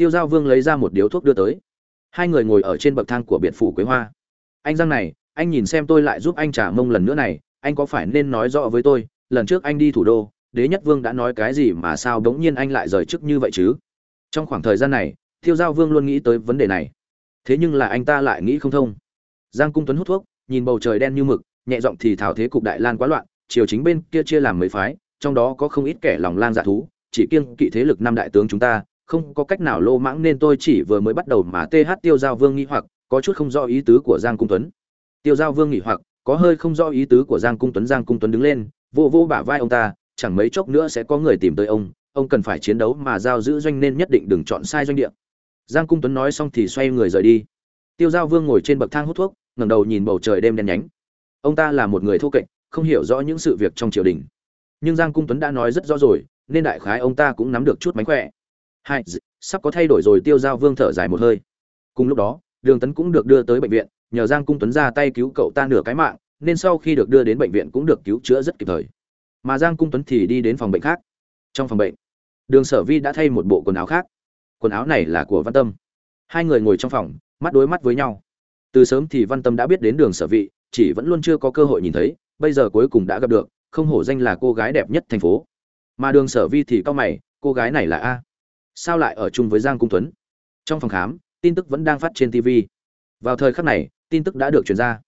tiêu giao vương lấy ra một điếu thuốc đưa tới. Hai người ngồi ở trên bậc thang của biệt phủ quế hoa. Anh giang này, anh nhìn xem tôi lại giúp anh trả mông lần nữa này, anh có phải nên nói rõ với tôi, lần trước anh đi thủ đô, đế nhất vương đã nói cái gì mà sao bỗng nhiên anh lại rời chức như vậy chứ? Trong khoảng thời gian này, tiêu giao vương luôn nghĩ tới vấn đề này. Thế nhưng là anh ta lại nghĩ không thông. Giang cung tuấn hút thuốc, nhìn bầu trời đen như mực, nhẹ giọng thì thảo thế cục đại lan quá loạn, triều chính bên kia chia làm mấy phái, trong đó có không ít kẻ lòng lang dạ thú, chỉ kiêng kỵ thế lực năm đại tướng chúng ta không có cách nào lô mãng nên tôi chỉ vừa mới bắt đầu mà th tiêu giao vương nghĩ hoặc, có chút không rõ ý tứ của giang cung tuấn. Tiêu giao vương nghĩ hoặc, có hơi không rõ ý tứ của giang cung tuấn. Giang cung tuấn đứng lên, vô vô bả vai ông ta, chẳng mấy chốc nữa sẽ có người tìm tới ông ông cần phải chiến đấu mà giao giữ doanh nên nhất định đừng chọn sai doanh địa. Giang cung tuấn nói xong thì xoay người rời đi. Tiêu giao vương ngồi trên bậc thang hút thuốc, ngẩng đầu nhìn bầu trời đêm đen nhánh. Ông ta là một người thô kệch, không hiểu rõ những sự việc trong triều đình. Nhưng giang cung tuấn đã nói rất rõ rồi, nên đại khái ông ta cũng nắm được chút mánh khỏe hai sắp có thay đổi rồi, tiêu giao vương thở dài một hơi. Cùng lúc đó, đường tấn cũng được đưa tới bệnh viện, nhờ giang cung tuấn ra tay cứu cậu ta nửa cái mạng, nên sau khi được đưa đến bệnh viện cũng được cứu chữa rất kịp thời. Mà giang cung tuấn thì đi đến phòng bệnh khác. Trong phòng bệnh, đường sở vi đã thay một bộ quần áo khác. Quần áo này là của văn tâm. Hai người ngồi trong phòng, mắt đối mắt với nhau. Từ sớm thì văn tâm đã biết đến đường sở vị chỉ vẫn luôn chưa có cơ hội nhìn thấy, bây giờ cuối cùng đã gặp được, không hổ danh là cô gái đẹp nhất thành phố. Mà đường sở vi thì cao mày, cô gái này là a sao lại ở chung với giang cung tuấn? Trong phòng khám, tin tức vẫn đang phát trên tv vào thời khắc này, tin tức đã được truyền ra.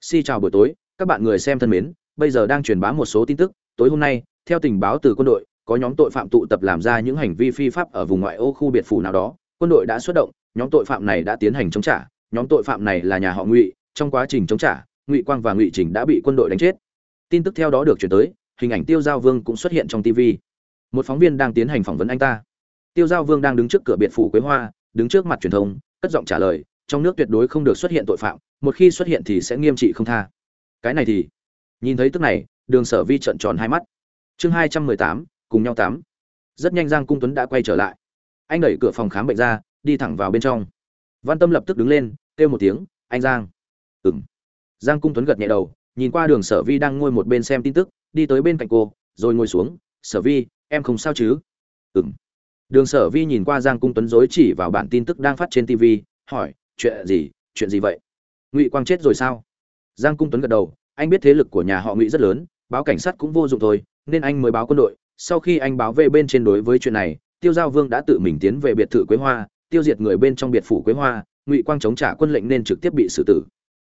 Xin chào buổi tối, các bạn người xem thân mến, bây giờ đang truyền bá một số tin tức. Tối hôm nay, theo tình báo từ quân đội, có nhóm tội phạm tụ tập làm ra những hành vi phi pháp ở vùng ngoại ô khu biệt phủ nào đó. Quân đội đã xuất động, nhóm tội phạm này đã tiến hành chống trả. Nhóm tội phạm này là nhà họ ngụy. Trong quá trình chống trả, ngụy quang và ngụy trình đã bị quân đội đánh chết. Tin tức theo đó được chuyển tới, hình ảnh tiêu giao vương cũng xuất hiện trong tv một phóng viên đang tiến hành phỏng vấn anh ta tiêu giao vương đang đứng trước cửa biệt phủ quế hoa, đứng trước mặt truyền thông, cất giọng trả lời, trong nước tuyệt đối không được xuất hiện tội phạm, một khi xuất hiện thì sẽ nghiêm trị không tha. Cái này thì, nhìn thấy tức này, đường sở vi trợn tròn hai mắt. Chương hai trăm mười tám, cùng nhau tắm. Rất nhanh giang cung tuấn đã quay trở lại. Anh đẩy cửa phòng khám bệnh ra, đi thẳng vào bên trong. Văn tâm lập tức đứng lên, kêu một tiếng, anh giang. Ừng giang cung tuấn gật nhẹ đầu, nhìn qua đường sở vi đang ngồi một bên xem tin tức, đi tới bên cạnh cô, rồi ngồi xuống, sở vi, em không sao chứ? Ừng đường sở vi nhìn qua giang cung tuấn dối chỉ vào bản tin tức đang phát trên tv hỏi, chuyện gì chuyện gì vậy? Ngụy quang chết rồi sao? Giang cung tuấn gật đầu, anh biết thế lực của nhà họ ngụy rất lớn, báo cảnh sát cũng vô dụng thôi, nên anh mới báo quân đội. Sau khi anh báo về bên trên đối với chuyện này, tiêu giao vương đã tự mình tiến về biệt thự quế hoa, tiêu diệt người bên trong biệt phủ quế hoa, ngụy quang chống trả quân lệnh nên trực tiếp bị xử tử.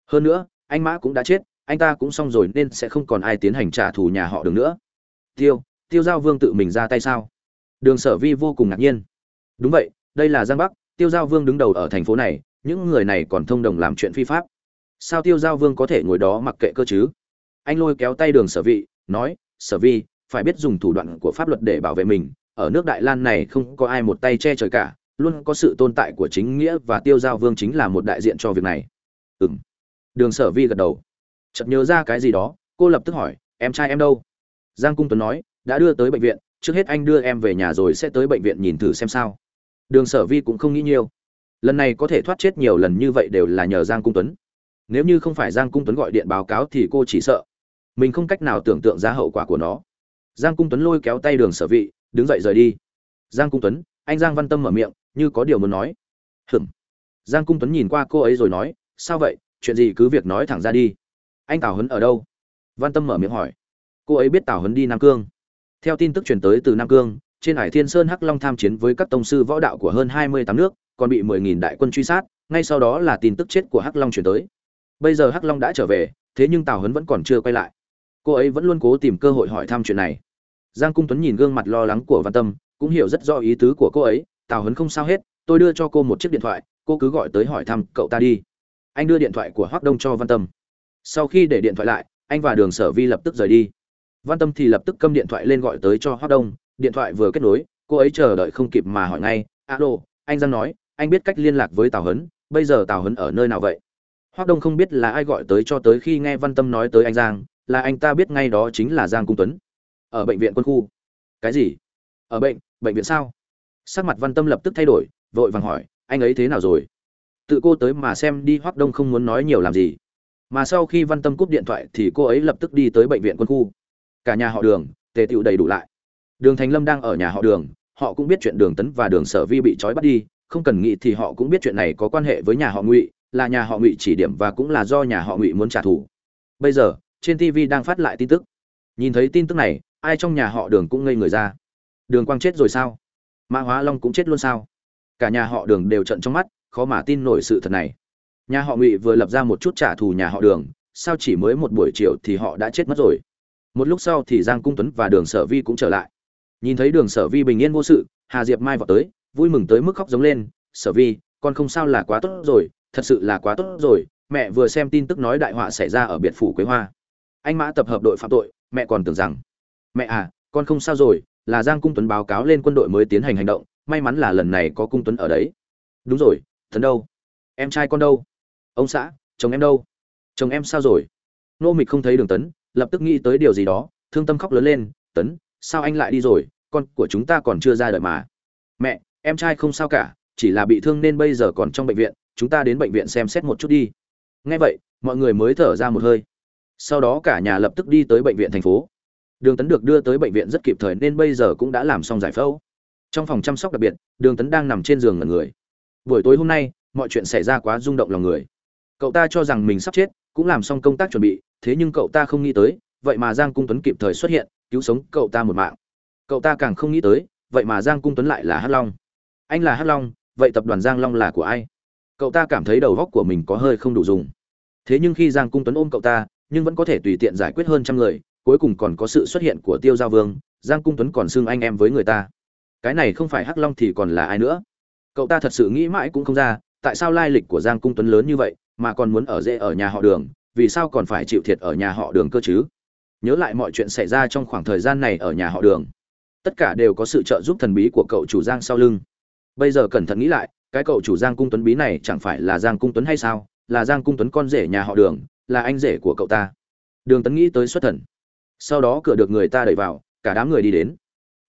Hơn nữa, anh mã cũng đã chết, anh ta cũng xong rồi nên sẽ không còn ai tiến hành trả thù nhà họ được nữa. Tiêu tiêu giao vương tự mình ra tay sao? Đường sở vi vô cùng ngạc nhiên. Đúng vậy, đây là giang bắc, tiêu giao vương đứng đầu ở thành phố này, những người này còn thông đồng làm chuyện phi pháp. Sao tiêu giao vương có thể ngồi đó mặc kệ cơ chứ? Anh lôi kéo tay đường sở vị nói, sở vi, phải biết dùng thủ đoạn của pháp luật để bảo vệ mình. Ở nước đại lan này không có ai một tay che trời cả, luôn có sự tồn tại của chính nghĩa và tiêu giao vương chính là một đại diện cho việc này. Ừ m đường sở vi gật đầu. Chợt nhớ ra cái gì đó, cô lập tức hỏi, em trai em đâu? Giang cung tuấn nói, đã đưa tới bệnh viện trước hết anh đưa em về nhà rồi sẽ tới bệnh viện nhìn thử xem sao. Đường sở vi cũng không nghĩ nhiều. Lần này có thể thoát chết nhiều lần như vậy đều là nhờ giang cung tuấn. Nếu như không phải giang cung tuấn gọi điện báo cáo thì cô chỉ sợ. Mình không cách nào tưởng tượng ra hậu quả của nó. Giang cung tuấn lôi kéo tay đường sở vị đứng dậy rời đi. Giang cung tuấn, anh giang văn tâm mở miệng, như có điều muốn nói. Hừm giang cung tuấn nhìn qua cô ấy rồi nói, sao vậy? Chuyện gì cứ việc nói thẳng ra đi. Anh tào hấn ở đâu? Văn tâm mở miệng hỏi. Cô ấy biết tào hấn đi nam cương theo tin tức truyền tới từ nam cương, trên hải thiên sơn hắc long tham chiến với các tông sư võ đạo của hơn hai mươi tám nước, còn bị 10.000 đại quân truy sát, ngay sau đó là tin tức chết của hắc long truyền tới. Bây giờ hắc long đã trở về, thế nhưng tào hấn vẫn còn chưa quay lại. Cô ấy vẫn luôn cố tìm cơ hội hỏi thăm chuyện này. Giang cung tuấn nhìn gương mặt lo lắng của văn tâm, cũng hiểu rất rõ ý tứ của cô ấy, tào hấn không sao hết, tôi đưa cho cô một chiếc điện thoại, cô cứ gọi tới hỏi thăm cậu ta đi. Anh đưa điện thoại của Hoắc đông cho văn tâm. Sau khi để điện thoại lại, anh và đường sở vi lập tức rời đi văn tâm thì lập tức câm điện thoại lên gọi tới cho hoác đông, điện thoại vừa kết nối, cô ấy chờ đợi không kịp mà hỏi ngay, alo, anh giang nói, anh biết cách liên lạc với tào hấn bây giờ tào hấn ở nơi nào vậy? Hoác đông không biết là ai gọi tới cho tới khi nghe văn tâm nói tới anh giang, là anh ta biết ngay đó chính là giang cung tuấn, ở bệnh viện quân khu. Cái gì? Ở bệnh bệnh viện sao? Sắc mặt văn tâm lập tức thay đổi, vội vàng hỏi, anh ấy thế nào rồi? Tự cô tới mà xem đi hoác đông không muốn nói nhiều làm gì. Mà sau khi văn tâm cúp điện thoại thì cô ấy lập tức đi tới bệnh viện quân khu cả nhà họ đường, tề tựu đầy đủ lại. Đường thành lâm đang ở nhà họ đường, họ cũng biết chuyện đường tấn và đường sở vi bị trói bắt đi, không cần nghĩ thì họ cũng biết chuyện này có quan hệ với nhà họ ngụy, là nhà họ ngụy chỉ điểm và cũng là do nhà họ ngụy muốn trả thù. Bây giờ, trên tv đang phát lại tin tức. Nhìn thấy tin tức này, ai trong nhà họ đường cũng ngây người ra. Đường quang chết rồi sao? Mã hóa long cũng chết luôn sao? Cả nhà họ đường đều trận trong mắt, khó mà tin nổi sự thật này. Nhà họ ngụy vừa lập ra một chút trả thù nhà họ đường, sao chỉ mới một buổi chiều thì họ đã chết mất rồi? Một lúc sau thì giang cung tuấn và đường sở vi cũng trở lại. Nhìn thấy đường sở vi bình yên vô sự, hà diệp mai vào tới, vui mừng tới mức khóc giống lên, sở vi, con không sao là quá tốt rồi, thật sự là quá tốt rồi, mẹ vừa xem tin tức nói đại họa xảy ra ở biệt phủ quế hoa. Anh mã tập hợp đội phạm tội, mẹ còn tưởng rằng, mẹ à con không sao rồi, là giang cung tuấn báo cáo lên quân đội mới tiến hành hành động, may mắn là lần này có cung tuấn ở đấy. Đúng rồi, thần đâu? Em trai con đâu? Ông xã, chồng em đâu? Chồng em sao rồi? Nô mịch không thấy đường tấn lập tức nghĩ tới điều gì đó, thương tâm khóc lớn lên, tấn, sao anh lại đi rồi? Con của chúng ta còn chưa ra đời mà. Mẹ, em trai không sao cả, chỉ là bị thương nên bây giờ còn trong bệnh viện, chúng ta đến bệnh viện xem xét một chút đi. Nghe vậy, mọi người mới thở ra một hơi. Sau đó cả nhà lập tức đi tới bệnh viện thành phố. Đường tấn được đưa tới bệnh viện rất kịp thời nên bây giờ cũng đã làm xong giải phẫu. Trong phòng chăm sóc đặc biệt, đường tấn đang nằm trên giường ngẩn người. Buổi tối hôm nay, mọi chuyện xảy ra quá rung động lòng người. Cậu ta cho rằng mình sắp chết, cũng làm xong công tác chuẩn bị thế nhưng cậu ta không nghĩ tới, vậy mà giang cung tuấn kịp thời xuất hiện, cứu sống cậu ta một mạng. Cậu ta càng không nghĩ tới, vậy mà giang cung tuấn lại là hắc long. Anh là hắc long, vậy tập đoàn giang long là của ai? Cậu ta cảm thấy đầu góc của mình có hơi không đủ dùng. Thế nhưng khi giang cung tuấn ôm cậu ta, nhưng vẫn có thể tùy tiện giải quyết hơn trăm người, cuối cùng còn có sự xuất hiện của tiêu giao vương, giang cung tuấn còn xưng anh em với người ta. Cái này không phải hắc long thì còn là ai nữa? Cậu ta thật sự nghĩ mãi cũng không ra, tại sao lai lịch của giang cung tuấn lớn như vậy, mà còn muốn ở dễ ở nhà họ đường vì sao còn phải chịu thiệt ở nhà họ đường cơ chứ? Nhớ lại mọi chuyện xảy ra trong khoảng thời gian này ở nhà họ đường. Tất cả đều có sự trợ giúp thần bí của cậu chủ giang sau lưng. Bây giờ cẩn thận nghĩ lại, cái cậu chủ giang cung tuấn bí này chẳng phải là giang cung tuấn hay sao? Là giang cung tuấn con rể nhà họ đường, là anh rể của cậu ta. Đường tấn nghĩ tới xuất thần. Sau đó cửa được người ta đẩy vào, cả đám người đi đến.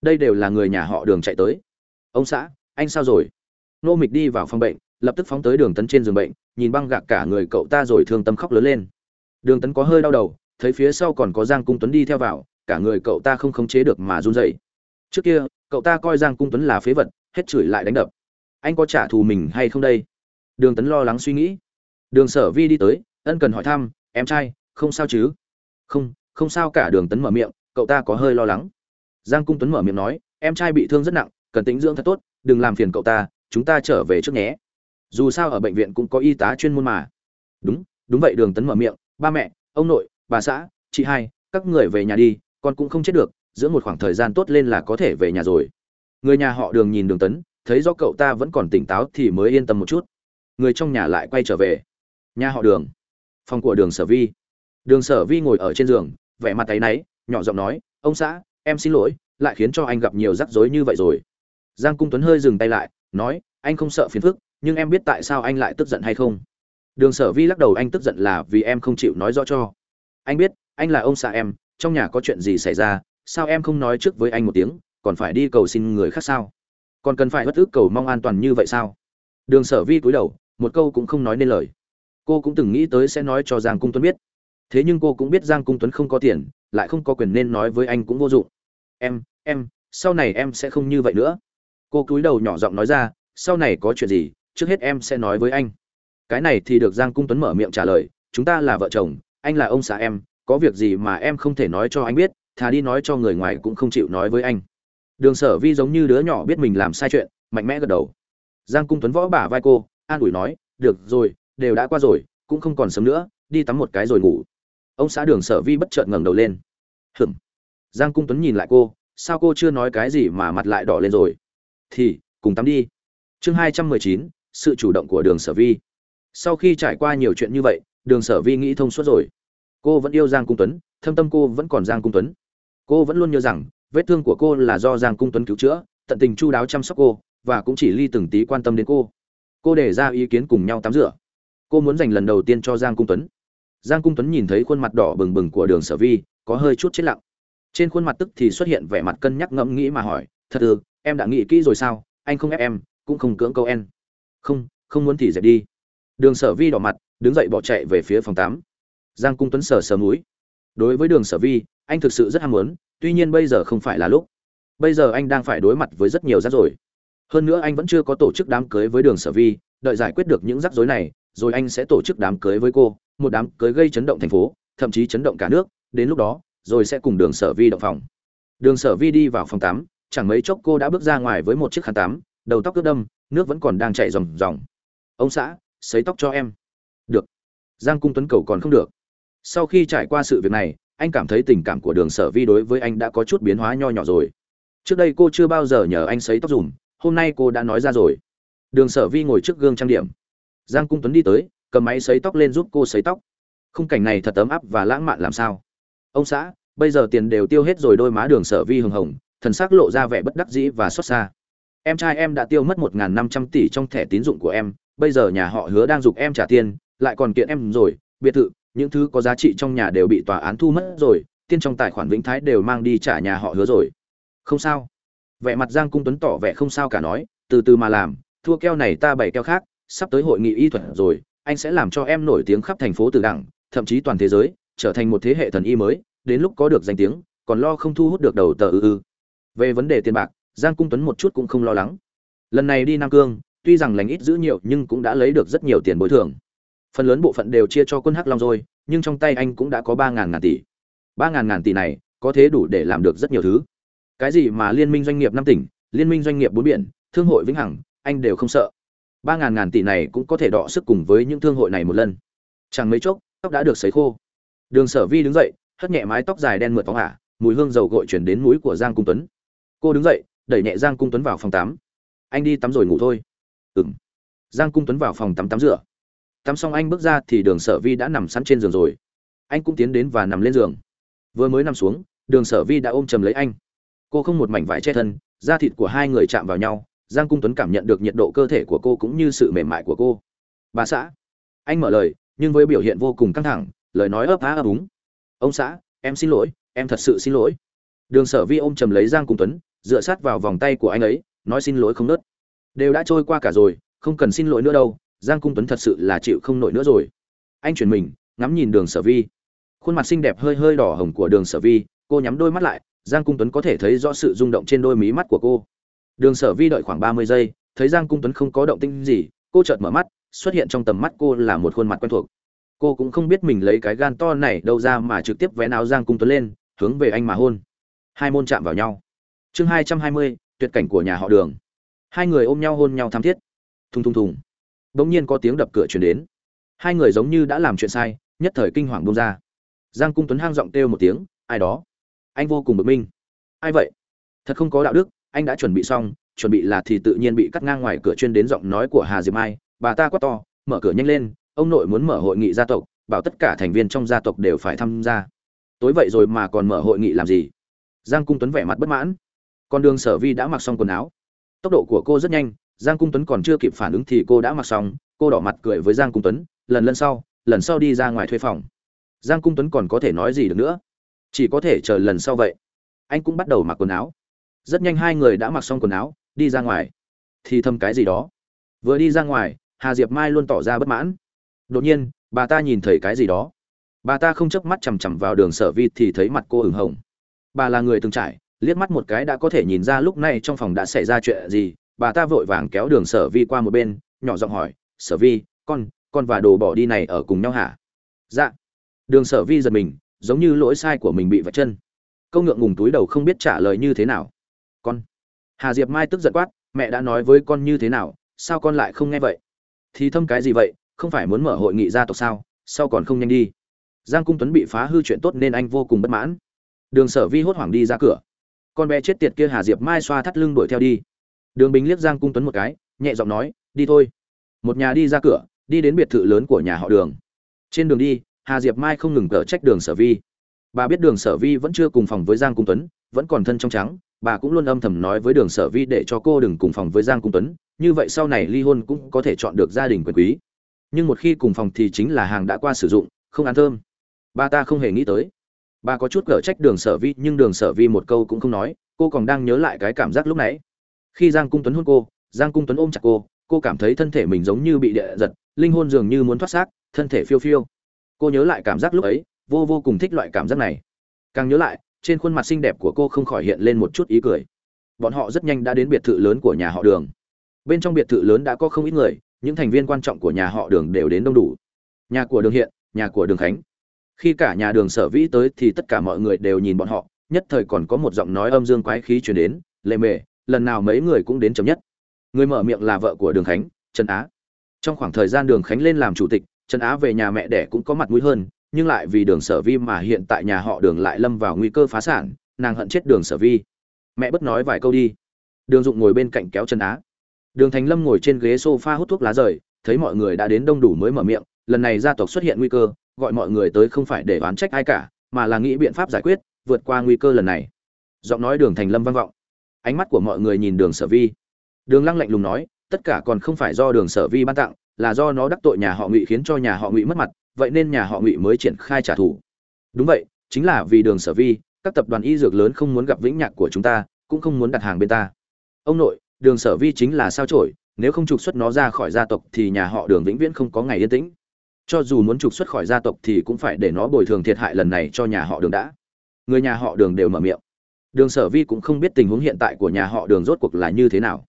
Đây đều là người nhà họ đường chạy tới. Ông xã, anh sao rồi? Nô mịch đi vào phòng bệnh, lập tức phóng tới đường tấn trên giường bệnh, nhìn băng gạc cả người cậu ta rồi thương tâm khóc lớn lên đường tấn có hơi đau đầu, thấy phía sau còn có giang cung tuấn đi theo vào, cả người cậu ta không khống chế được mà run rẩy. Trước kia, cậu ta coi giang cung tuấn là phế vật, hết chửi lại đánh đập. Anh có trả thù mình hay không đây? Đường tấn lo lắng suy nghĩ. Đường sở vi đi tới, ân cần hỏi thăm, em trai, không sao chứ? Không không sao cả, đường tấn mở miệng, cậu ta có hơi lo lắng. Giang cung tuấn mở miệng nói, em trai bị thương rất nặng, cần tính dưỡng thật tốt, đừng làm phiền cậu ta, chúng ta trở về trước nhé. Dù sao ở bệnh viện cũng có y tá chuyên môn mà. Đúng đúng vậy, đường tấn mở miệng ba mẹ, ông nội, bà xã, chị hai, các người về nhà đi, con cũng không chết được, giữa một khoảng thời gian tốt lên là có thể về nhà rồi. Người nhà họ đường nhìn đường tấn, thấy do cậu ta vẫn còn tỉnh táo thì mới yên tâm một chút. Người trong nhà lại quay trở về. Nhà họ đường. Phòng của đường sở vi. Đường sở vi ngồi ở trên giường, vẻ mặt tay náy, nhỏ giọng nói, ông xã, em xin lỗi, lại khiến cho anh gặp nhiều rắc rối như vậy rồi. Giang cung tuấn hơi dừng tay lại, nói, anh không sợ phiền phức, nhưng em biết tại sao anh lại tức giận hay không? Đường sở vi lắc đầu, anh tức giận là vì em không chịu nói rõ cho. Anh biết, anh là ông xã em, trong nhà có chuyện gì xảy ra, sao em không nói trước với anh một tiếng, còn phải đi cầu xin người khác sao? Còn cần phải bất ước cầu mong an toàn như vậy sao? Đường sở vi cúi đầu, một câu cũng không nói nên lời. Cô cũng từng nghĩ tới sẽ nói cho giang cung tuấn biết. Thế nhưng cô cũng biết giang cung tuấn không có tiền, lại không có quyền nên nói với anh cũng vô dụng. Em em, sau này em sẽ không như vậy nữa. Cô cúi đầu nhỏ giọng nói ra, sau này có chuyện gì, trước hết em sẽ nói với anh cái này thì được giang cung tuấn mở miệng trả lời, chúng ta là vợ chồng, anh là ông xã em, có việc gì mà em không thể nói cho anh biết, thà đi nói cho người ngoài cũng không chịu nói với anh. Đường sở vi giống như đứa nhỏ biết mình làm sai chuyện, mạnh mẽ gật đầu. Giang cung tuấn võ bả vai cô, an ủi nói, được rồi, đều đã qua rồi, cũng không còn sớm nữa, đi tắm một cái rồi ngủ. Ông xã đường sở vi bất chợt ngẩng đầu lên. Hừm giang cung tuấn nhìn lại cô, sao cô chưa nói cái gì mà mặt lại đỏ lên rồi? Thì, cùng tắm đi. Chương hai trăm mười chín, sự chủ động của đường sở vi sau khi trải qua nhiều chuyện như vậy, đường sở vi nghĩ thông suốt rồi. Cô vẫn yêu giang cung tuấn, thâm tâm cô vẫn còn giang cung tuấn. Cô vẫn luôn nhớ rằng, vết thương của cô là do giang cung tuấn cứu chữa, tận tình chu đáo chăm sóc cô, và cũng chỉ ly từng tí quan tâm đến cô. Cô để ra ý kiến cùng nhau tắm rửa. Cô muốn dành lần đầu tiên cho giang cung tuấn. Giang cung tuấn nhìn thấy khuôn mặt đỏ bừng bừng của đường sở vi, có hơi chút chết lặng. Trên khuôn mặt tức thì xuất hiện vẻ mặt cân nhắc ngẫm nghĩ mà hỏi, thật ư, em đã nghĩ kỹ rồi sao? Anh không ép em, cũng không cưỡng câu em không không muốn thì dẹp đi đường sở vi đỏ mặt, đứng dậy bỏ chạy về phía phòng tám giang cung tuấn sờ sờ múi đối với đường sở vi, anh thực sự rất ham muốn, tuy nhiên bây giờ không phải là lúc. Bây giờ anh đang phải đối mặt với rất nhiều rắc rối. hơn nữa anh vẫn chưa có tổ chức đám cưới với đường sở vi, đợi giải quyết được những rắc rối này, rồi anh sẽ tổ chức đám cưới với cô, một đám cưới gây chấn động thành phố, thậm chí chấn động cả nước, đến lúc đó, rồi sẽ cùng đường sở vi động phòng. Đường sở vi đi vào phòng tắm, chẳng mấy chốc cô đã bước ra ngoài với một chiếc khăn tắm, đầu tóc ướt đâm nước vẫn còn đang chảy ròng ròng. Ông xã xấy tóc cho em. Được. Giang cung tuấn cầu còn không được. Sau khi trải qua sự việc này, anh cảm thấy tình cảm của đường sở vi đối với anh đã có chút biến hóa nho nhỏ rồi. Trước đây cô chưa bao giờ nhờ anh xấy tóc dùm, hôm nay cô đã nói ra rồi. Đường sở vi ngồi trước gương trang điểm. Giang cung tuấn đi tới, cầm máy xấy tóc lên giúp cô xấy tóc. Khung cảnh này thật ấm áp và lãng mạn làm sao? Ông xã, bây giờ tiền đều tiêu hết rồi đôi má đường sở vi hừng hồng, thần sắc lộ ra vẻ bất đắc dĩ và xót xa. Em trai em đã tiêu mất một năm trăm tỷ trong thẻ tín dụng của em bây giờ nhà họ hứa đang giục em trả tiền, lại còn kiện em rồi, biệt thự, những thứ có giá trị trong nhà đều bị tòa án thu mất rồi tiền trong tài khoản vĩnh thái đều mang đi trả nhà họ hứa rồi. Không sao. Vẻ mặt giang cung tuấn tỏ vẻ không sao cả nói, từ từ mà làm, thua keo này ta bày keo khác, sắp tới hội nghị y thuật rồi, anh sẽ làm cho em nổi tiếng khắp thành phố từ đẳng, thậm chí toàn thế giới, trở thành một thế hệ thần y mới, đến lúc có được danh tiếng, còn lo không thu hút được đầu tờ ư ư. Về vấn đề tiền bạc, giang cung tuấn một chút cũng không lo lắng. Lần này đi nam cương tuy rằng lành ít giữ nhiều nhưng cũng đã lấy được rất nhiều tiền bồi thường. Phần lớn bộ phận đều chia cho quân hắc long rồi, nhưng trong tay anh cũng đã có ba ngàn ngàn tỷ. Ba ngàn ngàn tỷ này, có thế đủ để làm được rất nhiều thứ. Cái gì mà liên minh doanh nghiệp năm tỉnh, liên minh doanh nghiệp bốn biển, thương hội vĩnh hằng, anh đều không sợ. Ba ngàn ngàn tỷ này cũng có thể đọ sức cùng với những thương hội này một lần. Chẳng mấy chốc, tóc đã được sấy khô. Đường sở vi đứng dậy, hất nhẹ mái tóc dài đen mượt phóng ả, mùi hương dầu gội chuyển đến mũi của giang cung tuấn. Cô đứng dậy, đẩy nhẹ giang cung tuấn vào phòng tắm. Anh đi tắm rồi ngủ thôi ừng giang cung tuấn vào phòng tắm tắm rửa. Tắm xong anh bước ra thì đường sở vi đã nằm sẵn trên giường rồi. Anh cũng tiến đến và nằm lên giường. Vừa mới nằm xuống, đường sở vi đã ôm chầm lấy anh. Cô không một mảnh vải che thân, da thịt của hai người chạm vào nhau, giang cung tuấn cảm nhận được nhiệt độ cơ thể của cô cũng như sự mềm mại của cô. Bà xã. Anh mở lời, nhưng với biểu hiện vô cùng căng thẳng, lời nói ấp á ấp úng. Ông xã, em xin lỗi, em thật sự xin lỗi. Đường sở vi ôm chầm lấy giang cung tuấn, dựa sát vào vòng tay của anh ấy, nói xin lỗi không nớt đều đã trôi qua cả rồi, không cần xin lỗi nữa đâu, giang cung tuấn thật sự là chịu không nổi nữa rồi. Anh chuyển mình, ngắm nhìn đường sở vi. Khuôn mặt xinh đẹp hơi hơi đỏ hồng của đường sở vi, cô nhắm đôi mắt lại, giang cung tuấn có thể thấy rõ sự rung động trên đôi mí mắt của cô. Đường sở vi đợi khoảng ba mươi giây, thấy giang cung tuấn không có động tĩnh gì, cô chợt mở mắt, xuất hiện trong tầm mắt cô là một khuôn mặt quen thuộc. Cô cũng không biết mình lấy cái gan to này đâu ra mà trực tiếp vén áo giang cung tuấn lên, hướng về anh mà hôn. Hai môn chạm vào nhau. Chương hai trăm hai mươi, tuyệt cảnh của nhà họ đường hai người ôm nhau hôn nhau tham thiết. Thùng thùng thùng. Bỗng nhiên có tiếng đập cửa chuyển đến. Hai người giống như đã làm chuyện sai, nhất thời kinh hoàng bông ra. Giang cung tuấn hang giọng kêu một tiếng, ai đó? Anh vô cùng bực minh ai vậy? Thật không có đạo đức, anh đã chuẩn bị xong, chuẩn bị là thì tự nhiên bị cắt ngang ngoài cửa chuyên đến giọng nói của hà diệp mai, bà ta quát to, mở cửa nhanh lên, ông nội muốn mở hội nghị gia tộc, bảo tất cả thành viên trong gia tộc đều phải tham gia. Tối vậy rồi mà còn mở hội nghị làm gì? Giang cung tuấn vẻ mặt bất mãn. Con đường sở vi đã mặc xong quần áo tốc độ của cô rất nhanh, giang cung tuấn còn chưa kịp phản ứng thì cô đã mặc xong, cô đỏ mặt cười với giang cung tuấn, lần lần sau lần sau đi ra ngoài thuê phòng. Giang cung tuấn còn có thể nói gì được nữa? Chỉ có thể chờ lần sau vậy. Anh cũng bắt đầu mặc quần áo. Rất nhanh hai người đã mặc xong quần áo, đi ra ngoài. Thì thầm cái gì đó? Vừa đi ra ngoài, hà diệp mai luôn tỏ ra bất mãn. Đột nhiên, bà ta nhìn thấy cái gì đó. Bà ta không chớp mắt chằm chằm vào đường sở vi thì thấy mặt cô ửng hồng. Bà là người từng trải liếc mắt một cái đã có thể nhìn ra lúc này trong phòng đã xảy ra chuyện gì, bà ta vội vàng kéo đường sở vi qua một bên, nhỏ giọng hỏi, sở vi, con con và đồ bỏ đi này ở cùng nhau hả? Dạ. Đường sở vi giật mình, giống như lỗi sai của mình bị vạch chân. Câu ngượng ngùng túi đầu không biết trả lời như thế nào. Con. Hà diệp mai tức giận quát, mẹ đã nói với con như thế nào, sao con lại không nghe vậy? Thì thâm cái gì vậy, không phải muốn mở hội nghị gia tộc sao sao còn không nhanh đi. Giang cung tuấn bị phá hư chuyện tốt nên anh vô cùng bất mãn. Đường sở vi hốt hoảng đi ra cửa con bé chết tiệt kia hà diệp mai xoa thắt lưng đuổi theo đi. Đường bình liếc giang cung tuấn một cái, nhẹ giọng nói, đi thôi. Một nhà đi ra cửa, đi đến biệt thự lớn của nhà họ đường. Trên đường đi, hà diệp mai không ngừng cở trách đường sở vi. Bà biết đường sở vi vẫn chưa cùng phòng với giang cung tuấn, vẫn còn thân trong trắng, bà cũng luôn âm thầm nói với đường sở vi để cho cô đừng cùng phòng với giang cung tuấn, như vậy sau này ly hôn cũng có thể chọn được gia đình quyền quý. Nhưng một khi cùng phòng thì chính là hàng đã qua sử dụng, không ăn thơm. Bà ta không hề nghĩ tới bà có chút cở trách đường sở vi, nhưng đường sở vi một câu cũng không nói, cô còn đang nhớ lại cái cảm giác lúc nãy. Khi giang cung tuấn hôn cô, giang cung tuấn ôm chặt cô cô cảm thấy thân thể mình giống như bị địa giật, linh hôn dường như muốn thoát xác, thân thể phiêu phiêu. Cô nhớ lại cảm giác lúc ấy, vô vô cùng thích loại cảm giác này. Càng nhớ lại, trên khuôn mặt xinh đẹp của cô không khỏi hiện lên một chút ý cười. Bọn họ rất nhanh đã đến biệt thự lớn của nhà họ đường. Bên trong biệt thự lớn đã có không ít người, những thành viên quan trọng của nhà họ đường đều đến đông đủ. Nhà của đường hiện, nhà của đường khánh khi cả nhà đường sở vĩ tới thì tất cả mọi người đều nhìn bọn họ, nhất thời còn có một giọng nói âm dương quái khí chuyển đến, lệ mề, lần nào mấy người cũng đến chấm nhất. Người mở miệng là vợ của đường khánh, trần á. Trong khoảng thời gian đường khánh lên làm chủ tịch, trần á về nhà mẹ đẻ cũng có mặt mũi hơn, nhưng lại vì đường sở vi mà hiện tại nhà họ đường lại lâm vào nguy cơ phá sản, nàng hận chết đường sở vi mẹ bất nói vài câu đi. Đường dụng ngồi bên cạnh kéo trần á. Đường thành lâm ngồi trên ghế s o f a hút thuốc lá rời, thấy mọi người đã đến đông đủ mới mở miệng, lần này gia tộc xuất hiện nguy cơ gọi mọi người tới không phải để oán trách ai cả, mà là nghĩ biện pháp giải quyết, vượt qua nguy cơ lần này. Giọng nói đường thành lâm vang vọng. Ánh mắt của mọi người nhìn đường sở vi. Đường lăng lạnh lùng nói, tất cả còn không phải do đường sở vi ban tặng, là do nó đắc tội nhà họ ngụy khiến cho nhà họ ngụy mất mặt, vậy nên nhà họ ngụy mới triển khai trả thù. Đúng vậy, chính là vì đường sở vi, các tập đoàn y dược lớn không muốn gặp vĩnh nhạc của chúng ta, cũng không muốn đặt hàng bên ta. Ông nội, đường sở vi chính là sao trổi nếu không trục xuất nó ra khỏi gia tộc thì nhà họ đường vĩnh viễn không có ngày yên tĩnh cho dù muốn trục xuất khỏi gia tộc thì cũng phải để nó bồi thường thiệt hại lần này cho nhà họ đường đã. Người nhà họ đường đều mở miệng. Đường sở vi cũng không biết tình huống hiện tại của nhà họ đường rốt cuộc là như thế nào.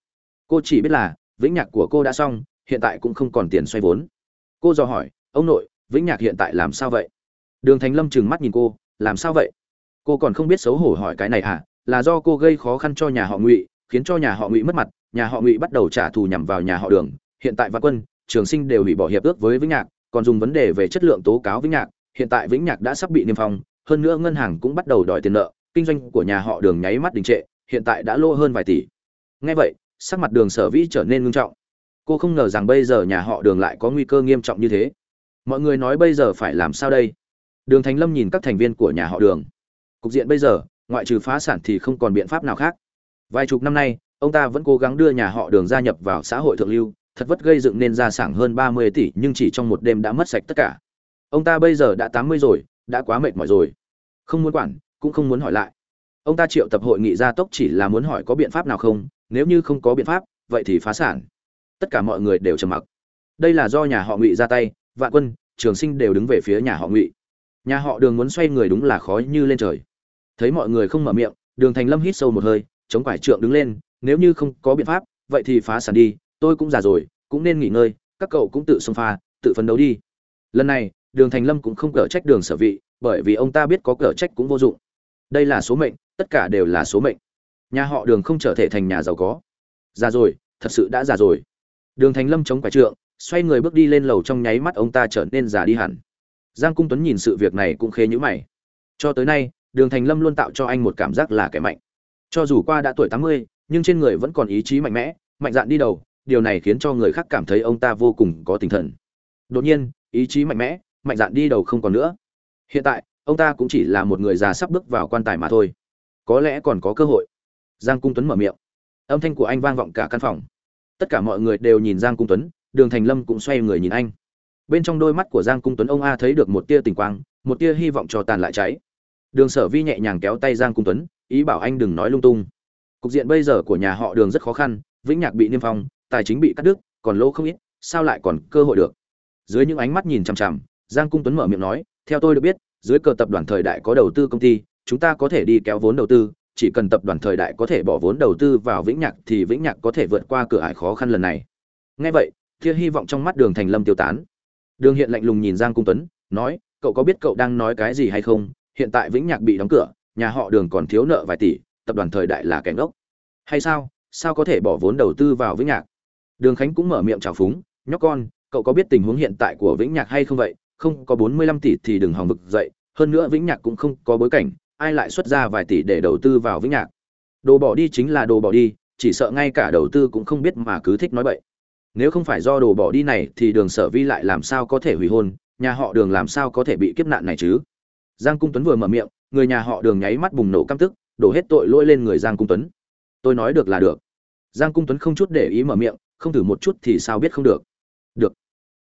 Cô chỉ biết là, vĩnh nhạc của cô đã xong, hiện tại cũng không còn tiền xoay vốn. Cô dò hỏi, ông nội, vĩnh nhạc hiện tại làm sao vậy? Đường thành lâm trừng mắt nhìn cô, làm sao vậy? Cô còn không biết xấu hổ hỏi cái này à là do cô gây khó khăn cho nhà họ ngụy, khiến cho nhà họ ngụy mất mặt, nhà họ ngụy bắt đầu trả thù nhằm vào nhà họ đường. Hiện tại văn quân, trường sinh đều hủy bỏ hiệp ước với vĩnh nhạc còn dùng vấn đề về chất lượng tố cáo vĩnh nhạc, hiện tại vĩnh nhạc đã sắp bị niêm phong, hơn nữa ngân hàng cũng bắt đầu đòi tiền nợ, kinh doanh của nhà họ đường nháy mắt đình trệ, hiện tại đã lô hơn vài tỷ. Nghe vậy, sắc mặt đường sở vĩ trở nên nghiêm trọng. Cô không ngờ rằng bây giờ nhà họ đường lại có nguy cơ nghiêm trọng như thế. Mọi người nói bây giờ phải làm sao đây? Đường thành lâm nhìn các thành viên của nhà họ đường. Cục diện bây giờ, ngoại trừ phá sản thì không còn biện pháp nào khác. Vài chục năm nay, ông ta vẫn cố gắng đưa nhà họ đường gia nhập vào xã hội thượng lưu thật vất gây dựng nên gia sản hơn ba mươi tỷ, nhưng chỉ trong một đêm đã mất sạch tất cả. Ông ta bây giờ đã tám mươi rồi, đã quá mệt mỏi rồi. Không muốn quản, cũng không muốn hỏi lại. Ông ta triệu tập hội nghị gia tốc chỉ là muốn hỏi có biện pháp nào không, nếu như không có biện pháp, vậy thì phá sản. Tất cả mọi người đều trầm mặc. Đây là do nhà họ ngụy ra tay, vạn quân, trường sinh đều đứng về phía nhà họ ngụy. Nhà họ đường muốn xoay người đúng là khó như lên trời. Thấy mọi người không mở miệng, đường thành lâm hít sâu một hơi, chống quải trượng đứng lên, nếu như không có biện pháp, vậy thì phá sản đi tôi cũng già rồi, cũng nên nghỉ ngơi, các cậu cũng tự xông pha, tự phấn đấu đi. Lần này, đường thành lâm cũng không cở trách đường sở vị, bởi vì ông ta biết có cở trách cũng vô dụng. Đây là số mệnh, tất cả đều là số mệnh. Nhà họ đường không trở thể thành nhà giàu có. Già rồi, thật sự đã già rồi. Đường thành lâm chống quả trượng, xoay người bước đi lên lầu trong nháy mắt ông ta trở nên già đi hẳn. Giang cung tuấn nhìn sự việc này cũng khê nhữ mày. Cho tới nay, đường thành lâm luôn tạo cho anh một cảm giác là kẻ mạnh. Cho dù qua đã tuổi tám mươi, nhưng trên người vẫn còn ý chí mạnh mẽ, mạnh dạn đi đầu điều này khiến cho người khác cảm thấy ông ta vô cùng có tinh thần. Đột nhiên, ý chí mạnh mẽ, mạnh dạn đi đầu không còn nữa. Hiện tại, ông ta cũng chỉ là một người già sắp bước vào quan tài mà thôi. Có lẽ còn có cơ hội. Giang cung tuấn mở miệng. Âm thanh của anh vang vọng cả căn phòng. Tất cả mọi người đều nhìn giang cung tuấn, đường thành lâm cũng xoay người nhìn anh. Bên trong đôi mắt của giang cung tuấn ông a thấy được một tia tình quang, một tia hy vọng cho tàn lại cháy. Đường sở vi nhẹ nhàng kéo tay giang cung tuấn, ý bảo anh đừng nói lung tung. Cục diện bây giờ của nhà họ đường rất khó khăn, vĩnh nhạc bị niêm phong tài chính bị cắt đứt, còn lỗ không ít, sao lại còn cơ hội được? Dưới những ánh mắt nhìn chằm chằm, giang cung tuấn mở miệng nói, theo tôi được biết, dưới cờ tập đoàn thời đại có đầu tư công ty, chúng ta có thể đi kéo vốn đầu tư, chỉ cần tập đoàn thời đại có thể bỏ vốn đầu tư vào vĩnh nhạc thì vĩnh nhạc có thể vượt qua cửa ải khó khăn lần này. Nghe vậy, tia hy vọng trong mắt đường thành lâm tiêu tán. Đường hiện lạnh lùng nhìn giang cung tuấn, nói, cậu có biết cậu đang nói cái gì hay không? Hiện tại vĩnh nhạc bị đóng cửa, nhà họ đường còn thiếu nợ vài tỷ, tập đoàn thời đại là kẻ ngốc. Hay sao? Sao có thể bỏ vốn đầu tư vào vĩnh nhạc? Đường khánh cũng mở miệng chào phúng, nhóc con, cậu có biết tình huống hiện tại của vĩnh nhạc hay không vậy? Không, có bốn mươi lăm tỷ thì đừng hòng vực dậy, hơn nữa vĩnh nhạc cũng không có bối cảnh, ai lại xuất ra vài tỷ để đầu tư vào vĩnh nhạc? Đồ bỏ đi chính là đồ bỏ đi, chỉ sợ ngay cả đầu tư cũng không biết mà cứ thích nói bậy. Nếu không phải do đồ bỏ đi này thì đường sở vi lại làm sao có thể hủy hôn, nhà họ đường làm sao có thể bị kiếp nạn này chứ? Giang cung tuấn vừa mở miệng, người nhà họ đường nháy mắt bùng nổ căm tức, đổ hết tội lỗi lên người giang cung tuấn. Tôi nói được là được. Giang cung tuấn không chút để ý mở miệng không thử một chút thì sao biết không được. Được.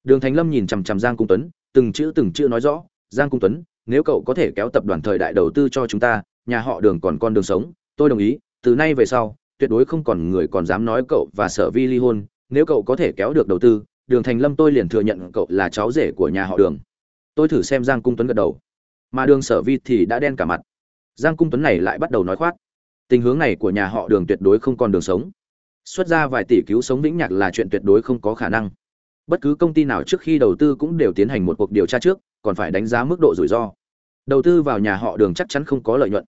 Đường thành lâm nhìn chằm chằm giang cung tuấn, từng chữ từng chữ nói rõ, giang cung tuấn, nếu cậu có thể kéo tập đoàn thời đại đầu tư cho chúng ta, nhà họ đường còn con đường sống, tôi đồng ý, từ nay về sau, tuyệt đối không còn người còn dám nói cậu và sở vi ly hôn, nếu cậu có thể kéo được đầu tư, đường thành lâm tôi liền thừa nhận cậu là cháu rể của nhà họ đường. Tôi thử xem giang cung tuấn gật đầu. Mà đường sở vi thì đã đen cả mặt. Giang cung tuấn này lại bắt đầu nói khoát tình hướng này của nhà họ đường tuyệt đối không còn đường sống xuất ra vài tỷ cứu sống vĩnh nhạc là chuyện tuyệt đối không có khả năng. Bất cứ công ty nào trước khi đầu tư cũng đều tiến hành một cuộc điều tra trước, còn phải đánh giá mức độ rủi ro. Đầu tư vào nhà họ đường chắc chắn không có lợi nhuận.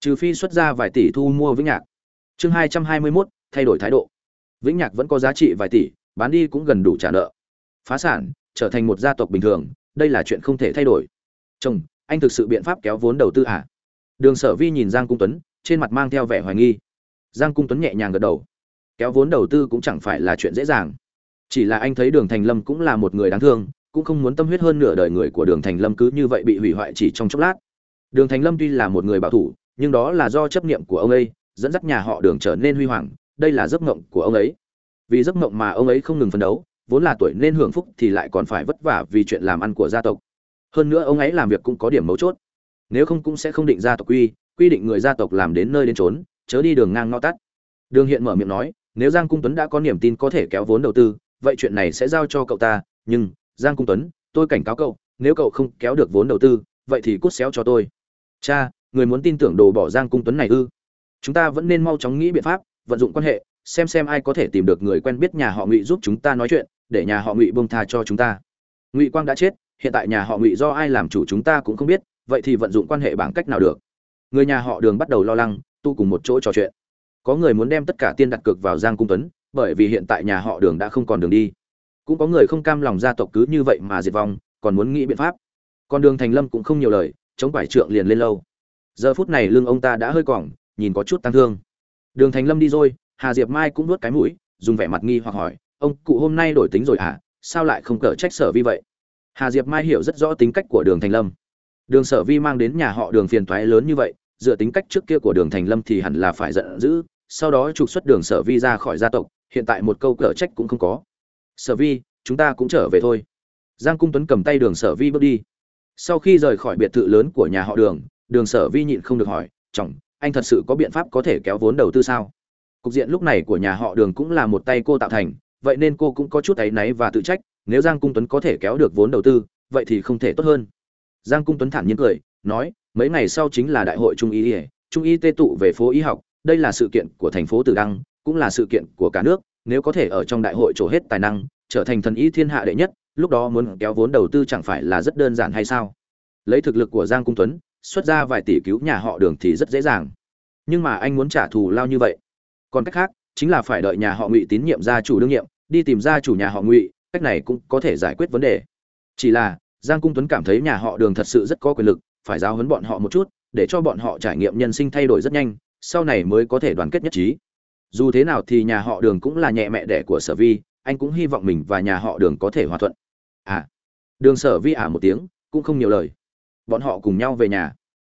Trừ phi xuất ra vài tỷ thu mua vĩnh nhạc. Chương hai trăm hai mươi mốt, thay đổi thái độ. Vĩnh nhạc vẫn có giá trị vài tỷ, bán đi cũng gần đủ trả nợ. Phá sản, trở thành một gia tộc bình thường, đây là chuyện không thể thay đổi. Chồng, anh thực sự biện pháp kéo vốn đầu tư à? Đường sở vi nhìn giang cung tuấn, trên mặt mang theo vẻ hoài nghi. Giang cung tuấn nhẹ nhàng gật đầu kéo vốn đầu tư cũng chẳng phải là chuyện dễ dàng. Chỉ là anh thấy đường thành lâm cũng là một người đáng thương, cũng không muốn tâm huyết hơn nửa đời người của đường thành lâm cứ như vậy bị hủy hoại chỉ trong chốc lát. Đường thành lâm tuy là một người bảo thủ, nhưng đó là do chấp niệm của ông ấy, dẫn dắt nhà họ đường trở nên huy hoàng, đây là giấc mộng của ông ấy. Vì giấc mộng mà ông ấy không ngừng phấn đấu, vốn là tuổi nên hưởng phúc thì lại còn phải vất vả vì chuyện làm ăn của gia tộc. Hơn nữa ông ấy làm việc cũng có điểm mấu chốt. Nếu không cũng sẽ không định gia tộc quy quy định người gia tộc làm đến nơi đến trốn chớ đi đường ngang ngõ tắt. Đường hiện mở miệng nói nếu giang cung tuấn đã có niềm tin có thể kéo vốn đầu tư, vậy chuyện này sẽ giao cho cậu ta, nhưng giang cung tuấn, tôi cảnh cáo cậu, nếu cậu không kéo được vốn đầu tư, vậy thì cút xéo cho tôi. Cha, người muốn tin tưởng đồ bỏ giang cung tuấn này ư? Chúng ta vẫn nên mau chóng nghĩ biện pháp, vận dụng quan hệ, xem xem ai có thể tìm được người quen biết nhà họ ngụy giúp chúng ta nói chuyện, để nhà họ ngụy bông tha cho chúng ta. Ngụy quang đã chết, hiện tại nhà họ ngụy do ai làm chủ chúng ta cũng không biết, vậy thì vận dụng quan hệ bằng cách nào được? Người nhà họ đường bắt đầu lo lắng, tu cùng một chỗ trò chuyện có người muốn đem tất cả tiên đặt cược vào giang cung tuấn, bởi vì hiện tại nhà họ đường đã không còn đường đi. Cũng có người không cam lòng gia tộc cứ như vậy mà diệt vong, còn muốn nghĩ biện pháp. Còn đường thành lâm cũng không nhiều lời, chống quải trượng liền lên lâu. Giờ phút này lưng ông ta đã hơi cỏng, nhìn có chút tăng thương. Đường thành lâm đi rồi, hà diệp mai cũng nuốt cái mũi, dùng vẻ mặt nghi hoặc hỏi, ông cụ hôm nay đổi tính rồi à? Sao lại không cỡ trách sở vi vậy? Hà diệp mai hiểu rất rõ tính cách của đường thành lâm. Đường sở vi mang đến nhà họ đường phiền toái lớn như vậy, dựa tính cách trước kia của đường thành lâm thì hẳn là phải giận dữ sau đó trục xuất đường sở vi ra khỏi gia tộc, hiện tại một câu cở trách cũng không có. Sở vi, chúng ta cũng trở về thôi. Giang cung tuấn cầm tay đường sở vi bước đi. Sau khi rời khỏi biệt thự lớn của nhà họ đường đường sở vi nhịn không được hỏi, chồng, anh thật sự có biện pháp có thể kéo vốn đầu tư sao? Cục diện lúc này của nhà họ đường cũng là một tay cô tạo thành, vậy nên cô cũng có chút áy náy và tự trách, nếu giang cung tuấn có thể kéo được vốn đầu tư, vậy thì không thể tốt hơn. Giang cung tuấn thản nhiên cười, nói, mấy ngày sau chính là đại hội trung y trung y tê tụ về phố y học đây là sự kiện của thành phố tử đăng, cũng là sự kiện của cả nước, nếu có thể ở trong đại hội trổ hết tài năng, trở thành thần y thiên hạ đệ nhất, lúc đó muốn kéo vốn đầu tư chẳng phải là rất đơn giản hay sao? Lấy thực lực của giang cung tuấn, xuất ra vài tỷ cứu nhà họ đường thì rất dễ dàng. Nhưng mà anh muốn trả thù lao như vậy. Còn cách khác, chính là phải đợi nhà họ ngụy tín nhiệm gia chủ đương nhiệm, đi tìm ra chủ nhà họ ngụy, cách này cũng có thể giải quyết vấn đề. Chỉ là, giang cung tuấn cảm thấy nhà họ đường thật sự rất có quyền lực, phải giáo huấn bọn họ một chút, để cho bọn họ trải nghiệm nhân sinh thay đổi rất nhanh sau này mới có thể đoàn kết nhất trí. Dù thế nào thì nhà họ đường cũng là nhẹ mẹ đẻ của sở vi, anh cũng hy vọng mình và nhà họ đường có thể hòa thuận. À đường sở vi ả à một tiếng, cũng không nhiều lời. Bọn họ cùng nhau về nhà.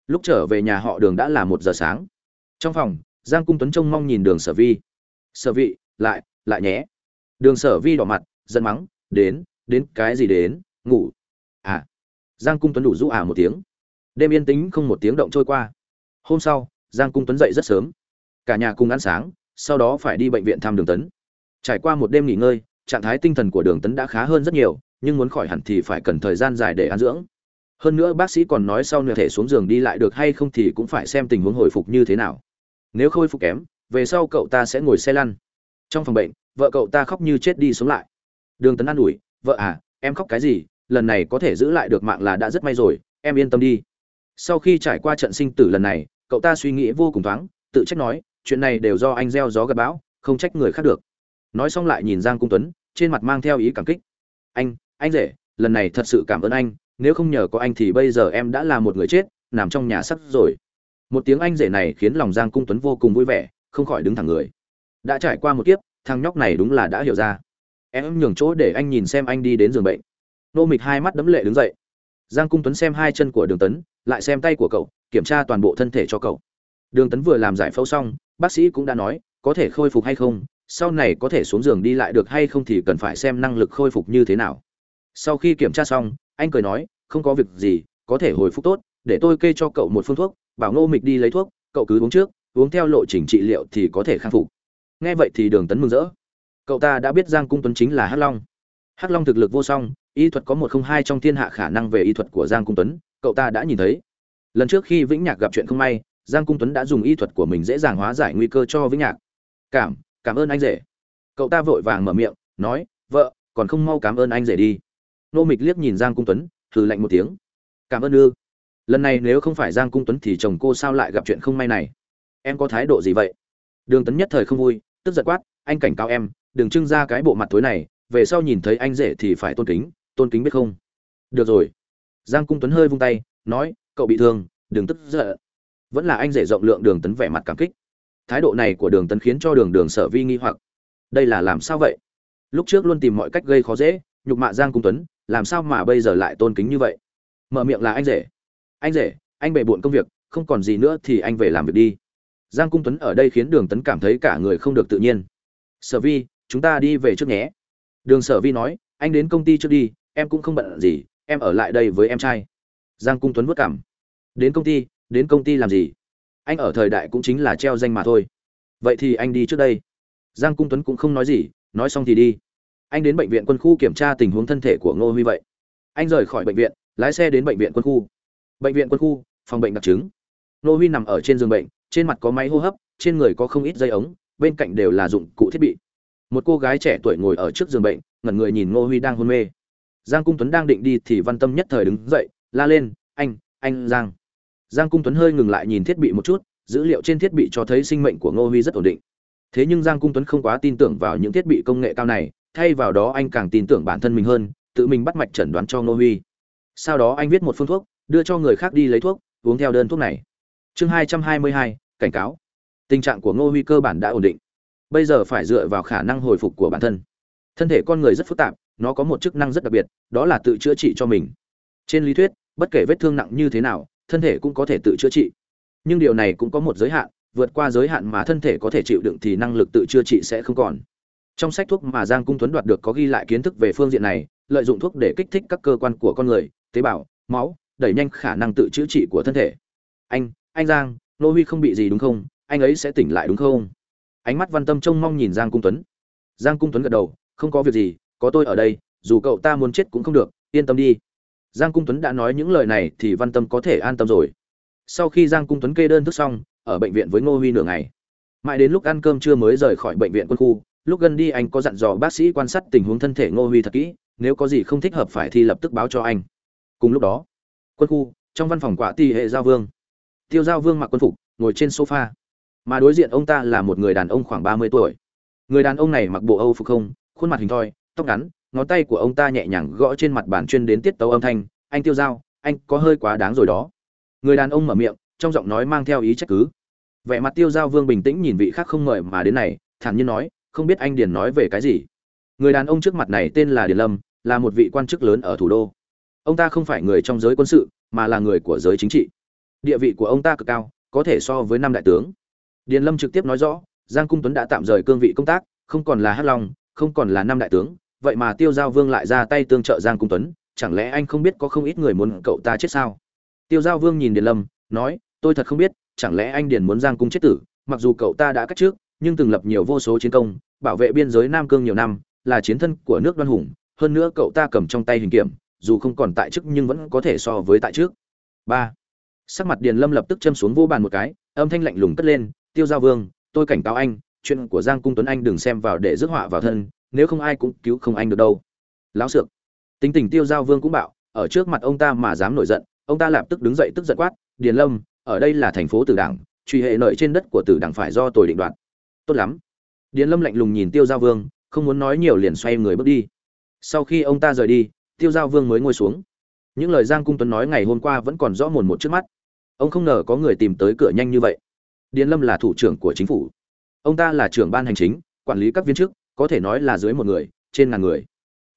Lúc trở về nhà họ đường đã là một giờ sáng. Trong phòng, giang cung tuấn trông mong nhìn đường sở vi. Sở vị, lại lại nhé. Đường sở vi đỏ mặt, giận mắng, đến đến cái gì đến, ngủ. À giang cung tuấn đủ rũ à một tiếng. Đêm yên tĩnh không một tiếng động trôi qua. Hôm sau giang cung tuấn dậy rất sớm. Cả nhà cùng ăn sáng, sau đó phải đi bệnh viện thăm đường tấn. Trải qua một đêm nghỉ ngơi, trạng thái tinh thần của đường tấn đã khá hơn rất nhiều, nhưng muốn khỏi hẳn thì phải cần thời gian dài để ăn dưỡng. Hơn nữa bác sĩ còn nói sau nửa thể xuống giường đi lại được hay không thì cũng phải xem tình huống hồi phục như thế nào. Nếu khôi phục kém, về sau cậu ta sẽ ngồi xe lăn. Trong phòng bệnh, vợ cậu ta khóc như chết đi xuống lại. Đường tấn an ủi, vợ à em khóc cái gì? Lần này có thể giữ lại được mạng là đã rất may rồi, em yên tâm đi. Sau khi trải qua trận sinh tử lần này cậu ta suy nghĩ vô cùng thoáng, tự trách nói, chuyện này đều do anh gieo gió gặp bão, không trách người khác được. Nói xong lại nhìn giang cung tuấn, trên mặt mang theo ý cảm kích. Anh anh rể, lần này thật sự cảm ơn anh, nếu không nhờ có anh thì bây giờ em đã là một người chết, nằm trong nhà sắp rồi. Một tiếng anh rể này khiến lòng giang cung tuấn vô cùng vui vẻ, không khỏi đứng thẳng người. Đã trải qua một kiếp, thằng nhóc này đúng là đã hiểu ra. Em nhường chỗ để anh nhìn xem anh đi đến giường bệnh. Nô mịch hai mắt đấm lệ đứng dậy. Giang cung tuấn xem hai chân của đường tấn, lại xem tay của cậu kiểm tra toàn bộ thân thể cho cậu. Đường tấn vừa làm giải phẫu xong, bác sĩ cũng đã nói, có thể khôi phục hay không, sau này có thể xuống giường đi lại được hay không thì cần phải xem năng lực khôi phục như thế nào. Sau khi kiểm tra xong, anh cười nói, không có việc gì, có thể hồi phục tốt, để tôi kê cho cậu một phương thuốc, bảo ngô mịch đi lấy thuốc, cậu cứ uống trước, uống theo lộ trình trị liệu thì có thể khắc phục. Nghe vậy thì đường tấn mừng rỡ. Cậu ta đã biết giang cung tuấn chính là hắc long. Hắc long thực lực vô song, y thuật có một không hai trong thiên hạ khả năng về y thuật của giang cung tuấn, cậu ta đã nhìn thấy lần trước khi vĩnh nhạc gặp chuyện không may, giang cung tuấn đã dùng y thuật của mình dễ dàng hóa giải nguy cơ cho vĩnh nhạc. Cảm cảm ơn anh rể. Cậu ta vội vàng mở miệng, nói, vợ, còn không mau cảm ơn anh rể đi. Nô mịch liếc nhìn giang cung tuấn thử lạnh một tiếng. Cảm ơn ư. Lần này nếu không phải giang cung tuấn thì chồng cô sao lại gặp chuyện không may này? Em có thái độ gì vậy? Đường tấn nhất thời không vui, tức giật quát, anh cảnh cáo em, đừng trưng ra cái bộ mặt thối này, về sau nhìn thấy anh rể thì phải tôn kính tôn kính biết không? Được rồi. Giang cung tuấn hơi vung tay, nói cậu bị thương, đừng tức giận. Vẫn là anh rể rộng lượng đường tấn vẻ mặt cảm kích. Thái độ này của đường tấn khiến cho đường đường sở vi nghi hoặc. Đây là làm sao vậy? Lúc trước luôn tìm mọi cách gây khó dễ, nhục mạ giang cung tuấn, làm sao mà bây giờ lại tôn kính như vậy? Mở miệng là anh rể. Anh rể, anh bề bộn công việc, không còn gì nữa thì anh về làm việc đi. Giang cung tuấn ở đây khiến đường tấn cảm thấy cả người không được tự nhiên. Sở vi, chúng ta đi về trước nhé. Đường sở vi nói, anh đến công ty trước đi, em cũng không bận gì, em ở lại đây với em trai giang cung tuấn vất cảm đến công ty, đến công ty làm gì? Anh ở thời đại cũng chính là treo danh mà thôi. Vậy thì anh đi trước đây. Giang cung tuấn cũng không nói gì, nói xong thì đi. Anh đến bệnh viện quân khu kiểm tra tình huống thân thể của ngô huy vậy. Anh rời khỏi bệnh viện, lái xe đến bệnh viện quân khu. Bệnh viện quân khu, phòng bệnh đặc trứng ngô huy nằm ở trên giường bệnh, trên mặt có máy hô hấp, trên người có không ít dây ống, bên cạnh đều là dụng cụ thiết bị. Một cô gái trẻ tuổi ngồi ở trước giường bệnh, ngẩn người nhìn ngô huy đang hôn mê. Giang cung tuấn đang định đi thì văn tâm nhất thời đứng dậy la lên, anh anh giang. Giang cung tuấn hơi ngừng lại nhìn thiết bị một chút, dữ liệu trên thiết bị cho thấy sinh mệnh của ngô huy rất ổn định. Thế nhưng giang cung tuấn không quá tin tưởng vào những thiết bị công nghệ cao này, thay vào đó anh càng tin tưởng bản thân mình hơn, tự mình bắt mạch chẩn đoán cho ngô huy. Sau đó anh viết một phương thuốc, đưa cho người khác đi lấy thuốc, uống theo đơn thuốc này. Chương hai trăm hai mươi hai, cảnh cáo. Tình trạng của ngô huy cơ bản đã ổn định. Bây giờ phải dựa vào khả năng hồi phục của bản thân. Thân thể con người rất phức tạp, nó có một chức năng rất đặc biệt, đó là tự chữa trị cho mình trên lý thuyết, bất kể vết thương nặng như thế nào, thân thể cũng có thể tự chữa trị. Nhưng điều này cũng có một giới hạn, vượt qua giới hạn mà thân thể có thể chịu đựng thì năng lực tự chữa trị sẽ không còn. Trong sách thuốc mà giang cung tuấn đoạt được có ghi lại kiến thức về phương diện này, lợi dụng thuốc để kích thích các cơ quan của con người, tế bào, máu, đẩy nhanh khả năng tự chữa trị của thân thể. Anh anh giang nô huy không bị gì đúng không? Anh ấy sẽ tỉnh lại đúng không? Ánh mắt văn tâm trông mong nhìn giang cung tuấn giang cung tuấn gật đầu, không có việc gì, có tôi ở đây, dù cậu ta muốn chết cũng không được, yên tâm đi giang cung tuấn đã nói những lời này thì văn tâm có thể an tâm rồi. Sau khi giang cung tuấn kê đơn thức xong, ở bệnh viện với ngô huy nửa ngày. Mãi đến lúc ăn cơm trưa mới rời khỏi bệnh viện quân khu, lúc gần đi anh có dặn dò bác sĩ quan sát tình huống thân thể ngô huy thật kỹ, nếu có gì không thích hợp phải thì lập tức báo cho anh. Cùng lúc đó, quân khu, trong văn phòng quả ti hệ giao vương. Tiêu giao vương mặc quân phục, ngồi trên sofa. Mà đối diện ông ta là một người đàn ông khoảng ba mươi tuổi. Người đàn ông này mặc bộ âu phục không, khuôn mặt hình thoi, tóc ngắn ngón tay của ông ta nhẹ nhàng gõ trên mặt bàn chuyên đến tiết tấu âm thanh, anh tiêu giao, anh có hơi quá đáng rồi đó. Người đàn ông mở miệng, trong giọng nói mang theo ý trách cứ. Vẻ mặt tiêu giao vương bình tĩnh nhìn vị khác không mời mà đến này, thản nhiên nói, không biết anh điền nói về cái gì? Người đàn ông trước mặt này tên là điền lâm, là một vị quan chức lớn ở thủ đô. Ông ta không phải người trong giới quân sự, mà là người của giới chính trị. Địa vị của ông ta cực cao, có thể so với năm đại tướng. Điền lâm trực tiếp nói rõ, giang cung tuấn đã tạm rời cương vị công tác, không còn là hắc long, không còn là năm đại tướng vậy mà tiêu giao vương lại ra tay tương trợ giang cung tuấn, chẳng lẽ anh không biết có không ít người muốn cậu ta chết sao? Tiêu giao vương nhìn điền lâm, nói, tôi thật không biết, chẳng lẽ anh điền muốn giang cung chết tử, mặc dù cậu ta đã cắt trước, nhưng từng lập nhiều vô số chiến công, bảo vệ biên giới nam cương nhiều năm, là chiến thân của nước đoan hùng, hơn nữa cậu ta cầm trong tay hình kiểm dù không còn tại chức nhưng vẫn có thể so với tại trước. Ba. Sắc mặt điền lâm lập tức châm xuống vô bàn một cái, âm thanh lạnh lùng cất lên, tiêu giao vương, tôi cảnh cáo anh, chuyện của giang cung tuấn anh đừng xem vào để rước họa vào thân nếu không ai cũng cứu không anh được đâu. Lão sượng tính tình tiêu giao vương cũng bảo ở trước mặt ông ta mà dám nổi giận, ông ta lập tức đứng dậy tức giận quát, điền lâm, ở đây là thành phố tử đảng, truy hệ nợ trên đất của tử đảng phải do tôi định đoạt. Tốt lắm. Điền lâm lạnh lùng nhìn tiêu giao vương, không muốn nói nhiều liền xoay người bước đi. Sau khi ông ta rời đi, tiêu giao vương mới ngồi xuống. Những lời giang cung tuấn nói ngày hôm qua vẫn còn rõ mồn một trước mắt. Ông không ngờ có người tìm tới cửa nhanh như vậy. Điền lâm là thủ trưởng của chính phủ. Ông ta là trưởng ban hành chính, quản lý các viên chức có thể nói là dưới một người, trên ngàn người.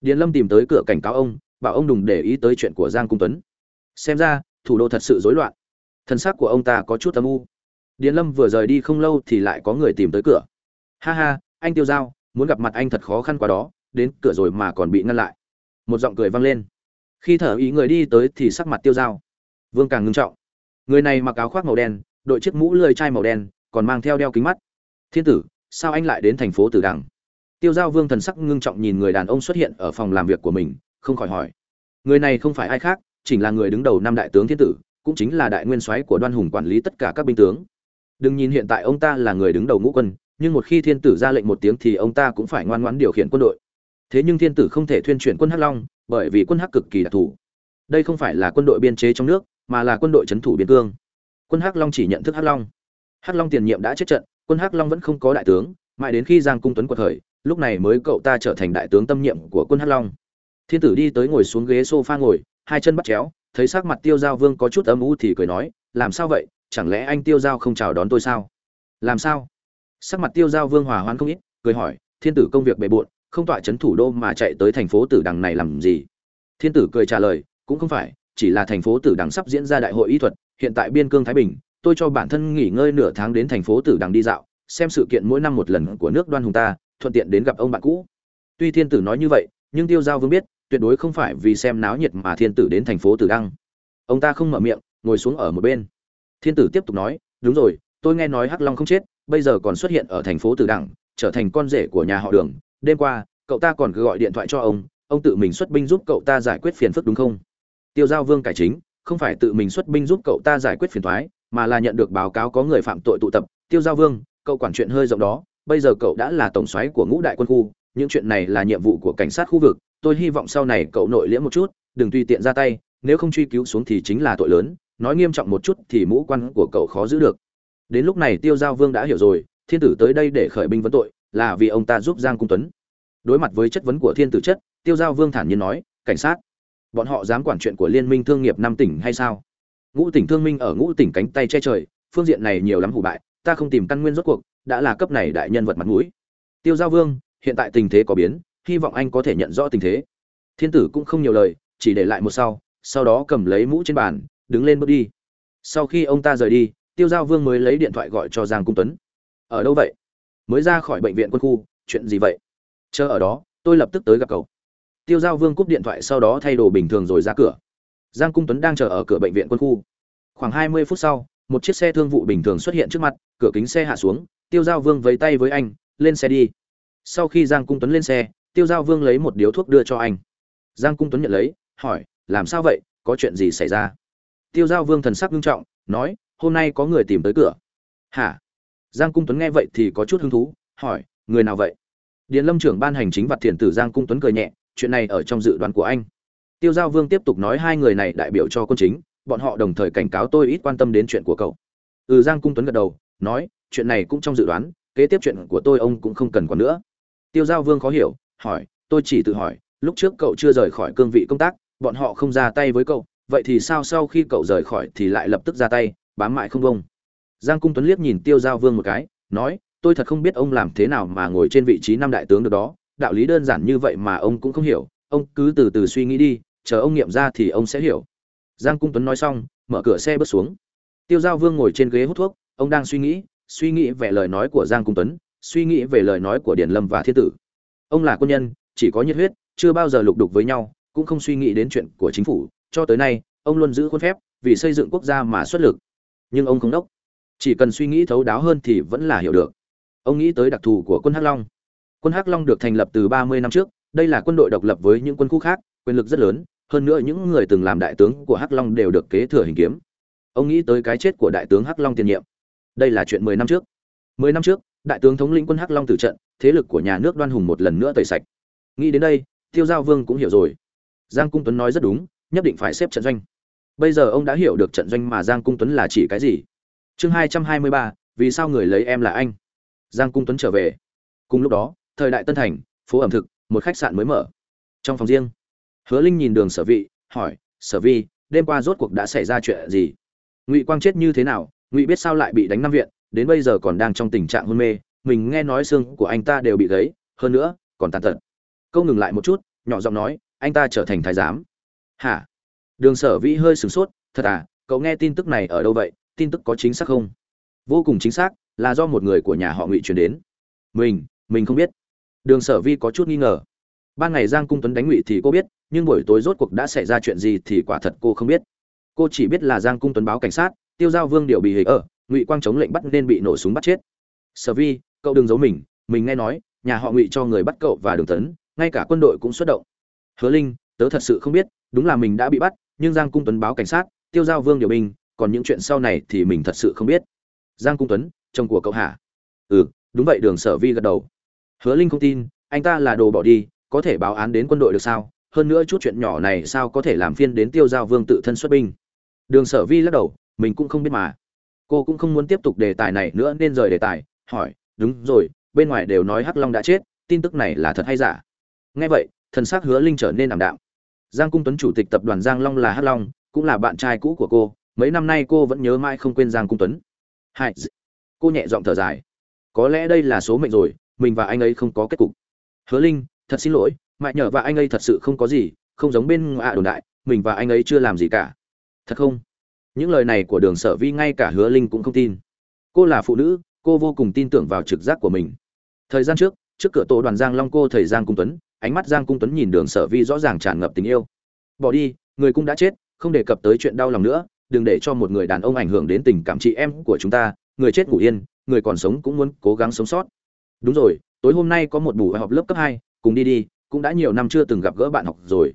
Điền lâm tìm tới cửa cảnh cáo ông, bảo ông đừng để ý tới chuyện của giang cung tuấn. Xem ra, thủ đô thật sự rối loạn. Thân xác của ông ta có chút âm u. Điền lâm vừa rời đi không lâu thì lại có người tìm tới cửa. Ha ha, anh tiêu giao, muốn gặp mặt anh thật khó khăn quá đó, đến cửa rồi mà còn bị ngăn lại. Một giọng cười vang lên. Khi thở ý người đi tới thì sắc mặt tiêu dao vương càng ngưng trọng. Người này mặc áo khoác màu đen, đội chiếc mũ lơi chai màu đen, còn mang theo đeo kính mắt. Thiên tử, sao anh lại đến thành phố tử đằng? Tiêu giao vương thần sắc ngưng trọng nhìn người đàn ông xuất hiện ở phòng làm việc của mình, không khỏi hỏi. Người này không phải ai khác chính là người đứng đầu năm đại tướng thiên tử, cũng chính là đại nguyên soái của đoan hùng quản lý tất cả các binh tướng. Đừng nhìn hiện tại ông ta là người đứng đầu ngũ quân, nhưng một khi thiên tử ra lệnh một tiếng thì ông ta cũng phải ngoan ngoãn điều khiển quân đội. Thế nhưng thiên tử không thể thuyên chuyển quân hắc long, bởi vì quân hắc cực kỳ đặc thù. Đây không phải là quân đội biên chế trong nước, mà là quân đội trấn thủ biên cương. Quân hắc long chỉ nhận thức hắc long. Hắc long tiền nhiệm đã chết trận, quân hắc long vẫn không có đại tướng, mãi đến khi giang cung tuấn quật khởi lúc này mới cậu ta trở thành đại tướng tâm nhiệm của quân hắc long. Thiên tử đi tới ngồi xuống ghế sofa ngồi, hai chân bắt chéo, thấy sắc mặt tiêu giao vương có chút âm u thì cười nói, làm sao vậy? Chẳng lẽ anh tiêu giao không chào đón tôi sao? Làm sao? Sắc mặt tiêu giao vương hòa hoan không ít, cười hỏi, thiên tử công việc bề bộn, không tọa chấn thủ đô mà chạy tới thành phố tử đằng này làm gì? Thiên tử cười trả lời, cũng không phải, chỉ là thành phố tử đằng sắp diễn ra đại hội y thuật, hiện tại biên cương thái bình, tôi cho bản thân nghỉ ngơi nửa tháng đến thành phố tử đằng đi dạo, xem sự kiện mỗi năm một lần của nước đoan hùng ta thuận tiện đến gặp ông bạn cũ. Tuy thiên tử nói như vậy, nhưng tiêu giao vương biết, tuyệt đối không phải vì xem náo nhiệt mà thiên tử đến thành phố tử đăng. Ông ta không mở miệng, ngồi xuống ở một bên. Thiên tử tiếp tục nói, đúng rồi, tôi nghe nói hắc long không chết, bây giờ còn xuất hiện ở thành phố tử đăng, trở thành con rể của nhà họ đường. Đêm qua, cậu ta còn cứ gọi điện thoại cho ông ông tự mình xuất binh giúp cậu ta giải quyết phiền phức đúng không? Tiêu giao vương cải chính, không phải tự mình xuất binh giúp cậu ta giải quyết phiền thoái mà là nhận được báo cáo có người phạm tội tụ tập. Tiêu giao vương, cậu quản chuyện hơi rộng đó bây giờ cậu đã là tổng soái của ngũ đại quân khu, những chuyện này là nhiệm vụ của cảnh sát khu vực, tôi hy vọng sau này cậu nội liễm một chút, đừng tùy tiện ra tay, nếu không truy cứu xuống thì chính là tội lớn, nói nghiêm trọng một chút thì mũ quan của cậu khó giữ được. Đến lúc này tiêu giao vương đã hiểu rồi, thiên tử tới đây để khởi binh vấn tội, là vì ông ta giúp giang cung tuấn. Đối mặt với chất vấn của thiên tử chất, tiêu giao vương thản nhiên nói, cảnh sát, bọn họ dám quản chuyện của liên minh thương nghiệp năm tỉnh hay sao? Ngũ tỉnh thương minh ở ngũ tỉnh cánh tay che trời, phương diện này nhiều lắm hủ bại, ta không tìm căn nguyên rốt cuộc đã là cấp này đại nhân vật mặt mũi. Tiêu giao vương, hiện tại tình thế có biến, hy vọng anh có thể nhận rõ tình thế. Thiên tử cũng không nhiều lời, chỉ để lại một sau sau đó cầm lấy mũ trên bàn, đứng lên bước đi. Sau khi ông ta rời đi, tiêu giao vương mới lấy điện thoại gọi cho giang cung tuấn. Ở đâu vậy? Mới ra khỏi bệnh viện quân khu, chuyện gì vậy? Chờ ở đó, tôi lập tức tới gặp cậu. Tiêu giao vương cúp điện thoại sau đó thay đồ bình thường rồi ra cửa. Giang cung tuấn đang chờ ở cửa bệnh viện quân khu. Khoảng hai mươi phút sau, một chiếc xe thương vụ bình thường xuất hiện trước mặt, cửa kính xe hạ xuống tiêu giao vương vẫy tay với anh, lên xe đi. Sau khi giang cung tuấn lên xe, tiêu giao vương lấy một điếu thuốc đưa cho anh. Giang cung tuấn nhận lấy, hỏi, làm sao vậy? Có chuyện gì xảy ra? Tiêu giao vương thần sắc nghiêm trọng, nói, hôm nay có người tìm tới cửa. Hả? Giang cung tuấn nghe vậy thì có chút hứng thú, hỏi, người nào vậy? Điền lâm trưởng ban hành chính vặt thiền tử giang cung tuấn cười nhẹ, chuyện này ở trong dự đoán của anh. Tiêu giao vương tiếp tục nói, hai người này đại biểu cho quân chính, bọn họ đồng thời cảnh cáo tôi ít quan tâm đến chuyện của cậu. Ừ giang cung tuấn gật đầu nói, chuyện này cũng trong dự đoán, kế tiếp chuyện của tôi ông cũng không cần còn nữa. Tiêu giao vương khó hiểu, hỏi, tôi chỉ tự hỏi, lúc trước cậu chưa rời khỏi cương vị công tác, bọn họ không ra tay với cậu, vậy thì sao sau khi cậu rời khỏi thì lại lập tức ra tay, bám mại không bông? Giang cung tuấn liếc nhìn tiêu giao vương một cái, nói, tôi thật không biết ông làm thế nào mà ngồi trên vị trí năm đại tướng được đó, đạo lý đơn giản như vậy mà ông cũng không hiểu, ông cứ từ từ suy nghĩ đi, chờ ông nghiệm ra thì ông sẽ hiểu. Giang cung tuấn nói xong, mở cửa xe bước xuống. Tiêu giao vương ngồi trên ghế hút thuốc ông đang suy nghĩ suy nghĩ về lời nói của giang cung tuấn, suy nghĩ về lời nói của điền lâm và thiên tử. Ông là quân nhân, chỉ có nhiệt huyết, chưa bao giờ lục đục với nhau, cũng không suy nghĩ đến chuyện của chính phủ. Cho tới nay, ông luôn giữ khuôn phép vì xây dựng quốc gia mà xuất lực. Nhưng ông không đốc. Chỉ cần suy nghĩ thấu đáo hơn thì vẫn là hiểu được. Ông nghĩ tới đặc thù của quân hắc long. Quân hắc long được thành lập từ ba mươi năm trước, đây là quân đội độc lập với những quân khu khác, quyền lực rất lớn, hơn nữa những người từng làm đại tướng của hắc long đều được kế thừa hình kiếm. Ông nghĩ tới cái chết của đại tướng hắc long tiền nhiệm đây là chuyện mười năm trước. Mười năm trước, đại tướng thống lĩnh quân hắc long tử trận, thế lực của nhà nước đoan hùng một lần nữa tẩy sạch. Nghĩ đến đây, tiêu giao vương cũng hiểu rồi. Giang cung tuấn nói rất đúng, nhất định phải xếp trận doanh. Bây giờ ông đã hiểu được trận doanh mà giang cung tuấn là chỉ cái gì. Chương hai trăm hai mươi ba, vì sao người lấy em là anh? Giang cung tuấn trở về. Cùng lúc đó, thời đại tân thành, phố ẩm thực, một khách sạn mới mở. Trong phòng riêng, hứa linh nhìn đường sở vị, hỏi, sở vi, đêm qua rốt cuộc đã xảy ra chuyện gì? Ngụy quang chết như thế nào? Ngụy biết sao lại bị đánh năm viện, đến bây giờ còn đang trong tình trạng hôn mê, mình nghe nói xương của anh ta đều bị gãy, hơn nữa, còn tàn tật. Câu ngừng lại một chút, nhỏ giọng nói, anh ta trở thành thái giám. Hả? Đường sở vĩ hơi sửng sốt, thật à cậu nghe tin tức này ở đâu vậy, tin tức có chính xác không? Vô cùng chính xác, là do một người của nhà họ ngụy truyền đến. Mình mình không biết. Đường sở vi có chút nghi ngờ. Ban ngày giang cung tuấn đánh ngụy thì cô biết, nhưng buổi tối rốt cuộc đã xảy ra chuyện gì thì quả thật cô không biết. Cô chỉ biết là giang cung tuấn báo cảnh sát tiêu giao vương điều bị hình ở, ngụy quang chống lệnh bắt nên bị nổ súng bắt chết. Sở vi, cậu đừng giấu mình mình nghe nói, nhà họ ngụy cho người bắt cậu và đường tấn, ngay cả quân đội cũng xuất động. Hứa linh, tớ thật sự không biết, đúng là mình đã bị bắt, nhưng giang cung tuấn báo cảnh sát, tiêu giao vương điều binh, còn những chuyện sau này thì mình thật sự không biết. Giang cung tuấn, chồng của cậu hả? Ừ đúng vậy, đường sở vi gật đầu. Hứa linh không tin, anh ta là đồ bỏ đi, có thể báo án đến quân đội được sao? Hơn nữa chút chuyện nhỏ này sao có thể làm phiên đến tiêu giao vương tự thân xuất binh? Đường sở vi lắc đầu mình cũng không biết mà. Cô cũng không muốn tiếp tục đề tài này nữa nên rời đề tài, hỏi, đúng rồi, bên ngoài đều nói hắc long đã chết, tin tức này là thật hay giả? Nghe vậy, thần s ắ c hứa linh trở nên ảm đạm. Giang cung tuấn chủ tịch tập đoàn giang long là hắc long, cũng là bạn trai cũ của cô, mấy năm nay cô vẫn nhớ mãi không quên giang cung tuấn. Hai cô nhẹ giọng thở dài. Có lẽ đây là số mệnh rồi, mình và anh ấy không có kết cục. Hứa linh, thật xin lỗi mại nhờ và anh ấy thật sự không có gì, không giống bên ngạ đồn đại, mình và anh ấy chưa làm gì cả. Thật không? Những lời này của đường sở vi ngay cả hứa linh cũng không tin. Cô là phụ nữ, cô vô cùng tin tưởng vào trực giác của mình. Thời gian trước trước cửa tổ đoàn giang long cô thầy giang cung tuấn, ánh mắt giang cung tuấn nhìn đường sở vi rõ ràng tràn ngập tình yêu. Bỏ đi, người cũng đã chết, không đề cập tới chuyện đau lòng nữa, đừng để cho một người đàn ông ảnh hưởng đến tình cảm chị em của chúng ta, người chết ngủ yên, người còn sống cũng muốn cố gắng sống sót. Đúng rồi, tối hôm nay có một buổi họp lớp cấp hai, cùng đi đi, cũng đã nhiều năm chưa từng gặp gỡ bạn học rồi.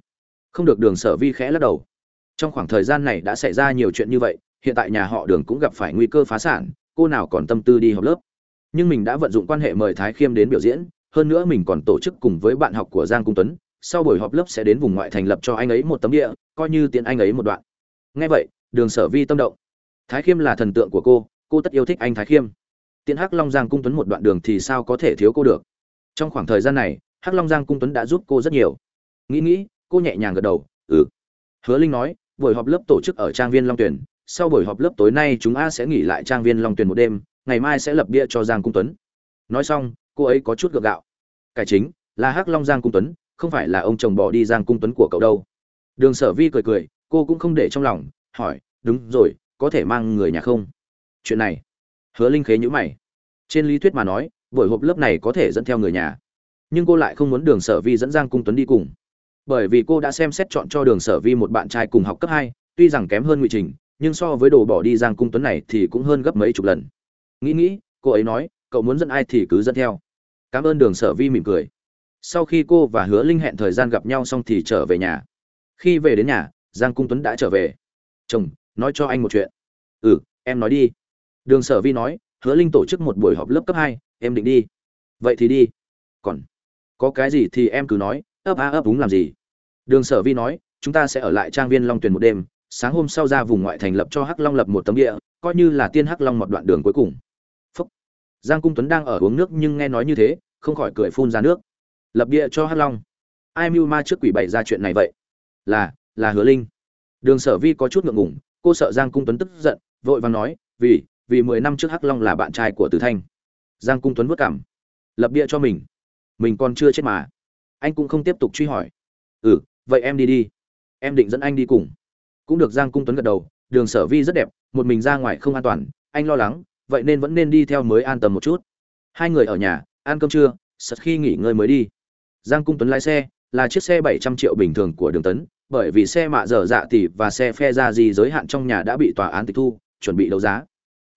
Không được đường sở vi khẽ lắc đầu trong khoảng thời gian này đã xảy ra nhiều chuyện như vậy, hiện tại nhà họ đường cũng gặp phải nguy cơ phá sản, cô nào còn tâm tư đi học lớp. Nhưng mình đã vận dụng quan hệ mời thái khiêm đến biểu diễn, hơn nữa mình còn tổ chức cùng với bạn học của giang cung tuấn. Sau buổi họp lớp sẽ đến vùng ngoại thành lập cho anh ấy một tấm địa, coi như tiện anh ấy một đoạn. Ngay vậy, đường sở vi tâm động. Thái khiêm là thần tượng của cô cô tất yêu thích anh thái khiêm. Tiện hắc long giang cung tuấn một đoạn đường thì sao có thể thiếu cô được? Trong khoảng thời gian này, hắc long giang cung tuấn đã giúp cô rất nhiều. Nghĩ nghĩ, cô nhẹ nhàng gật đầu ừ. Hứa linh nói buổi họp lớp tổ chức ở trang viên long tuyển sau buổi họp lớp tối nay, chúng a sẽ nghỉ lại trang viên long tuyển một đêm, ngày mai sẽ lập bia cho giang cung tuấn. Nói xong, cô ấy có chút gượng gạo. Cải chính, là hắc long giang cung tuấn, không phải là ông chồng bỏ đi giang cung tuấn của cậu đâu. Đường sở vi cười cười, cô cũng không để trong lòng, hỏi, đúng rồi, có thể mang người nhà không? Chuyện này, hứa linh khế nhữ mày. Trên lý thuyết mà nói, buổi họp lớp này có thể dẫn theo người nhà. Nhưng cô lại không muốn đường sở vi dẫn giang cung tuấn đi cùng bởi vì cô đã xem xét chọn cho đường sở vi một bạn trai cùng học cấp hai, tuy rằng kém hơn ngụy trình, nhưng so với đồ bỏ đi giang cung tuấn này thì cũng hơn gấp mấy chục lần. Nghĩ nghĩ, cô ấy nói, cậu muốn dẫn ai thì cứ dẫn theo. Cảm ơn đường sở vi mỉm cười. Sau khi cô và hứa linh hẹn thời gian gặp nhau xong thì trở về nhà. Khi về đến nhà, giang cung tuấn đã trở về. Chồng, nói cho anh một chuyện. Ừ em nói đi. Đường sở vi nói, hứa linh tổ chức một buổi họp lớp cấp hai, em định đi. Vậy thì đi. Còn có cái gì thì em cứ nói ấp a ấp đúng làm gì? Đường sở vi nói, chúng ta sẽ ở lại trang viên long tuyền một đêm, sáng hôm sau ra vùng ngoại thành lập cho hắc long lập một tấm địa, coi như là tiên hắc long một đoạn đường cuối cùng. Phúc. giang cung tuấn đang ở uống nước nhưng nghe nói như thế, không khỏi cười phun ra nước. Lập địa cho hắc long. Ai mưu ma trước quỷ bày ra chuyện này vậy? Là là hứa linh. Đường sở vi có chút ngượng ngùng, cô sợ giang cung tuấn tức giận, vội vàng nói, vì vì mười năm trước hắc long là bạn trai của tử thanh. Giang cung tuấn vất cảm lập địa cho mình. Mình còn chưa chết mà anh cũng không tiếp tục truy hỏi. Ừ vậy em đi đi. Em định dẫn anh đi cùng. Cũng được giang cung tuấn gật đầu, đường sở vi rất đẹp, một mình ra ngoài không an toàn, anh lo lắng, vậy nên vẫn nên đi theo mới an tâm một chút. Hai người ở nhà, ăn cơm trưa, sật khi nghỉ ngơi mới đi. Giang cung tuấn lái xe, là chiếc xe bảy trăm triệu bình thường của đường tấn, bởi vì xe mạ dở dạ tỷ và xe phe ra gì giới hạn trong nhà đã bị tòa án tịch thu, chuẩn bị đấu giá.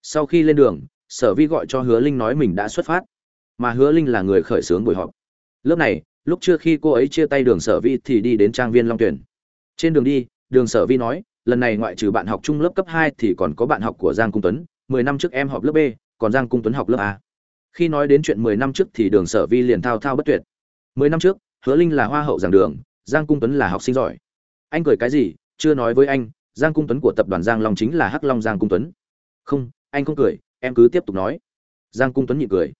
Sau khi lên đường, sở vi gọi cho hứa linh nói mình đã xuất phát. Mà hứa linh là người khởi xướng buổi họp. Lớp này lúc trước khi cô ấy chia tay đường sở vi thì đi đến trang viên long tuyển. Trên đường đi, đường sở vi nói, lần này ngoại trừ bạn học chung lớp cấp hai thì còn có bạn học của giang cung tuấn, mười năm trước em học lớp b, còn giang cung tuấn học lớp a. Khi nói đến chuyện mười năm trước thì đường sở vi liền thao thao bất tuyệt. Mười năm trước, hứa linh là hoa hậu giảng đường, giang cung tuấn là học sinh giỏi. Anh cười cái gì? Chưa nói với anh, giang cung tuấn của tập đoàn giang long chính là hắc long giang cung tuấn. Không, anh không cười, em cứ tiếp tục nói. Giang cung tuấn nhịn cười.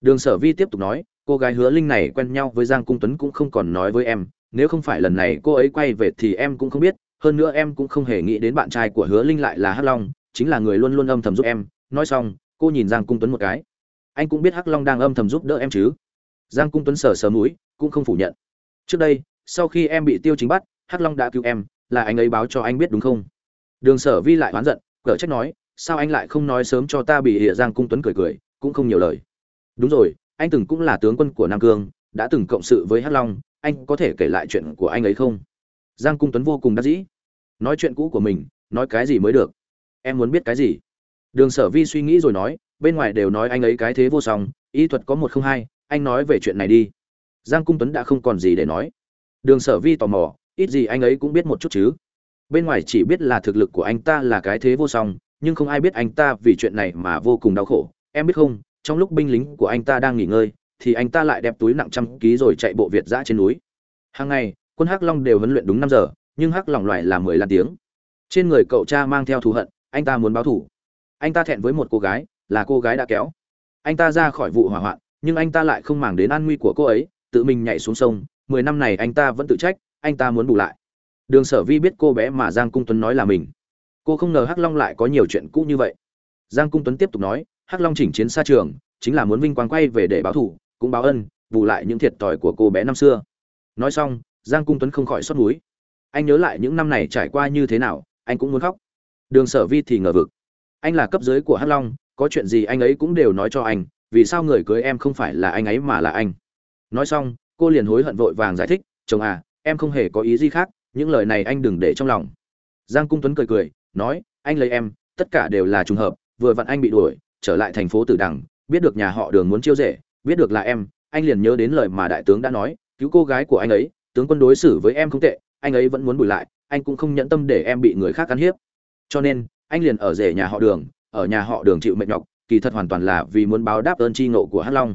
Đường sở vi tiếp tục nói cô gái hứa linh này quen nhau với giang cung tuấn cũng không còn nói với em. Nếu không phải lần này cô ấy quay về thì em cũng không biết. Hơn nữa em cũng không hề nghĩ đến bạn trai của hứa linh lại là hắc long, chính là người luôn luôn âm thầm giúp em. Nói xong, cô nhìn giang cung tuấn một cái. Anh cũng biết hắc long đang âm thầm giúp đỡ em chứ? Giang cung tuấn sờ sờ mũi, cũng không phủ nhận. Trước đây, sau khi em bị tiêu chính bắt, hắc long đã cứu em, là anh ấy báo cho anh biết đúng không? Đường sở vi lại oán giận, cở trách nói, sao anh lại không nói sớm cho ta? Bị hiện giang cung tuấn cười cười, cũng không nhiều lời. Đúng rồi anh từng cũng là tướng quân của nam cương, đã từng cộng sự với hắc long, anh có thể kể lại chuyện của anh ấy không? Giang cung tuấn vô cùng đắc dĩ. Nói chuyện cũ của mình, nói cái gì mới được? Em muốn biết cái gì? Đường sở vi suy nghĩ rồi nói, bên ngoài đều nói anh ấy cái thế vô song, y thuật có một không hai, anh nói về chuyện này đi. Giang cung tuấn đã không còn gì để nói. Đường sở vi tò mò, ít gì anh ấy cũng biết một chút chứ? Bên ngoài chỉ biết là thực lực của anh ta là cái thế vô song, nhưng không ai biết anh ta vì chuyện này mà vô cùng đau khổ. Em biết không trong lúc binh lính của anh ta đang nghỉ ngơi, thì anh ta lại đẹp túi nặng trăm ký rồi chạy bộ việt giã trên núi. Hàng ngày, quân hắc long đều huấn luyện đúng năm giờ, nhưng hắc lòng loại là mười lăm tiếng. Trên người cậu cha mang theo thù hận, anh ta muốn báo thù. Anh ta thẹn với một cô gái, là cô gái đã kéo. Anh ta ra khỏi vụ hỏa hoạn, nhưng anh ta lại không màng đến an nguy của cô ấy, tự mình nhảy xuống sông. Mười năm này anh ta vẫn tự trách, anh ta muốn bù lại. Đường sở vi biết cô bé mà giang cung tuấn nói là mình. Cô không ngờ hắc long lại có nhiều chuyện cũ như vậy. Giang cung tuấn tiếp tục nói hắc long chỉnh chiến xa trường, chính là muốn vinh quang quay về để báo thù cũng báo ân, bù lại những thiệt thòi của cô bé năm xưa. Nói xong, giang cung tuấn không khỏi xót núi. Anh nhớ lại những năm này trải qua như thế nào, anh cũng muốn khóc. Đường sở vi thì ngờ vực. Anh là cấp dưới của hắc long, có chuyện gì anh ấy cũng đều nói cho anh, vì sao người cưới em không phải là anh ấy mà là anh? Nói xong, cô liền hối hận vội vàng giải thích, chồng à em không hề có ý gì khác, những lời này anh đừng để trong lòng. Giang cung tuấn cười cười, nói, anh lấy em, tất cả đều là trùng hợp, vừa vặn anh bị đuổi trở lại thành phố tử đằng, biết được nhà họ đường muốn chiêu rể, biết được là em, anh liền nhớ đến lời mà đại tướng đã nói, cứu cô gái của anh ấy, tướng quân đối xử với em không tệ, anh ấy vẫn muốn bùi lại, anh cũng không nhẫn tâm để em bị người khác cắn hiếp. Cho nên, anh liền ở rể nhà họ đường, ở nhà họ đường chịu mệt nhọc, kỳ thật hoàn toàn là vì muốn báo đáp ơn tri ngộ của hắc long.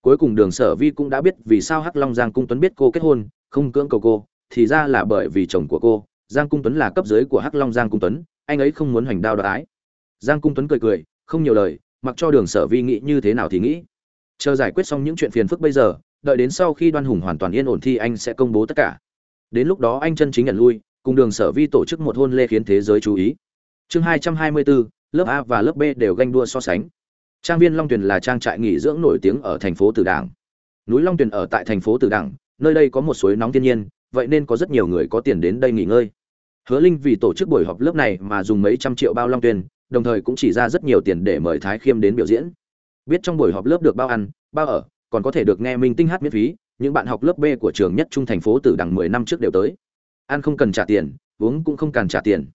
Cuối cùng đường sở vi cũng đã biết vì sao hắc long giang cung tuấn biết cô kết hôn, không cưỡng cầu cô, thì ra là bởi vì chồng của cô, giang cung tuấn là cấp dưới của hắc long giang cung tuấn, anh ấy không muốn hoành đao đoái ái. Giang cung tuấn cười cười không nhiều lời, mặc cho đường sở vi nghĩ như thế nào thì nghĩ. Chờ giải quyết xong những chuyện phiền phức bây giờ, đợi đến sau khi đoan hùng hoàn toàn yên ổn thì anh sẽ công bố tất cả. Đến lúc đó anh chân chính nhận lui, cùng đường sở vi tổ chức một hôn lê khiến thế giới chú ý. Chương hai trăm hai mươi bốn lớp a và lớp b đều ganh đua so sánh. Trang viên long tuyền là trang trại nghỉ dưỡng nổi tiếng ở thành phố tử đảng. Núi long tuyền ở tại thành phố tử đảng, nơi đây có một suối nóng thiên nhiên, vậy nên có rất nhiều người có tiền đến đây nghỉ ngơi. Hứa linh vì tổ chức buổi họp lớp này mà dùng mấy trăm triệu bao long tuyền đồng thời cũng chỉ ra rất nhiều tiền để mời thái khiêm đến biểu diễn. Biết trong buổi họp lớp được bao ăn, bao ở, còn có thể được nghe minh tinh hát miễn phí, những bạn học lớp b của trường nhất trung thành phố từ đằng mười năm trước đều tới. Ăn không cần trả tiền, uống cũng không cần trả tiền.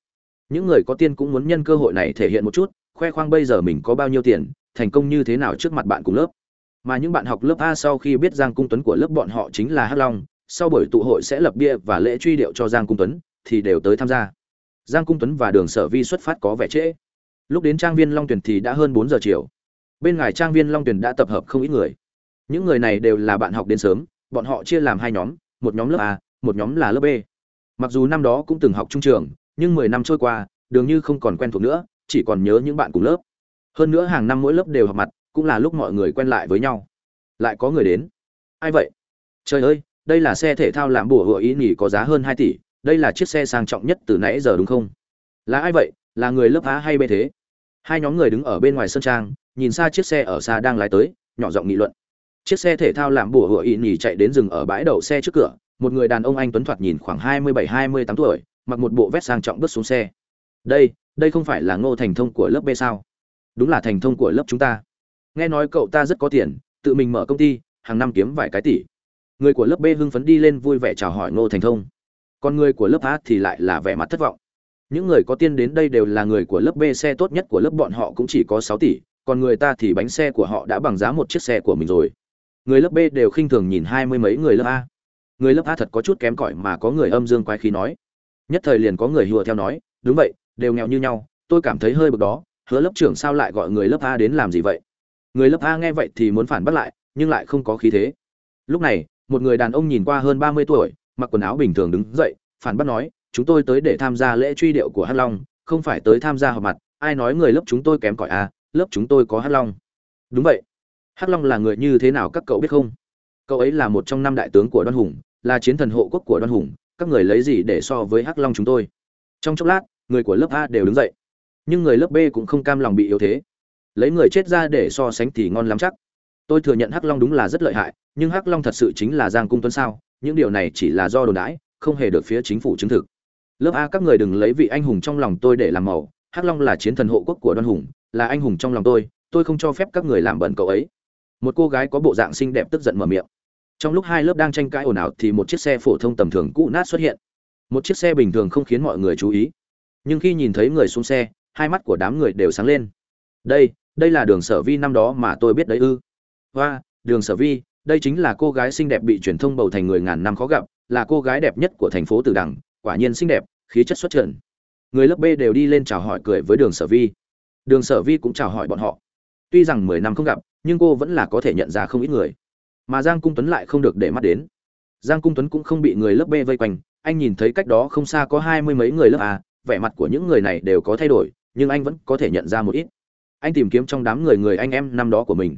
Những người có tiền cũng muốn nhân cơ hội này thể hiện một chút, khoe khoang bây giờ mình có bao nhiêu tiền, thành công như thế nào trước mặt bạn cùng lớp. Mà những bạn học lớp a sau khi biết giang cung tuấn của lớp bọn họ chính là hắc long, sau buổi tụ hội sẽ lập bia và lễ truy điệu cho giang cung tuấn, thì đều tới tham gia. Giang cung tuấn và đường sở vi xuất phát có vẻ trễ lúc đến trang viên long tuyển thì đã hơn bốn giờ chiều. Bên ngoài trang viên long tuyển đã tập hợp không ít người. Những người này đều là bạn học đến sớm, bọn họ chia làm hai nhóm, một nhóm lớp a, một nhóm là lớp b. Mặc dù năm đó cũng từng học trung trường, nhưng mười năm trôi qua đường như không còn quen thuộc nữa, chỉ còn nhớ những bạn cùng lớp. Hơn nữa hàng năm mỗi lớp đều họp mặt, cũng là lúc mọi người quen lại với nhau. Lại có người đến. Ai vậy? Trời ơi, đây là xe thể thao làm bùa hựa ý nghỉ có giá hơn hai tỷ, đây là chiếc xe sang trọng nhất từ nãy giờ đúng không? Là ai vậy? Là người lớp a hay b thế? Hai nhóm người đứng ở bên ngoài sân trang, nhìn xa chiếc xe ở xa đang lái tới, nhỏ giọng nghị luận. Chiếc xe thể thao làm bùa hựa ị nghỉ chạy đến rừng ở bãi đậu xe trước cửa, một người đàn ông anh tuấn thoạt nhìn khoảng hai mươi bảy, hai mươi tám tuổi, mặc một bộ vest sang trọng bước xuống xe. Đây đây không phải là ngô thành thông của lớp b sao? Đúng là thành thông của lớp chúng ta. Nghe nói cậu ta rất có tiền, tự mình mở công ty, hàng năm kiếm vài cái tỷ. Người của lớp b hưng phấn đi lên vui vẻ chào hỏi ngô thành thông. Còn người của lớp a thì lại là vẻ mặt thất vọng những người có tiên đến đây đều là người của lớp b, xe tốt nhất của lớp bọn họ cũng chỉ có sáu tỷ, còn người ta thì bánh xe của họ đã bằng giá một chiếc xe của mình rồi. Người lớp b đều khinh thường nhìn hai mươi mấy người lớp a. Người lớp a thật có chút kém cỏi mà có người âm dương quái khí nói. Nhất thời liền có người hùa theo nói, đúng vậy, đều nghèo như nhau, tôi cảm thấy hơi bực đó, hứa lớp trưởng sao lại gọi người lớp a đến làm gì vậy? Người lớp a nghe vậy thì muốn phản bắt lại, nhưng lại không có khí thế. Lúc này, một người đàn ông nhìn qua hơn ba mươi tuổi, mặc quần áo bình thường đứng dậy, phản bắt nói chúng tôi tới để tham gia lễ truy điệu của hắc long, không phải tới tham gia họp mặt, ai nói người lớp chúng tôi kém cỏi à? lớp chúng tôi có hắc long. Đúng vậy. Hắc long là người như thế nào các cậu biết không? Cậu ấy là một trong năm đại tướng của đoan hùng, là chiến thần hộ quốc của đoan hùng, các người lấy gì để so với hắc long chúng tôi? Trong chốc lát, người của lớp a đều đứng dậy. Nhưng người lớp b cũng không cam lòng bị yếu thế. Lấy người chết ra để so sánh thì ngon lắm chắc. Tôi thừa nhận hắc long đúng là rất lợi hại, nhưng hắc long thật sự chính là giang cung tuấn sao? Những điều này chỉ là do đồn đãi, không hề được phía chính phủ chứng thực lớp a các người đừng lấy vị anh hùng trong lòng tôi để làm màu, hắc long là chiến thần hộ quốc của đoan hùng, là anh hùng trong lòng tôi tôi không cho phép các người làm bẩn cậu ấy. Một cô gái có bộ dạng xinh đẹp tức giận mở miệng. Trong lúc hai lớp đang tranh cãi ồn ào thì một chiếc xe phổ thông tầm thường cũ nát xuất hiện. Một chiếc xe bình thường không khiến mọi người chú ý. Nhưng khi nhìn thấy người xuống xe, hai mắt của đám người đều sáng lên. Đây đây là đường sở vi năm đó mà tôi biết đấy ư. Và đường sở vi, đây chính là cô gái xinh đẹp bị truyền thông bầu thành người ngàn năm khó gặp, là cô gái đẹp nhất của thành phố Từ đằng quả nhiên xinh đẹp, khí chất xuất trần. Người lớp b đều đi lên chào hỏi cười với đường sở vi. Đường sở vi cũng chào hỏi bọn họ. Tuy rằng mười năm không gặp, nhưng cô vẫn là có thể nhận ra không ít người. Mà giang cung tuấn lại không được để mắt đến. Giang cung tuấn cũng không bị người lớp b vây quanh, anh nhìn thấy cách đó không xa có hai mươi mấy người lớp a, vẻ mặt của những người này đều có thay đổi, nhưng anh vẫn có thể nhận ra một ít. Anh tìm kiếm trong đám người người anh em năm đó của mình.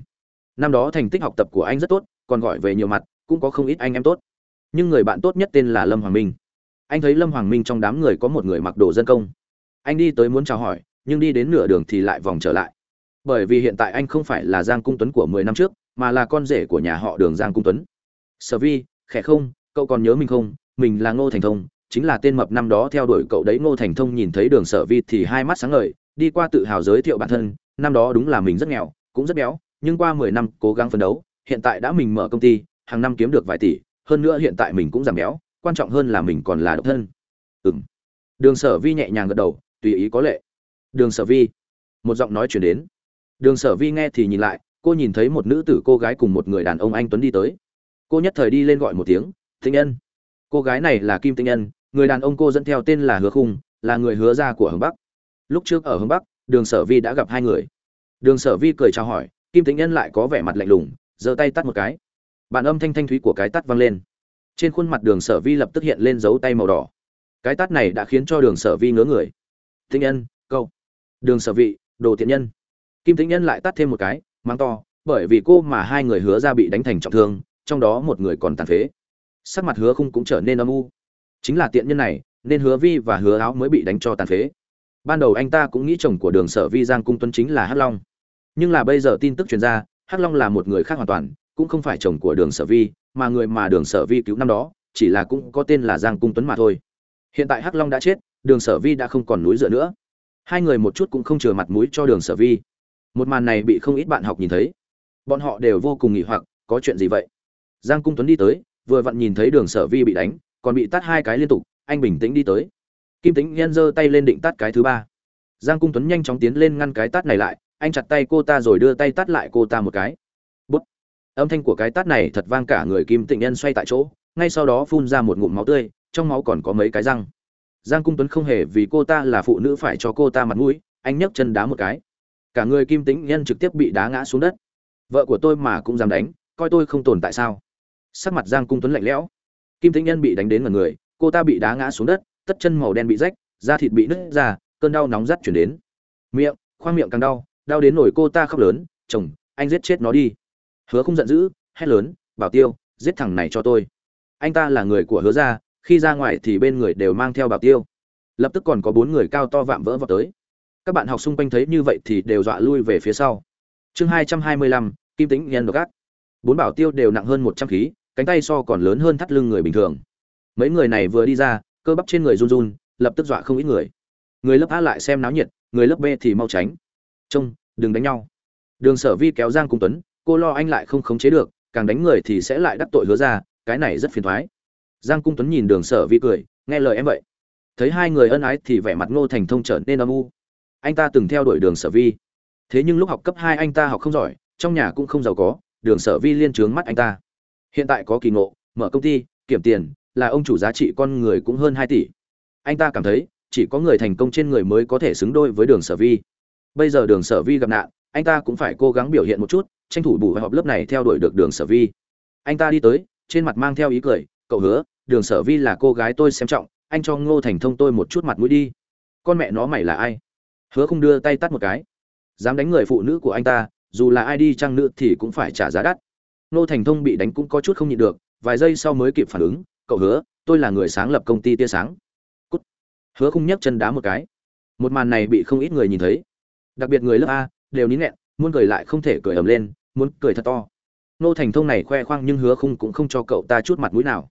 Năm đó thành tích học tập của anh rất tốt, còn gọi về nhiều mặt, cũng có không ít anh em tốt. Nhưng người bạn tốt nhất tên là lâm hoàng minh anh thấy lâm hoàng minh trong đám người có một người mặc đồ dân công. Anh đi tới muốn chào hỏi, nhưng đi đến nửa đường thì lại vòng trở lại. Bởi vì hiện tại anh không phải là giang cung tuấn của mười năm trước, mà là con rể của nhà họ đường giang cung tuấn. Sở vi, khẽ không, cậu còn nhớ mình không? Mình là ngô thành thông, chính là tên mập năm đó theo đuổi cậu đấy. Ngô thành thông nhìn thấy đường sở vi thì hai mắt sáng ngời, đi qua tự hào giới thiệu bản thân. Năm đó đúng là mình rất nghèo, cũng rất béo, nhưng qua mười năm cố gắng phấn đấu, hiện tại đã mình mở công ty, hàng năm kiếm được vài tỷ, hơn nữa hiện tại mình cũng giảm béo quan trọng hơn là mình còn là độc thân. Ừ m đường sở vi nhẹ nhàng gật đầu, tùy ý có lệ. Đường sở vi. Một giọng nói chuyển đến. Đường sở vi nghe thì nhìn lại, cô nhìn thấy một nữ tử cô gái cùng một người đàn ông anh tuấn đi tới. Cô nhất thời đi lên gọi một tiếng tinh nhân. Cô gái này là kim tinh nhân, người đàn ông cô dẫn theo tên là hứa khung, là người hứa gia của hướng bắc. Lúc trước ở hướng bắc, đường sở vi đã gặp hai người. Đường sở vi cười chào hỏi, kim tinh nhân lại có vẻ mặt lạnh lùng, giơ tay tắt một cái. Bản âm thanh thanh thúy của cái tắt vang lên trên khuôn mặt đường sở vi lập tức hiện lên dấu tay màu đỏ. Cái tát này đã khiến cho đường sở vi ngớ người. Tinh nhân câu đường sở vị, đồ thiện nhân. Kim tĩnh nhân lại tắt thêm một cái mang to, bởi vì cô mà hai người hứa ra bị đánh thành trọng thương, trong đó một người còn tàn phế. Sắc mặt hứa khung cũng trở nên âm u. Chính là tiện nhân này, nên hứa vi và hứa áo mới bị đánh cho tàn phế. Ban đầu anh ta cũng nghĩ chồng của đường sở vi giang cung tuấn chính là hắc long. Nhưng là bây giờ tin tức truyền ra, hắc long là một người khác hoàn toàn cũng không phải chồng của đường sở vi, mà người mà đường sở vi cứu năm đó, chỉ là cũng có tên là giang cung tuấn mà thôi. Hiện tại hắc long đã chết, đường sở vi đã không còn núi dựa nữa. Hai người một chút cũng không chừa mặt mũi cho đường sở vi. Một màn này bị không ít bạn học nhìn thấy. Bọn họ đều vô cùng nghỉ hoặc, có chuyện gì vậy? Giang cung tuấn đi tới, vừa vặn nhìn thấy đường sở vi bị đánh, còn bị tắt hai cái liên tục, anh bình tĩnh đi tới. Kim tính nhân giơ tay lên định tắt cái thứ ba. Giang cung tuấn nhanh chóng tiến lên ngăn cái tát này lại, anh chặt tay cô ta rồi đưa tay tát lại cô ta một cái âm thanh của cái tát này thật vang cả người kim tịnh nhân xoay tại chỗ, ngay sau đó phun ra một ngụm máu tươi, trong máu còn có mấy cái răng. Giang cung tuấn không hề vì cô ta là phụ nữ phải cho cô ta mặt mũi, anh nhấc chân đá một cái. Cả người kim tĩnh nhân trực tiếp bị đá ngã xuống đất. Vợ của tôi mà cũng dám đánh, coi tôi không tồn tại sao? Sắc mặt giang cung tuấn lạnh lẽo. Kim tĩnh nhân bị đánh đến mật người, cô ta bị đá ngã xuống đất, tất chân màu đen bị rách, da thịt bị nứt ra, cơn đau nóng rắt chuyển đến. Miệng, khoang miệng càng đau đau đến nổi cô ta khóc lớn, chồng, anh giết chết nó đi hứa không giận dữ, hét lớn, bảo tiêu, giết thằng này cho tôi. Anh ta là người của hứa gia, khi ra ngoài thì bên người đều mang theo bảo tiêu. Lập tức còn có bốn người cao to vạm vỡ vào tới. Các bạn học xung quanh thấy như vậy thì đều dọa lui về phía sau. Chương hai trăm hai mươi lăm, kim tính nhân độc ác. Bốn bảo tiêu đều nặng hơn một trăm khí, cánh tay so còn lớn hơn thắt lưng người bình thường. Mấy người này vừa đi ra, cơ bắp trên người run run, lập tức dọa không ít người. Người lớp a lại xem náo nhiệt, người lớp b thì mau tránh. Trông, đừng đánh nhau. Đường sở vi kéo giang cung tuấn cô lo anh lại không khống chế được, càng đánh người thì sẽ lại đắc tội hứa ra, cái này rất phiền thoái. Giang cung tuấn nhìn đường sở vi cười, nghe lời em vậy. Thấy hai người ân ái thì vẻ mặt ngô thành thông trở nên âm u. Anh ta từng theo đuổi đường sở vi. Thế nhưng lúc học cấp hai anh ta học không giỏi, trong nhà cũng không giàu có, đường sở vi liên trướng mắt anh ta. Hiện tại có kỳ ngộ, mở công ty, kiểm tiền, là ông chủ giá trị con người cũng hơn hai tỷ. Anh ta cảm thấy, chỉ có người thành công trên người mới có thể xứng đôi với đường sở vi. Bây giờ đường sở vi gặp nạn, anh ta cũng phải cố gắng biểu hiện một chút tranh thủ bù họp lớp này theo đuổi được đường sở vi. Anh ta đi tới, trên mặt mang theo ý cười, cậu hứa, đường sở vi là cô gái tôi xem trọng, anh cho ngô thành thông tôi một chút mặt mũi đi. Con mẹ nó mày là ai? Hứa không đưa tay tắt một cái. Dám đánh người phụ nữ của anh ta, dù là ai đi chăng nữa thì cũng phải trả giá đắt. Ngô thành thông bị đánh cũng có chút không nhịn được, vài giây sau mới kịp phản ứng, cậu hứa, tôi là người sáng lập công ty tia sáng. Cút. hứa không nhấc chân đá một cái. Một màn này bị không ít người nhìn thấy. Đặc biệt người lớp a, đều nín nghẹn, muốn cười lại không thể cười ầm lên muốn cười thật to. Nô thành thông này khoe khoang nhưng hứa không cũng không cho cậu ta chút mặt mũi nào.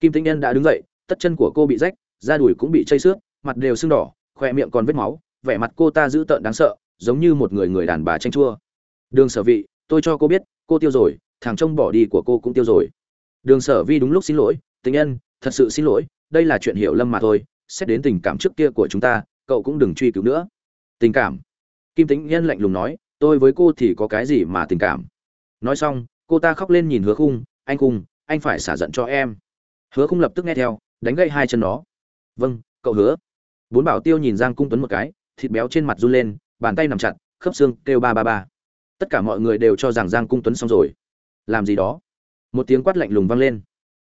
Kim tĩnh nhân đã đứng dậy, tất chân của cô bị rách, da đùi cũng bị chây xước, mặt đều sưng đỏ, khoe miệng còn vết máu, vẻ mặt cô ta dữ tợn đáng sợ, giống như một người người đàn bà tranh chua. Đường sở vị tôi cho cô biết, cô tiêu rồi, thằng trông bỏ đi của cô cũng tiêu rồi. Đường sở vi đúng lúc xin lỗi tình nhân, thật sự xin lỗi, đây là chuyện hiểu lầm mà thôi, xét đến tình cảm trước kia của chúng ta, cậu cũng đừng truy cứu nữa. Tình cảm? Kim tính nhân lạnh lùng nói tôi với cô thì có cái gì mà tình cảm? Nói xong, cô ta khóc lên nhìn hứa khung, anh khung, anh phải xả giận cho em. Hứa khung lập tức nghe theo, đánh gậy hai chân nó. Vâng cậu hứa. Bốn bảo tiêu nhìn giang cung tuấn một cái, thịt béo trên mặt run lên, bàn tay nằm chặt, khớp xương kêu ba ba ba. Tất cả mọi người đều cho rằng giang cung tuấn xong rồi. Làm gì đó? Một tiếng quát lạnh lùng vang lên.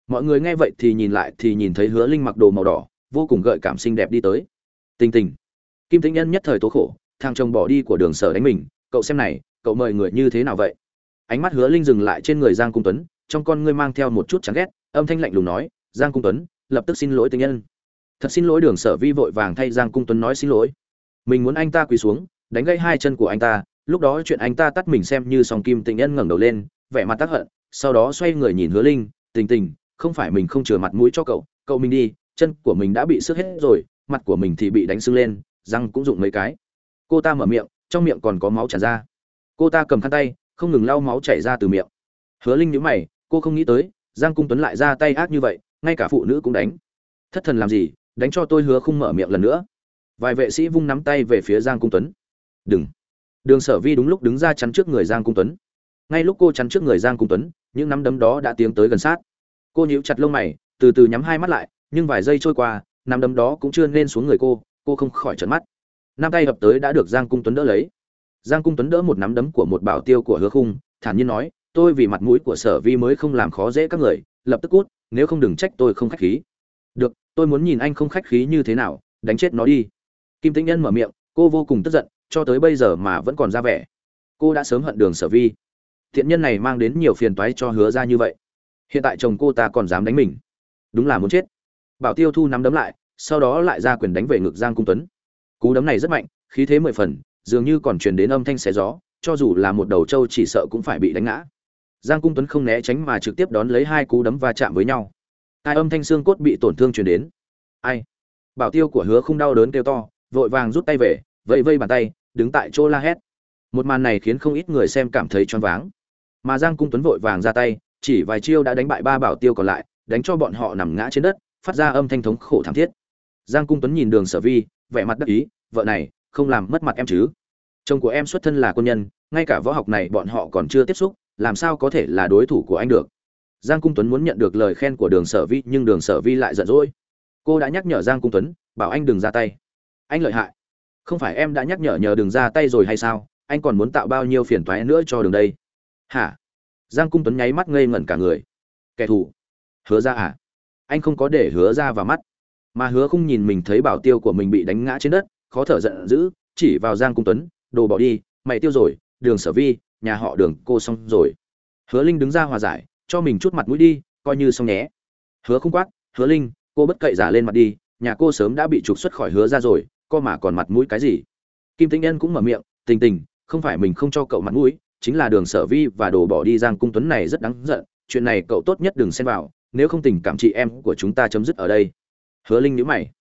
Mọi người nghe vậy thì nhìn lại thì nhìn thấy hứa linh mặc đồ màu đỏ, vô cùng gợi cảm xinh đẹp đi tới. Tình tình. Kim tĩnh nhân nhất thời tố khổ, thằng chồng bỏ đi của đường sở đánh mình cậu xem này, cậu mời người như thế nào vậy? Ánh mắt hứa linh dừng lại trên người giang cung tuấn, trong con ngươi mang theo một chút chán ghét, âm thanh lạnh lùng nói, giang cung tuấn, lập tức xin lỗi tình nhân. Thật xin lỗi, đường sở vi vội vàng thay giang cung tuấn nói xin lỗi. Mình muốn anh ta quỳ xuống, đánh gãy hai chân của anh ta, lúc đó chuyện anh ta tắt mình xem như song kim tình nhân ngẩng đầu lên, vẻ mặt tác hận, sau đó xoay người nhìn hứa linh, tình tình, không phải mình không chừa mặt mũi cho cậu cậu mình đi, chân của mình đã bị sức hết rồi, mặt của mình thì bị đánh sưng lên, răng cũng dụng mấy cái. Cô ta mở miệng trong miệng còn có máu tràn ra. Cô ta cầm khăn tay, không ngừng lau máu chảy ra từ miệng. Hứa linh nhíu mày, cô không nghĩ tới, giang cung tuấn lại ra tay ác như vậy, ngay cả phụ nữ cũng đánh. Thất thần làm gì, đánh cho tôi hứa không mở miệng lần nữa. Vài vệ sĩ vung nắm tay về phía giang cung tuấn. Đừng. Đường sở vi đúng lúc đứng ra chắn trước người giang cung tuấn. Ngay lúc cô chắn trước người giang cung tuấn, những nắm đấm đó đã tiến tới gần sát. Cô nhíu chặt lông mày, từ từ nhắm hai mắt lại, nhưng vài giây trôi qua, nắm đấm đó cũng chưa nên xuống người cô cô không khỏi trợn mắt năm tay hợp tới đã được giang cung tuấn đỡ lấy. Giang cung tuấn đỡ một nắm đấm của một bảo tiêu của hứa khung, thản nhiên nói, tôi vì mặt mũi của sở vi mới không làm khó dễ các người, lập tức cút, nếu không đừng trách tôi không khách khí. Được, tôi muốn nhìn anh không khách khí như thế nào, đánh chết nó đi. Kim tĩnh nhân mở miệng, cô vô cùng tức giận, cho tới bây giờ mà vẫn còn ra vẻ. Cô đã sớm hận đường sở vi. Thiện nhân này mang đến nhiều phiền toái cho hứa ra như vậy. Hiện tại chồng cô ta còn dám đánh mình. Đúng là muốn chết. Bảo tiêu thu nắm đấm lại, sau đó lại ra quyền đánh về ngực giang cung tuấn cú đấm này rất mạnh, khí thế mười phần, dường như còn truyền đến âm thanh xé gió, cho dù là một đầu trâu chỉ sợ cũng phải bị đánh ngã. Giang cung tuấn không né tránh mà trực tiếp đón lấy hai cú đấm va chạm với nhau. Hai âm thanh xương cốt bị tổn thương truyền đến. Ai? Bảo tiêu của hứa không đau đớn kêu to, vội vàng rút tay về, vẫy vây bàn tay, đứng tại chỗ la hét. Một màn này khiến không ít người xem cảm thấy choáng váng. Mà giang cung tuấn vội vàng ra tay, chỉ vài chiêu đã đánh bại ba bảo tiêu còn lại, đánh cho bọn họ nằm ngã trên đất, phát ra âm thanh thống khổ thảm thiết. Giang cung tuấn nhìn đường sở vi vẻ mặt đắc ý, vợ này, không làm mất mặt em chứ? Chồng của em xuất thân là quân nhân, ngay cả võ học này bọn họ còn chưa tiếp xúc, làm sao có thể là đối thủ của anh được? Giang cung tuấn muốn nhận được lời khen của đường sở vi, nhưng đường sở vi lại giận dỗi. Cô đã nhắc nhở giang cung tuấn, bảo anh đừng ra tay. Anh lợi hại. Không phải em đã nhắc nhở nhờ đừng ra tay rồi hay sao? Anh còn muốn tạo bao nhiêu phiền toái nữa cho đường đây? Hả? Giang cung tuấn nháy mắt ngây ngẩn cả người. Kẻ thù. Hứa ra à? Anh không có để hứa ra vào mắt mà hứa không nhìn mình thấy bảo tiêu của mình bị đánh ngã trên đất, khó thở giận dữ, chỉ vào giang cung tuấn, đồ bỏ đi, mày tiêu rồi, đường sở vi, nhà họ đường, cô xong rồi. Hứa linh đứng ra hòa giải, cho mình chút mặt mũi đi, coi như xong nhé. Hứa không quát, hứa linh, cô bất cậy giả lên mặt đi, nhà cô sớm đã bị trục xuất khỏi hứa ra rồi co mà còn mặt mũi cái gì? Kim tĩnh nhân cũng mở miệng, tình tình, không phải mình không cho cậu mặt mũi, chính là đường sở vi và đồ bỏ đi giang cung tuấn này rất đáng giận, chuyện này cậu tốt nhất đừng xen vào, nếu không tình cảm chị em của chúng ta chấm dứt ở đây hứa linh nhíu mày.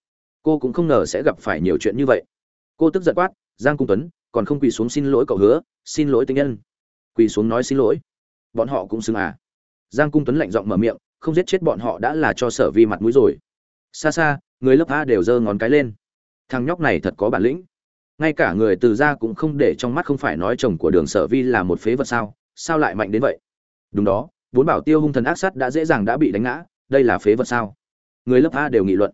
Cô cũng không ngờ sẽ gặp phải nhiều chuyện như vậy. Cô tức giận quát, giang cung tuấn, còn không quỳ xuống xin lỗi cậu hứa, xin lỗi tinh nhân. Quỳ xuống nói xin lỗi? Bọn họ cũng xứng à? Giang cung tuấn lạnh giọng mở miệng, không giết chết bọn họ đã là cho sở vi mặt mũi rồi. Xa xa, người lớp a đều giơ ngón cái lên. Thằng nhóc này thật có bản lĩnh. Ngay cả người từ gia cũng không để trong mắt không phải nói chồng của đường sở vi là một phế vật sao sao lại mạnh đến vậy? Đúng đó, bốn bảo tiêu hung thần ác sát đã dễ dàng đã bị đánh ngã, đây là phế vật sao? Người lớp a đều nghị luận.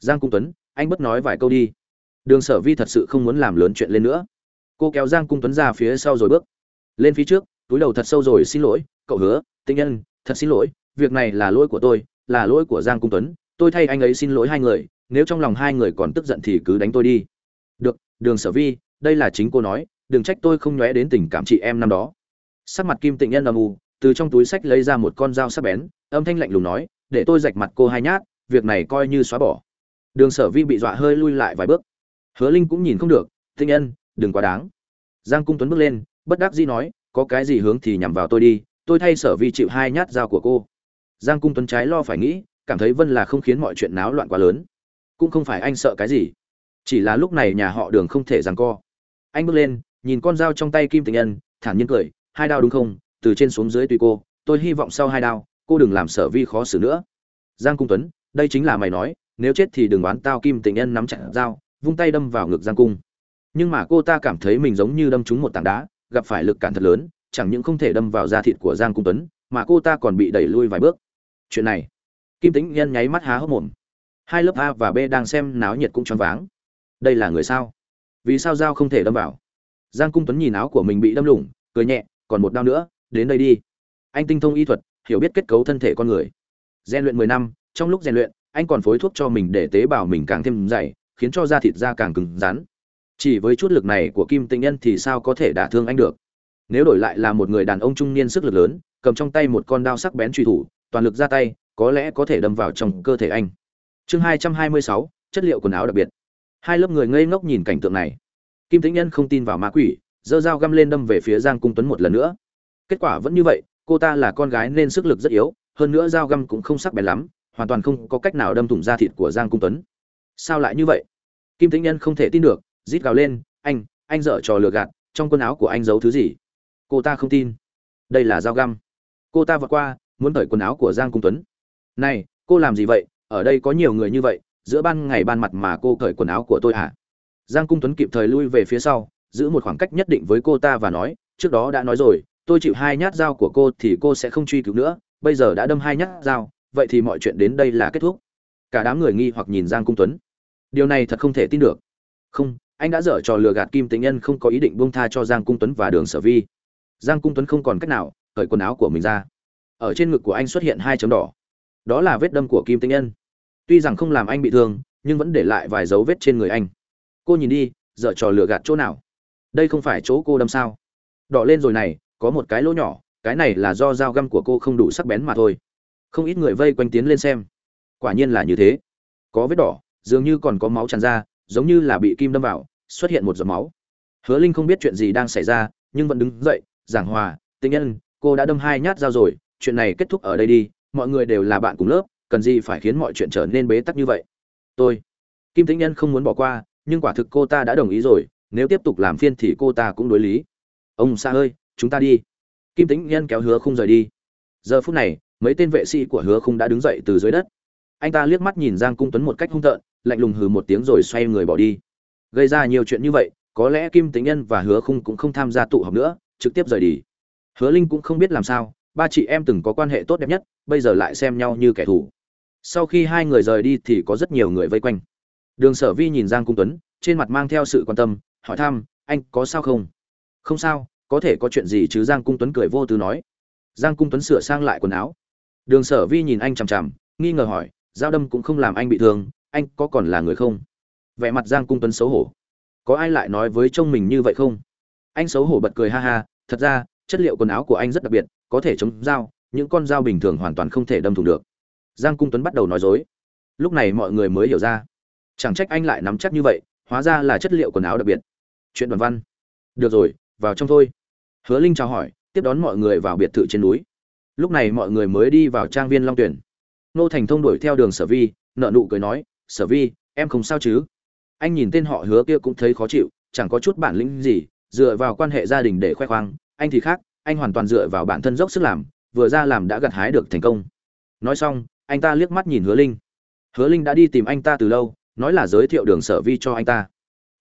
Giang cung tuấn, anh bất nói vài câu đi. Đường sở vi thật sự không muốn làm lớn chuyện lên nữa. Cô kéo giang cung tuấn ra phía sau rồi bước. Lên phía trước, túi đầu thật sâu rồi, xin lỗi, cậu hứa, tinh nhân, thật xin lỗi, việc này là lỗi của tôi, là lỗi của giang cung tuấn. Tôi thay anh ấy xin lỗi hai người, nếu trong lòng hai người còn tức giận thì cứ đánh tôi đi. Được, đường sở vi, đây là chính cô nói, đừng trách tôi không nhóe đến tình cảm chị em năm đó. Sắc mặt kim tịnh nhân âm u, từ trong túi sách lấy ra một con dao sắc bén, âm thanh lạnh lùng nói, để tôi rạch mặt cô hai nhát việc này coi như xóa bỏ. Đường sở vi bị dọa hơi lui lại vài bước. Hứa linh cũng nhìn không được tinh nhân, đừng quá đáng. Giang cung tuấn bước lên, bất đắc dĩ nói, có cái gì hướng thì nhằm vào tôi đi, tôi thay sở vi chịu hai nhát dao của cô. Giang cung tuấn trái lo phải nghĩ, cảm thấy vân là không khiến mọi chuyện náo loạn quá lớn. Cũng không phải anh sợ cái gì. Chỉ là lúc này nhà họ đường không thể giằng co. Anh bước lên, nhìn con dao trong tay kim tình nhân, thản nhiên cười, hai đao đúng không? Từ trên xuống dưới tùy cô, tôi hy vọng sau hai đao, cô đừng làm sở vi khó xử nữa. Giang cung tuấn đây chính là mày nói, nếu chết thì đừng oán tao kim tình nhân nắm chặt dao, vung tay đâm vào ngực giang cung. Nhưng mà cô ta cảm thấy mình giống như đâm trúng một tảng đá, gặp phải lực cản thật lớn, chẳng những không thể đâm vào da thịt của giang cung tuấn, mà cô ta còn bị đẩy lui vài bước. Chuyện này, kim tĩnh nhân nháy mắt há hốc mồm. Hai lớp a và b đang xem náo nhiệt cũng choáng váng. Đây là người sao? Vì sao dao không thể đâm vào? Giang cung tuấn nhìn áo của mình bị đâm lủng, cười nhẹ, còn một đau nữa, đến đây đi. Anh tinh thông y thuật, hiểu biết kết cấu thân thể con người. Gian luyện mười năm trong lúc rèn luyện, anh còn phối thuốc cho mình để tế bào mình càng thêm dày, khiến cho da thịt da càng cứng rắn. Chỉ với chút lực này của kim tĩnh nhân thì sao có thể đả thương anh được? Nếu đổi lại là một người đàn ông trung niên sức lực lớn, cầm trong tay một con đao sắc bén truy thủ, toàn lực ra tay, có lẽ có thể đâm vào trong cơ thể anh. Chương hai trăm hai mươi sáu, chất liệu quần áo đặc biệt. Hai lớp người ngây ngốc nhìn cảnh tượng này. Kim tĩnh nhân không tin vào ma quỷ, giơ dao găm lên đâm về phía giang cung tuấn một lần nữa. Kết quả vẫn như vậy, cô ta là con gái nên sức lực rất yếu, hơn nữa dao găm cũng không sắc bén lắm hoàn toàn không có cách nào đâm thủng da thịt của giang cung tuấn. Sao lại như vậy? Kim tĩnh nhân không thể tin được, rít gào lên, anh anh dở trò lừa gạt, trong quần áo của anh giấu thứ gì? Cô ta không tin. Đây là dao găm. Cô ta vượt qua, muốn cởi quần áo của giang cung tuấn. Này, cô làm gì vậy? Ở đây có nhiều người như vậy, giữa ban ngày ban mặt mà cô cởi quần áo của tôi hả? Giang cung tuấn kịp thời lui về phía sau, giữ một khoảng cách nhất định với cô ta và nói, trước đó đã nói rồi, tôi chịu hai nhát dao của cô thì cô sẽ không truy cứu nữa, bây giờ đã đâm hai nhát dao vậy thì mọi chuyện đến đây là kết thúc. Cả đám người nghi hoặc nhìn giang cung tuấn. Điều này thật không thể tin được. Không, anh đã dở trò lừa gạt kim tĩnh nhân không có ý định buông tha cho giang cung tuấn và đường sở vi. Giang cung tuấn không còn cách nào, cởi quần áo của mình ra. Ở trên ngực của anh xuất hiện hai chấm đỏ. Đó là vết đâm của kim tinh nhân. Tuy rằng không làm anh bị thương, nhưng vẫn để lại vài dấu vết trên người anh. Cô nhìn đi, dở trò lừa gạt chỗ nào? Đây không phải chỗ cô đâm sao? Đỏ lên rồi này, có một cái lỗ nhỏ, cái này là do dao găm của cô không đủ sắc bén mà thôi không ít người vây quanh tiến lên xem. Quả nhiên là như thế. Có vết đỏ, dường như còn có máu tràn ra, giống như là bị kim đâm vào, xuất hiện một giọt máu. Hứa linh không biết chuyện gì đang xảy ra, nhưng vẫn đứng dậy, giảng hòa tinh nhân, cô đã đâm hai nhát dao rồi, chuyện này kết thúc ở đây đi, mọi người đều là bạn cùng lớp, cần gì phải khiến mọi chuyện trở nên bế tắc như vậy? Tôi. Kim tĩnh nhân không muốn bỏ qua, nhưng quả thực cô ta đã đồng ý rồi, nếu tiếp tục làm phiên thì cô ta cũng đối lý. Ông xa ơi, chúng ta đi. Kim tĩnh nhân kéo hứa không rời đi. Giờ phút này mấy tên vệ sĩ của hứa Khung đã đứng dậy từ dưới đất. Anh ta liếc mắt nhìn giang cung tuấn một cách hung tợn, lạnh lùng hừ một tiếng rồi xoay người bỏ đi. Gây ra nhiều chuyện như vậy, có lẽ kim tính nhân và hứa khung cũng không tham gia tụ họp nữa, trực tiếp rời đi. Hứa linh cũng không biết làm sao, ba chị em từng có quan hệ tốt đẹp nhất, bây giờ lại xem nhau như kẻ thù. Sau khi hai người rời đi thì có rất nhiều người vây quanh. Đường sở vi nhìn giang cung tuấn, trên mặt mang theo sự quan tâm, hỏi thăm, anh có sao không? Không sao, có thể có chuyện gì chứ? Giang cung tuấn cười vô tư nói. Giang cung tuấn sửa sang lại quần áo đường sở vi nhìn anh chằm chằm, nghi ngờ hỏi, giao đâm cũng không làm anh bị thương, anh có còn là người không? Vẻ mặt giang cung tuấn xấu hổ. Có ai lại nói với trông mình như vậy không? Anh xấu hổ bật cười ha ha, thật ra, chất liệu quần áo của anh rất đặc biệt, có thể chống dao, những con dao bình thường hoàn toàn không thể đâm thủng được. Giang cung tuấn bắt đầu nói dối. Lúc này mọi người mới hiểu ra. Chẳng trách anh lại nắm chắc như vậy, hóa ra là chất liệu quần áo đặc biệt. Chuyện đoàn văn. Được rồi, vào trong thôi. Hứa linh chào hỏi, tiếp đón mọi người vào biệt thự trên núi lúc này mọi người mới đi vào trang viên long tuyển nô thành thông đuổi theo đường sở vi, nợ nụ cười nói, sở vi, em không sao chứ? Anh nhìn tên họ hứa kia cũng thấy khó chịu, chẳng có chút bản lĩnh gì, dựa vào quan hệ gia đình để khoe khoang. Anh thì khác, anh hoàn toàn dựa vào bản thân dốc sức làm, vừa ra làm đã gặt hái được thành công. Nói xong, anh ta liếc mắt nhìn hứa linh. Hứa linh đã đi tìm anh ta từ lâu, nói là giới thiệu đường sở vi cho anh ta.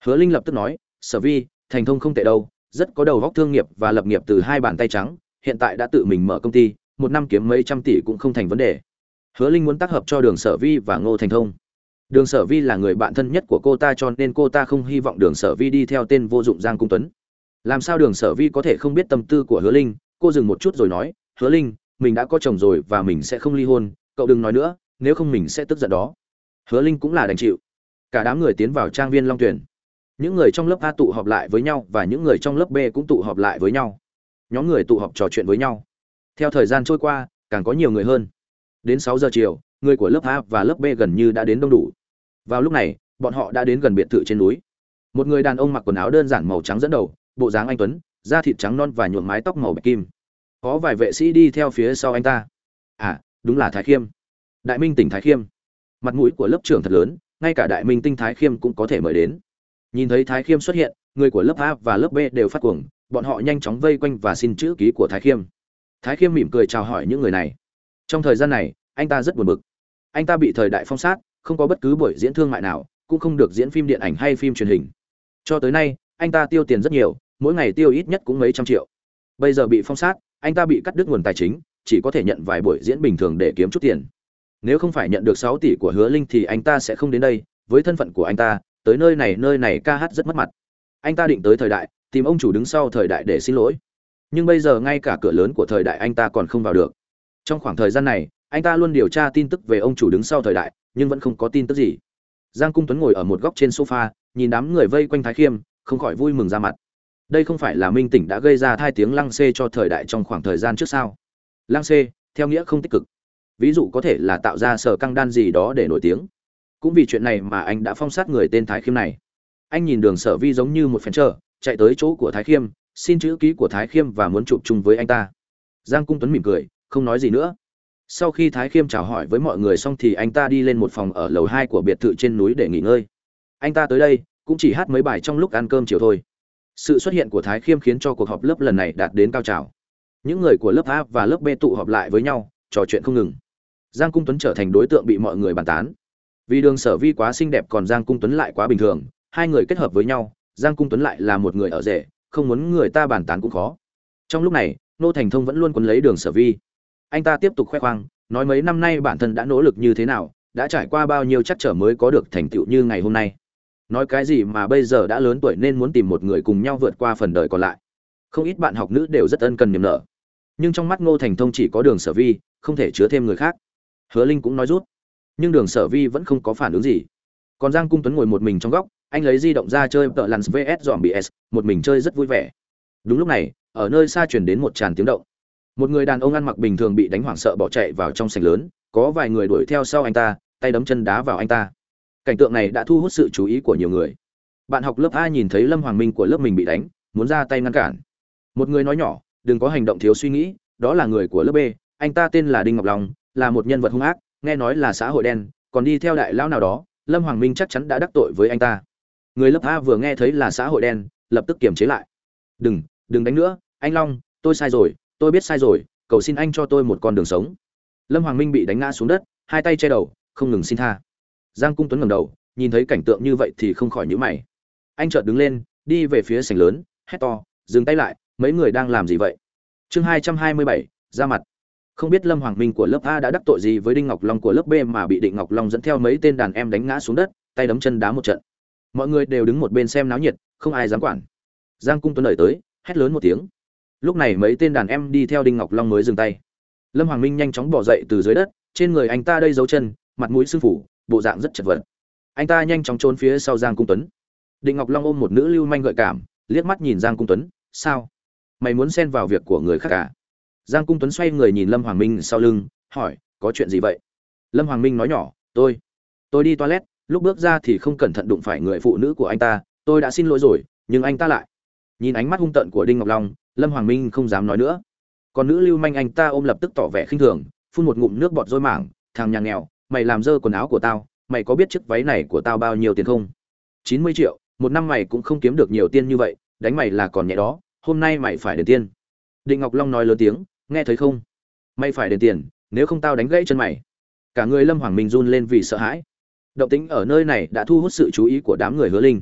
Hứa linh lập tức nói, sở vi, thành thông không tệ đâu, rất có đầu góc thương nghiệp và lập nghiệp từ hai bàn tay trắng, hiện tại đã tự mình mở công ty một năm kiếm mấy trăm tỷ cũng không thành vấn đề. Hứa linh muốn tác hợp cho đường sở vi và ngô thành thông. Đường sở vi là người bạn thân nhất của cô ta cho nên cô ta không hy vọng đường sở vi đi theo tên vô dụng giang cung tuấn. Làm sao đường sở vi có thể không biết tâm tư của hứa linh? Cô dừng một chút rồi nói, hứa linh, mình đã có chồng rồi và mình sẽ không ly hôn. Cậu đừng nói nữa, nếu không mình sẽ tức giận đó. Hứa linh cũng là đành chịu. Cả đám người tiến vào trang viên long tuyển những người trong lớp a tụ họp lại với nhau và những người trong lớp b cũng tụ họp lại với nhau. Nhóm người tụ họp trò chuyện với nhau theo thời gian trôi qua, càng có nhiều người hơn. Đến sáu giờ chiều, người của lớp a và lớp b gần như đã đến đông đủ. Vào lúc này, bọn họ đã đến gần biệt thự trên núi. Một người đàn ông mặc quần áo đơn giản màu trắng dẫn đầu, bộ dáng anh tuấn, da thịt trắng non và nhuộm mái tóc màu bạch kim. Có vài vệ sĩ đi theo phía sau anh ta. À đúng là thái khiêm. Đại minh tỉnh thái khiêm. Mặt mũi của lớp trưởng thật lớn, ngay cả đại minh tinh thái khiêm cũng có thể mời đến. Nhìn thấy thái khiêm xuất hiện, người của lớp a và lớp b đều phát cuồng, bọn họ nhanh chóng vây quanh và xin chữ ký của thái khiêm thái khiêm mỉm cười chào hỏi những người này. Trong thời gian này, anh ta rất buồn bực. Anh ta bị thời đại phong sát, không có bất cứ buổi diễn thương mại nào, cũng không được diễn phim điện ảnh hay phim truyền hình. Cho tới nay, anh ta tiêu tiền rất nhiều, mỗi ngày tiêu ít nhất cũng mấy trăm triệu. Bây giờ bị phong sát, anh ta bị cắt đứt nguồn tài chính, chỉ có thể nhận vài buổi diễn bình thường để kiếm chút tiền. Nếu không phải nhận được sáu tỷ của hứa linh thì anh ta sẽ không đến đây, với thân phận của anh ta, tới nơi này nơi này ca hát rất mất mặt. Anh ta định tới thời đại, tìm ông chủ đứng sau thời đại để xin lỗi nhưng bây giờ ngay cả cửa lớn của thời đại anh ta còn không vào được. Trong khoảng thời gian này, anh ta luôn điều tra tin tức về ông chủ đứng sau thời đại, nhưng vẫn không có tin tức gì. Giang cung tuấn ngồi ở một góc trên sofa, nhìn đám người vây quanh thái khiêm, không khỏi vui mừng ra mặt. Đây không phải là minh tỉnh đã gây ra thai tiếng lăng xê cho thời đại trong khoảng thời gian trước sao? Lăng xê, theo nghĩa không tích cực. Ví dụ có thể là tạo ra sở căng đan gì đó để nổi tiếng. Cũng vì chuyện này mà anh đã phong sát người tên thái khiêm này. Anh nhìn đường sở vi giống như một phen chờ chạy tới chỗ của thái khiêm xin chữ ký của thái khiêm và muốn chụp chung với anh ta. Giang cung tuấn mỉm cười, không nói gì nữa. Sau khi thái khiêm chào hỏi với mọi người xong thì anh ta đi lên một phòng ở lầu hai của biệt thự trên núi để nghỉ ngơi. Anh ta tới đây, cũng chỉ hát mấy bài trong lúc ăn cơm chiều thôi. Sự xuất hiện của thái khiêm khiến cho cuộc họp lớp lần này đạt đến cao trào. Những người của lớp a và lớp b tụ họp lại với nhau, trò chuyện không ngừng. Giang cung tuấn trở thành đối tượng bị mọi người bàn tán. Vì đường sở vi quá xinh đẹp còn giang cung tuấn lại quá bình thường, hai người kết hợp với nhau, giang cung tuấn lại là một người ở rể không muốn người ta bàn tán cũng khó. Trong lúc này, nô thành thông vẫn luôn quấn lấy đường sở vi. Anh ta tiếp tục khoe khoang, nói mấy năm nay bản thân đã nỗ lực như thế nào, đã trải qua bao nhiêu chắc trở mới có được thành tựu như ngày hôm nay. Nói cái gì mà bây giờ đã lớn tuổi nên muốn tìm một người cùng nhau vượt qua phần đời còn lại. Không ít bạn học nữ đều rất ân cần niềm nở. Nhưng trong mắt ngô thành thông chỉ có đường sở vi, không thể chứa thêm người khác. Hứa linh cũng nói rút. Nhưng đường sở vi vẫn không có phản ứng gì. Còn giang cung tuấn ngồi một mình trong góc anh lấy di động ra chơi tợ lặn vs dòm bs một mình chơi rất vui vẻ. Đúng lúc này, ở nơi xa chuyển đến một tràn tiếng động. Một người đàn ông ăn mặc bình thường bị đánh hoảng sợ bỏ chạy vào trong sảnh lớn, có vài người đuổi theo sau anh ta, tay đấm chân đá vào anh ta. Cảnh tượng này đã thu hút sự chú ý của nhiều người. Bạn học lớp a nhìn thấy lâm hoàng minh của lớp mình bị đánh, muốn ra tay ngăn cản. Một người nói nhỏ, đừng có hành động thiếu suy nghĩ, đó là người của lớp b, anh ta tên là đinh ngọc long, là một nhân vật hung ác, nghe nói là xã hội đen, còn đi theo đại lão nào đó, lâm hoàng minh chắc chắn đã đắc tội với anh ta người lớp a vừa nghe thấy là xã hội đen, lập tức kiềm chế lại. Đừng đừng đánh nữa, anh long, tôi sai rồi, tôi biết sai rồi, cầu xin anh cho tôi một con đường sống. Lâm hoàng minh bị đánh ngã xuống đất, hai tay che đầu, không ngừng xin tha. Giang cung tuấn ngẩng đầu, nhìn thấy cảnh tượng như vậy thì không khỏi nhữ mày. Anh chợt đứng lên, đi về phía sảnh lớn, hét to, dừng tay lại, mấy người đang làm gì vậy? Chương hai trăm hai mươi bảy, ra mặt. Không biết lâm hoàng minh của lớp a đã đắc tội gì với đinh ngọc long của lớp b mà bị định ngọc long dẫn theo mấy tên đàn em đánh ngã xuống đất, tay đấm chân đá một trận mọi người đều đứng một bên xem náo nhiệt, không ai dám quản. Giang cung tuấn đợi tới, hét lớn một tiếng. Lúc này mấy tên đàn em đi theo đinh ngọc long mới dừng tay. Lâm hoàng minh nhanh chóng bỏ dậy từ dưới đất, trên người anh ta đây dấu chân, mặt mũi sưng phủ bộ dạng rất chật vật. Anh ta nhanh chóng trốn phía sau giang cung tuấn. Đinh ngọc long ôm một nữ lưu manh gợi cảm, liếc mắt nhìn giang cung tuấn, sao? Mày muốn xen vào việc của người khác cả à? giang cung tuấn xoay người nhìn lâm hoàng minh sau lưng, hỏi, có chuyện gì vậy? Lâm hoàng minh nói nhỏ, tôi tôi đi toilet lúc bước ra thì không cẩn thận đụng phải người phụ nữ của anh ta, tôi đã xin lỗi rồi, nhưng anh ta lại. Nhìn ánh mắt hung tợn của đinh ngọc long, lâm hoàng minh không dám nói nữa. Còn nữ lưu manh anh ta ôm lập tức tỏ vẻ khinh thường, phun một ngụm nước bọt rối mảng, thằng nhà nghèo, mày làm dơ quần áo của tao, mày có biết chiếc váy này của tao bao nhiêu tiền không? Chín mươi triệu, một năm mày cũng không kiếm được nhiều tiền như vậy, đánh mày là còn nhẹ đó, hôm nay mày phải đền tiền. Định ngọc long nói lớn tiếng, nghe thấy không? Mày phải đền tiền, nếu không tao đánh gãy chân mày. Cả người lâm hoàng minh run lên vì sợ hãi động tĩnh ở nơi này đã thu hút sự chú ý của đám người hứa linh.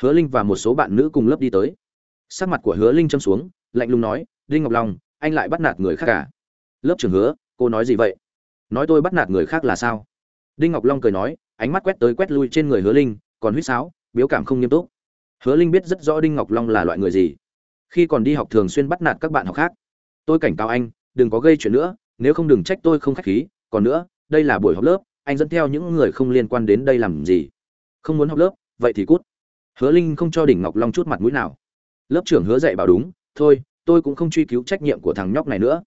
Hứa linh và một số bạn nữ cùng lớp đi tới. Sắc mặt của hứa linh châm xuống, lạnh lùng nói, đinh ngọc long, anh lại bắt nạt người khác cả à? lớp trưởng hứa, cô nói gì vậy? Nói tôi bắt nạt người khác là sao? Đinh ngọc long cười nói, ánh mắt quét tới quét lui trên người hứa linh, còn huýt sáo biếu cảm không nghiêm túc. Hứa linh biết rất rõ đinh ngọc long là loại người gì. Khi còn đi học thường xuyên bắt nạt các bạn học khác. Tôi cảnh cáo anh, đừng có gây chuyện nữa, nếu không đừng trách tôi không khách khí, còn nữa, đây là buổi học lớp anh dẫn theo những người không liên quan đến đây làm gì? Không muốn học lớp, vậy thì cút. Hứa linh không cho đỉnh ngọc long chút mặt mũi nào. Lớp trưởng hứa dạy bảo đúng, thôi, tôi cũng không truy cứu trách nhiệm của thằng nhóc này nữa.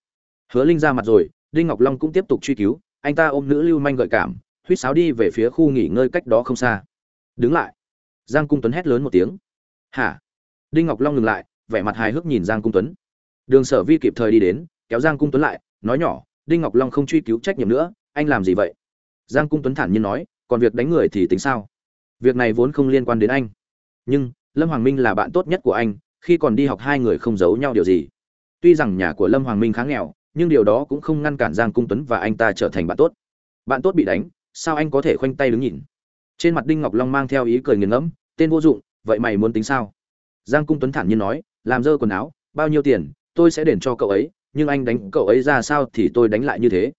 Hứa linh ra mặt rồi, đinh ngọc long cũng tiếp tục truy cứu, anh ta ôm nữ lưu manh gợi cảm, huýt sáo đi về phía khu nghỉ ngơi cách đó không xa. Đứng lại. Giang cung tuấn hét lớn một tiếng. Hả? Đinh ngọc long ngừng lại, vẻ mặt hài hước nhìn giang cung tuấn. Đường sở vi kịp thời đi đến, kéo giang cung tuấn lại, nói nhỏ, đinh ngọc long không truy cứu trách nhiệm nữa, anh làm gì vậy? Giang cung tuấn thản nhiên nói, còn việc đánh người thì tính sao? Việc này vốn không liên quan đến anh. Nhưng, lâm hoàng minh là bạn tốt nhất của anh, khi còn đi học hai người không giấu nhau điều gì. Tuy rằng nhà của lâm hoàng minh khá nghèo, nhưng điều đó cũng không ngăn cản giang cung tuấn và anh ta trở thành bạn tốt. Bạn tốt bị đánh, sao anh có thể khoanh tay đứng nhìn? Trên mặt đinh ngọc long mang theo ý cười nghiền ngẫm, tên vô dụng, vậy mày muốn tính sao? Giang cung tuấn thản nhiên nói, làm dơ quần áo, bao nhiêu tiền, tôi sẽ đền cho cậu ấy, nhưng anh đánh cậu ấy ra sao thì tôi đánh lại như thế.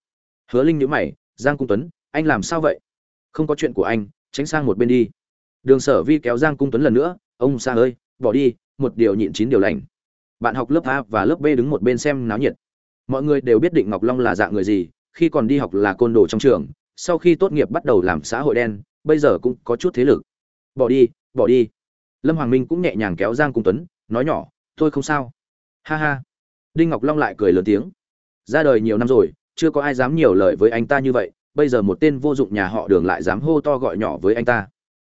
Hứa linh nhữ mày, giang cung tuấn anh làm sao vậy? Không có chuyện của anh, tránh sang một bên đi. Đường sở vi kéo giang cung tuấn lần nữa, ông xa ơi, bỏ đi, một điều nhịn chín điều lành. Bạn học lớp a và lớp b đứng một bên xem náo nhiệt. Mọi người đều biết định ngọc long là dạng người gì, khi còn đi học là côn đồ trong trường, sau khi tốt nghiệp bắt đầu làm xã hội đen, bây giờ cũng có chút thế lực. Bỏ đi bỏ đi. Lâm hoàng minh cũng nhẹ nhàng kéo giang cung tuấn, nói nhỏ tôi không sao. Ha ha. Đinh ngọc long lại cười lớn tiếng. Ra đời nhiều năm rồi, chưa có ai dám nhiều lời với anh ta như vậy bây giờ một tên vô dụng nhà họ đường lại dám hô to gọi nhỏ với anh ta.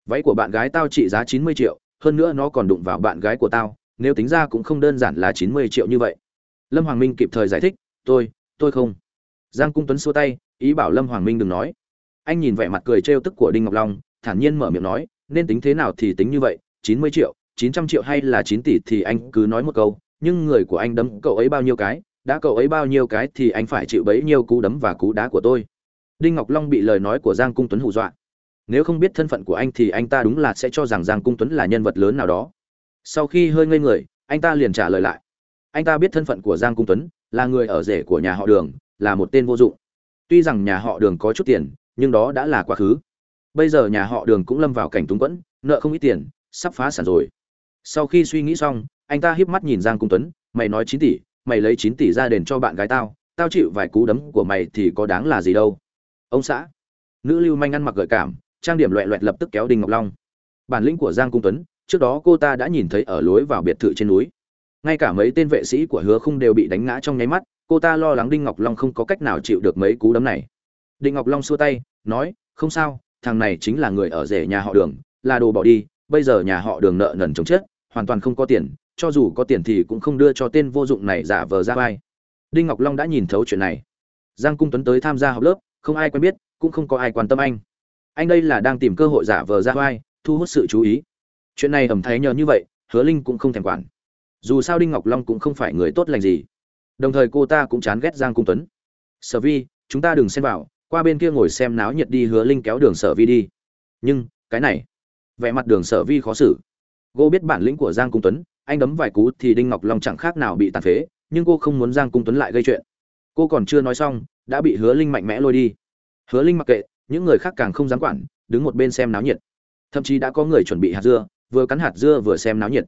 Váy của bạn gái tao trị giá chín mươi triệu, hơn nữa nó còn đụng vào bạn gái của tao, nếu tính ra cũng không đơn giản là chín mươi triệu như vậy. Lâm hoàng minh kịp thời giải thích, tôi tôi không. Giang cung tuấn xua tay, ý bảo lâm hoàng minh đừng nói. Anh nhìn vẻ mặt cười trêu tức của đinh ngọc long, thản nhiên mở miệng nói, nên tính thế nào thì tính như vậy, chín mươi triệu, chín trăm triệu hay là chín tỷ thì anh cứ nói một câu, nhưng người của anh đấm cậu ấy bao nhiêu cái, đã cậu ấy bao nhiêu cái thì anh phải chịu bấy nhiêu cú đấm và cú đá của tôi đinh ngọc long bị lời nói của giang cung tuấn hù dọa. Nếu không biết thân phận của anh thì anh ta đúng là sẽ cho rằng giang cung tuấn là nhân vật lớn nào đó. Sau khi hơi ngây người, anh ta liền trả lời lại. Anh ta biết thân phận của giang cung tuấn là người ở rể của nhà họ đường, là một tên vô dụng. Tuy rằng nhà họ đường có chút tiền, nhưng đó đã là quá khứ. Bây giờ nhà họ đường cũng lâm vào cảnh túng quẫn, nợ không ít tiền, sắp phá sản rồi. Sau khi suy nghĩ xong, anh ta hiếp mắt nhìn giang cung tuấn, mày nói chín tỷ, mày lấy chín tỷ ra đền cho bạn gái tao tao chịu vài cú đấm của mày thì có đáng là gì đâu? Ông xã. Nữ lưu manh ăn mặc gợi cảm, trang điểm loẹ loẹt lập tức kéo đinh ngọc long. Bản lĩnh của giang cung tuấn, trước đó cô ta đã nhìn thấy ở lối vào biệt thự trên núi. Ngay cả mấy tên vệ sĩ của hứa khung đều bị đánh ngã trong nháy mắt, cô ta lo lắng đinh ngọc long không có cách nào chịu được mấy cú đấm này. Đinh ngọc long xua tay, nói, không sao, thằng này chính là người ở rể nhà họ đường, là đồ bỏ đi, bây giờ nhà họ đường nợ nần chồng chết, hoàn toàn không có tiền, cho dù có tiền thì cũng không đưa cho tên vô dụng này giả vờ ra vai. Đinh ngọc long đã nhìn thấu chuyện này. Giang cung tuấn tới tham gia học lớp không ai quen biết, cũng không có ai quan tâm anh. Anh đây là đang tìm cơ hội giả vờ ra vai, thu hút sự chú ý. Chuyện này ẩm thấy nhờ như vậy, hứa linh cũng không thèm quản. Dù sao đinh ngọc long cũng không phải người tốt lành gì. Đồng thời cô ta cũng chán ghét giang cung tuấn. Sở vi, chúng ta đừng xem vào, qua bên kia ngồi xem náo nhiệt đi, hứa linh kéo đường sở vi đi. Nhưng, cái này? Vẻ mặt đường sở vi khó xử. Cô biết bản lĩnh của giang cung tuấn, anh đấm vài cú thì đinh ngọc long chẳng khác nào bị tàn phế, nhưng cô không muốn giang cung tuấn lại gây chuyện cô còn chưa nói xong, đã bị hứa linh mạnh mẽ lôi đi. Hứa linh mặc kệ, những người khác càng không dám quản, đứng một bên xem náo nhiệt. Thậm chí đã có người chuẩn bị hạt dưa, vừa cắn hạt dưa vừa xem náo nhiệt.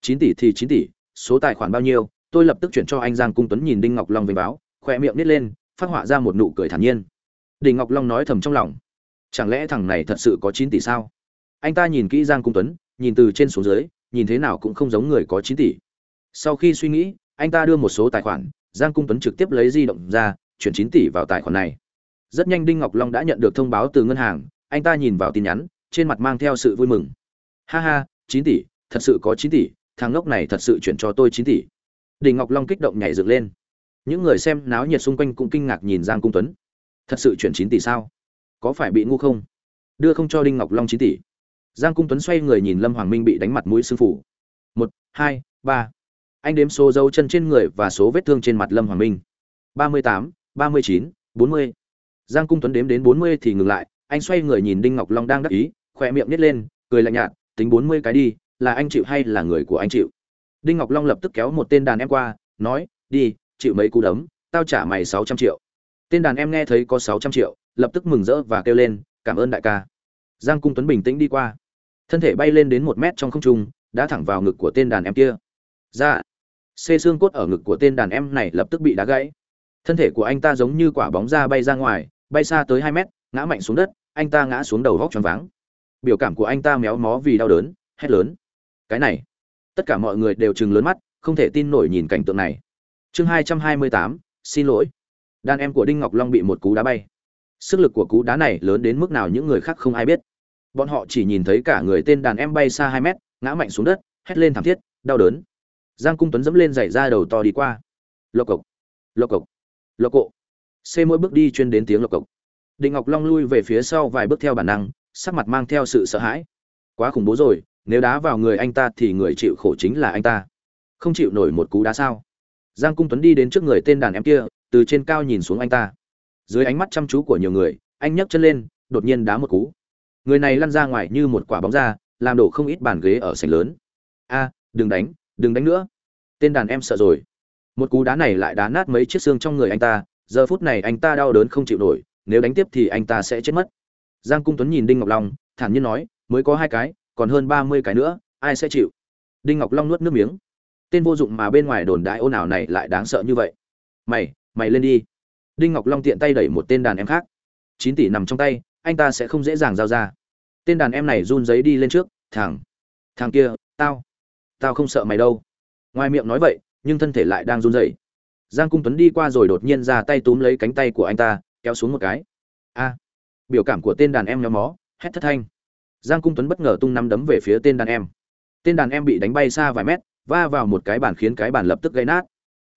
Chín tỷ thì chín tỷ, số tài khoản bao nhiêu, tôi lập tức chuyển cho anh giang cung tuấn nhìn đinh ngọc long về báo khoe miệng nít lên, phát họa ra một nụ cười thản nhiên. Đinh ngọc long nói thầm trong lòng. Chẳng lẽ thằng này thật sự có chín tỷ sao? Anh ta nhìn kỹ giang cung tuấn, nhìn từ trên xuống dưới, nhìn thế nào cũng không giống người có chín tỷ. Sau khi suy nghĩ, anh ta đưa một số tài khoản giang cung tuấn trực tiếp lấy di động ra, chuyển chín tỷ vào tài khoản này. Rất nhanh đinh ngọc long đã nhận được thông báo từ ngân hàng, anh ta nhìn vào tin nhắn, trên mặt mang theo sự vui mừng. Ha ha, chín tỷ, thật sự có chín tỷ, thằng ngốc này thật sự chuyển cho tôi chín tỷ. Đinh ngọc long kích động nhảy dựng lên. Những người xem náo nhiệt xung quanh cũng kinh ngạc nhìn giang cung tuấn. Thật sự chuyển chín tỷ sao? Có phải bị ngu không? Đưa không cho đinh ngọc long chín tỷ. Giang cung tuấn xoay người nhìn lâm hoàng minh bị đánh mặt mũi sư phủ một, hai, ba anh đếm số dấu chân trên người và số vết thương trên mặt lâm hoàng minh. ba mươi tám, ba mươi chín, bốn mươi. Giang cung tuấn đếm đến bốn mươi thì ngừng lại, anh xoay người nhìn đinh ngọc long đang đắc ý, khỏe miệng nít lên, cười lạnh nhạt, tính bốn mươi cái đi, là anh chịu hay là người của anh chịu? Đinh ngọc long lập tức kéo một tên đàn em qua, nói, đi, chịu mấy cú đấm, tao trả mày sáu trăm triệu. Tên đàn em nghe thấy có sáu trăm triệu, lập tức mừng rỡ và kêu lên, cảm ơn đại ca. Giang cung tuấn bình tĩnh đi qua. Thân thể bay lên đến một mét trong không trung, đã thẳng vào ngực của tên đàn em kia. Ra dạ xê xương cốt ở ngực của tên đàn em này lập tức bị đá gãy. Thân thể của anh ta giống như quả bóng ra bay ra ngoài, bay xa tới hai mét, ngã mạnh xuống đất, anh ta ngã xuống đầu góc choáng váng. Biểu cảm của anh ta méo mó vì đau đớn, hét lớn. Cái này, tất cả mọi người đều chừng lớn mắt, không thể tin nổi nhìn cảnh tượng này. Chương hai trăm hai mươi tám, xin lỗi. Đàn em của đinh ngọc long bị một cú đá bay. Sức lực của cú đá này lớn đến mức nào những người khác không ai biết. Bọn họ chỉ nhìn thấy cả người tên đàn em bay xa hai mét, ngã mạnh xuống đất, hét lên thảm thiết, đau đớn giang cung tuấn dẫm lên giày ra đầu to đi qua. Lộc cộc lộc cộc, lộc cộ. C mỗi bước đi chuyên đến tiếng lộc cộc. Định ngọc long lui về phía sau vài bước theo bản năng, sắc mặt mang theo sự sợ hãi. Quá khủng bố rồi, nếu đá vào người anh ta thì người chịu khổ chính là anh ta. Không chịu nổi một cú đá sao? Giang cung tuấn đi đến trước người tên đàn em kia, từ trên cao nhìn xuống anh ta. Dưới ánh mắt chăm chú của nhiều người, anh nhấc chân lên, đột nhiên đá một cú. Người này lăn ra ngoài như một quả bóng ra làm đổ không ít bàn ghế ở sảnh lớn. A, đừng đánh đừng đánh nữa tên đàn em sợ rồi. Một cú đá này lại đá nát mấy chiếc xương trong người anh ta, giờ phút này anh ta đau đớn không chịu nổi, nếu đánh tiếp thì anh ta sẽ chết mất. Giang cung tuấn nhìn đinh ngọc long, thản nhiên nói, mới có hai cái, còn hơn ba mươi cái nữa, ai sẽ chịu? Đinh ngọc long nuốt nước miếng. Tên vô dụng mà bên ngoài đồn đại ồn ào này lại đáng sợ như vậy. Mày mày lên đi. Đinh ngọc long tiện tay đẩy một tên đàn em khác. Chín tỷ nằm trong tay, anh ta sẽ không dễ dàng giao ra. Tên đàn em này run giấy đi lên trước, thằng thằng kia, tao tao không sợ mày đâu ngoài miệng nói vậy, nhưng thân thể lại đang run rẩy. Giang cung tuấn đi qua rồi đột nhiên ra tay túm lấy cánh tay của anh ta, kéo xuống một cái. A! Biểu cảm của tên đàn em nhóm mó, hét thất thanh. Giang cung tuấn bất ngờ tung năm đấm về phía tên đàn em. Tên đàn em bị đánh bay xa vài mét, va vào một cái bàn khiến cái bàn lập tức gãy nát.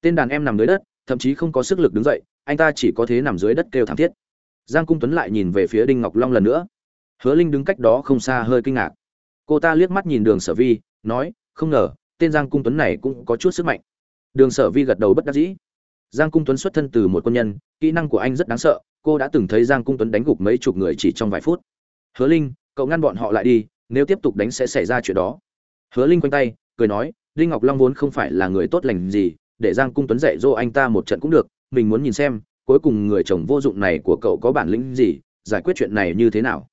Tên đàn em nằm dưới đất, thậm chí không có sức lực đứng dậy, anh ta chỉ có thế nằm dưới đất kêu thảm thiết. Giang cung tuấn lại nhìn về phía đinh ngọc long lần nữa. Hứa linh đứng cách đó không xa hơi kinh ngạc. Cô ta liếc mắt nhìn đường sở vi, nói, không ngờ tên giang cung tuấn này cũng có chút sức mạnh. Đường sở vi gật đầu bất đắc dĩ. Giang cung tuấn xuất thân từ một quân nhân, kỹ năng của anh rất đáng sợ, cô đã từng thấy giang cung tuấn đánh gục mấy chục người chỉ trong vài phút. Hứa linh, cậu ngăn bọn họ lại đi, nếu tiếp tục đánh sẽ xảy ra chuyện đó. Hứa linh quanh tay, cười nói, đinh ngọc long vốn không phải là người tốt lành gì, để giang cung tuấn dạy dỗ anh ta một trận cũng được, mình muốn nhìn xem, cuối cùng người chồng vô dụng này của cậu có bản lĩnh gì, giải quyết chuyện này như thế nào.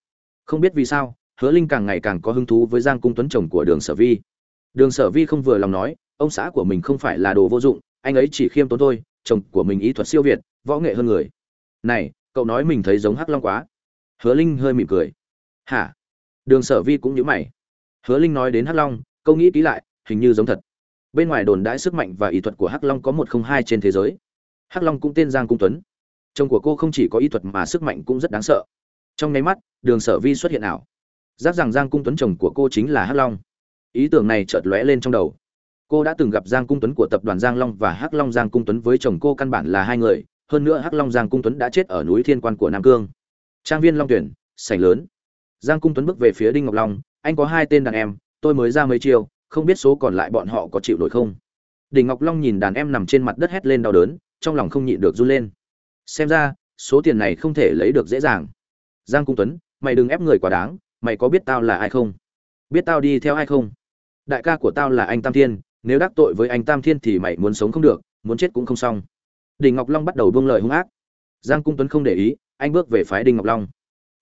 Không biết vì sao, hứa linh càng ngày càng có hứng thú với giang cung tuấn chồng của đường sở vi đường sở vi không vừa lòng nói, ông xã của mình không phải là đồ vô dụng, anh ấy chỉ khiêm tốn thôi, chồng của mình ý thuật siêu việt, võ nghệ hơn người. Này, cậu nói mình thấy giống hắc long quá. Hứa linh hơi mỉm cười. Hả? Đường sở vi cũng nhớ mày. Hứa linh nói đến hắc long câu nghĩ kỹ lại, hình như giống thật. Bên ngoài đồn đãi sức mạnh và ý thuật của hắc long có một không hai trên thế giới. Hắc long cũng tên giang cung tuấn. Chồng của cô không chỉ có ý thuật mà sức mạnh cũng rất đáng sợ. Trong nháy mắt, đường sở vi xuất hiện ảo. Giác rằng giang cung tuấn chồng của cô chính là hắc long ý tưởng này chợt lóe lên trong đầu. Cô đã từng gặp giang cung tuấn của tập đoàn giang long và hắc long giang cung tuấn với chồng cô căn bản là hai người, hơn nữa hắc long giang cung tuấn đã chết ở núi thiên quan của nam cương. Trang viên long tuyển, sảnh lớn. Giang cung tuấn bước về phía đinh ngọc long, anh có hai tên đàn em, tôi mới ra mấy chiều không biết số còn lại bọn họ có chịu nổi không? Đinh ngọc long nhìn đàn em nằm trên mặt đất hét lên đau đớn, trong lòng không nhịn được run lên. Xem ra, số tiền này không thể lấy được dễ dàng. Giang cung tuấn, mày đừng ép người quá đáng, mày có biết tao là ai không? Biết tao đi theo ai không? Đại ca của tao là anh tam thiên, nếu đắc tội với anh tam thiên thì mày muốn sống không được, muốn chết cũng không xong. Đinh ngọc long bắt đầu buông lời hung ác. Giang cung tuấn không để ý, anh bước về phái đinh ngọc long.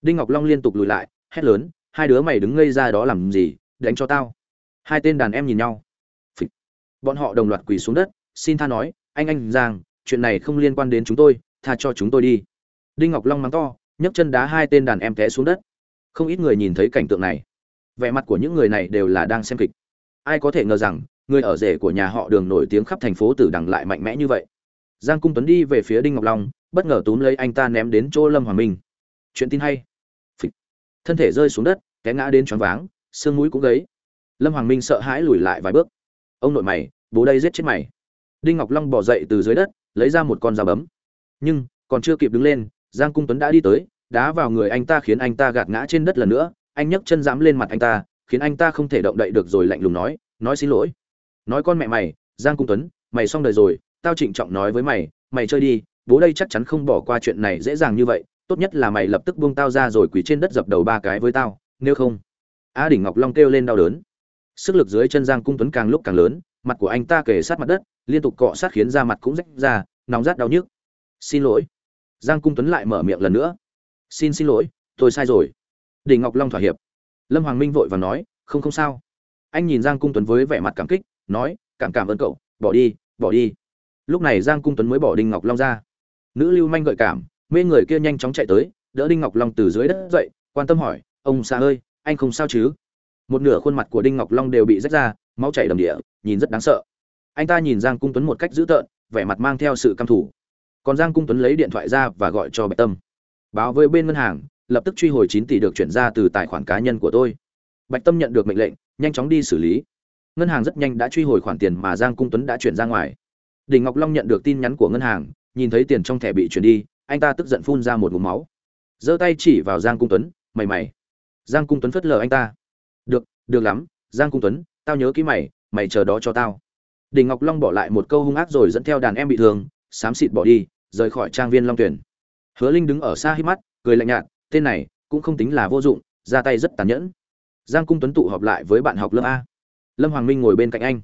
Đinh ngọc long liên tục lùi lại, hét lớn, hai đứa mày đứng ngây ra đó làm gì, đánh cho tao. Hai tên đàn em nhìn nhau. Phịch. bọn họ đồng loạt quỳ xuống đất, xin tha nói, anh anh, giang, chuyện này không liên quan đến chúng tôi, tha cho chúng tôi đi. Đinh ngọc long mắng to, nhấc chân đá hai tên đàn em té xuống đất. Không ít người nhìn thấy cảnh tượng này. Vẻ mặt của những người này đều là đang xem kịch ai có thể ngờ rằng, người ở rể của nhà họ đường nổi tiếng khắp thành phố tử đằng lại mạnh mẽ như vậy. Giang cung tuấn đi về phía đinh ngọc long, bất ngờ túm lấy anh ta ném đến chỗ lâm hoàng minh. Chuyện tin hay. Phịch. thân thể rơi xuống đất, té ngã đến choáng váng, xương mũi cũng gấy lâm hoàng minh sợ hãi lùi lại vài bước. Ông nội mày, bố đây giết chết mày. Đinh ngọc long bỏ dậy từ dưới đất, lấy ra một con dao bấm. Nhưng, còn chưa kịp đứng lên, giang cung tuấn đã đi tới, đá vào người anh ta khiến anh ta gạt ngã trên đất lần nữa. Anh nhấc chân dám lên mặt anh ta khiến anh ta không thể động đậy được rồi lạnh lùng nói nói xin lỗi. Nói con mẹ mày, giang cung tuấn, mày xong đời rồi, tao trịnh trọng nói với mày mày chơi đi, bố đây chắc chắn không bỏ qua chuyện này dễ dàng như vậy, tốt nhất là mày lập tức buông tao ra rồi quỳ trên đất dập đầu ba cái với tao, nếu không. A đỉnh ngọc long kêu lên đau đớn. Sức lực dưới chân giang cung tuấn càng lúc càng lớn, mặt của anh ta kề sát mặt đất, liên tục cọ sát khiến da mặt cũng rách ra, nóng rát đau nhức. Xin lỗi. Giang cung tuấn lại mở miệng lần nữa. Xin xin lỗi, tôi sai rồi. Đỉnh ngọc long thỏa hiệp lâm hoàng minh vội và nói, không không sao. Anh nhìn giang cung tuấn với vẻ mặt cảm kích, nói, cảm cảm ơn cậu, bỏ đi bỏ đi. Lúc này giang cung tuấn mới bỏ đinh ngọc long ra. Nữ lưu manh gợi cảm, mê người kia nhanh chóng chạy tới, đỡ đinh ngọc long từ dưới đất dậy, quan tâm hỏi, ông xa ơi, anh không sao chứ? Một nửa khuôn mặt của đinh ngọc long đều bị rách ra, máu chảy đầm địa, nhìn rất đáng sợ. Anh ta nhìn giang cung tuấn một cách dữ tợn, vẻ mặt mang theo sự căm thủ còn giang cung tuấn lấy điện thoại ra và gọi cho bạch tâm. Báo với bên ngân hàng lập tức truy hồi chín tỷ được chuyển ra từ tài khoản cá nhân của tôi. Bạch tâm nhận được mệnh lệnh, nhanh chóng đi xử lý. Ngân hàng rất nhanh đã truy hồi khoản tiền mà giang cung tuấn đã chuyển ra ngoài. Đình ngọc long nhận được tin nhắn của ngân hàng, nhìn thấy tiền trong thẻ bị chuyển đi, anh ta tức giận phun ra một ngụm máu. Giơ tay chỉ vào giang cung tuấn, mày mày. Giang cung tuấn phất lờ anh ta. Được được lắm, giang cung tuấn, tao nhớ kỹ mày mày chờ đó cho tao. Đình ngọc long bỏ lại một câu hung ác rồi dẫn theo đàn em bị thương, xám xịt bỏ đi, rời khỏi trang viên long tuyển hứa linh đứng ở xa hít mắt, cười lạnh nhạt tên này cũng không tính là vô dụng, ra tay rất tàn nhẫn. Giang cung tuấn tụ họp lại với bạn học lớp a. Lâm hoàng minh ngồi bên cạnh anh.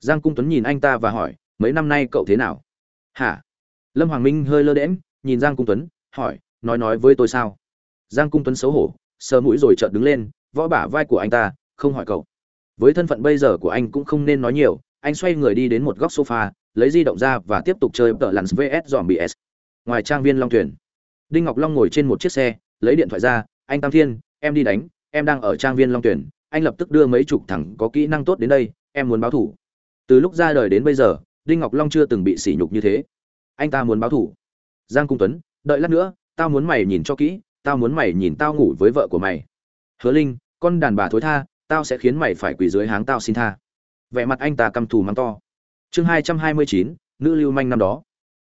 Giang cung tuấn nhìn anh ta và hỏi, mấy năm nay cậu thế nào? Hả? Lâm hoàng minh hơi lơ đễm nhìn giang cung tuấn, hỏi, nói nói với tôi sao? Giang cung tuấn xấu hổ, sờ mũi rồi chợt đứng lên, võ bả vai của anh ta, không hỏi cậu. Với thân phận bây giờ của anh cũng không nên nói nhiều, anh xoay người đi đến một góc sofa, lấy di động ra và tiếp tục chơi tờ lặn vs dòm bs ngoài trang viên long thuyền, đinh ngọc long ngồi trên một chiếc xe lấy điện thoại ra, anh tam thiên, em đi đánh, em đang ở trang viên long tuyển, anh lập tức đưa mấy chục thẳng có kỹ năng tốt đến đây, em muốn báo thủ. Từ lúc ra đời đến bây giờ, đinh ngọc long chưa từng bị sỉ nhục như thế. Anh ta muốn báo thủ. Giang cung tuấn, đợi lát nữa, tao muốn mày nhìn cho kỹ, tao muốn mày nhìn tao ngủ với vợ của mày. Hứa linh, con đàn bà thối tha, tao sẽ khiến mày phải quỳ dưới háng tao xin tha. Vẻ mặt anh ta căm thù mắng to. Chương hai trăm hai mươi chín, nữ lưu manh năm đó.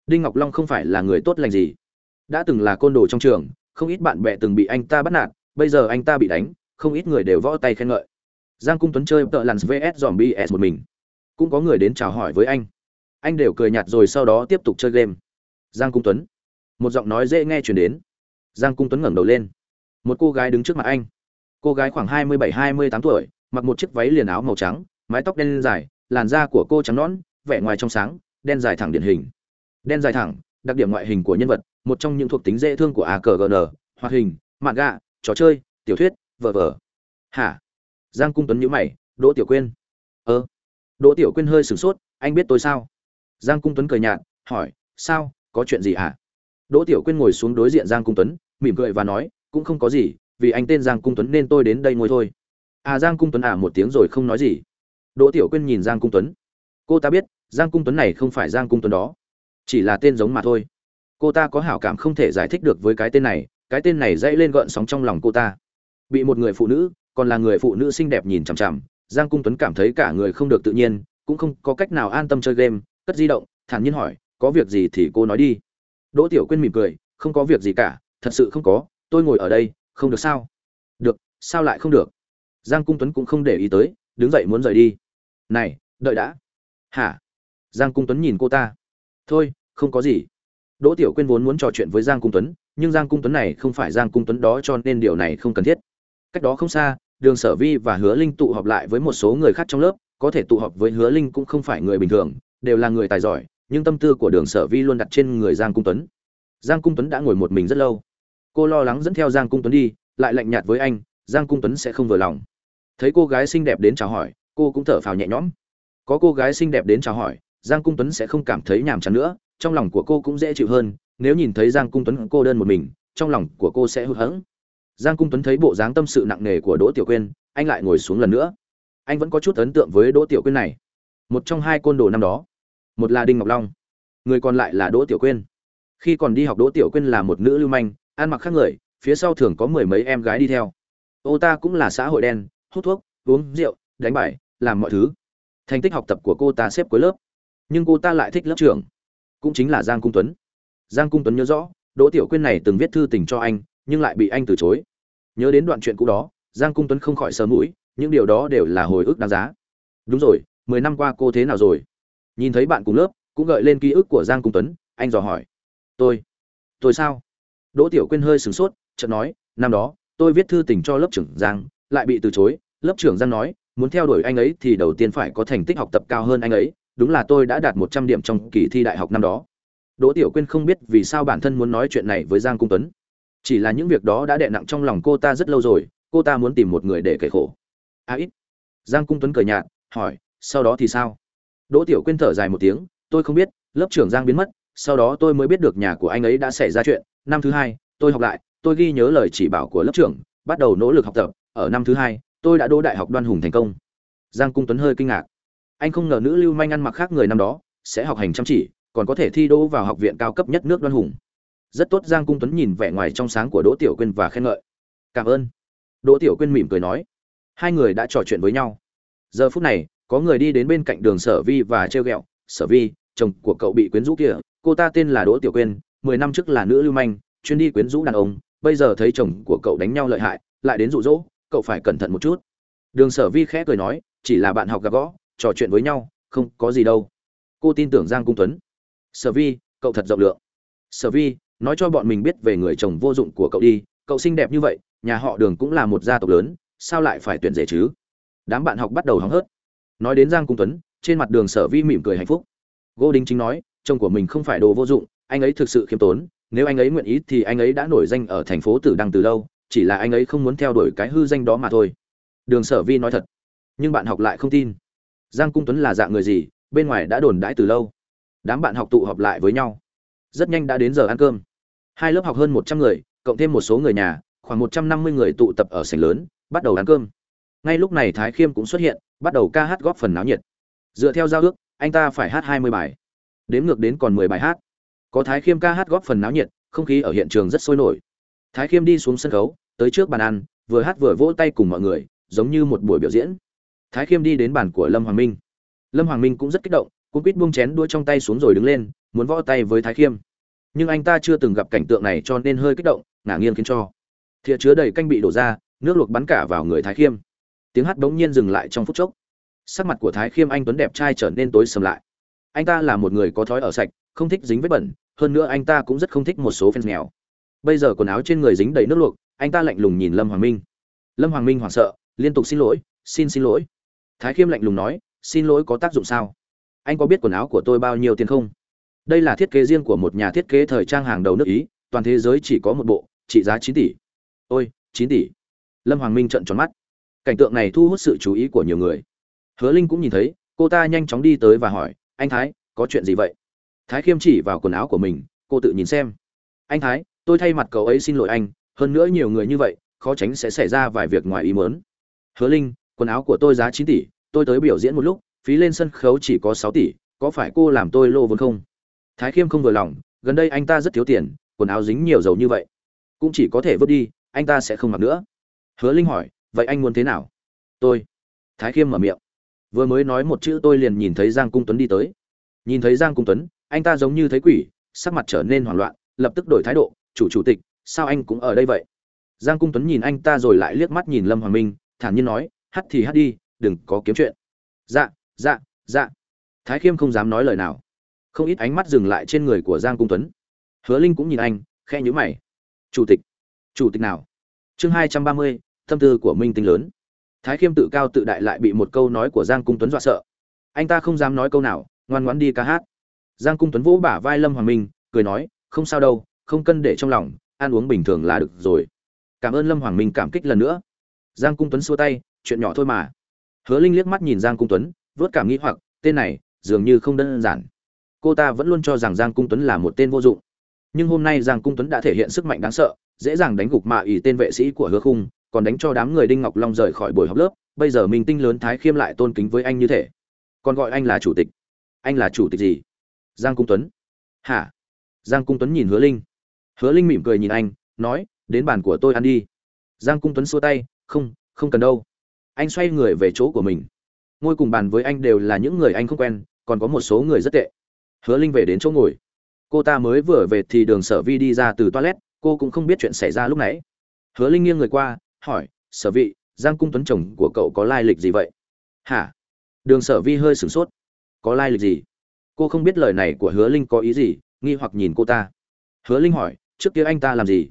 Đinh ngọc long không phải là người tốt lành gì. Đã từng là côn đồ trong trường không ít bạn bè từng bị anh ta bắt nạt, bây giờ anh ta bị đánh, không ít người đều vỗ tay khen ngợi. Giang cung tuấn chơi tợ lằn vs dòm bs một mình. Cũng có người đến chào hỏi với anh. Anh đều cười nhạt rồi sau đó tiếp tục chơi game. Giang cung tuấn. Một giọng nói dễ nghe truyền đến. Giang cung tuấn ngẩng đầu lên. Một cô gái đứng trước mặt anh. Cô gái khoảng hai mươi bảy, hai mươi tám tuổi, mặc một chiếc váy liền áo màu trắng, mái tóc đen dài, làn da của cô trắng nõn, vẻ ngoài trong sáng, đen dài thẳng điển hình. Đen dài thẳng đặc điểm ngoại hình của nhân vật, một trong những thuộc tính dễ thương của akgn hoạt hình mạng gạ, trò chơi, tiểu thuyết, vờ vờ. Hả? Giang cung tuấn nhữ mày, đỗ tiểu quyên. Ơ. Đỗ tiểu quyên hơi sửng sốt, anh biết tôi sao? Giang cung tuấn cười nhạt, hỏi, sao, có chuyện gì hả? Đỗ tiểu quyên ngồi xuống đối diện giang cung tuấn, mỉm cười và nói, cũng không có gì, vì anh tên giang cung tuấn nên tôi đến đây ngồi thôi. À giang cung tuấn à một tiếng rồi không nói gì. Đỗ tiểu quyên nhìn giang cung tuấn. Cô ta biết, giang cung tuấn này không phải giang cung tuấn đó chỉ là tên giống mà thôi. Cô ta có hảo cảm không thể giải thích được với cái tên này, cái tên này dãy lên gợn sóng trong lòng cô ta. Bị một người phụ nữ, còn là người phụ nữ xinh đẹp nhìn chằm chằm, giang cung tuấn cảm thấy cả người không được tự nhiên, cũng không có cách nào an tâm chơi game, cất di động, thản nhiên hỏi, có việc gì thì cô nói đi. Đỗ tiểu quyên mỉm cười, không có việc gì cả, thật sự không có, tôi ngồi ở đây, không được sao? Được, sao lại không được? Giang cung tuấn cũng không để ý tới, đứng dậy muốn rời đi. Này, đợi đã. Hả? Giang cung tuấn nhìn cô ta thôi, không có gì. Đỗ tiểu quyên vốn muốn trò chuyện với giang cung tuấn, nhưng giang cung tuấn này không phải giang cung tuấn đó cho nên điều này không cần thiết. Cách đó không xa, đường sở vi và hứa linh tụ họp lại với một số người khác trong lớp, có thể tụ họp với hứa linh cũng không phải người bình thường, đều là người tài giỏi, nhưng tâm tư của đường sở vi luôn đặt trên người giang cung tuấn. Giang cung tuấn đã ngồi một mình rất lâu. Cô lo lắng dẫn theo giang cung tuấn đi, lại lạnh nhạt với anh, giang cung tuấn sẽ không vừa lòng. Thấy cô gái xinh đẹp đến chào hỏi, cô cũng thở phào nhẹ nhõm. Có cô gái xinh đẹp đến chào hỏi giang cung tuấn sẽ không cảm thấy nhàm chán nữa, trong lòng của cô cũng dễ chịu hơn, nếu nhìn thấy giang cung tuấn cô đơn một mình, trong lòng của cô sẽ hụt hẫng. Giang cung tuấn thấy bộ dáng tâm sự nặng nề của đỗ tiểu quyên, anh lại ngồi xuống lần nữa. Anh vẫn có chút ấn tượng với đỗ tiểu quyên này. Một trong hai côn đồ năm đó. Một là đinh ngọc long, người còn lại là đỗ tiểu quyên. Khi còn đi học đỗ tiểu quyên là một nữ lưu manh, ăn mặc khác người, phía sau thường có mười mấy em gái đi theo. Ô ta cũng là xã hội đen, hút thuốc, uống rượu, đánh bài, làm mọi thứ. Thành tích học tập của cô ta xếp cuối lớp nhưng cô ta lại thích lớp trưởng. Cũng chính là giang cung tuấn. Giang cung tuấn nhớ rõ, đỗ tiểu quyên này từng viết thư tình cho anh, nhưng lại bị anh từ chối. Nhớ đến đoạn chuyện cũ đó, giang cung tuấn không khỏi sờ mũi, những điều đó đều là hồi ức đáng giá. Đúng rồi, mười năm qua cô thế nào rồi? Nhìn thấy bạn cùng lớp, cũng gợi lên ký ức của giang cung tuấn, anh dò hỏi. Tôi tôi sao? Đỗ tiểu quyên hơi sửng sốt, chợt nói, năm đó, tôi viết thư tình cho lớp trưởng giang, lại bị từ chối. Lớp trưởng giang nói, muốn theo đuổi anh ấy thì đầu tiên phải có thành tích học tập cao hơn anh ấy đúng là tôi đã đạt một trăm điểm trong kỳ thi đại học năm đó. Đỗ tiểu quyên không biết vì sao bản thân muốn nói chuyện này với giang cung tuấn. Chỉ là những việc đó đã đè nặng trong lòng cô ta rất lâu rồi, cô ta muốn tìm một người để kể khổ. À ít. Giang cung tuấn cười nhạt, hỏi, sau đó thì sao? Đỗ tiểu quyên thở dài một tiếng, tôi không biết, lớp trưởng giang biến mất, sau đó tôi mới biết được nhà của anh ấy đã xảy ra chuyện. Năm thứ hai, tôi học lại, tôi ghi nhớ lời chỉ bảo của lớp trưởng, bắt đầu nỗ lực học tập. Ở năm thứ hai, tôi đã đỗ đại học đoan hùng thành công. Giang cung tuấn hơi kinh ngạc anh không ngờ nữ lưu manh ăn mặc khác người năm đó, sẽ học hành chăm chỉ, còn có thể thi đỗ vào học viện cao cấp nhất nước đoan hùng. Rất tốt, giang cung tuấn nhìn vẻ ngoài trong sáng của đỗ tiểu quyên và khen ngợi. Cảm ơn. Đỗ tiểu quyên mỉm cười nói. Hai người đã trò chuyện với nhau. Giờ phút này, có người đi đến bên cạnh đường sở vi và treo ghẹo. Sở vi, chồng của cậu bị quyến rũ kia cô ta tên là đỗ tiểu quyên, mười năm trước là nữ lưu manh, chuyên đi quyến rũ đàn ông, bây giờ thấy chồng của cậu đánh nhau lợi hại, lại đến rụ rỗ cậu phải cẩn thận một chút. Đường sở vi khẽ cười nói, chỉ là bạn học gặp gõ trò chuyện với nhau, không có gì đâu. Cô tin tưởng giang cung tuấn. Sở vi, cậu thật rộng lượng. Sở vi, nói cho bọn mình biết về người chồng vô dụng của cậu đi, cậu xinh đẹp như vậy, nhà họ đường cũng là một gia tộc lớn, sao lại phải tuyển rể chứ? Đám bạn học bắt đầu hóng hớt. Nói đến giang cung tuấn, trên mặt đường sở vi mỉm cười hạnh phúc. Gô đính chính nói, chồng của mình không phải đồ vô dụng, anh ấy thực sự khiêm tốn, nếu anh ấy nguyện ý thì anh ấy đã nổi danh ở thành phố tử đăng từ lâu, chỉ là anh ấy không muốn theo đuổi cái hư danh đó mà thôi. Đường sở vi nói thật, nhưng bạn học lại không tin giang cung tuấn là dạng người gì, bên ngoài đã đồn đãi từ lâu. Đám bạn học tụ họp lại với nhau. Rất nhanh đã đến giờ ăn cơm. Hai lớp học hơn một trăm người, cộng thêm một số người nhà, khoảng một trăm năm mươi người tụ tập ở sảnh lớn, bắt đầu ăn cơm. Ngay lúc này thái khiêm cũng xuất hiện, bắt đầu ca hát góp phần náo nhiệt. Dựa theo giao ước, anh ta phải hát hai mươi bài. Đếm ngược đến còn mười bài hát. Có thái khiêm ca hát góp phần náo nhiệt, không khí ở hiện trường rất sôi nổi. Thái khiêm đi xuống sân khấu, tới trước bàn ăn, vừa hát vừa vỗ tay cùng mọi người, giống như một buổi biểu diễn thái khiêm đi đến bàn của lâm hoàng minh. Lâm hoàng minh cũng rất kích động cũng quýt buông chén đua trong tay xuống rồi đứng lên, muốn võ tay với thái khiêm. Nhưng anh ta chưa từng gặp cảnh tượng này cho nên hơi kích động, ngả nghiêng khiến cho. Thìa chứa đầy canh bị đổ ra, nước luộc bắn cả vào người thái khiêm. Tiếng hát bỗng nhiên dừng lại trong phút chốc. Sắc mặt của thái khiêm anh tuấn đẹp trai trở nên tối sầm lại. Anh ta là một người có thói ở sạch, không thích dính vết bẩn, hơn nữa anh ta cũng rất không thích một số fans nghèo. Bây giờ quần áo trên người dính đầy nước luộc, anh ta lạnh lùng nhìn lâm hoàng minh. Lâm hoàng minh hoảng sợ, liên tục xin lỗi, xin xin lỗi thái khiêm lạnh lùng nói, xin lỗi, có tác dụng sao? Anh có biết quần áo của tôi bao nhiêu tiền không? Đây là thiết kế riêng của một nhà thiết kế thời trang hàng đầu nước ý, toàn thế giới chỉ có một bộ, trị giá chín tỷ. Ôi, chín tỷ. Lâm hoàng minh trợn tròn mắt. Cảnh tượng này thu hút sự chú ý của nhiều người. Hứa linh cũng nhìn thấy, cô ta nhanh chóng đi tới và hỏi, anh thái, có chuyện gì vậy? Thái khiêm chỉ vào quần áo của mình, cô tự nhìn xem. Anh thái, tôi thay mặt cậu ấy xin lỗi anh, hơn nữa nhiều người như vậy, khó tránh sẽ xảy ra vài việc ngoài ý mớn hứa linh quần áo của tôi giá chín tỷ, tôi tới biểu diễn một lúc, phí lên sân khấu chỉ có sáu tỷ, có phải cô làm tôi lô vốn không? Thái khiêm không vừa lòng, gần đây anh ta rất thiếu tiền, quần áo dính nhiều dầu như vậy. Cũng chỉ có thể vứt đi, anh ta sẽ không mặc nữa. Hứa linh hỏi, vậy anh muốn thế nào? Tôi. Thái khiêm mở miệng. Vừa mới nói một chữ tôi liền nhìn thấy giang cung tuấn đi tới. Nhìn thấy giang cung tuấn, anh ta giống như thấy quỷ, sắc mặt trở nên hoảng loạn, lập tức đổi thái độ, chủ chủ tịch, sao anh cũng ở đây vậy? Giang cung tuấn nhìn anh ta rồi lại liếc mắt nhìn lâm hoàng minh, thản nhiên nói hát thì hát đi, đừng có kiếm chuyện. Dạ dạ dạ. Thái khiêm không dám nói lời nào. Không ít ánh mắt dừng lại trên người của giang cung tuấn. Hứa linh cũng nhìn anh khe nhữ mày. Chủ tịch. Chủ tịch nào? Chương hai trăm ba mươi, tâm tư của minh tinh lớn. Thái khiêm tự cao tự đại lại bị một câu nói của giang cung tuấn dọa sợ. Anh ta không dám nói câu nào, ngoan ngoãn đi ca hát. Giang cung tuấn vỗ bả vai lâm hoàng minh, cười nói, không sao đâu, không cân để trong lòng, ăn uống bình thường là được rồi. Cảm ơn lâm hoàng minh cảm kích lần nữa. Giang cung tuấn xua tay chuyện nhỏ thôi mà. Hứa linh liếc mắt nhìn giang cung tuấn, vớt cảm nghĩ hoặc, tên này, dường như không đơn giản. Cô ta vẫn luôn cho rằng giang cung tuấn là một tên vô dụng. Nhưng hôm nay giang cung tuấn đã thể hiện sức mạnh đáng sợ, dễ dàng đánh gục mạ ỷ tên vệ sĩ của hứa khung, còn đánh cho đám người đinh ngọc long rời khỏi buổi học lớp, bây giờ mình tinh lớn thái khiêm lại tôn kính với anh như thế còn gọi anh là chủ tịch. Anh là chủ tịch gì? Giang cung tuấn. Hả? Giang cung tuấn nhìn hứa linh. Hứa linh mỉm cười nhìn anh, nói, đến bàn của tôi ăn đi. Giang cung tuấn xua tay, không không cần đâu anh xoay người về chỗ của mình. Ngồi cùng bàn với anh đều là những người anh không quen, còn có một số người rất tệ. Hứa linh về đến chỗ ngồi. Cô ta mới vừa về thì đường sở vi đi ra từ toilet, cô cũng không biết chuyện xảy ra lúc nãy. Hứa linh nghiêng người qua, hỏi, sở vị giang cung tuấn chồng của cậu có lai lịch gì vậy? Hả? Đường sở vi hơi sửng sốt. Có lai lịch gì? Cô không biết lời này của hứa linh có ý gì, nghi hoặc nhìn cô ta. Hứa linh hỏi, trước kia anh ta làm gì?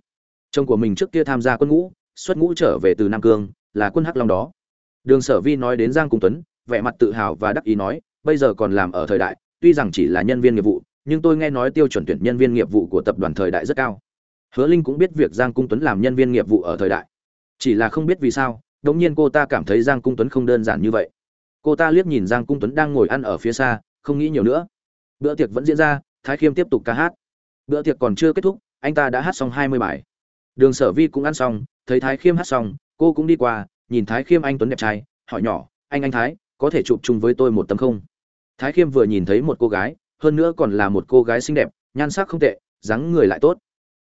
Chồng của mình trước kia tham gia quân ngũ, xuất ngũ trở về từ nam cương, là quân hắc long đó đường sở vi nói đến giang cung tuấn, vẻ mặt tự hào và đắc ý nói, bây giờ còn làm ở thời đại, tuy rằng chỉ là nhân viên nghiệp vụ, nhưng tôi nghe nói tiêu chuẩn tuyển nhân viên nghiệp vụ của tập đoàn thời đại rất cao. Hứa linh cũng biết việc giang cung tuấn làm nhân viên nghiệp vụ ở thời đại. Chỉ là không biết vì sao, đống nhiên cô ta cảm thấy giang cung tuấn không đơn giản như vậy. Cô ta liếc nhìn giang cung tuấn đang ngồi ăn ở phía xa, không nghĩ nhiều nữa. Bữa tiệc vẫn diễn ra, thái khiêm tiếp tục ca hát. Bữa tiệc còn chưa kết thúc, anh ta đã hát xong hai mươi bài. Đường sở vi cũng ăn xong, thấy thái khiêm hát xong, cô cũng đi qua nhìn thái khiêm anh tuấn đẹp trai, hỏi nhỏ, anh anh thái, có thể chụp chung với tôi một tấm không? Thái khiêm vừa nhìn thấy một cô gái, hơn nữa còn là một cô gái xinh đẹp, nhan sắc không tệ, dáng người lại tốt.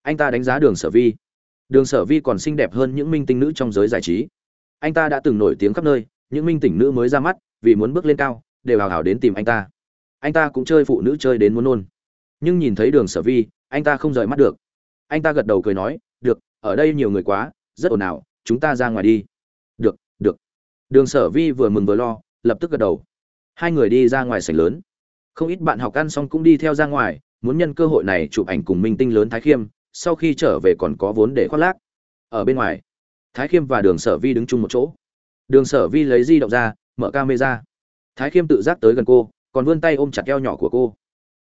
Anh ta đánh giá đường sở vi. Đường sở vi còn xinh đẹp hơn những minh tinh nữ trong giới giải trí. Anh ta đã từng nổi tiếng khắp nơi, những minh tinh nữ mới ra mắt, vì muốn bước lên cao, đều hào hào đến tìm anh ta. Anh ta cũng chơi phụ nữ chơi đến muốn nôn. Nhưng nhìn thấy đường sở vi, anh ta không rời mắt được. Anh ta gật đầu cười nói, được, ở đây nhiều người quá, rất ồn ào, chúng ta ra ngoài đi đường sở vi vừa mừng vừa lo, lập tức gật đầu. Hai người đi ra ngoài sảnh lớn. Không ít bạn học ăn xong cũng đi theo ra ngoài, muốn nhân cơ hội này chụp ảnh cùng minh tinh lớn thái khiêm, sau khi trở về còn có vốn để khoác lác. Ở bên ngoài, thái khiêm và đường sở vi đứng chung một chỗ. Đường sở vi lấy di động ra, mở camera. Thái khiêm tự giác tới gần cô, còn vươn tay ôm chặt eo nhỏ của cô.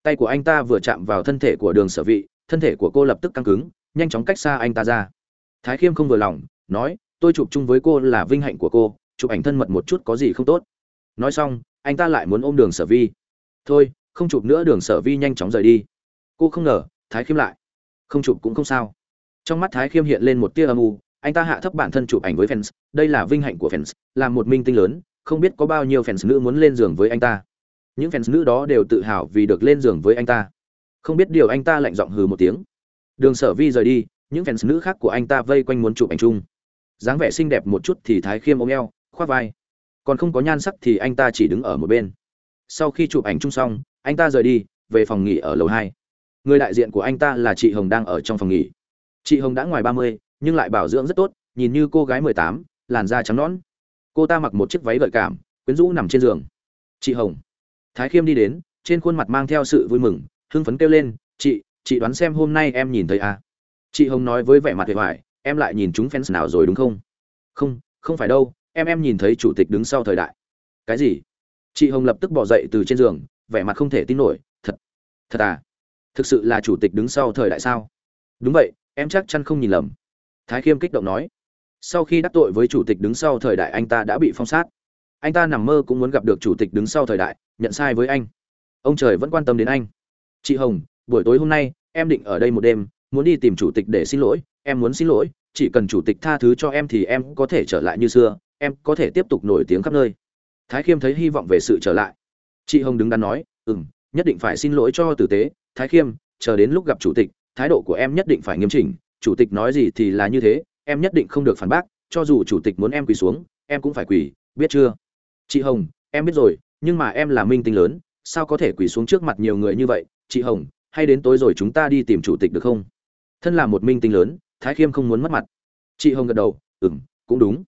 Tay của anh ta vừa chạm vào thân thể của đường sở vị thân thể của cô lập tức căng cứng, nhanh chóng cách xa anh ta ra. Thái khiêm không vừa lòng, nói, tôi chụp chung với cô là vinh hạnh của cô chụp ảnh thân mật một chút có gì không tốt. Nói xong, anh ta lại muốn ôm đường sở vi. Thôi, không chụp nữa đường sở vi nhanh chóng rời đi. Cô không ngờ, thái khiêm lại. Không chụp cũng không sao. Trong mắt thái khiêm hiện lên một tia âm u, anh ta hạ thấp bản thân chụp ảnh với fans, đây là vinh hạnh của fans, là một minh tinh lớn, không biết có bao nhiêu fans nữ muốn lên giường với anh ta. Những fans nữ đó đều tự hào vì được lên giường với anh ta. Không biết điều anh ta lạnh giọng hừ một tiếng. Đường sở vi rời đi, những fans nữ khác của anh ta vây quanh muốn chụp ảnh chung. Dáng vẻ xinh đẹp một chút thì thái khiêm ôm eo khoác vai. Còn không có nhan sắc thì anh ta chỉ đứng ở một bên. Sau khi chụp ảnh chung xong anh ta rời đi về phòng nghỉ ở lầu hai. Người đại diện của anh ta là chị hồng đang ở trong phòng nghỉ. Chị hồng đã ngoài ba mươi nhưng lại bảo dưỡng rất tốt nhìn như cô gái mười tám làn da trắng nõn. Cô ta mặc một chiếc váy gợi cảm quyến rũ nằm trên giường. Chị hồng. Thái khiêm đi đến trên khuôn mặt mang theo sự vui mừng hưng phấn kêu lên chị chị đoán xem hôm nay em nhìn thấy à? chị hồng nói với vẻ mặt vẻ vải, em lại nhìn chúng fans nào rồi đúng không? Không không phải đâu em em nhìn thấy chủ tịch đứng sau thời đại. Cái gì? Chị hồng lập tức bỏ dậy từ trên giường, vẻ mặt không thể tin nổi, thật thật à? Thực sự là chủ tịch đứng sau thời đại sao? Đúng vậy, em chắc chắn không nhìn lầm. Thái khiêm kích động nói. Sau khi đắc tội với chủ tịch đứng sau thời đại, anh ta đã bị phong sát. Anh ta nằm mơ cũng muốn gặp được chủ tịch đứng sau thời đại, nhận sai với anh. Ông trời vẫn quan tâm đến anh. Chị hồng, buổi tối hôm nay, em định ở đây một đêm, muốn đi tìm chủ tịch để xin lỗi, em muốn xin lỗi, chỉ cần chủ tịch tha thứ cho em thì em có thể trở lại như xưa em có thể tiếp tục nổi tiếng khắp nơi. Thái khiêm thấy hy vọng về sự trở lại. Chị hồng đứng đắn nói ừ m nhất định phải xin lỗi cho tử tế. Thái khiêm, chờ đến lúc gặp chủ tịch, thái độ của em nhất định phải nghiêm chỉnh. Chủ tịch nói gì thì là như thế, em nhất định không được phản bác. Cho dù chủ tịch muốn em quỳ xuống, em cũng phải quỳ, biết chưa? Chị hồng, em biết rồi, nhưng mà em là minh tinh lớn, sao có thể quỳ xuống trước mặt nhiều người như vậy? Chị hồng, hay đến tối rồi chúng ta đi tìm chủ tịch được không? Thân là một minh tinh lớn, thái khiêm không muốn mất mặt. Chị hồng gật đầu ừ m cũng đúng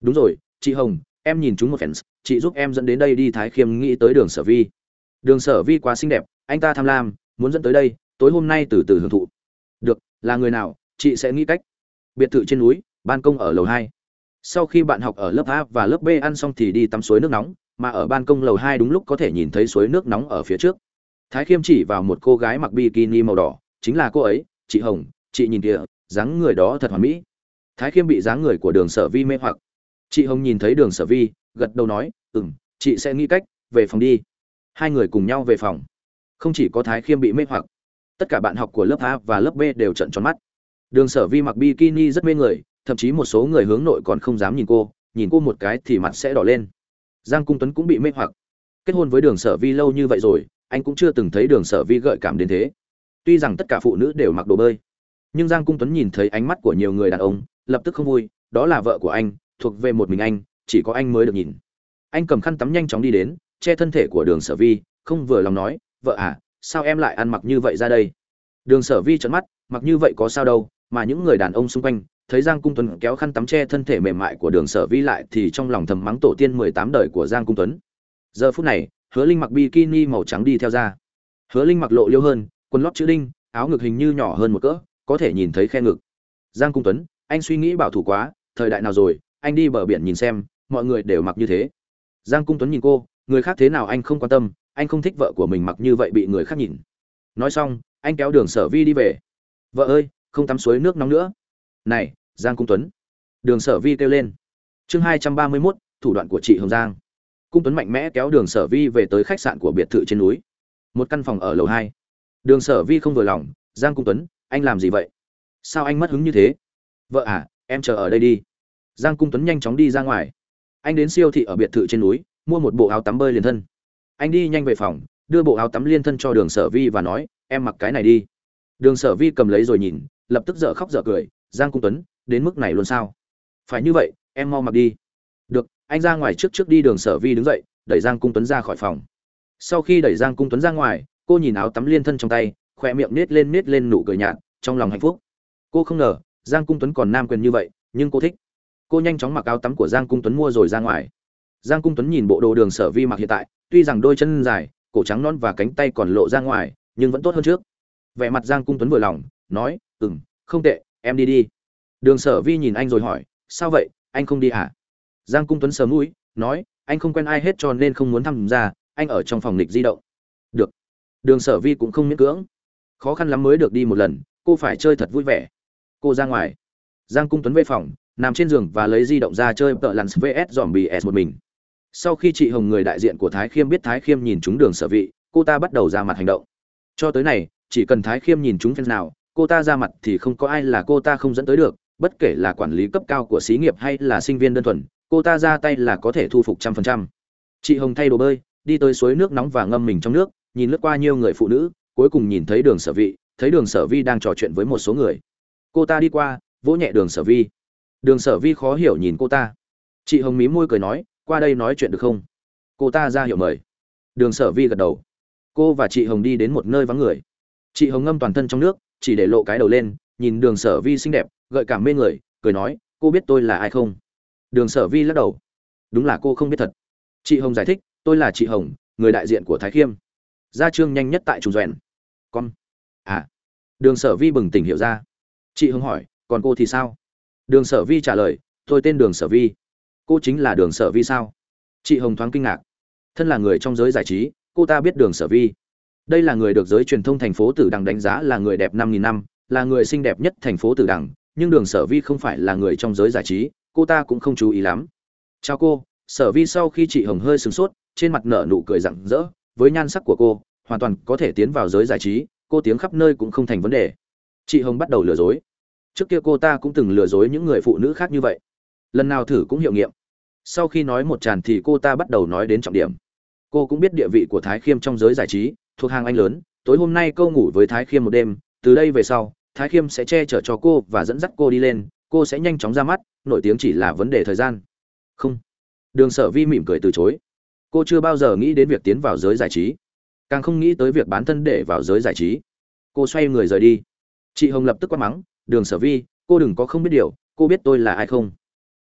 đúng rồi, chị hồng, em nhìn chúng một fans, chị giúp em dẫn đến đây đi thái khiêm nghĩ tới đường sở vi. Đường sở vi quá xinh đẹp, anh ta tham lam, muốn dẫn tới đây, tối hôm nay từ từ hưởng thụ. Được, là người nào, chị sẽ nghĩ cách. Biệt thự trên núi, ban công ở lầu hai. Sau khi bạn học ở lớp a và lớp b ăn xong thì đi tắm suối nước nóng, mà ở ban công lầu hai đúng lúc có thể nhìn thấy suối nước nóng ở phía trước. Thái khiêm chỉ vào một cô gái mặc bikini màu đỏ, chính là cô ấy, chị hồng, chị nhìn kìa, dáng người đó thật hoàn mỹ. Thái khiêm bị dáng người của đường sở vi mê hoặc chị hồng nhìn thấy đường sở vi, gật đầu nói ừ m chị sẽ nghĩ cách, về phòng đi. Hai người cùng nhau về phòng. Không chỉ có thái khiêm bị mê hoặc, tất cả bạn học của lớp a và lớp b đều trận tròn mắt. Đường sở vi mặc bikini rất mê người, thậm chí một số người hướng nội còn không dám nhìn cô nhìn cô một cái thì mặt sẽ đỏ lên. Giang cung tuấn cũng bị mê hoặc. Kết hôn với đường sở vi lâu như vậy rồi, anh cũng chưa từng thấy đường sở vi gợi cảm đến thế. Tuy rằng tất cả phụ nữ đều mặc đồ bơi, nhưng giang cung tuấn nhìn thấy ánh mắt của nhiều người đàn ông, lập tức không vui, đó là vợ của anh thuộc về một mình anh, chỉ có anh mới được nhìn. Anh cầm khăn tắm nhanh chóng đi đến, che thân thể của đường sở vi, không vừa lòng nói, vợ à sao em lại ăn mặc như vậy ra đây? Đường sở vi trợn mắt, mặc như vậy có sao đâu, mà những người đàn ông xung quanh, thấy giang cung tuấn kéo khăn tắm che thân thể mềm mại của đường sở vi lại thì trong lòng thầm mắng tổ tiên mười tám đời của giang cung tuấn. Giờ phút này, hứa linh mặc bikini màu trắng đi theo ra. Hứa linh mặc lộ liêu hơn, quần lót chữ đinh, áo ngực hình như nhỏ hơn một cỡ, có thể nhìn thấy khe ngực. Giang cung tuấn, anh suy nghĩ bảo thủ quá, thời đại nào rồi anh đi bờ biển nhìn xem, mọi người đều mặc như thế. Giang cung tuấn nhìn cô, người khác thế nào anh không quan tâm, anh không thích vợ của mình mặc như vậy bị người khác nhìn. Nói xong, anh kéo đường sở vi đi về. Vợ ơi, không tắm suối nước nóng nữa. Này, giang cung tuấn. Đường sở vi kêu lên. Chương hai trăm ba mươi mốt, thủ đoạn của chị hồng giang. Cung tuấn mạnh mẽ kéo đường sở vi về tới khách sạn của biệt thự trên núi. Một căn phòng ở lầu hai. Đường sở vi không vừa lòng, giang cung tuấn, anh làm gì vậy? Sao anh mất hứng như thế? Vợ à em chờ ở đây đi giang cung tuấn nhanh chóng đi ra ngoài. Anh đến siêu thị ở biệt thự trên núi, mua một bộ áo tắm bơi liền thân. Anh đi nhanh về phòng, đưa bộ áo tắm liên thân cho đường sở vi và nói, em mặc cái này đi. Đường sở vi cầm lấy rồi nhìn, lập tức dở khóc dở cười, giang cung tuấn, đến mức này luôn sao? Phải như vậy, em mau mặc đi. Được, anh ra ngoài trước trước đi. Đường sở vi đứng dậy, đẩy giang cung tuấn ra khỏi phòng. Sau khi đẩy giang cung tuấn ra ngoài, cô nhìn áo tắm liên thân trong tay khoe miệng nết lên nết lên nụ cười nhạt, trong lòng hạnh phúc. Cô không ngờ, giang cung tuấn còn nam quyền như vậy, nhưng cô thích cô nhanh chóng mặc áo tắm của giang cung tuấn mua rồi ra ngoài. Giang cung tuấn nhìn bộ đồ đường sở vi mặc hiện tại, tuy rằng đôi chân dài, cổ trắng non và cánh tay còn lộ ra ngoài, nhưng vẫn tốt hơn trước. Vẻ mặt giang cung tuấn vừa lòng, nói ừ m không tệ, em đi đi. Đường sở vi nhìn anh rồi hỏi, sao vậy? Anh không đi à? Giang cung tuấn sờ mũi, nói, anh không quen ai hết cho nên không muốn tham gia, anh ở trong phòng lịch di động. Được. Đường sở vi cũng không miễn cưỡng. Khó khăn lắm mới được đi một lần, cô phải chơi thật vui vẻ. Cô ra ngoài. Giang cung tuấn về phòng nằm trên giường và lấy di động ra chơi tợ lặn vs dòm bì s một mình. Sau khi chị hồng người đại diện của thái khiêm biết thái khiêm nhìn chúng đường sở vị, cô ta bắt đầu ra mặt hành động. Cho tới này chỉ cần thái khiêm nhìn chúng fans nào, cô ta ra mặt thì không có ai là cô ta không dẫn tới được, bất kể là quản lý cấp cao của xí nghiệp hay là sinh viên đơn thuần, cô ta ra tay là có thể thu phục trăm phần trăm. Chị hồng thay đồ bơi, đi tới suối nước nóng và ngâm mình trong nước, nhìn lướt qua nhiều người phụ nữ, cuối cùng nhìn thấy đường sở vị, thấy đường sở vi đang trò chuyện với một số người. Cô ta đi qua, vỗ nhẹ đường sở vi đường sở vi khó hiểu nhìn cô ta. Chị hồng mí môi cười nói, qua đây nói chuyện được không? Cô ta ra hiệu mời. Đường sở vi gật đầu. Cô và chị hồng đi đến một nơi vắng người. Chị hồng ngâm toàn thân trong nước, chỉ để lộ cái đầu lên, nhìn đường sở vi xinh đẹp, gợi cảm mê người, cười nói, cô biết tôi là ai không? Đường sở vi lắc đầu. Đúng là cô không biết thật. Chị hồng giải thích, tôi là chị hồng, người đại diện của thái khiêm. Gia trương nhanh nhất tại trùng doẹn con. À. Đường sở vi bừng tỉnh hiểu ra. Chị hồng hỏi, còn cô thì sao? Đường sở vi trả lời, tôi tên đường sở vi. Cô chính là đường sở vi sao? Chị hồng thoáng kinh ngạc. Thân là người trong giới giải trí, cô ta biết đường sở vi. Đây là người được giới truyền thông thành phố tử đằng đánh giá là người đẹp năm nghìn năm, là người xinh đẹp nhất thành phố tử đằng, nhưng đường sở vi không phải là người trong giới giải trí, cô ta cũng không chú ý lắm. Chào cô. Sở vi sau khi chị hồng hơi sửng sốt, trên mặt nở nụ cười rặng rỡ, với nhan sắc của cô, hoàn toàn có thể tiến vào giới giải trí, cô tiếng khắp nơi cũng không thành vấn đề. Chị hồng bắt đầu lừa dối trước kia cô ta cũng từng lừa dối những người phụ nữ khác như vậy. Lần nào thử cũng hiệu nghiệm. Sau khi nói một tràn thì cô ta bắt đầu nói đến trọng điểm. Cô cũng biết địa vị của thái khiêm trong giới giải trí, thuộc hàng anh lớn, tối hôm nay cô ngủ với thái khiêm một đêm, từ đây về sau, thái khiêm sẽ che chở cho cô và dẫn dắt cô đi lên, cô sẽ nhanh chóng ra mắt, nổi tiếng chỉ là vấn đề thời gian. Không. Đường sở vi mỉm cười từ chối. Cô chưa bao giờ nghĩ đến việc tiến vào giới giải trí. Càng không nghĩ tới việc bán thân để vào giới giải trí. Cô xoay người rời đi. Chị hồng lập tức quát mắng đường sở vi, cô đừng có không biết điều, cô biết tôi là ai không?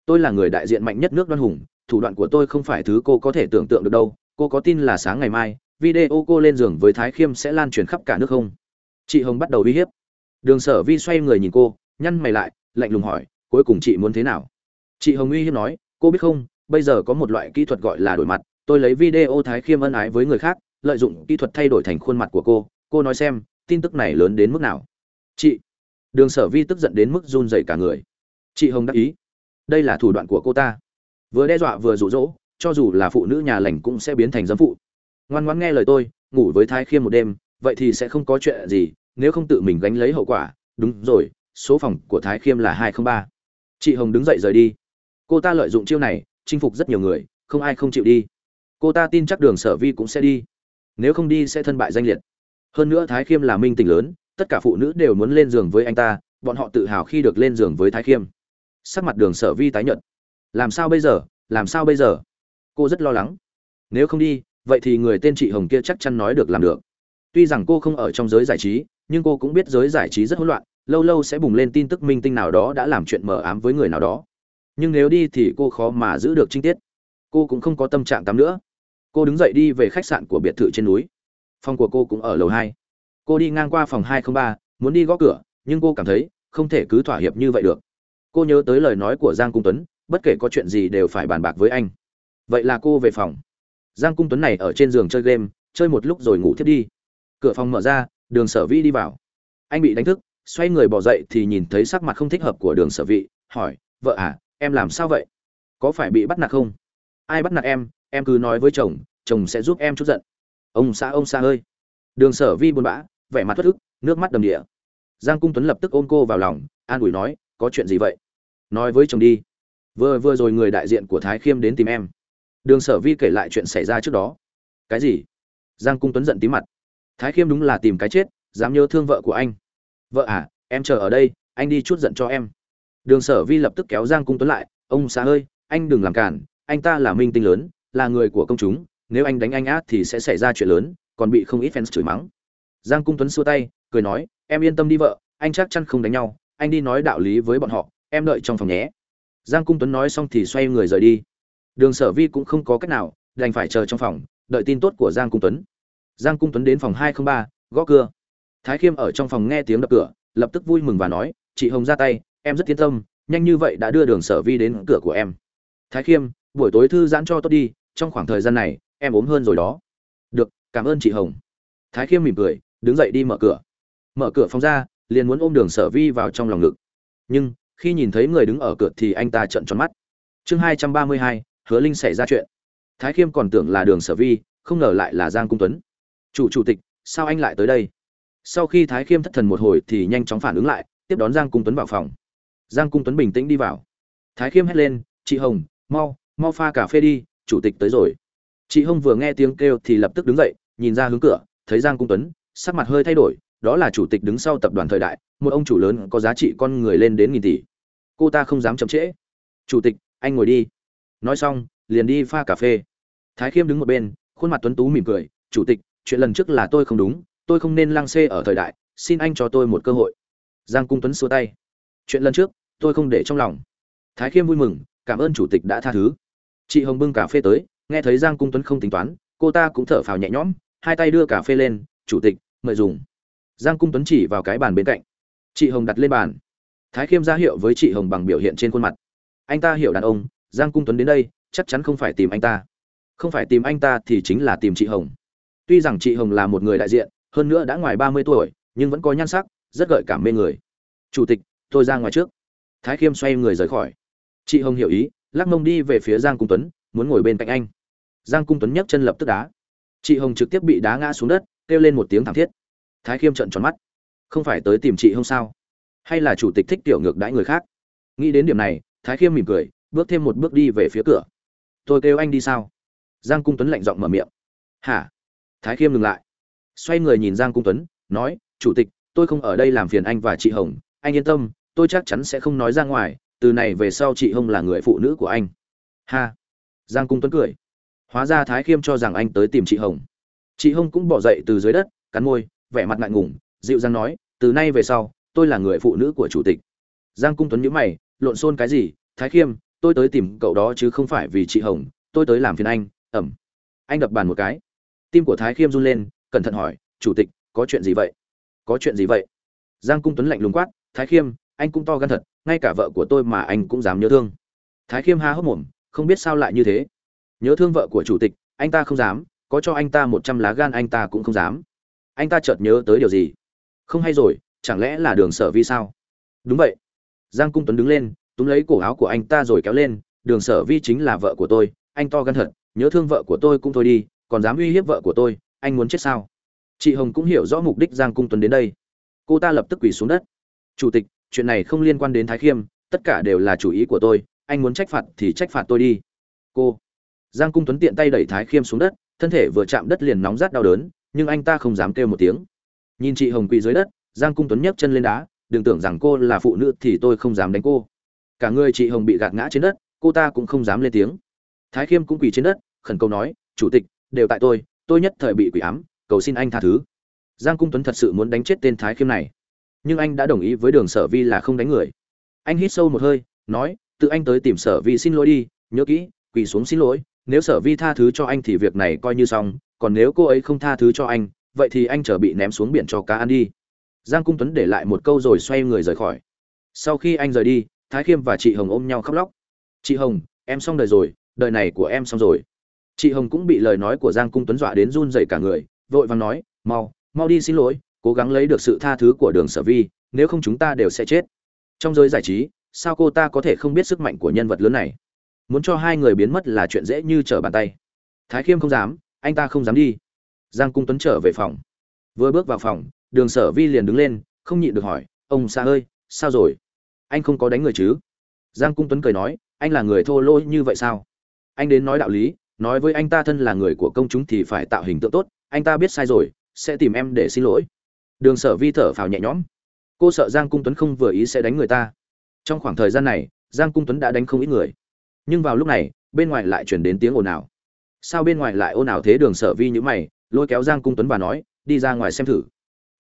Tôi là người đại diện mạnh nhất nước đoan hùng, thủ đoạn của tôi không phải thứ cô có thể tưởng tượng được đâu, cô có tin là sáng ngày mai, video cô lên giường với thái khiêm sẽ lan truyền khắp cả nước không? Chị hồng bắt đầu uy hiếp. Đường sở vi xoay người nhìn cô, nhăn mày lại, lạnh lùng hỏi, cuối cùng chị muốn thế nào? Chị hồng uy hiếp nói, cô biết không, bây giờ có một loại kỹ thuật gọi là đổi mặt, tôi lấy video thái khiêm ân ái với người khác, lợi dụng kỹ thuật thay đổi thành khuôn mặt của cô cô nói xem, tin tức này lớn đến mức nào? Chị đường sở vi tức giận đến mức run rẩy cả người. Chị hồng đáp ý. Đây là thủ đoạn của cô ta. Vừa đe dọa vừa rụ rỗ cho dù là phụ nữ nhà lành cũng sẽ biến thành dâm phụ. Ngoan ngoãn nghe lời tôi, ngủ với thái khiêm một đêm, vậy thì sẽ không có chuyện gì, nếu không tự mình gánh lấy hậu quả. Đúng rồi, số phòng của thái khiêm là hai không ba. Chị hồng đứng dậy rời đi. Cô ta lợi dụng chiêu này, chinh phục rất nhiều người, không ai không chịu đi. Cô ta tin chắc đường sở vi cũng sẽ đi. Nếu không đi sẽ thân bại danh liệt. Hơn nữa thái khiêm là minh tình lớn tất cả phụ nữ đều muốn lên giường với anh ta, bọn họ tự hào khi được lên giường với thái khiêm. Sắc mặt đường sở vi tái nhợt. Làm sao bây giờ? Làm sao bây giờ? Cô rất lo lắng. Nếu không đi, vậy thì người tên chị hồng kia chắc chắn nói được làm được. Tuy rằng cô không ở trong giới giải trí, nhưng cô cũng biết giới giải trí rất hỗn loạn, lâu lâu sẽ bùng lên tin tức minh tinh nào đó đã làm chuyện mờ ám với người nào đó. Nhưng nếu đi thì cô khó mà giữ được trinh tiết. Cô cũng không có tâm trạng tắm nữa. Cô đứng dậy đi về khách sạn của biệt thự trên núi. Phòng của cô cũng ở lầu hai cô đi ngang qua phòng hai trăm ba, muốn đi gõ cửa, nhưng cô cảm thấy không thể cứ thỏa hiệp như vậy được. Cô nhớ tới lời nói của giang cung tuấn, bất kể có chuyện gì đều phải bàn bạc với anh. Vậy là cô về phòng. Giang cung tuấn này ở trên giường chơi game, chơi một lúc rồi ngủ thiếp đi. Cửa phòng mở ra, đường sở Vi đi vào. Anh bị đánh thức, xoay người bỏ dậy thì nhìn thấy sắc mặt không thích hợp của đường sở vị hỏi, vợ à em làm sao vậy? Có phải bị bắt nạt không? Ai bắt nạt em? Em cứ nói với chồng chồng sẽ giúp em chút giận. Ông xã ông xã ơi. Đường sở vi buồn bã vẻ mặt thất ức nước mắt đầm địa. Giang cung tuấn lập tức ôm cô vào lòng, an ủi nói, có chuyện gì vậy? Nói với chồng đi. Vừa vừa rồi người đại diện của thái khiêm đến tìm em. Đường sở vi kể lại chuyện xảy ra trước đó. Cái gì? Giang cung tuấn giận tí mặt. Thái khiêm đúng là tìm cái chết, dám nhớ thương vợ của anh. Vợ à em chờ ở đây, anh đi chút giận cho em. Đường sở vi lập tức kéo giang cung tuấn lại, ông xã ơi, anh đừng làm cản, anh ta là minh tinh lớn, là người của công chúng, nếu anh đánh anh á thì sẽ xảy ra chuyện lớn, còn bị không ít fans chửi mắng giang cung tuấn xua tay, cười nói, em yên tâm đi vợ, anh chắc chắn không đánh nhau, anh đi nói đạo lý với bọn họ, em đợi trong phòng nhé. Giang cung tuấn nói xong thì xoay người rời đi. Đường sở vi cũng không có cách nào, đành phải chờ trong phòng, đợi tin tốt của giang cung tuấn. Giang cung tuấn đến phòng hai trăm ba, gõ cửa. Thái khiêm ở trong phòng nghe tiếng đập cửa, lập tức vui mừng và nói, chị hồng ra tay, em rất yên tâm, nhanh như vậy đã đưa đường sở vi đến cửa của em. Thái khiêm, buổi tối thư giãn cho tốt đi, trong khoảng thời gian này, em ốm hơn rồi đó. Được, cảm ơn chị hồng. Thái khiêm mỉm cười đứng dậy đi mở cửa. Mở cửa phòng ra, liền muốn ôm đường sở vi vào trong lòng ngực. Nhưng, khi nhìn thấy người đứng ở cửa thì anh ta trợn tròn mắt. Chương hai trăm ba mươi hai, hứa linh xảy ra chuyện. Thái khiêm còn tưởng là đường sở vi, không ngờ lại là giang cung tuấn. Chủ chủ tịch, sao anh lại tới đây? Sau khi thái khiêm thất thần một hồi thì nhanh chóng phản ứng lại, tiếp đón giang cung tuấn vào phòng. Giang cung tuấn bình tĩnh đi vào. Thái khiêm hét lên, chị hồng, mau mau pha cà phê đi, chủ tịch tới rồi. Chị hồng vừa nghe tiếng kêu thì lập tức đứng dậy, nhìn ra hướng cửa, thấy giang cung tuấn sắc mặt hơi thay đổi, đó là chủ tịch đứng sau tập đoàn thời đại, một ông chủ lớn có giá trị con người lên đến nghìn tỷ. Cô ta không dám chậm trễ. Chủ tịch, anh ngồi đi. Nói xong, liền đi pha cà phê. Thái khiêm đứng một bên, khuôn mặt tuấn tú mỉm cười, chủ tịch, chuyện lần trước là tôi không đúng, tôi không nên lăng xê ở thời đại, xin anh cho tôi một cơ hội. Giang cung tuấn xua tay. Chuyện lần trước, tôi không để trong lòng. Thái khiêm vui mừng, cảm ơn chủ tịch đã tha thứ. Chị hồng bưng cà phê tới, nghe thấy giang cung tuấn không tính toán, cô ta cũng thở phào nhẹ nhõm, hai tay đưa cà phê lên chủ tịch, mời dùng. Giang cung tuấn chỉ vào cái bàn bên cạnh. Chị hồng đặt lên bàn. Thái khiêm ra hiệu với chị hồng bằng biểu hiện trên khuôn mặt. Anh ta hiểu đàn ông, giang cung tuấn đến đây, chắc chắn không phải tìm anh ta. Không phải tìm anh ta thì chính là tìm chị hồng. Tuy rằng chị hồng là một người đại diện, hơn nữa đã ngoài ba mươi tuổi, nhưng vẫn có nhan sắc, rất gợi cảm mê người. Chủ tịch, tôi ra ngoài trước. Thái khiêm xoay người rời khỏi. Chị hồng hiểu ý, lắc mông đi về phía giang cung tuấn, muốn ngồi bên cạnh anh. Giang cung tuấn nhấc chân lập tức đá. Chị hồng trực tiếp bị đá ngã xuống đất kêu lên một tiếng thảm thiết. Thái khiêm trợn tròn mắt. Không phải tới tìm chị hồng sao? Hay là chủ tịch thích tiểu ngược đãi người khác? Nghĩ đến điểm này, thái khiêm mỉm cười, bước thêm một bước đi về phía cửa. Tôi kêu anh đi sao? Giang cung tuấn lạnh giọng mở miệng. Hả? Thái khiêm ngừng lại. Xoay người nhìn giang cung tuấn, nói, chủ tịch, tôi không ở đây làm phiền anh và chị hồng. Anh yên tâm, tôi chắc chắn sẽ không nói ra ngoài. Từ này về sau chị hồng là người phụ nữ của anh. Ha! Giang cung tuấn cười. Hóa ra thái khiêm cho rằng anh tới tìm chị hồng chị hồng cũng bỏ dậy từ dưới đất, cắn môi, vẻ mặt ngại ngùng, dịu dàng nói, từ nay về sau, tôi là người phụ nữ của chủ tịch. Giang cung tuấn nhíu mày, lộn xôn cái gì? Thái khiêm, tôi tới tìm cậu đó chứ không phải vì chị hồng, tôi tới làm phiền anh, ẩm. Anh đập bàn một cái. Tim của thái khiêm run lên, cẩn thận hỏi, chủ tịch, có chuyện gì vậy? Có chuyện gì vậy? Giang cung tuấn lạnh lùng quát, thái khiêm, anh cũng to gan thật, ngay cả vợ của tôi mà anh cũng dám nhớ thương. Thái khiêm ha hốc mồm, không biết sao lại như thế. Nhớ thương vợ của chủ tịch, anh ta không dám có cho anh ta một trăm lá gan anh ta cũng không dám. Anh ta chợt nhớ tới điều gì? Không hay rồi, chẳng lẽ là đường sở vi sao? Đúng vậy. Giang cung tuấn đứng lên, túm lấy cổ áo của anh ta rồi kéo lên, đường sở vi chính là vợ của tôi, anh to gan thật, nhớ thương vợ của tôi cũng thôi đi, còn dám uy hiếp vợ của tôi, anh muốn chết sao? Chị hồng cũng hiểu rõ mục đích giang cung tuấn đến đây. Cô ta lập tức quỳ xuống đất. Chủ tịch, chuyện này không liên quan đến thái khiêm, tất cả đều là chủ ý của tôi, anh muốn trách phạt thì trách phạt tôi đi. Cô. Giang cung tuấn tiện tay đẩy thái khiêm xuống đất thân thể vừa chạm đất liền nóng rát đau đớn, nhưng anh ta không dám kêu một tiếng. Nhìn chị hồng quỳ dưới đất, giang cung tuấn nhấc chân lên đá, đừng tưởng rằng cô là phụ nữ thì tôi không dám đánh cô. Cả người chị hồng bị gạt ngã trên đất, cô ta cũng không dám lên tiếng. Thái khiêm cũng quỳ trên đất, khẩn cầu nói, chủ tịch, đều tại tôi tôi nhất thời bị quỷ ám, cầu xin anh tha thứ. Giang cung tuấn thật sự muốn đánh chết tên thái khiêm này. Nhưng anh đã đồng ý với đường sở vi là không đánh người. Anh hít sâu một hơi, nói, tự anh tới tìm sở vi xin lỗi đi, nhớ kỹ, quỳ xuống xin lỗi nếu sở vi tha thứ cho anh thì việc này coi như xong, còn nếu cô ấy không tha thứ cho anh, vậy thì anh trở bị ném xuống biển cho cá ăn đi. Giang cung tuấn để lại một câu rồi xoay người rời khỏi. Sau khi anh rời đi, thái khiêm và chị hồng ôm nhau khóc lóc. Chị hồng, em xong đời rồi, đời này của em xong rồi. Chị hồng cũng bị lời nói của giang cung tuấn dọa đến run dậy cả người, vội vàng nói, mau mau đi xin lỗi, cố gắng lấy được sự tha thứ của đường sở vi, nếu không chúng ta đều sẽ chết. Trong giới giải trí, sao cô ta có thể không biết sức mạnh của nhân vật lớn này? Muốn cho hai người biến mất là chuyện dễ như trở bàn tay. Thái khiêm không dám, anh ta không dám đi. Giang cung tuấn trở về phòng. Vừa bước vào phòng, đường sở vi liền đứng lên, không nhịn được hỏi, ông xa ơi, sao rồi? Anh không có đánh người chứ? Giang cung tuấn cười nói, anh là người thô lỗ như vậy sao? Anh đến nói đạo lý, nói với anh ta thân là người của công chúng thì phải tạo hình tượng tốt, anh ta biết sai rồi, sẽ tìm em để xin lỗi. Đường sở vi thở phào nhẹ nhõm. Cô sợ giang cung tuấn không vừa ý sẽ đánh người ta. Trong khoảng thời gian này, giang cung tuấn đã đánh không ít người nhưng vào lúc này, bên ngoài lại chuyển đến tiếng ồn ào. Sao bên ngoài lại ồn ào thế đường sở vi nhữ mày, lôi kéo giang cung tuấn và nói, đi ra ngoài xem thử.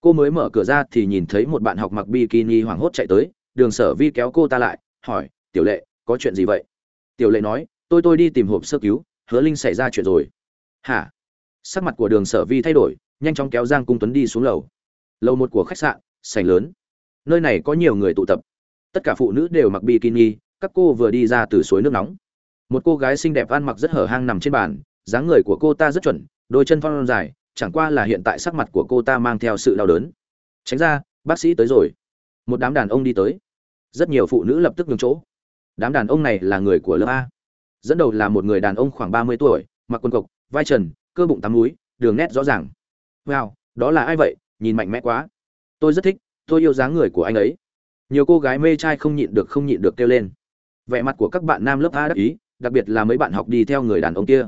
Cô mới mở cửa ra thì nhìn thấy một bạn học mặc bikini hoảng hốt chạy tới, đường sở vi kéo cô ta lại, hỏi, tiểu lệ, có chuyện gì vậy? Tiểu lệ nói, tôi tôi đi tìm hộp sơ cứu, hứa linh xảy ra chuyện rồi. Hả? Sắc mặt của đường sở vi thay đổi, nhanh chóng kéo giang cung tuấn đi xuống lầu. Lầu một của khách sạn sành lớn. Nơi này có nhiều người tụ tập. Tất cả phụ nữ đều mặc bikini các cô vừa đi ra từ suối nước nóng. Một cô gái xinh đẹp ăn mặc rất hở hang nằm trên bàn, dáng người của cô ta rất chuẩn, đôi chân phong dài, chẳng qua là hiện tại sắc mặt của cô ta mang theo sự đau đớn. Tránh ra, bác sĩ tới rồi. Một đám đàn ông đi tới. Rất nhiều phụ nữ lập tức nhường chỗ. Đám đàn ông này là người của lớp a. Dẫn đầu là một người đàn ông khoảng ba mươi tuổi, mặc quần cộc, vai trần, cơ bụng tắm núi, đường nét rõ ràng. Wow, đó là ai vậy? Nhìn mạnh mẽ quá. Tôi rất thích, tôi yêu dáng người của anh ấy. Nhiều cô gái mê trai không nhịn được, không nhịn được kêu lên vẻ mặt của các bạn nam lớp a đắc ý, đặc biệt là mấy bạn học đi theo người đàn ông kia.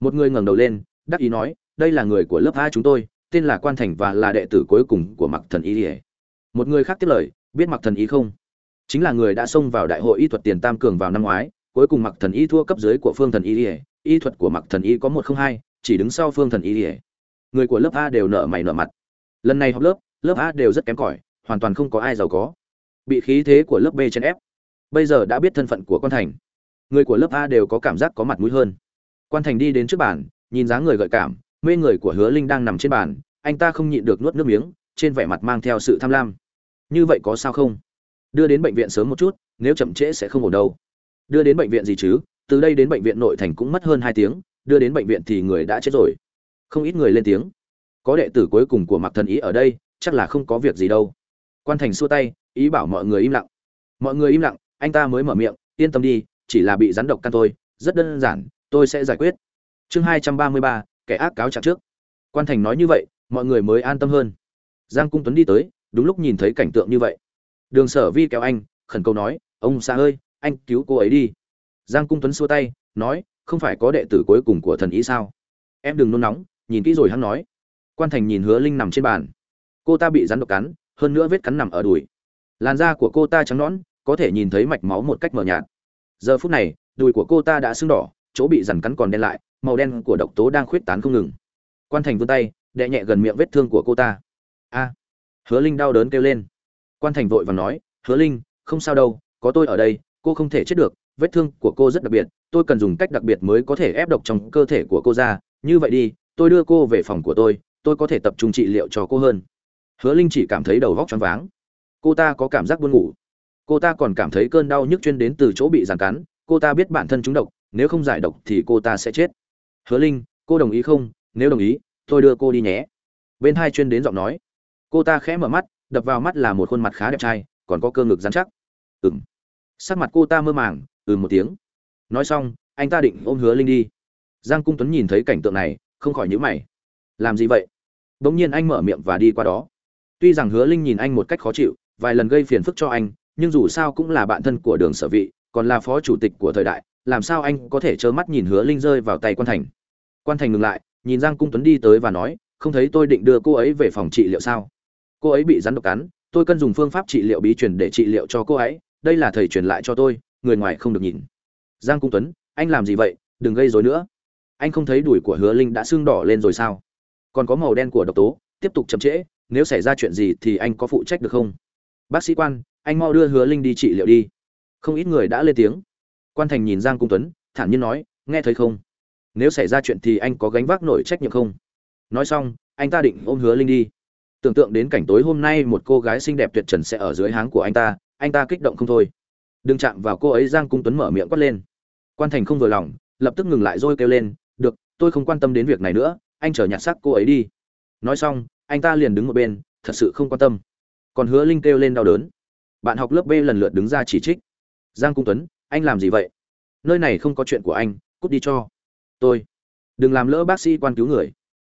Một người ngẩng đầu lên, đắc ý nói, đây là người của lớp a chúng tôi, tên là quan thành và là đệ tử cuối cùng của mặc thần y ỉa một người khác tiếp lời, biết mặc thần y không? Chính là người đã xông vào đại hội y thuật tiền tam cường vào năm ngoái, cuối cùng mặc thần y thua cấp dưới của phương thần y ỉa y thuật của mặc thần y có một không hai, chỉ đứng sau phương thần y ỉa người của lớp a đều nợ mày nợ mặt. Lần này học lớp lớp a đều rất kém cỏi, hoàn toàn không có ai giàu có. Bị khí thế của lớp b chen ép bây giờ đã biết thân phận của quan thành. Người của lớp a đều có cảm giác có mặt mũi hơn. Quan thành đi đến trước bàn, nhìn dáng người gợi cảm, mê người của hứa linh đang nằm trên bàn, anh ta không nhịn được nuốt nước miếng, trên vẻ mặt mang theo sự tham lam. Như vậy có sao không? Đưa đến bệnh viện sớm một chút, nếu chậm trễ sẽ không ổn đâu. Đưa đến bệnh viện gì chứ? Từ đây đến bệnh viện nội thành cũng mất hơn hai tiếng, đưa đến bệnh viện thì người đã chết rồi. Không ít người lên tiếng. Có đệ tử cuối cùng của mặc thần ý ở đây, chắc là không có việc gì đâu. Quan thành xua tay, ý bảo mọi người im lặng. Mọi người im lặng anh ta mới mở miệng, yên tâm đi, chỉ là bị rắn độc căn thôi, rất đơn giản, tôi sẽ giải quyết. Chương hai trăm ba mươi ba, kẻ ác cáo trạng trước. Quan thành nói như vậy, mọi người mới an tâm hơn. Giang cung tuấn đi tới, đúng lúc nhìn thấy cảnh tượng như vậy. Đường sở vi kéo anh, khẩn cầu nói, ông xã ơi, anh cứu cô ấy đi. Giang cung tuấn xua tay, nói, không phải có đệ tử cuối cùng của thần ý sao? Em đừng nôn nóng, nhìn kỹ rồi hắn nói. Quan thành nhìn hứa linh nằm trên bàn. Cô ta bị rắn độc cắn, hơn nữa vết cắn nằm ở đùi. Làn da của cô ta trắng nõn có thể nhìn thấy mạch máu một cách mờ nhạt. Giờ phút này, đùi của cô ta đã sưng đỏ, chỗ bị rằn cắn còn đen lại, màu đen của độc tố đang khuyết tán không ngừng. Quan thành vươn tay, đè nhẹ gần miệng vết thương của cô ta. A! Hứa linh đau đớn kêu lên. Quan thành vội vàng nói, hứa linh, không sao đâu, có tôi ở đây, cô không thể chết được, vết thương của cô rất đặc biệt, tôi cần dùng cách đặc biệt mới có thể ép độc trong cơ thể của cô ra, như vậy đi, tôi đưa cô về phòng của tôi tôi có thể tập trung trị liệu cho cô hơn. Hứa linh chỉ cảm thấy đầu vóc choáng váng. Cô ta có cảm giác buồn ngủ cô ta còn cảm thấy cơn đau nhức chuyên đến từ chỗ bị giàn cắn, cô ta biết bản thân trúng độc, nếu không giải độc thì cô ta sẽ chết. Hứa linh, cô đồng ý không? Nếu đồng ý, tôi đưa cô đi nhé. Bên hai chuyên đến giọng nói. Cô ta khẽ mở mắt, đập vào mắt là một khuôn mặt khá đẹp trai, còn có cơ ngực dán chắc. Ừng sắc mặt cô ta mơ màng ừm một tiếng. Nói xong, anh ta định ôm hứa linh đi. Giang cung tuấn nhìn thấy cảnh tượng này, không khỏi nhíu mày. Làm gì vậy? Bỗng nhiên anh mở miệng và đi qua đó. Tuy rằng hứa linh nhìn anh một cách khó chịu, vài lần gây phiền phức cho anh nhưng dù sao cũng là bạn thân của đường sở vị, còn là phó chủ tịch của thời đại, làm sao anh có thể trơ mắt nhìn hứa linh rơi vào tay quan thành? Quan thành ngừng lại, nhìn giang cung tuấn đi tới và nói, không thấy tôi định đưa cô ấy về phòng trị liệu sao? Cô ấy bị rắn độc cắn, tôi cần dùng phương pháp trị liệu bí truyền để trị liệu cho cô ấy, đây là thầy truyền lại cho tôi, người ngoài không được nhìn. Giang cung tuấn, anh làm gì vậy? Đừng gây rối nữa. Anh không thấy đùi của hứa linh đã sưng đỏ lên rồi sao? Còn có màu đen của độc tố, tiếp tục chậm trễ, nếu xảy ra chuyện gì thì anh có phụ trách được không? Bác sĩ quan, anh mau đưa hứa linh đi trị liệu đi. Không ít người đã lên tiếng. Quan thành nhìn giang cung tuấn, thản nhiên nói, nghe thấy không? Nếu xảy ra chuyện thì anh có gánh vác nổi trách nhiệm không? Nói xong, anh ta định ôm hứa linh đi. Tưởng tượng đến cảnh tối hôm nay một cô gái xinh đẹp tuyệt trần sẽ ở dưới háng của anh ta anh ta kích động không thôi. Đừng chạm vào cô ấy, giang cung tuấn mở miệng quát lên. Quan thành không vừa lòng, lập tức ngừng lại rồi kêu lên, được, tôi không quan tâm đến việc này nữa, anh chở nhặt xác cô ấy đi. Nói xong, anh ta liền đứng một bên, thật sự không quan tâm còn hứa linh kêu lên đau đớn. Bạn học lớp b lần lượt đứng ra chỉ trích. Giang cung tuấn, anh làm gì vậy? Nơi này không có chuyện của anh, cút đi cho. Tôi, đừng làm lỡ bác sĩ quan cứu người.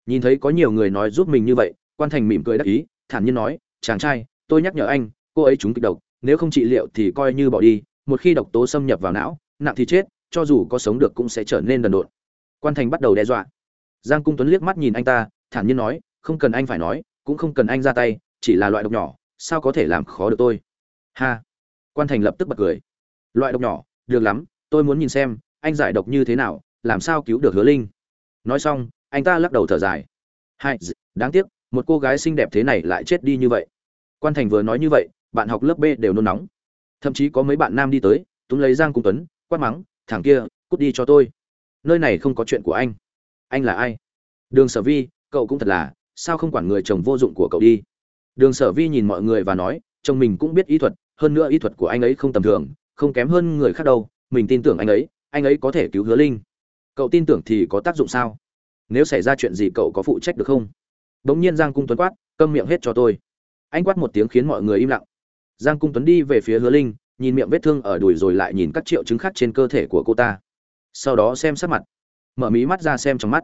Nhìn thấy có nhiều người nói giúp mình như vậy, quan thành mỉm cười đắc ý, thản nhiên nói, chàng trai, tôi nhắc nhở anh, cô ấy trúng kịch độc, nếu không trị liệu thì coi như bỏ đi, một khi độc tố xâm nhập vào não, nặng thì chết, cho dù có sống được cũng sẽ trở nên đần độn. Quan thành bắt đầu đe dọa. Giang cung tuấn liếc mắt nhìn anh ta, thản nhiên nói, không cần anh phải nói, cũng không cần anh ra tay, chỉ là loại độc nhỏ sao có thể làm khó được tôi? Ha! Quan thành lập tức bật cười. Loại độc nhỏ, được lắm, tôi muốn nhìn xem, anh giải độc như thế nào, làm sao cứu được hứa linh? Nói xong, anh ta lắc đầu thở dài. Hai đáng tiếc, một cô gái xinh đẹp thế này lại chết đi như vậy. Quan thành vừa nói như vậy, bạn học lớp b đều nôn nóng. Thậm chí có mấy bạn nam đi tới, túm lấy giang cung tuấn, quát mắng, thằng kia, cút đi cho tôi. Nơi này không có chuyện của anh. Anh là ai? Đường sở vi, cậu cũng thật là, sao không quản người chồng vô dụng của cậu đi? Đường sở vi nhìn mọi người và nói, chồng mình cũng biết y thuật, hơn nữa y thuật của anh ấy không tầm thường, không kém hơn người khác đâu. Mình tin tưởng anh ấy anh ấy có thể cứu hứa linh. Cậu tin tưởng thì có tác dụng sao? Nếu xảy ra chuyện gì cậu có phụ trách được không? Bỗng nhiên giang cung tuấn quát, câm miệng hết cho tôi. Anh quát một tiếng khiến mọi người im lặng. Giang cung tuấn đi về phía hứa linh, nhìn miệng vết thương ở đùi rồi lại nhìn các triệu chứng khác trên cơ thể của cô ta. Sau đó xem sắc mặt, mở mí mắt ra xem trong mắt.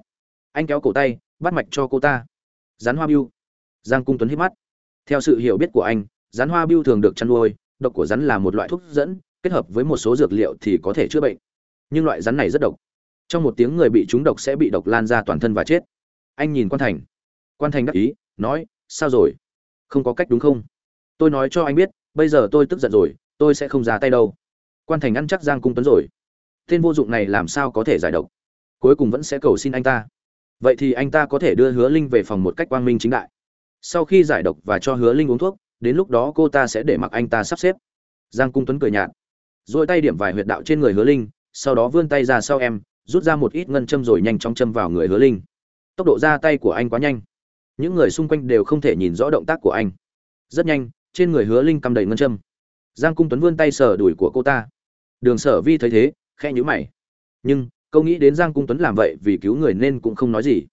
Anh kéo cổ tay, bắt mạch cho cô ta. Rắn hoa bưu. giang cung tuấn hít mắt theo sự hiểu biết của anh, rắn hoa biêu thường được chăn nuôi, độc của rắn là một loại thuốc dẫn, kết hợp với một số dược liệu thì có thể chữa bệnh. Nhưng loại rắn này rất độc. Trong một tiếng người bị trúng độc sẽ bị độc lan ra toàn thân và chết. Anh nhìn quan thành. Quan thành đắc ý, nói, sao rồi? Không có cách đúng không? Tôi nói cho anh biết, bây giờ tôi tức giận rồi, tôi sẽ không ra tay đâu. Quan thành ăn chắc giang cung tuấn rồi. Tên vô dụng này làm sao có thể giải độc? Cuối cùng vẫn sẽ cầu xin anh ta. Vậy thì anh ta có thể đưa hứa linh về phòng một cách quang minh chính đại sau khi giải độc và cho hứa linh uống thuốc, đến lúc đó cô ta sẽ để mặc anh ta sắp xếp. Giang cung tuấn cười nhạt. Rồi tay điểm vài huyệt đạo trên người hứa linh, sau đó vươn tay ra sau em, rút ra một ít ngân châm rồi nhanh chóng châm vào người hứa linh. Tốc độ ra tay của anh quá nhanh. Những người xung quanh đều không thể nhìn rõ động tác của anh. Rất nhanh, trên người hứa linh cầm đầy ngân châm. Giang cung tuấn vươn tay sờ đùi của cô ta. Đường sở vi thấy thế khe nhữ mày. Nhưng câu nghĩ đến giang cung tuấn làm vậy vì cứu người nên cũng không nói gì.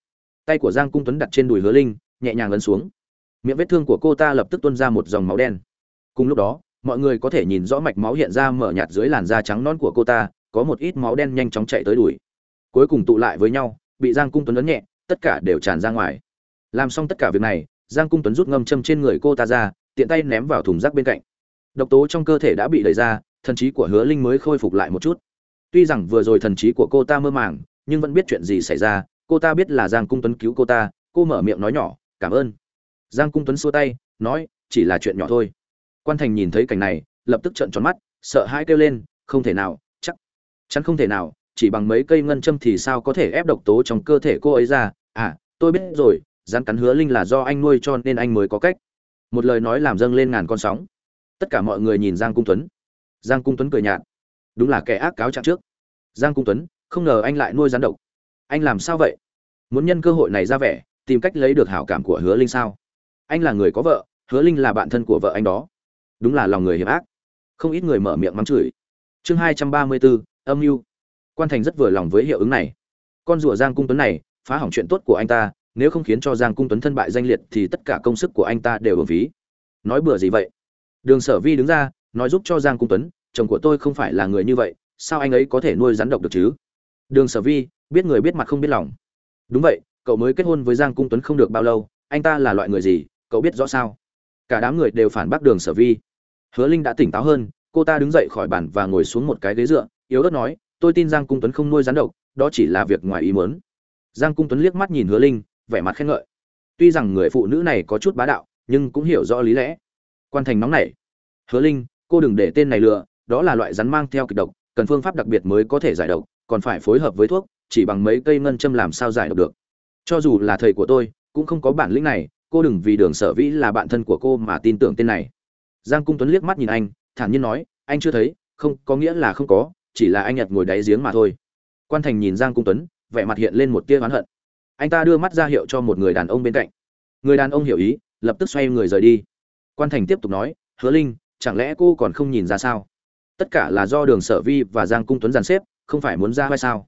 Tay của giang cung tuấn đặt trên đùi hứa linh, nhẹ nhàng ấn xuống miệng vết thương của cô ta lập tức tuôn ra một dòng máu đen. Cùng lúc đó, mọi người có thể nhìn rõ mạch máu hiện ra mở nhạt dưới làn da trắng non của cô ta, có một ít máu đen nhanh chóng chạy tới đùi. Cuối cùng tụ lại với nhau, bị giang cung tuấn ấn nhẹ, tất cả đều tràn ra ngoài. Làm xong tất cả việc này, giang cung tuấn rút ngâm châm trên người cô ta ra, tiện tay ném vào thùng rác bên cạnh. Độc tố trong cơ thể đã bị đẩy ra, thần trí của hứa linh mới khôi phục lại một chút. Tuy rằng vừa rồi thần trí của cô ta mơ màng, nhưng vẫn biết chuyện gì xảy ra, cô ta biết là giang cung tuấn cứu cô ta, cô mở miệng nói nhỏ, cảm ơn giang cung tuấn xua tay, nói, chỉ là chuyện nhỏ thôi. Quan thành nhìn thấy cảnh này, lập tức trợn tròn mắt, sợ hãi kêu lên, không thể nào, chắc, chắn không thể nào, chỉ bằng mấy cây ngân châm thì sao có thể ép độc tố trong cơ thể cô ấy ra? À tôi biết rồi, rắn cắn hứa linh là do anh nuôi cho nên anh mới có cách. Một lời nói làm dâng lên ngàn con sóng. Tất cả mọi người nhìn giang cung tuấn. Giang cung tuấn cười nhạt. Đúng là kẻ ác cáo trạng trước. Giang cung tuấn, không ngờ anh lại nuôi rắn độc. Anh làm sao vậy? Muốn nhân cơ hội này ra vẻ, tìm cách lấy được hảo cảm của hứa linh sao? Anh là người có vợ, hứa linh là bạn thân của vợ anh đó. Đúng là lòng người hiểm ác. Không ít người mở miệng mắng chửi. Chương hai trăm ba mươi bốn âm mưu. Quan thành rất vừa lòng với hiệu ứng này. Con rùa giang cung tuấn này, phá hỏng chuyện tốt của anh ta, nếu không khiến cho giang cung tuấn thân bại danh liệt thì tất cả công sức của anh ta đều ở ví nói bừa gì vậy? Đường sở vi đứng ra, nói giúp cho giang cung tuấn, chồng của tôi không phải là người như vậy, sao anh ấy có thể nuôi rắn độc được chứ? Đường sở vi, biết người biết mặt không biết lòng. Đúng vậy, cậu mới kết hôn với giang cung tuấn không được bao lâu, anh ta là loại người gì cậu biết rõ sao? Cả đám người đều phản bác đường sở vi. Hứa linh đã tỉnh táo hơn, cô ta đứng dậy khỏi bàn và ngồi xuống một cái ghế dựa, yếu ớt nói, tôi tin giang cung tuấn không nuôi rắn độc, đó chỉ là việc ngoài ý muốn. Giang cung tuấn liếc mắt nhìn hứa linh, vẻ mặt khen ngợi. Tuy rằng người phụ nữ này có chút bá đạo, nhưng cũng hiểu rõ lý lẽ. Quan thành nóng nảy. Hứa linh, cô đừng để tên này lừa, đó là loại rắn mang theo kịch độc, cần phương pháp đặc biệt mới có thể giải độc, còn phải phối hợp với thuốc, chỉ bằng mấy cây ngân châm làm sao giải độc được. Cho dù là thầy của tôi, cũng không có bản lĩnh này cô đừng vì đường sở vĩ là bạn thân của cô mà tin tưởng tên này. Giang cung tuấn liếc mắt nhìn anh, thản nhiên nói, anh chưa thấy, không, có nghĩa là không có, chỉ là anh nhật ngồi đáy giếng mà thôi. Quan thành nhìn giang cung tuấn, vẻ mặt hiện lên một tia oán hận. Anh ta đưa mắt ra hiệu cho một người đàn ông bên cạnh. Người đàn ông hiểu ý, lập tức xoay người rời đi. Quan thành tiếp tục nói, hứa linh, chẳng lẽ cô còn không nhìn ra sao? Tất cả là do đường sở vi và giang cung tuấn dàn xếp, không phải muốn ra vai sao?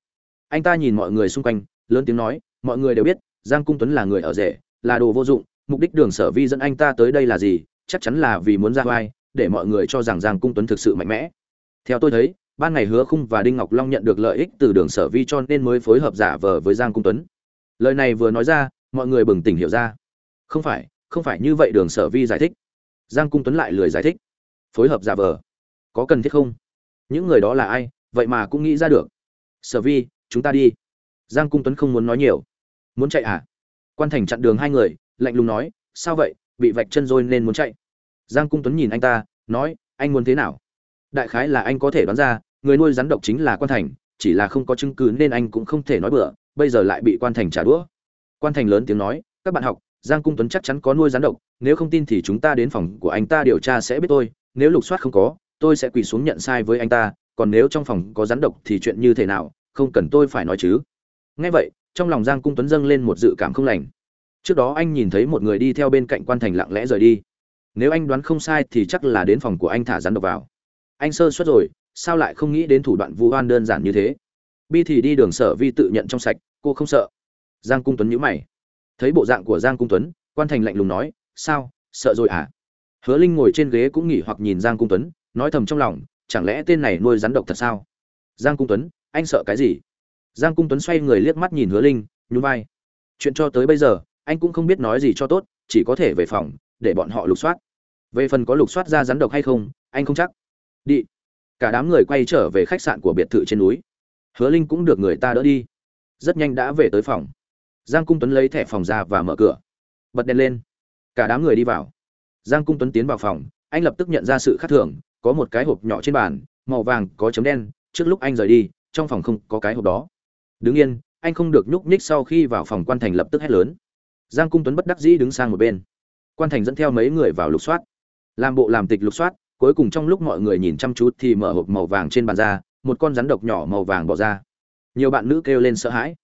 Anh ta nhìn mọi người xung quanh, lớn tiếng nói, mọi người đều biết, giang cung tuấn là người ở rể là đồ vô dụng, mục đích đường sở vi dẫn anh ta tới đây là gì, chắc chắn là vì muốn ra vai, để mọi người cho rằng giang cung tuấn thực sự mạnh mẽ. Theo tôi thấy, ban ngày hứa khung và đinh ngọc long nhận được lợi ích từ đường sở vi cho nên mới phối hợp giả vờ với giang cung tuấn. Lời này vừa nói ra, mọi người bừng tỉnh hiểu ra. Không phải không phải như vậy đường sở vi giải thích. Giang cung tuấn lại lười giải thích. Phối hợp giả vờ. Có cần thiết không? Những người đó là ai? Vậy mà cũng nghĩ ra được. Sở vi, chúng ta đi. Giang cung tuấn không muốn nói nhiều. Muốn chạy à? Quan thành chặn đường hai người, lạnh lùng nói, sao vậy? Bị vạch chân rồi nên muốn chạy. Giang cung tuấn nhìn anh ta, nói, anh muốn thế nào? Đại khái là anh có thể đoán ra, người nuôi rắn độc chính là quan thành, chỉ là không có chứng cứ nên anh cũng không thể nói bừa, bây giờ lại bị quan thành trả đũa. Quan thành lớn tiếng nói, các bạn học, giang cung tuấn chắc chắn có nuôi rắn độc, nếu không tin thì chúng ta đến phòng của anh ta điều tra sẽ biết tôi, nếu lục soát không có, tôi sẽ quỳ xuống nhận sai với anh ta, còn nếu trong phòng có rắn độc thì chuyện như thế nào, không cần tôi phải nói chứ. Ngay vậy trong lòng giang cung tuấn dâng lên một dự cảm không lành. Trước đó anh nhìn thấy một người đi theo bên cạnh quan thành lặng lẽ rời đi. Nếu anh đoán không sai thì chắc là đến phòng của anh thả rắn độc vào. Anh sơ suất rồi, sao lại không nghĩ đến thủ đoạn vu oan đơn giản như thế? Bi thì đi đường sở vi tự nhận trong sạch, cô không sợ. Giang cung tuấn nhíu mày. Thấy bộ dạng của giang cung tuấn, quan thành lạnh lùng nói, sao, sợ rồi à hứa linh ngồi trên ghế cũng nghỉ hoặc nhìn giang cung tuấn, nói thầm trong lòng, chẳng lẽ tên này nuôi rắn độc thật sao? Giang cung tuấn, anh sợ cái gì? Giang cung tuấn xoay người liếc mắt nhìn hứa linh, nhún vai. Chuyện cho tới bây giờ, anh cũng không biết nói gì cho tốt, chỉ có thể về phòng, để bọn họ lục soát. Về phần có lục soát ra rắn độc hay không, anh không chắc. Đi. Cả đám người quay trở về khách sạn của biệt thự trên núi. Hứa linh cũng được người ta đỡ đi. Rất nhanh đã về tới phòng. Giang cung tuấn lấy thẻ phòng ra và mở cửa. Bật đèn lên. Cả đám người đi vào. Giang cung tuấn tiến vào phòng, anh lập tức nhận ra sự khác thường, có một cái hộp nhỏ trên bàn, màu vàng, có chấm đen, trước lúc anh rời đi, trong phòng không có cái hộp đó đứng yên, anh không được nhúc nhích sau khi vào phòng quan thành lập tức hét lớn. Giang cung tuấn bất đắc dĩ đứng sang một bên. Quan thành dẫn theo mấy người vào lục soát. Làm bộ làm tịch lục soát, cuối cùng trong lúc mọi người nhìn chăm chú thì mở hộp màu vàng trên bàn ra, một con rắn độc nhỏ màu vàng bỏ ra. Nhiều bạn nữ kêu lên sợ hãi.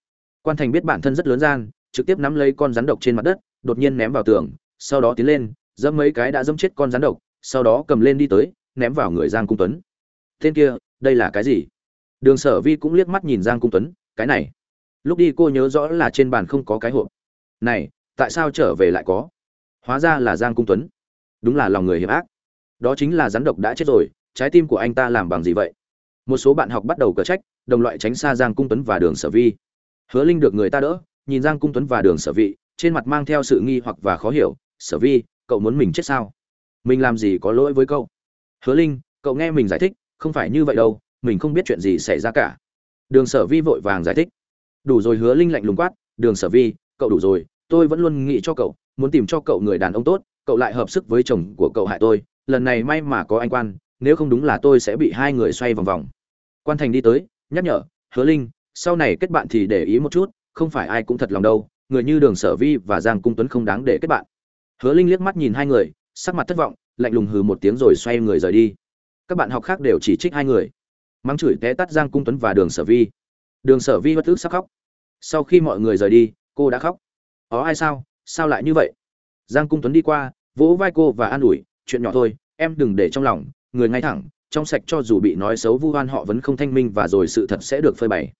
Quan thành biết bản thân rất lớn gian, trực tiếp nắm lấy con rắn độc trên mặt đất, đột nhiên ném vào tường, sau đó tiến lên dẫm mấy cái đã dẫm chết con rắn độc, sau đó cầm lên đi tới, ném vào người giang cung tuấn. Tên kia, đây là cái gì? Đường sở vi cũng liếc mắt nhìn giang cung tuấn cái này. Lúc đi cô nhớ rõ là trên bàn không có cái hộp. Này, tại sao trở về lại có? Hóa ra là giang cung tuấn. Đúng là lòng người hiểm ác. Đó chính là rắn độc đã chết rồi, trái tim của anh ta làm bằng gì vậy? Một số bạn học bắt đầu cờ trách, đồng loại tránh xa giang cung tuấn và đường sở vi. Hứa linh được người ta đỡ, nhìn giang cung tuấn và đường sở vị trên mặt mang theo sự nghi hoặc và khó hiểu. Sở vi, cậu muốn mình chết sao? Mình làm gì có lỗi với cậu? Hứa linh, cậu nghe mình giải thích, không phải như vậy đâu, mình không biết chuyện gì xảy ra cả đường sở vi vội vàng giải thích. Đủ rồi, hứa linh lạnh lùng quát, đường sở vi, cậu đủ rồi, tôi vẫn luôn nghĩ cho cậu, muốn tìm cho cậu người đàn ông tốt, cậu lại hợp sức với chồng của cậu hại tôi, lần này may mà có anh quan, nếu không đúng là tôi sẽ bị hai người xoay vòng vòng. Quan thành đi tới, nhắc nhở, hứa linh, sau này kết bạn thì để ý một chút, không phải ai cũng thật lòng đâu, người như đường sở vi và giang cung tuấn không đáng để kết bạn. Hứa linh liếc mắt nhìn hai người, sắc mặt thất vọng, lạnh lùng hừ một tiếng rồi xoay người rời đi. Các bạn học khác đều chỉ trích hai người mắng chửi té tắt giang cung tuấn và đường sở vi. Đường sở vi bất tức sắc khóc. Sau khi mọi người rời đi, cô đã khóc. Có ai sao? Sao lại như vậy? Giang cung tuấn đi qua, vỗ vai cô và an ủi, chuyện nhỏ thôi, em đừng để trong lòng, người ngay thẳng, trong sạch cho dù bị nói xấu vu oan họ vẫn không thanh minh và rồi sự thật sẽ được phơi bày.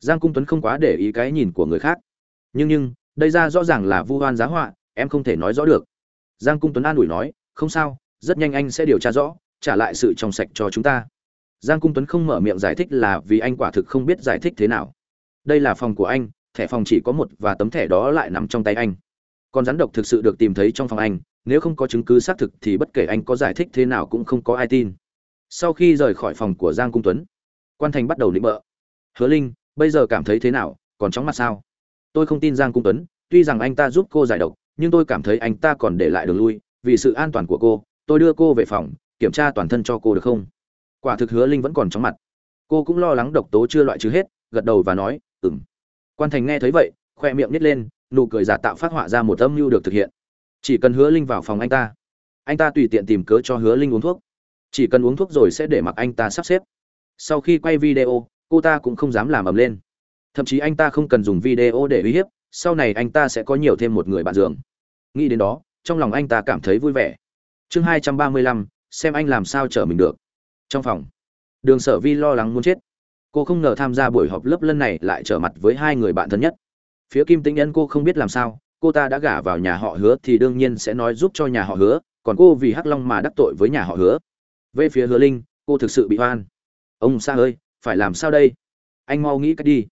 Giang cung tuấn không quá để ý cái nhìn của người khác. Nhưng nhưng, đây ra rõ ràng là vu oan giá họa, em không thể nói rõ được. Giang cung tuấn an ủi nói, không sao, rất nhanh anh sẽ điều tra rõ, trả lại sự trong sạch cho chúng ta giang cung tuấn không mở miệng giải thích là vì anh quả thực không biết giải thích thế nào. Đây là phòng của anh, thẻ phòng chỉ có một và tấm thẻ đó lại nằm trong tay anh. Còn rắn độc thực sự được tìm thấy trong phòng anh, nếu không có chứng cứ xác thực thì bất kể anh có giải thích thế nào cũng không có ai tin. Sau khi rời khỏi phòng của giang cung tuấn, quan thành bắt đầu định bợ. Hứa linh, bây giờ cảm thấy thế nào? Còn chóng mặt sao? Tôi không tin giang cung tuấn, tuy rằng anh ta giúp cô giải độc, nhưng tôi cảm thấy anh ta còn để lại đường lui, vì sự an toàn của cô, tôi đưa cô về phòng, kiểm tra toàn thân cho cô được không? Quả thực hứa linh vẫn còn chóng mặt. Cô cũng lo lắng độc tố chưa loại trừ hết, gật đầu và nói, ừm. Quan thành nghe thấy vậy, khoe miệng nít lên, nụ cười giả tạo phát họa ra một âm mưu được thực hiện. Chỉ cần hứa linh vào phòng anh ta anh ta tùy tiện tìm cớ cho hứa linh uống thuốc. Chỉ cần uống thuốc rồi sẽ để mặc anh ta sắp xếp. Sau khi quay video, cô ta cũng không dám làm ầm lên. Thậm chí anh ta không cần dùng video để uy hiếp, sau này anh ta sẽ có nhiều thêm một người bạn giường. Nghĩ đến đó, trong lòng anh ta cảm thấy vui vẻ. Chương hai trăm ba mươi lăm, xem anh làm sao chở mình được trong phòng, đường sở vi lo lắng muốn chết. Cô không ngờ tham gia buổi họp lớp lần này lại trở mặt với hai người bạn thân nhất. Phía kim tĩnh nhân cô không biết làm sao, cô ta đã gả vào nhà họ hứa thì đương nhiên sẽ nói giúp cho nhà họ hứa, còn cô vì hắc long mà đắc tội với nhà họ hứa. Về phía hứa linh, cô thực sự bị oan. Ông xa ơi, phải làm sao đây? Anh mau nghĩ cách đi.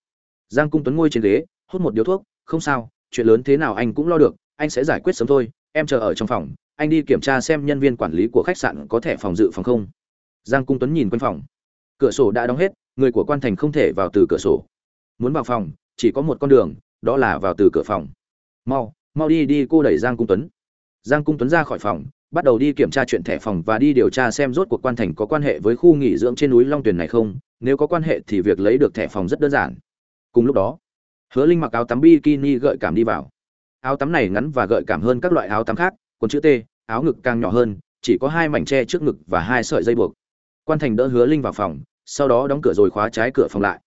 Giang cung tuấn ngồi trên ghế, hút một điếu thuốc, không sao, chuyện lớn thế nào anh cũng lo được, anh sẽ giải quyết sớm thôi, em chờ ở trong phòng, anh đi kiểm tra xem nhân viên quản lý của khách sạn có thẻ phòng dự phòng không giang cung tuấn nhìn quanh phòng. Cửa sổ đã đóng hết, người của quan thành không thể vào từ cửa sổ. Muốn vào phòng, chỉ có một con đường, đó là vào từ cửa phòng. Mau mau đi đi, cô đẩy giang cung tuấn. Giang cung tuấn ra khỏi phòng, bắt đầu đi kiểm tra chuyện thẻ phòng và đi điều tra xem rốt cuộc quan thành có quan hệ với khu nghỉ dưỡng trên núi long tuyền này không. Nếu có quan hệ thì việc lấy được thẻ phòng rất đơn giản. Cùng lúc đó, hứa linh mặc áo tắm bikini gợi cảm đi vào. Áo tắm này ngắn và gợi cảm hơn các loại áo tắm khác, quần chữ t, áo ngực càng nhỏ hơn, chỉ có hai mảnh tre trước ngực và hai sợi dây buộc quan thành đỡ hứa linh vào phòng, sau đó đóng cửa rồi khóa trái cửa phòng lại.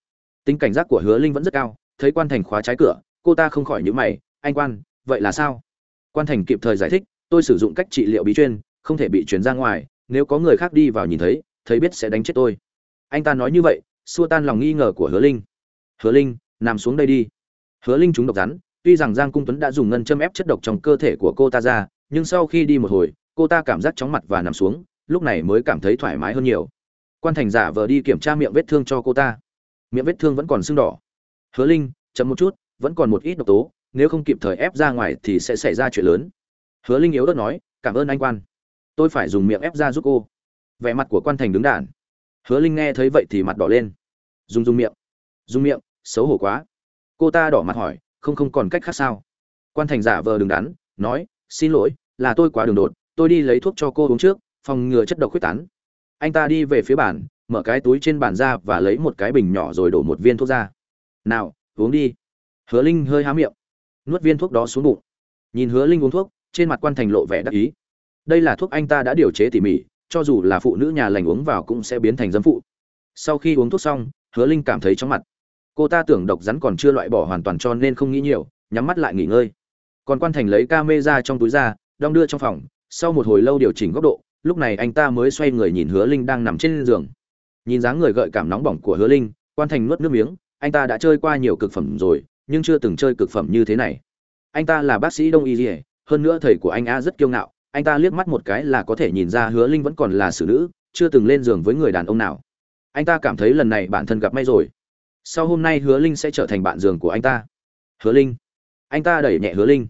Tính cảnh giác của hứa linh vẫn rất cao, thấy quan thành khóa trái cửa, cô ta không khỏi nhíu mày, anh quan, vậy là sao? Quan thành kịp thời giải thích, tôi sử dụng cách trị liệu bí chuyên, không thể bị truyền ra ngoài, nếu có người khác đi vào nhìn thấy thấy biết sẽ đánh chết tôi. Anh ta nói như vậy, xua tan lòng nghi ngờ của hứa linh. Hứa linh, nằm xuống đây đi. Hứa linh trúng độc rắn, tuy rằng giang cung tuấn đã dùng ngân châm ép chất độc trong cơ thể của cô ta ra, nhưng sau khi đi một hồi, cô ta cảm giác chóng mặt và nằm xuống lúc này mới cảm thấy thoải mái hơn nhiều. Quan thành giả vờ đi kiểm tra miệng vết thương cho cô ta. Miệng vết thương vẫn còn sưng đỏ. Hứa linh, chậm một chút, vẫn còn một ít độc tố, nếu không kịp thời ép ra ngoài thì sẽ xảy ra chuyện lớn. Hứa linh yếu đất nói, cảm ơn anh quan. Tôi phải dùng miệng ép ra giúp cô. Vẻ mặt của quan thành đứng đản hứa linh nghe thấy vậy thì mặt đỏ lên. Dùng dùng miệng. Dùng miệng, xấu hổ quá. Cô ta đỏ mặt hỏi, không không còn cách khác sao? Quan thành giả vờ đứng đắn, nói, xin lỗi, là tôi quá đường đột, tôi đi lấy thuốc cho cô uống trước phòng ngừa chất độc quyết tán. Anh ta đi về phía bàn, mở cái túi trên bàn ra và lấy một cái bình nhỏ rồi đổ một viên thuốc ra. Nào, uống đi. Hứa linh hơi há miệng, nuốt viên thuốc đó xuống bụng. Nhìn hứa linh uống thuốc, trên mặt quan thành lộ vẻ đắc ý. Đây là thuốc anh ta đã điều chế tỉ mỉ, cho dù là phụ nữ nhà lành uống vào cũng sẽ biến thành dâm phụ. Sau khi uống thuốc xong, hứa linh cảm thấy chóng mặt. Cô ta tưởng độc rắn còn chưa loại bỏ hoàn toàn cho nên không nghĩ nhiều, nhắm mắt lại nghỉ ngơi. Còn quan thành lấy ca mê ra trong túi ra, đong đưa trong phòng, sau một hồi lâu điều chỉnh góc độ lúc này anh ta mới xoay người nhìn hứa linh đang nằm trên giường. Nhìn dáng người gợi cảm nóng bỏng của hứa linh, quan thành nuốt nước miếng, anh ta đã chơi qua nhiều cực phẩm rồi, nhưng chưa từng chơi cực phẩm như thế này. Anh ta là bác sĩ đông y dỉa hơn nữa thầy của anh a rất kiêu ngạo, anh ta liếc mắt một cái là có thể nhìn ra hứa linh vẫn còn là xử nữ, chưa từng lên giường với người đàn ông nào. Anh ta cảm thấy lần này bản thân gặp may rồi. Sau hôm nay hứa linh sẽ trở thành bạn giường của anh ta. Hứa linh. Anh ta đẩy nhẹ hứa linh.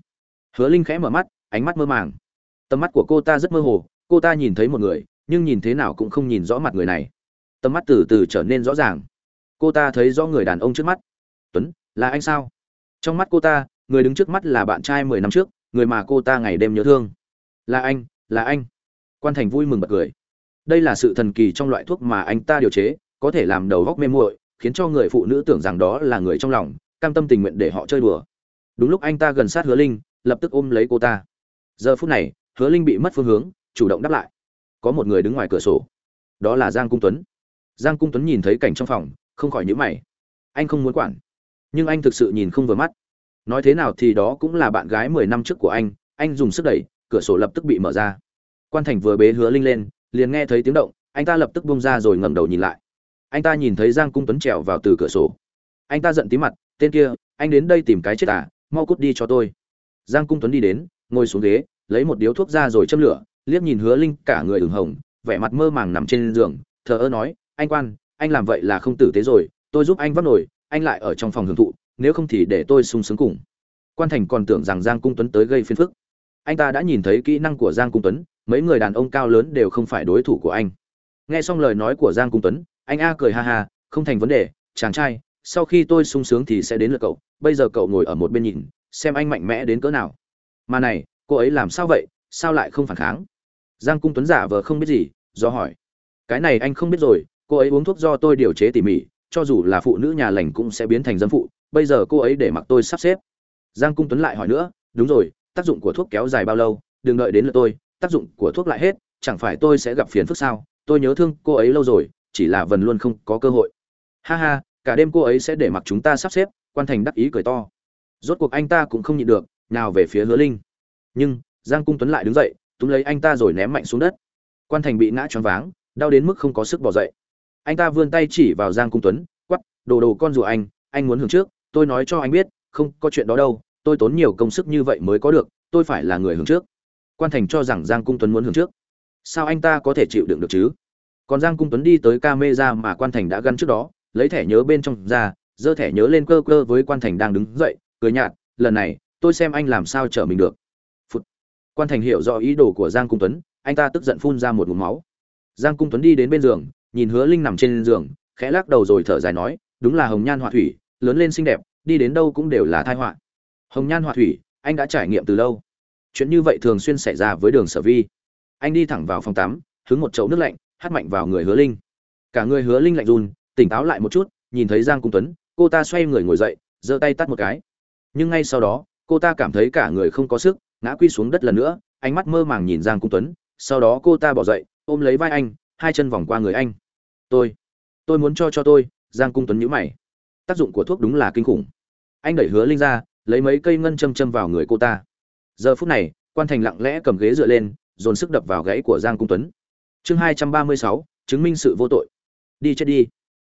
Hứa linh khẽ mở mắt, ánh mắt mơ màng. Tầm mắt của cô ta rất mơ hồ cô ta nhìn thấy một người, nhưng nhìn thế nào cũng không nhìn rõ mặt người này. Tầm mắt từ từ trở nên rõ ràng. Cô ta thấy rõ người đàn ông trước mắt. Tuấn, là anh sao? Trong mắt cô ta, người đứng trước mắt là bạn trai mười năm trước, người mà cô ta ngày đêm nhớ thương. Là anh là anh. Quan thành vui mừng bật cười. Đây là sự thần kỳ trong loại thuốc mà anh ta điều chế, có thể làm đầu góc mê muội, khiến cho người phụ nữ tưởng rằng đó là người trong lòng, cam tâm tình nguyện để họ chơi đùa. Đúng lúc anh ta gần sát hứa linh, lập tức ôm lấy cô ta. Giờ phút này, hứa linh bị mất phương hướng chủ động đáp lại. Có một người đứng ngoài cửa sổ. Đó là giang cung tuấn. Giang cung tuấn nhìn thấy cảnh trong phòng, không khỏi nhíu mày. Anh không muốn quản. Nhưng anh thực sự nhìn không vừa mắt. Nói thế nào thì đó cũng là bạn gái mười năm trước của anh anh dùng sức đẩy, cửa sổ lập tức bị mở ra. Quan thành vừa bế hứa linh lên, liền nghe thấy tiếng động, anh ta lập tức bung ra rồi ngẩng đầu nhìn lại. Anh ta nhìn thấy giang cung tuấn trèo vào từ cửa sổ. Anh ta giận tí mặt, tên kia, anh đến đây tìm cái chết à mau cút đi cho tôi. Giang cung tuấn đi đến, ngồi xuống ghế, lấy một điếu thuốc ra rồi châm lửa liếc nhìn hứa linh cả người ửng hồng, vẻ mặt mơ màng nằm trên giường, thờ ơ nói, anh quan, anh làm vậy là không tử tế rồi, tôi giúp anh vắt nổi anh lại ở trong phòng hưởng thụ, nếu không thì để tôi sung sướng cùng. Quan thành còn tưởng rằng giang cung tuấn tới gây phiền phức. Anh ta đã nhìn thấy kỹ năng của giang cung tuấn, mấy người đàn ông cao lớn đều không phải đối thủ của anh. Nghe xong lời nói của giang cung tuấn, anh a cười ha ha, không thành vấn đề, chàng trai, sau khi tôi sung sướng thì sẽ đến lượt cậu, bây giờ cậu ngồi ở một bên nhìn, xem anh mạnh mẽ đến cỡ nào. Mà này, cô ấy làm sao vậy? Sao lại không phản kháng? Giang cung tuấn giả vờ không biết gì, do hỏi. Cái này anh không biết rồi, cô ấy uống thuốc do tôi điều chế tỉ mỉ, cho dù là phụ nữ nhà lành cũng sẽ biến thành dâm phụ, bây giờ cô ấy để mặc tôi sắp xếp. Giang cung tuấn lại hỏi nữa, đúng rồi, tác dụng của thuốc kéo dài bao lâu, đừng đợi đến lượt tôi, tác dụng của thuốc lại hết, chẳng phải tôi sẽ gặp phiền phức sao? Tôi nhớ thương cô ấy lâu rồi, chỉ là vần luôn không có cơ hội. Ha ha, cả đêm cô ấy sẽ để mặc chúng ta sắp xếp, quan thành đắc ý cười to. Rốt cuộc anh ta cũng không nhịn được, nào về phía hứa linh. Nhưng, giang cung tuấn lại đứng dậy túm lấy anh ta rồi ném mạnh xuống đất. Quan thành bị ngã choáng váng, đau đến mức không có sức bỏ dậy. Anh ta vươn tay chỉ vào giang cung tuấn quắp đồ đồ con rùa anh anh muốn hưởng trước, tôi nói cho anh biết, không có chuyện đó đâu, tôi tốn nhiều công sức như vậy mới có được, tôi phải là người hưởng trước. Quan thành cho rằng giang cung tuấn muốn hưởng trước. Sao anh ta có thể chịu đựng được chứ? Còn giang cung tuấn đi tới ca mê ra mà quan thành đã gắn trước đó, lấy thẻ nhớ bên trong ra, giơ thẻ nhớ lên cơ cơ với quan thành đang đứng dậy, cười nhạt, lần này, tôi xem anh làm sao trở mình được quan thành hiểu rõ ý đồ của giang cung tuấn, anh ta tức giận phun ra một ngụm máu. Giang cung tuấn đi đến bên giường, nhìn hứa linh nằm trên giường, khẽ lắc đầu rồi thở dài nói, đúng là hồng nhan họa thủy, lớn lên xinh đẹp, đi đến đâu cũng đều là tai họa. Hồng nhan họa thủy, anh đã trải nghiệm từ lâu. Chuyện như vậy thường xuyên xảy ra với đường sở vi. Anh đi thẳng vào phòng tắm, hứng một chậu nước lạnh hát mạnh vào người hứa linh. Cả người hứa linh lạnh run, tỉnh táo lại một chút, nhìn thấy giang cung tuấn, cô ta xoay người ngồi dậy, giơ tay tắt một cái. Nhưng ngay sau đó, cô ta cảm thấy cả người không có sức ngã quy xuống đất lần nữa, ánh mắt mơ màng nhìn giang cung tuấn, sau đó cô ta bỏ dậy, ôm lấy vai anh, hai chân vòng qua người anh. Tôi tôi muốn cho cho tôi. Giang cung tuấn nhíu mày. Tác dụng của thuốc đúng là kinh khủng. Anh đẩy hứa linh ra, lấy mấy cây ngân châm châm vào người cô ta. Giờ phút này, quan thành lặng lẽ cầm ghế dựa lên, dồn sức đập vào gãy của giang cung tuấn. Chương hai trăm ba mươi sáu, chứng minh sự vô tội. Đi chết đi.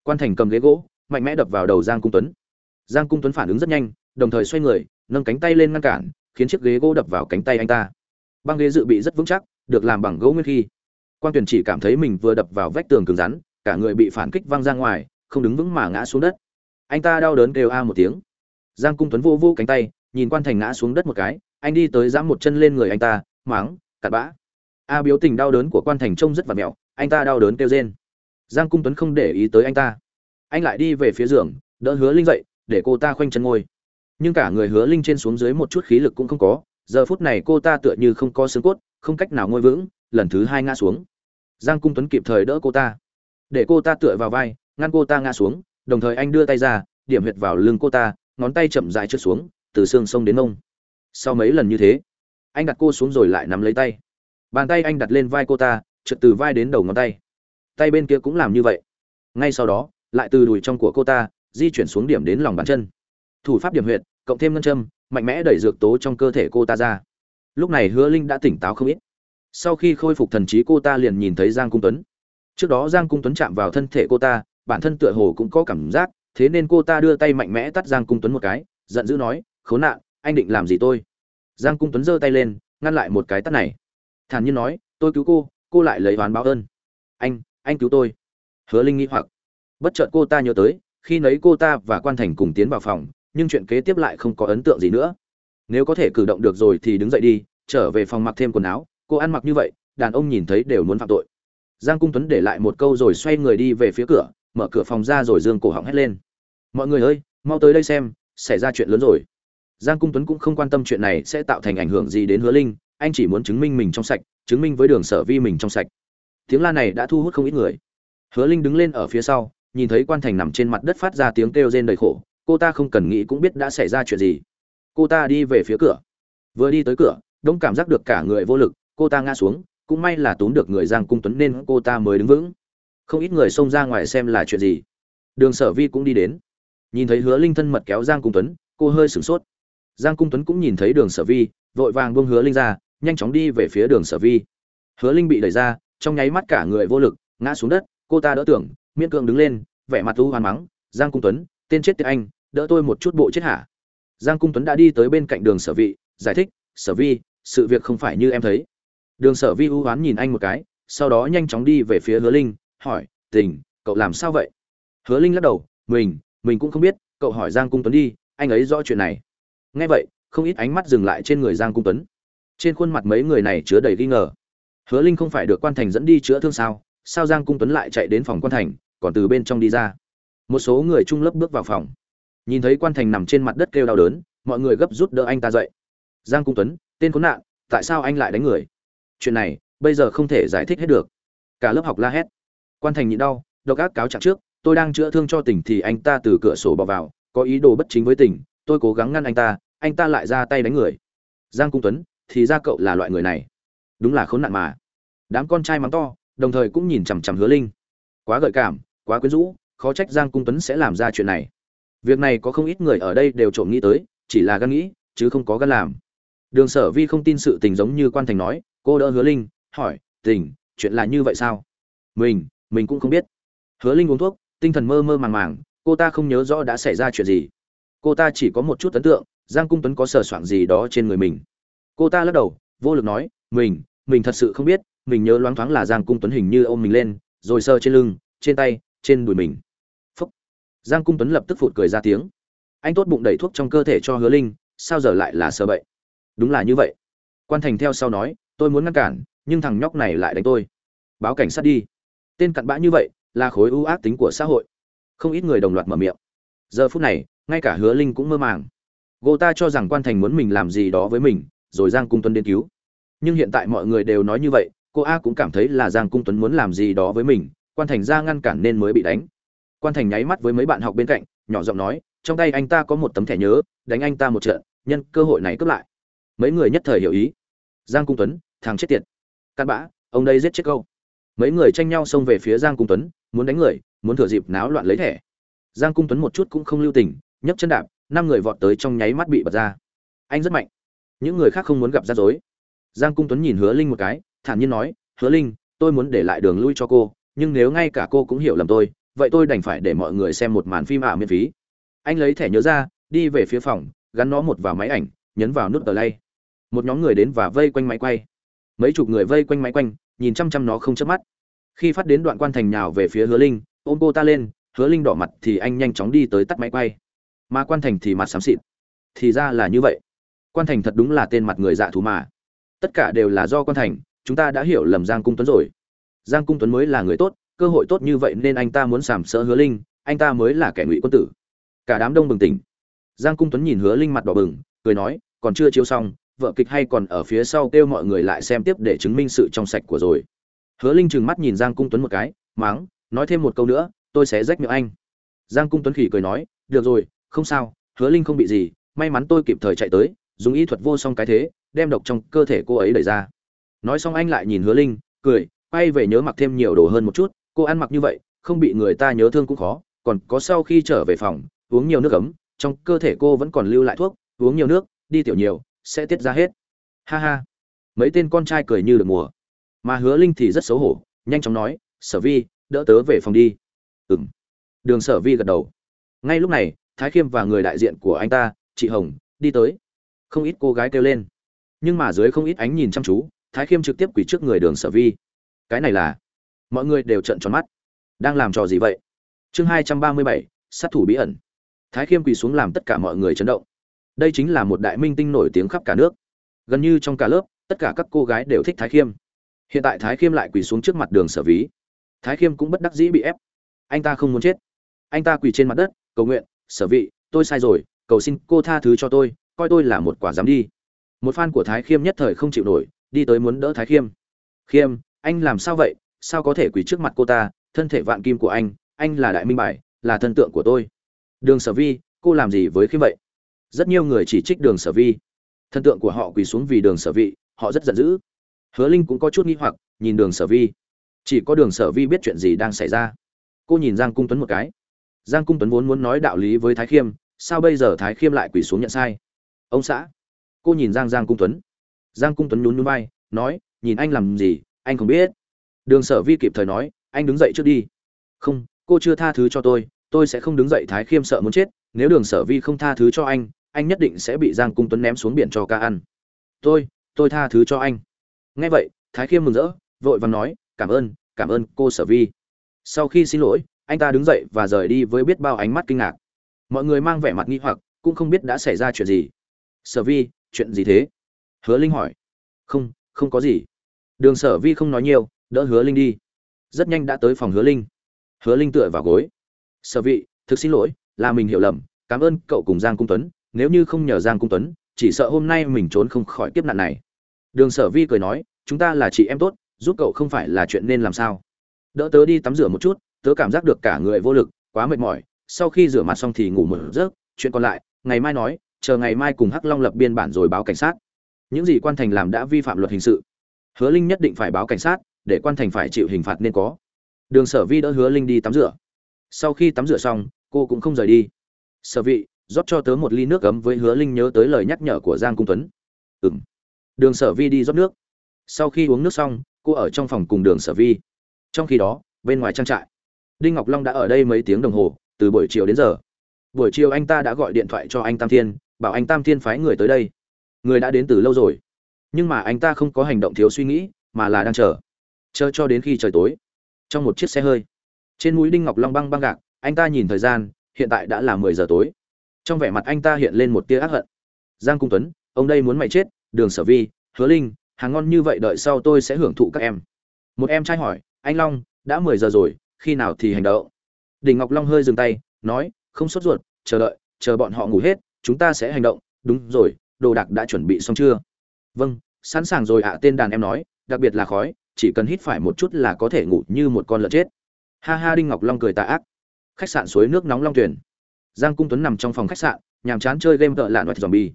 Quan thành cầm ghế gỗ, mạnh mẽ đập vào đầu giang cung tuấn. Giang cung tuấn phản ứng rất nhanh, đồng thời xoay người, nâng cánh tay lên ngăn cản khiến chiếc ghế gỗ đập vào cánh tay anh ta. Băng ghế dự bị rất vững chắc, được làm bằng gỗ nguyên khi. Quan tuyển chỉ cảm thấy mình vừa đập vào vách tường cứng rắn, cả người bị phản kích văng ra ngoài, không đứng vững mà ngã xuống đất. Anh ta đau đớn kêu a một tiếng. Giang cung tuấn vô vô cánh tay, nhìn quan thành ngã xuống đất một cái, anh đi tới giẫm một chân lên người anh ta máng cặn bã. A biếu tình đau đớn của quan thành trông rất vặt mẹo, anh ta đau đớn kêu rên. Giang cung tuấn không để ý tới anh ta. Anh lại đi về phía giường, đỡ hứa linh dậy, để cô ta khoanh chân ngồi nhưng cả người hứa linh trên xuống dưới một chút khí lực cũng không có, giờ phút này cô ta tựa như không có xương cốt, không cách nào ngôi vững, lần thứ hai ngã xuống. Giang cung tuấn kịp thời đỡ cô ta. Để cô ta tựa vào vai, ngăn cô ta ngã xuống, đồng thời anh đưa tay ra, điểm huyệt vào lưng cô ta, ngón tay chậm rãi trượt xuống, từ xương sông đến mông. Sau mấy lần như thế, anh đặt cô xuống rồi lại nắm lấy tay. Bàn tay anh đặt lên vai cô ta, trượt từ vai đến đầu ngón tay. Tay bên kia cũng làm như vậy. Ngay sau đó, lại từ đùi trong của cô ta, di chuyển xuống điểm đến lòng bàn chân. Thủ pháp điểm huyệt cộng thêm ngân châm, mạnh mẽ đẩy dược tố trong cơ thể cô ta ra. Lúc này hứa linh đã tỉnh táo không ít. Sau khi khôi phục thần trí cô ta liền nhìn thấy giang cung tuấn. Trước đó giang cung tuấn chạm vào thân thể cô ta, bản thân tựa hồ cũng có cảm giác, thế nên cô ta đưa tay mạnh mẽ tắt giang cung tuấn một cái, giận dữ nói, khốn nạn, anh định làm gì tôi? Giang cung tuấn giơ tay lên, ngăn lại một cái tắt này. Thản nhiên nói, tôi cứu cô cô lại lấy oán báo ơn. Anh anh cứu tôi. Hứa linh nghĩ hoặc. Bất chợt cô ta nhớ tới, khi nấy cô ta và quan thành cùng tiến vào phòng nhưng chuyện kế tiếp lại không có ấn tượng gì nữa. Nếu có thể cử động được rồi thì đứng dậy đi, trở về phòng mặc thêm quần áo. Cô ăn mặc như vậy, đàn ông nhìn thấy đều muốn phạm tội. Giang cung tuấn để lại một câu rồi xoay người đi về phía cửa, mở cửa phòng ra rồi dương cổ họng hét lên. Mọi người ơi, mau tới đây xem, xảy ra chuyện lớn rồi. Giang cung tuấn cũng không quan tâm chuyện này sẽ tạo thành ảnh hưởng gì đến hứa linh, anh chỉ muốn chứng minh mình trong sạch, chứng minh với đường sở vi mình trong sạch. Tiếng la này đã thu hút không ít người. Hứa linh đứng lên ở phía sau, nhìn thấy quan thành nằm trên mặt đất phát ra tiếng kêu rên đầy khổ cô ta không cần nghĩ cũng biết đã xảy ra chuyện gì. Cô ta đi về phía cửa. Vừa đi tới cửa, đông cảm giác được cả người vô lực, cô ta ngã xuống, cũng may là tốn được người giang cung tuấn nên cô ta mới đứng vững. Không ít người xông ra ngoài xem là chuyện gì. Đường sở vi cũng đi đến. Nhìn thấy hứa linh thân mật kéo giang cung tuấn, cô hơi sửng sốt. Giang cung tuấn cũng nhìn thấy đường sở vi, vội vàng buông hứa linh ra, nhanh chóng đi về phía đường sở vi. Hứa linh bị đẩy ra, trong nháy mắt cả người vô lực, ngã xuống đất, cô ta đỡ tưởng, miễn cưỡng đứng lên, vẻ mặt u hoan mắng, giang cung tuấn tên chết tiệt anh, đỡ tôi một chút bộ chết hả? Giang cung tuấn đã đi tới bên cạnh đường sở vị, giải thích, sở vi, sự việc không phải như em thấy. Đường sở vi u hoán nhìn anh một cái, sau đó nhanh chóng đi về phía hứa linh, hỏi, tình, cậu làm sao vậy? Hứa linh lắc đầu, mình mình cũng không biết, cậu hỏi giang cung tuấn đi, anh ấy rõ chuyện này. Nghe vậy, không ít ánh mắt dừng lại trên người giang cung tuấn. Trên khuôn mặt mấy người này chứa đầy nghi ngờ. Hứa linh không phải được quan thành dẫn đi chữa thương sao? Sao giang cung tuấn lại chạy đến phòng quan thành, còn từ bên trong đi ra? Một số người trung lớp bước vào phòng. Nhìn thấy quan thành nằm trên mặt đất kêu đau đớn, mọi người gấp rút đỡ anh ta dậy. Giang cung tuấn, tên khốn nạn, tại sao anh lại đánh người? Chuyện này, bây giờ không thể giải thích hết được. Cả lớp học la hét. Quan thành nhịn đau, độc ác cáo trạng trước, tôi đang chữa thương cho tỉnh thì anh ta từ cửa sổ bỏ vào, có ý đồ bất chính với tỉnh, tôi cố gắng ngăn anh ta anh ta lại ra tay đánh người. Giang cung tuấn, thì ra cậu là loại người này. Đúng là khốn nạn mà. Đám con trai mắng to, đồng thời cũng nhìn chằm chằm hứa linh. Quá gợi cảm, quá quyến rũ khó trách giang cung tuấn sẽ làm ra chuyện này. Việc này có không ít người ở đây đều trộm nghĩ tới, chỉ là gan nghĩ, chứ không có gan làm. Đường sở vi không tin sự tình giống như quan thành nói, cô đỡ hứa linh, hỏi, tình, chuyện là như vậy sao? Mình mình cũng không biết. Hứa linh uống thuốc, tinh thần mơ mơ màng màng, cô ta không nhớ rõ đã xảy ra chuyện gì. Cô ta chỉ có một chút ấn tượng, giang cung tuấn có sờ soạn gì đó trên người mình. Cô ta lắc đầu, vô lực nói, mình mình thật sự không biết, mình nhớ loáng thoáng là giang cung tuấn hình như ôm mình lên, rồi sờ trên lưng, trên tay, trên đùi mình giang cung tuấn lập tức phụt cười ra tiếng. Anh tốt bụng đẩy thuốc trong cơ thể cho hứa linh, sao giờ lại là sợ bậy đúng là như vậy. Quan thành theo sau nói, tôi muốn ngăn cản, nhưng thằng nhóc này lại đánh tôi. Báo cảnh sát đi. Tên cặn bã như vậy, là khối ưu ác tính của xã hội. Không ít người đồng loạt mở miệng. Giờ phút này, ngay cả hứa linh cũng mơ màng. Gô ta cho rằng quan thành muốn mình làm gì đó với mình, rồi giang cung tuấn đến cứu. Nhưng hiện tại mọi người đều nói như vậy, cô a cũng cảm thấy là giang cung tuấn muốn làm gì đó với mình, quan thành ra ngăn cản nên mới bị đánh quan thành nháy mắt với mấy bạn học bên cạnh, nhỏ giọng nói, trong tay anh ta có một tấm thẻ nhớ, đánh anh ta một trận, nhân cơ hội này cướp lại. Mấy người nhất thời hiểu ý. Giang cung tuấn, thằng chết tiệt. Cắt bã, ông đây giết chết câu mấy người tranh nhau xông về phía giang cung tuấn, muốn đánh người, muốn thừa dịp náo loạn lấy thẻ. Giang cung tuấn một chút cũng không lưu tình, nhấc chân đạp, năm người vọt tới trong nháy mắt bị bật ra. Anh rất mạnh. Những người khác không muốn gặp ra dối giang cung tuấn nhìn hứa linh một cái, thản nhiên nói, hứa linh, tôi muốn để lại đường lui cho cô, nhưng nếu ngay cả cô cũng hiểu lầm tôi vậy tôi đành phải để mọi người xem một màn phim ảo miễn phí. Anh lấy thẻ nhớ ra, đi về phía phòng, gắn nó một vào máy ảnh, nhấn vào nút play. Một nhóm người đến và vây quanh máy quay. Mấy chục người vây quanh máy quanh, nhìn chăm chăm nó không chớp mắt. Khi phát đến đoạn quan thành nhào về phía hứa linh, ôm cô ta lên, hứa linh đỏ mặt thì anh nhanh chóng đi tới tắt máy quay. Mà quan thành thì mặt xám xịt. Thì ra là như vậy. Quan thành thật đúng là tên mặt người dạ thú mà. Tất cả đều là do quan thành, chúng ta đã hiểu lầm giang cung tuấn rồi. Giang cung tuấn mới là người tốt cơ hội tốt như vậy nên anh ta muốn sàm sỡ hứa linh, anh ta mới là kẻ ngụy quân tử. Cả đám đông bừng tỉnh. Giang cung tuấn nhìn hứa linh mặt đỏ bừng, cười nói, còn chưa chiếu xong, vợ kịch hay còn ở phía sau kêu mọi người lại xem tiếp để chứng minh sự trong sạch của rồi. Hứa linh trừng mắt nhìn giang cung tuấn một cái, máng, nói thêm một câu nữa, tôi sẽ rách miệng anh. Giang cung tuấn khỉ cười nói, được rồi, không sao, hứa linh không bị gì, may mắn tôi kịp thời chạy tới, dùng y thuật vô song cái thế, đem độc trong cơ thể cô ấy đẩy ra. Nói xong anh lại nhìn hứa linh, cười, quay về nhớ mặc thêm nhiều đồ hơn một chút cô ăn mặc như vậy, không bị người ta nhớ thương cũng khó, còn có sau khi trở về phòng, uống nhiều nước ấm, trong cơ thể cô vẫn còn lưu lại thuốc, uống nhiều nước, đi tiểu nhiều, sẽ tiết ra hết. Ha ha. Mấy tên con trai cười như được mùa. Mà hứa linh thì rất xấu hổ, nhanh chóng nói, sở vi, đỡ tớ về phòng đi. Ừng đường sở vi gật đầu. Ngay lúc này, thái khiêm và người đại diện của anh ta, chị hồng, đi tới. Không ít cô gái kêu lên. Nhưng mà dưới không ít ánh nhìn chăm chú, thái khiêm trực tiếp quỳ trước người đường sở vi. Cái này là mọi người đều trợn tròn mắt. Đang làm trò gì vậy? Chương hai trăm ba mươi bảy, sát thủ bí ẩn. Thái khiêm quỳ xuống làm tất cả mọi người chấn động. Đây chính là một đại minh tinh nổi tiếng khắp cả nước. Gần như trong cả lớp, tất cả các cô gái đều thích thái khiêm. Hiện tại thái khiêm lại quỳ xuống trước mặt đường sở ví. Thái khiêm cũng bất đắc dĩ bị ép. Anh ta không muốn chết. Anh ta quỳ trên mặt đất, cầu nguyện, sở vị, tôi sai rồi, cầu xin cô tha thứ cho tôi, coi tôi là một quả dám đi. Một fan của thái khiêm nhất thời không chịu nổi, đi tới muốn đỡ thái khiêm. Khiêm, anh làm sao vậy? Sao có thể quỳ trước mặt cô ta, thân thể vạn kim của anh anh là đại minh bài, là thân tượng của tôi. Đường sở vi, cô làm gì với khiêm vậy? Rất nhiều người chỉ trích đường sở vi. Thân tượng của họ quỳ xuống vì đường sở vị họ rất giận dữ. Hứa linh cũng có chút nghi hoặc, nhìn đường sở vi. Chỉ có đường sở vi biết chuyện gì đang xảy ra. Cô nhìn giang cung tuấn một cái. Giang cung tuấn vốn muốn nói đạo lý với thái khiêm, sao bây giờ thái khiêm lại quỳ xuống nhận sai? Ông xã. Cô nhìn giang giang cung tuấn. Giang cung tuấn nhún nhún vai, nói, nhìn anh làm gì, anh không biết đường sở vi kịp thời nói, anh đứng dậy trước đi. Không, cô chưa tha thứ cho tôi tôi sẽ không đứng dậy thái khiêm sợ muốn chết, nếu đường sở vi không tha thứ cho anh anh nhất định sẽ bị giang cung tuấn ném xuống biển cho ca ăn. Tôi tôi tha thứ cho anh. Nghe vậy, thái khiêm mừng rỡ, vội vàng nói, cảm ơn cảm ơn cô sở vi. Sau khi xin lỗi, anh ta đứng dậy và rời đi với biết bao ánh mắt kinh ngạc. Mọi người mang vẻ mặt nghi hoặc, cũng không biết đã xảy ra chuyện gì. Sở vi, chuyện gì thế? Hứa linh hỏi. Không không có gì. Đường sở vi không nói nhiều đỡ hứa linh đi. Rất nhanh đã tới phòng hứa linh. Hứa linh tựa vào gối. Sở vị, thực xin lỗi, là mình hiểu lầm, cảm ơn cậu cùng giang cung tuấn, nếu như không nhờ giang cung tuấn, chỉ sợ hôm nay mình trốn không khỏi kiếp nạn này. Đường sở vi cười nói, chúng ta là chị em tốt, giúp cậu không phải là chuyện nên làm sao. Đỡ tớ đi tắm rửa một chút, tớ cảm giác được cả người vô lực, quá mệt mỏi, sau khi rửa mặt xong thì ngủ một giấc, chuyện còn lại, ngày mai nói, chờ ngày mai cùng hắc long lập biên bản rồi báo cảnh sát. Những gì quan thành làm đã vi phạm luật hình sự. Hứa linh nhất định phải báo cảnh sát để quan thành phải chịu hình phạt nên có. Đường sở vi đỡ hứa linh đi tắm rửa. Sau khi tắm rửa xong, cô cũng không rời đi. Sở vị rót cho tớ một ly nước cấm với hứa linh nhớ tới lời nhắc nhở của giang cung tuấn. Ừng đường sở vi đi rót nước. Sau khi uống nước xong, cô ở trong phòng cùng đường sở vi. Trong khi đó, bên ngoài trang trại, đinh ngọc long đã ở đây mấy tiếng đồng hồ, từ buổi chiều đến giờ. Buổi chiều anh ta đã gọi điện thoại cho anh tam thiên, bảo anh tam thiên phái người tới đây. Người đã đến từ lâu rồi. Nhưng mà anh ta không có hành động thiếu suy nghĩ, mà là đang chờ chờ cho đến khi trời tối. Trong một chiếc xe hơi, trên mũi đinh ngọc long băng băng gạc, anh ta nhìn thời gian, hiện tại đã là mười giờ tối. Trong vẻ mặt anh ta hiện lên một tia ác hận. Giang cung tuấn, ông đây muốn mày chết, đường sở vi, hứa linh, hàng ngon như vậy đợi sau tôi sẽ hưởng thụ các em. Một em trai hỏi, anh long, đã mười giờ rồi, khi nào thì hành động? Đình ngọc long hơi dừng tay, nói, không sốt ruột, chờ đợi, chờ bọn họ ngủ hết, chúng ta sẽ hành động. Đúng rồi, đồ đạc đã chuẩn bị xong chưa? Vâng sẵn sàng rồi ạ, tên đàn em nói, đặc biệt là khói chỉ cần hít phải một chút là có thể ngủ như một con lợn chết. Ha ha, đinh ngọc long cười tà ác. Khách sạn suối nước nóng long Tuyền. giang cung tuấn nằm trong phòng khách sạn, nhàm chán chơi game tợ lạn zombie.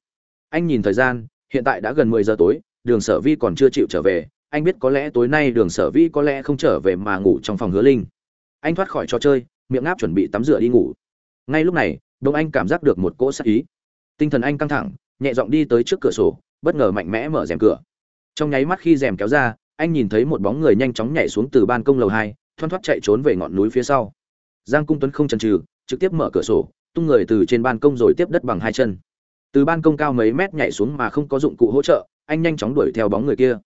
Anh nhìn thời gian, hiện tại đã gần mười giờ tối, đường sở vi còn chưa chịu trở về. Anh biết có lẽ tối nay đường sở vi có lẽ không trở về mà ngủ trong phòng hứa linh. Anh thoát khỏi trò chơi, miệng áp chuẩn bị tắm rửa đi ngủ. Ngay lúc này đông anh cảm giác được một cỗ sắc ý. Tinh thần anh căng thẳng, nhẹ giọng đi tới trước cửa sổ, bất ngờ mạnh mẽ mở rèm cửa. Trong nháy mắt khi rèm kéo ra anh nhìn thấy một bóng người nhanh chóng nhảy xuống từ ban công lầu hai, thoăn thoắt chạy trốn về ngọn núi phía sau. Giang cung tuấn không chần chừ, trực tiếp mở cửa sổ, tung người từ trên ban công rồi tiếp đất bằng hai chân. Từ ban công cao mấy mét nhảy xuống mà không có dụng cụ hỗ trợ, anh nhanh chóng đuổi theo bóng người kia.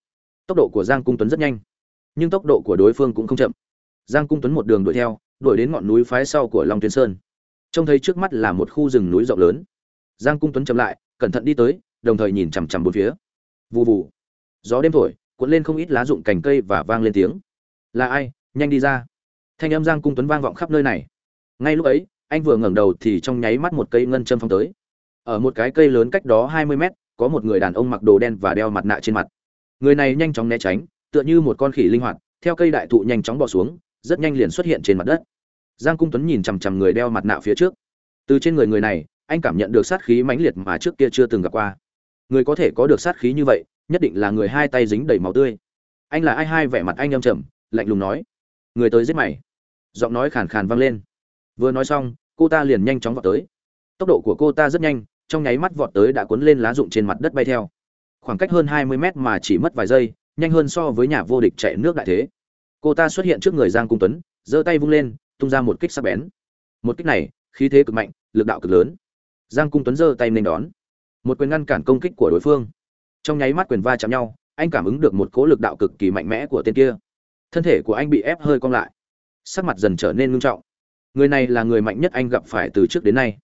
Tốc độ của giang cung tuấn rất nhanh, nhưng tốc độ của đối phương cũng không chậm. Giang cung tuấn một đường đuổi theo, đuổi đến ngọn núi phái sau của long tuyên sơn. Trông thấy trước mắt là một khu rừng núi rộng lớn. Giang cung tuấn chậm lại, cẩn thận đi tới, đồng thời nhìn chằm chằm bốn phía. Vù vù. Gió đêm thổi cuộn lên không ít lá rụng cành cây và vang lên tiếng. Là ai? Nhanh đi ra. Thanh âm giang cung tuấn vang vọng khắp nơi này. Ngay lúc ấy, anh vừa ngẩng đầu thì trong nháy mắt một cây ngân châm phong tới. Ở một cái cây lớn cách đó hai mươi mét, có một người đàn ông mặc đồ đen và đeo mặt nạ trên mặt. Người này nhanh chóng né tránh, tựa như một con khỉ linh hoạt, theo cây đại thụ nhanh chóng bỏ xuống, rất nhanh liền xuất hiện trên mặt đất. Giang cung tuấn nhìn chằm chằm người đeo mặt nạ phía trước. Từ trên người người này, anh cảm nhận được sát khí mãnh liệt mà trước kia chưa từng gặp qua. Người có thể có được sát khí như vậy nhất định là người hai tay dính đầy máu tươi. Anh là ai? Hai vẻ mặt anh âm trầm, lạnh lùng nói. Người tới giết mày. Giọng nói khàn khàn vang lên. Vừa nói xong, cô ta liền nhanh chóng vọt tới. Tốc độ của cô ta rất nhanh, trong nháy mắt vọt tới đã cuốn lên lá rụng trên mặt đất bay theo. Khoảng cách hơn hai mươi mét mà chỉ mất vài giây, nhanh hơn so với nhà vô địch chạy nước đại thế. Cô ta xuất hiện trước người giang cung tuấn, giơ tay vung lên, tung ra một kích sắc bén. Một kích này, khí thế cực mạnh, lực đạo cực lớn. Giang cung tuấn giơ tay nên đón. Một quyền ngăn cản công kích của đối phương trong nháy mắt quyền va chạm nhau, anh cảm ứng được một cố lực đạo cực kỳ mạnh mẽ của tên kia. Thân thể của anh bị ép hơi cong lại. Sắc mặt dần trở nên ngưng trọng. Người này là người mạnh nhất anh gặp phải từ trước đến nay.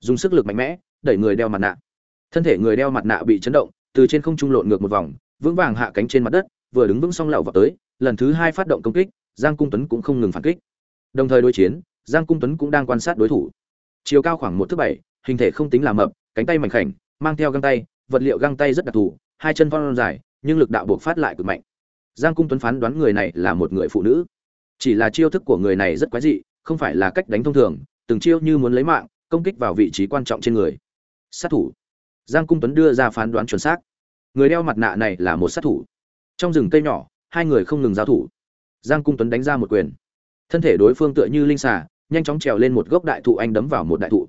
Dùng sức lực mạnh mẽ, đẩy người đeo mặt nạ. Thân thể người đeo mặt nạ bị chấn động, từ trên không trung lộn ngược một vòng, vững vàng hạ cánh trên mặt đất, vừa đứng vững xong lậu vào tới, lần thứ hai phát động công kích, giang cung tuấn cũng không ngừng phản kích. Đồng thời đối chiến, giang cung tuấn cũng đang quan sát đối thủ. Chiều cao khoảng một thước bảy, hình thể không tính là mập, cánh tay mảnh khảnh, mang theo găng tay vật liệu găng tay rất đặc thù, hai chân phong dài, nhưng lực đạo buộc phát lại cực mạnh. Giang cung tuấn phán đoán người này là một người phụ nữ. Chỉ là chiêu thức của người này rất quái dị, không phải là cách đánh thông thường, từng chiêu như muốn lấy mạng, công kích vào vị trí quan trọng trên người. Sát thủ. Giang cung tuấn đưa ra phán đoán chuẩn xác. Người đeo mặt nạ này là một sát thủ. Trong rừng cây nhỏ, hai người không ngừng giao thủ. Giang cung tuấn đánh ra một quyền. Thân thể đối phương tựa như linh xà, nhanh chóng trèo lên một gốc đại thụ anh đấm vào một đại thụ.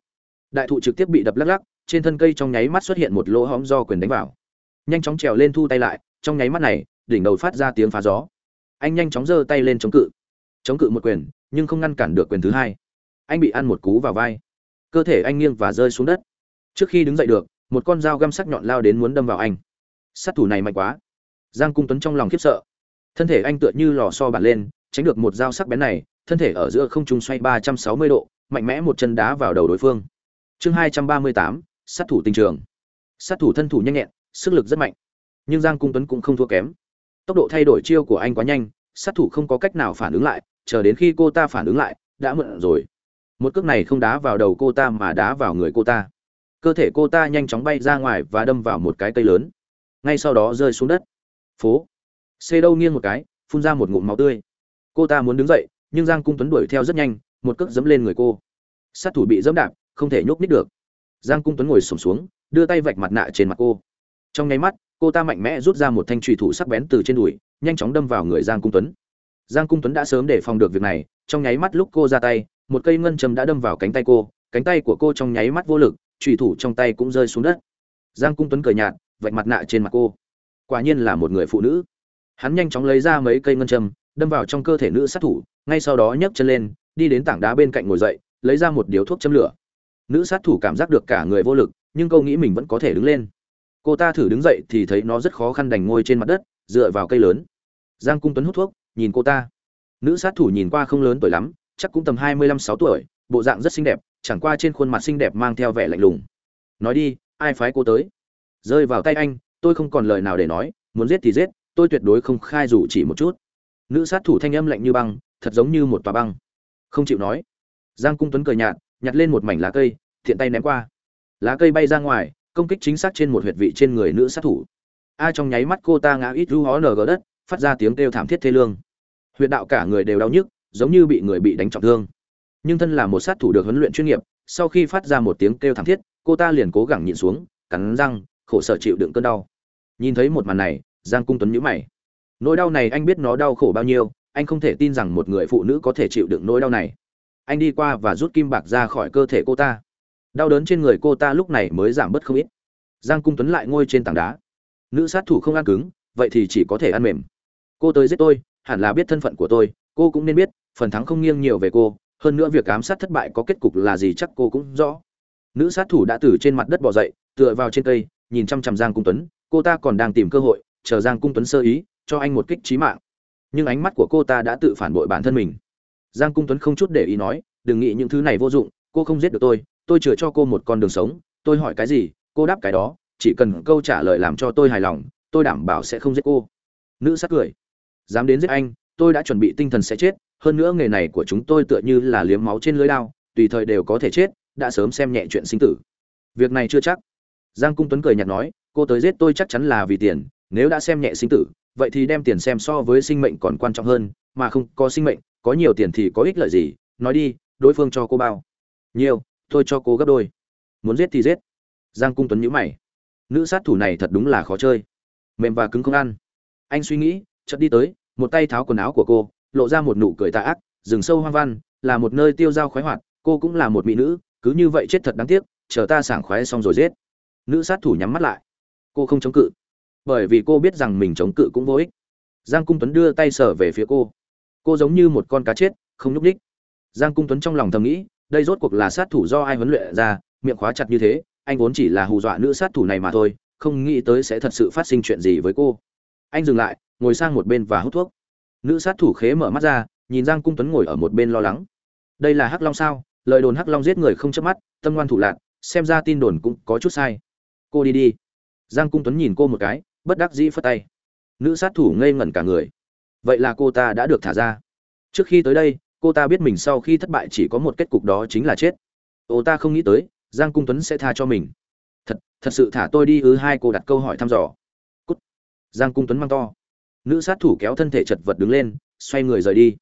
Đại thụ trực tiếp bị đập lắc lắc trên thân cây trong nháy mắt xuất hiện một lỗ hõm do quyền đánh vào. Nhanh chóng trèo lên thu tay lại, trong nháy mắt này, đỉnh đầu phát ra tiếng phá gió. Anh nhanh chóng giơ tay lên chống cự. Chống cự một quyền, nhưng không ngăn cản được quyền thứ hai. Anh bị ăn một cú vào vai. Cơ thể anh nghiêng và rơi xuống đất. Trước khi đứng dậy được, một con dao găm sắc nhọn lao đến muốn đâm vào anh. Sát thủ này mạnh quá. Giang cung tuấn trong lòng khiếp sợ. Thân thể anh tựa như lò so bản lên, tránh được một dao sắc bén này, thân thể ở giữa không trung xoay ba trăm sáu mươi độ, mạnh mẽ một chân đá vào đầu đối phương. Chương hai trăm ba mươi tám sát thủ tình trường. Sát thủ thân thủ nhanh nhẹn, sức lực rất mạnh. Nhưng giang cung tuấn cũng không thua kém. Tốc độ thay đổi chiêu của anh quá nhanh, sát thủ không có cách nào phản ứng lại, chờ đến khi cô ta phản ứng lại, đã mượn rồi. Một cước này không đá vào đầu cô ta mà đá vào người cô ta. Cơ thể cô ta nhanh chóng bay ra ngoài và đâm vào một cái cây lớn. Ngay sau đó rơi xuống đất. Phố. Xê đâu nghiêng một cái, phun ra một ngụm máu tươi. Cô ta muốn đứng dậy, nhưng giang cung tuấn đuổi theo rất nhanh, một cước dẫm lên người cô. Sát thủ bị dẫm đạp, không thể nhúc nít được giang cung tuấn ngồi sổm xuống, đưa tay vạch mặt nạ trên mặt cô. Trong nháy mắt, cô ta mạnh mẽ rút ra một thanh trùy thủ sắc bén từ trên đùi, nhanh chóng đâm vào người giang cung tuấn. Giang cung tuấn đã sớm để phòng được việc này, trong nháy mắt lúc cô ra tay, một cây ngân châm đã đâm vào cánh tay cô, cánh tay của cô trong nháy mắt vô lực trùy thủ trong tay cũng rơi xuống đất. Giang cung tuấn cười nhạt, vạch mặt nạ trên mặt cô. Quả nhiên là một người phụ nữ. Hắn nhanh chóng lấy ra mấy cây ngân châm, đâm vào trong cơ thể nữ sát thủ, ngay sau đó nhấc chân lên, đi đến tảng đá bên cạnh ngồi dậy, lấy ra một điếu thuốc châm lửa nữ sát thủ cảm giác được cả người vô lực, nhưng câu nghĩ mình vẫn có thể đứng lên. Cô ta thử đứng dậy thì thấy nó rất khó khăn đành ngồi trên mặt đất, dựa vào cây lớn. Giang cung tuấn hút thuốc, nhìn cô ta. Nữ sát thủ nhìn qua không lớn tuổi lắm, chắc cũng tầm hai mươi lăm sáu tuổi, bộ dạng rất xinh đẹp, chẳng qua trên khuôn mặt xinh đẹp mang theo vẻ lạnh lùng. Nói đi, ai phái cô tới? Rơi vào tay anh, tôi không còn lời nào để nói, muốn giết thì giết, tôi tuyệt đối không khai dù chỉ một chút. Nữ sát thủ thanh âm lạnh như băng, thật giống như một tòa băng. Không chịu nói. Giang cung tuấn cười nhạt nhặt lên một mảnh lá cây, thiện tay ném qua. Lá cây bay ra ngoài, công kích chính xác trên một huyệt vị trên người nữ sát thủ. A trong nháy mắt cô ta ngã ít ru hó nở đất, phát ra tiếng kêu thảm thiết thê lương. Huyệt đạo cả người đều đau nhức, giống như bị người bị đánh trọng thương. Nhưng thân là một sát thủ được huấn luyện chuyên nghiệp, sau khi phát ra một tiếng kêu thảm thiết, cô ta liền cố gắng nhịn xuống, cắn răng, khổ sở chịu đựng cơn đau. Nhìn thấy một màn này, giang cung tuấn nhíu mày. Nỗi đau này anh biết nó đau khổ bao nhiêu, anh không thể tin rằng một người phụ nữ có thể chịu đựng nỗi đau này anh đi qua và rút kim bạc ra khỏi cơ thể cô ta. Đau đớn trên người cô ta lúc này mới giảm bớt không ít. Giang cung tuấn lại ngồi trên tảng đá. Nữ sát thủ không ăn cứng, vậy thì chỉ có thể ăn mềm. Cô tới giết tôi, hẳn là biết thân phận của tôi, cô cũng nên biết, phần thắng không nghiêng nhiều về cô, hơn nữa việc ám sát thất bại có kết cục là gì chắc cô cũng rõ. Nữ sát thủ đã từ trên mặt đất bỏ dậy, tựa vào trên cây, nhìn chăm chăm giang cung tuấn, cô ta còn đang tìm cơ hội, chờ giang cung tuấn sơ ý, cho anh một kích trí mạng. Nhưng ánh mắt của cô ta đã tự phản bội bản thân mình giang cung tuấn không chút để ý nói, đừng nghĩ những thứ này vô dụng, cô không giết được tôi tôi chừa cho cô một con đường sống, tôi hỏi cái gì, cô đáp cái đó, chỉ cần câu trả lời làm cho tôi hài lòng, tôi đảm bảo sẽ không giết cô. Nữ sát cười, dám đến giết anh, tôi đã chuẩn bị tinh thần sẽ chết, hơn nữa nghề này của chúng tôi tựa như là liếm máu trên lưới đao, tùy thời đều có thể chết, đã sớm xem nhẹ chuyện sinh tử. Việc này chưa chắc. Giang cung tuấn cười nhạt nói, cô tới giết tôi chắc chắn là vì tiền, nếu đã xem nhẹ sinh tử, vậy thì đem tiền xem so với sinh mệnh còn quan trọng hơn, mà không có sinh mệnh có nhiều tiền thì có ích lợi gì, nói đi, đối phương cho cô bao. Nhiều, tôi cho cô gấp đôi. Muốn giết thì giết. Giang cung tuấn nhữ mày. Nữ sát thủ này thật đúng là khó chơi. Mềm và cứng không ăn. Anh suy nghĩ, chợt đi tới, một tay tháo quần áo của cô, lộ ra một nụ cười tà ác, rừng sâu hoang văn, là một nơi tiêu dao khoái hoạt, cô cũng là một mỹ nữ, cứ như vậy chết thật đáng tiếc, chờ ta sảng khoái xong rồi giết. Nữ sát thủ nhắm mắt lại. Cô không chống cự. Bởi vì cô biết rằng mình chống cự cũng vô ích. Giang cung tuấn đưa tay sở về phía cô cô giống như một con cá chết, không nhúc đích giang cung tuấn trong lòng thầm nghĩ, đây rốt cuộc là sát thủ do ai huấn luyện ra, miệng khóa chặt như thế, anh vốn chỉ là hù dọa nữ sát thủ này mà thôi, không nghĩ tới sẽ thật sự phát sinh chuyện gì với cô. Anh dừng lại, ngồi sang một bên và hút thuốc. Nữ sát thủ khế mở mắt ra, nhìn giang cung tuấn ngồi ở một bên lo lắng. Đây là hắc long sao? Lời đồn hắc long giết người không chớp mắt, tâm ngoan thủ lạc, xem ra tin đồn cũng có chút sai. Cô đi đi. Giang cung tuấn nhìn cô một cái, bất đắc dĩ phất tay. Nữ sát thủ ngây ngẩn cả người vậy là cô ta đã được thả ra. Trước khi tới đây, cô ta biết mình sau khi thất bại chỉ có một kết cục đó chính là chết. Ô, ta không nghĩ tới, giang cung tuấn sẽ tha cho mình. Thật thật sự thả tôi đi ư, hai cô đặt câu hỏi thăm dò. Cút. Giang cung tuấn mang to. Nữ sát thủ kéo thân thể chật vật đứng lên, xoay người rời đi.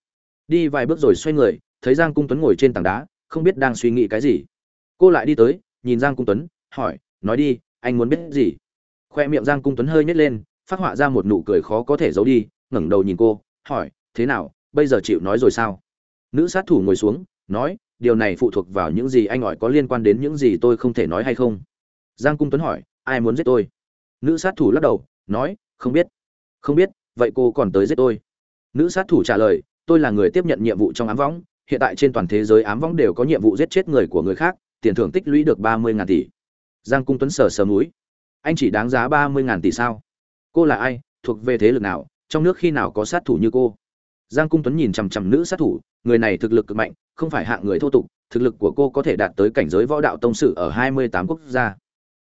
Đi vài bước rồi xoay người, thấy giang cung tuấn ngồi trên tảng đá, không biết đang suy nghĩ cái gì. Cô lại đi tới, nhìn giang cung tuấn, hỏi, nói đi, anh muốn biết gì? Khoe miệng giang cung tuấn hơi nhét lên, phát họa ra một nụ cười khó có thể giấu đi ngẩng đầu nhìn cô, hỏi, thế nào, bây giờ chịu nói rồi sao? Nữ sát thủ ngồi xuống, nói, điều này phụ thuộc vào những gì anh hỏi có liên quan đến những gì tôi không thể nói hay không? Giang cung tuấn hỏi, ai muốn giết tôi? Nữ sát thủ lắc đầu, nói, không biết. Không biết, vậy cô còn tới giết tôi? Nữ sát thủ trả lời, tôi là người tiếp nhận nhiệm vụ trong ám võng, hiện tại trên toàn thế giới ám võng đều có nhiệm vụ giết chết người của người khác, tiền thưởng tích lũy được ba mươi ngàn tỷ. Giang cung tuấn sờ sờ núi, anh chỉ đáng giá ba mươi ngàn tỷ sao? Cô là ai? Thuộc về thế lực nào? Trong nước khi nào có sát thủ như cô? Giang cung tuấn nhìn chằm chằm nữ sát thủ, người này thực lực cực mạnh, không phải hạng người thô tục, thực lực của cô có thể đạt tới cảnh giới võ đạo tông sử ở hai mươi tám quốc gia.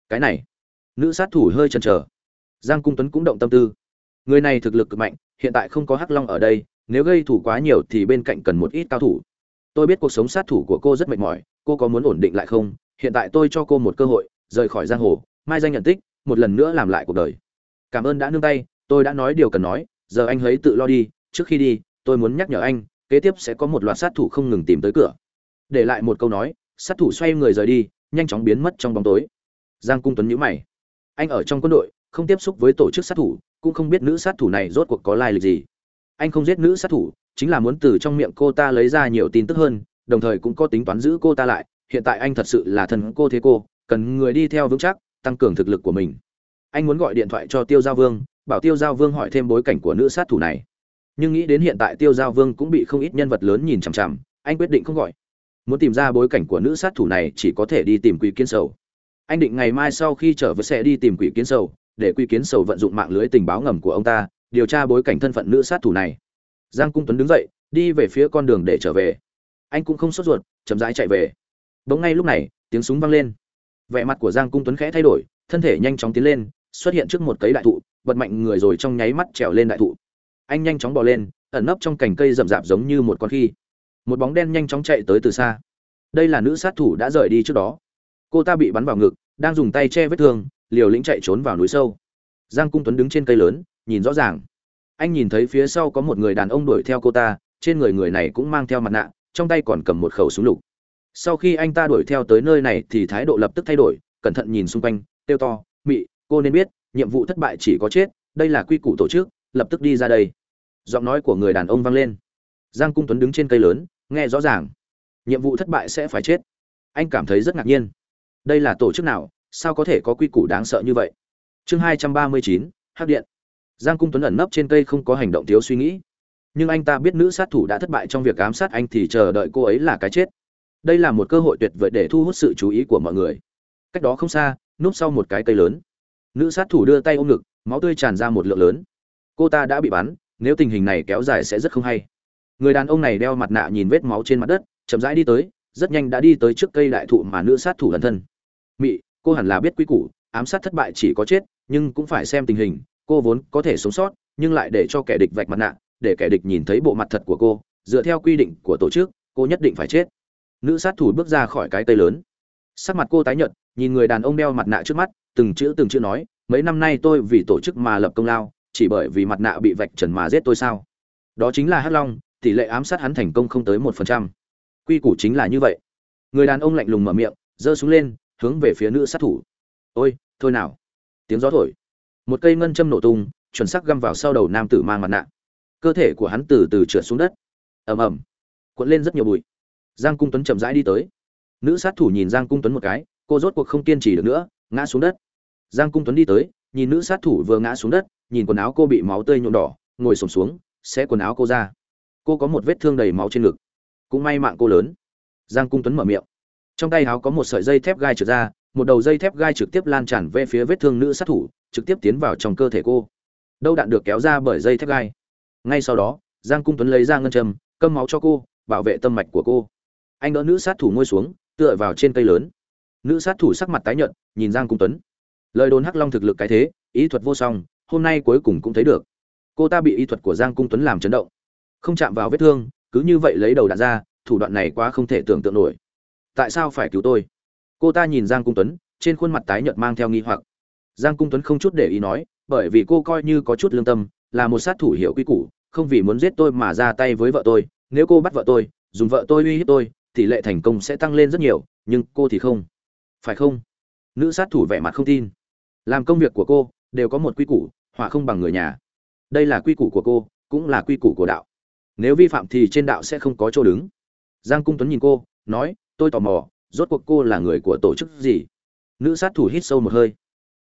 Cái này, nữ sát thủ hơi chần chờ. Giang cung tuấn cũng động tâm tư. Người này thực lực cực mạnh, hiện tại không có hắc long ở đây, nếu gây thủ quá nhiều thì bên cạnh cần một ít cao thủ. Tôi biết cuộc sống sát thủ của cô rất mệt mỏi, cô có muốn ổn định lại không? Hiện tại tôi cho cô một cơ hội, rời khỏi giang hồ, mai danh nhận tích, một lần nữa làm lại cuộc đời. Cảm ơn đã nương tay, tôi đã nói điều cần nói giờ anh hãy tự lo đi, trước khi đi, tôi muốn nhắc nhở anh, kế tiếp sẽ có một loạt sát thủ không ngừng tìm tới cửa. Để lại một câu nói, sát thủ xoay người rời đi, nhanh chóng biến mất trong bóng tối. Giang cung tuấn nhíu mày. Anh ở trong quân đội, không tiếp xúc với tổ chức sát thủ, cũng không biết nữ sát thủ này rốt cuộc có lai lịch gì. Anh không giết nữ sát thủ, chính là muốn từ trong miệng cô ta lấy ra nhiều tin tức hơn, đồng thời cũng có tính toán giữ cô ta lại. Hiện tại anh thật sự là thần cô thế cô, cần người đi theo vững chắc, tăng cường thực lực của mình. Anh muốn gọi điện thoại cho tiêu gia vương bảo tiêu giao vương hỏi thêm bối cảnh của nữ sát thủ này. Nhưng nghĩ đến hiện tại tiêu giao vương cũng bị không ít nhân vật lớn nhìn chằm chằm, anh quyết định không gọi. Muốn tìm ra bối cảnh của nữ sát thủ này chỉ có thể đi tìm quỷ kiến sầu. Anh định ngày mai sau khi trở về sẽ đi tìm quỷ kiến sầu, để quỷ kiến sầu vận dụng mạng lưới tình báo ngầm của ông ta, điều tra bối cảnh thân phận nữ sát thủ này. Giang cung tuấn đứng dậy, đi về phía con đường để trở về. Anh cũng không sốt ruột, chậm rãi chạy về. Bỗng ngay lúc này, tiếng súng vang lên. Vẻ mặt của giang cung tuấn khẽ thay đổi, thân thể nhanh chóng tiến lên, xuất hiện trước một cấy đại thụ bật mạnh người rồi trong nháy mắt trèo lên đại thụ. Anh nhanh chóng bò lên, ẩn nấp trong cành cây rậm rạp giống như một con khi. Một bóng đen nhanh chóng chạy tới từ xa. Đây là nữ sát thủ đã rời đi trước đó. Cô ta bị bắn vào ngực, đang dùng tay che vết thương, liều lĩnh chạy trốn vào núi sâu. Giang cung tuấn đứng trên cây lớn, nhìn rõ ràng. Anh nhìn thấy phía sau có một người đàn ông đuổi theo cô ta, trên người người này cũng mang theo mặt nạ, trong tay còn cầm một khẩu súng lục. Sau khi anh ta đuổi theo tới nơi này thì thái độ lập tức thay đổi, cẩn thận nhìn xung quanh, kêu to, mị, cô nên biết nhiệm vụ thất bại chỉ có chết, đây là quy củ tổ chức, lập tức đi ra đây. Giọng nói của người đàn ông vang lên. Giang cung tuấn đứng trên cây lớn, nghe rõ ràng. Nhiệm vụ thất bại sẽ phải chết. Anh cảm thấy rất ngạc nhiên. Đây là tổ chức nào, sao có thể có quy củ đáng sợ như vậy? Chương hai trăm ba mươi chín, hắc điện. Giang cung tuấn ẩn nấp trên cây không có hành động thiếu suy nghĩ. Nhưng anh ta biết nữ sát thủ đã thất bại trong việc ám sát anh thì chờ đợi cô ấy là cái chết. Đây là một cơ hội tuyệt vời để thu hút sự chú ý của mọi người. Cách đó không xa, núp sau một cái cây lớn nữ sát thủ đưa tay ôm ngực, máu tươi tràn ra một lượng lớn. Cô ta đã bị bắn, nếu tình hình này kéo dài sẽ rất không hay. Người đàn ông này đeo mặt nạ nhìn vết máu trên mặt đất, chậm rãi đi tới, rất nhanh đã đi tới trước cây đại thụ mà nữ sát thủ lần thân. Mị, cô hẳn là biết quy củ, ám sát thất bại chỉ có chết, nhưng cũng phải xem tình hình, cô vốn có thể sống sót, nhưng lại để cho kẻ địch vạch mặt nạ, để kẻ địch nhìn thấy bộ mặt thật của cô, dựa theo quy định của tổ chức, cô nhất định phải chết. Nữ sát thủ bước ra khỏi cái cây lớn. Sắc mặt cô tái nhợt nhìn người đàn ông đeo mặt nạ trước mắt, từng chữ từng chữ nói, mấy năm nay tôi vì tổ chức mà lập công lao, chỉ bởi vì mặt nạ bị vạch trần mà giết tôi sao? Đó chính là hắc long, tỷ lệ ám sát hắn thành công không tới một phần trăm. Quy củ chính là như vậy. Người đàn ông lạnh lùng mở miệng, giơ súng lên, hướng về phía nữ sát thủ. Ôi, thôi nào. Tiếng gió thổi. Một cây ngân châm nổ tung, chuẩn xác găm vào sau đầu nam tử mang mặt nạ. Cơ thể của hắn từ từ trượt xuống đất. Ầm ầm. Cuộn lên rất nhiều bụi. Giang cung tuấn chậm rãi đi tới. Nữ sát thủ nhìn giang cung tuấn một cái cô rốt cuộc không kiên trì được nữa, ngã xuống đất. Giang cung tuấn đi tới, nhìn nữ sát thủ vừa ngã xuống đất, nhìn quần áo cô bị máu tươi nhuộm đỏ, ngồi sổm xuống, xé quần áo cô ra. Cô có một vết thương đầy máu trên ngực. Cũng may mạng cô lớn. Giang cung tuấn mở miệng. Trong tay áo có một sợi dây thép gai trượt ra, một đầu dây thép gai trực tiếp lan tràn về phía vết thương nữ sát thủ, trực tiếp tiến vào trong cơ thể cô. Đâu đạn được kéo ra bởi dây thép gai. Ngay sau đó, giang cung tuấn lấy ra ngân châm câm máu cho cô, bảo vệ tâm mạch của cô. Anh đỡ nữ sát thủ ngồi xuống, tựa vào trên cây lớn nữ sát thủ sắc mặt tái nhợt, nhìn giang cung tuấn. Lời đồn hắc long thực lực cái thế, ý thuật vô song, hôm nay cuối cùng cũng thấy được. Cô ta bị ý thuật của giang cung tuấn làm chấn động. Không chạm vào vết thương, cứ như vậy lấy đầu đạn ra, thủ đoạn này quá không thể tưởng tượng nổi. Tại sao phải cứu tôi? Cô ta nhìn giang cung tuấn, trên khuôn mặt tái nhợt mang theo nghi hoặc. Giang cung tuấn không chút để ý nói, bởi vì cô coi như có chút lương tâm, là một sát thủ hiểu quy củ, không vì muốn giết tôi mà ra tay với vợ tôi, nếu cô bắt vợ tôi, dùng vợ tôi uy hiếp tôi, tỷ lệ thành công sẽ tăng lên rất nhiều, nhưng cô thì không phải không? Nữ sát thủ vẻ mặt không tin. Làm công việc của cô, đều có một quy củ, họa không bằng người nhà. Đây là quy củ của cô, cũng là quy củ của đạo. Nếu vi phạm thì trên đạo sẽ không có chỗ đứng. Giang cung tuấn nhìn cô, nói, tôi tò mò, rốt cuộc cô là người của tổ chức gì? Nữ sát thủ hít sâu một hơi.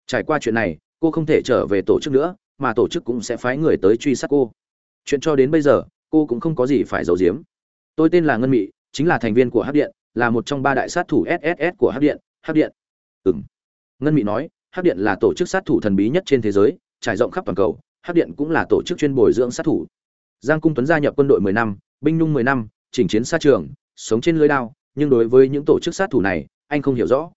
Trải qua chuyện này, cô không thể trở về tổ chức nữa, mà tổ chức cũng sẽ phái người tới truy sát cô. Chuyện cho đến bây giờ, cô cũng không có gì phải giấu giếm. Tôi tên là ngân mị, chính là thành viên của hắc điện, là một trong ba đại sát thủ sss của hắc điện hắc điện. Ừng ngân mị nói hắc điện là tổ chức sát thủ thần bí nhất trên thế giới, trải rộng khắp toàn cầu hắc điện cũng là tổ chức chuyên bồi dưỡng sát thủ. Giang cung tuấn gia nhập quân đội mười năm, binh nhung mười năm, chỉnh chiến xa trường, sống trên lưới đao, nhưng đối với những tổ chức sát thủ này, anh không hiểu rõ.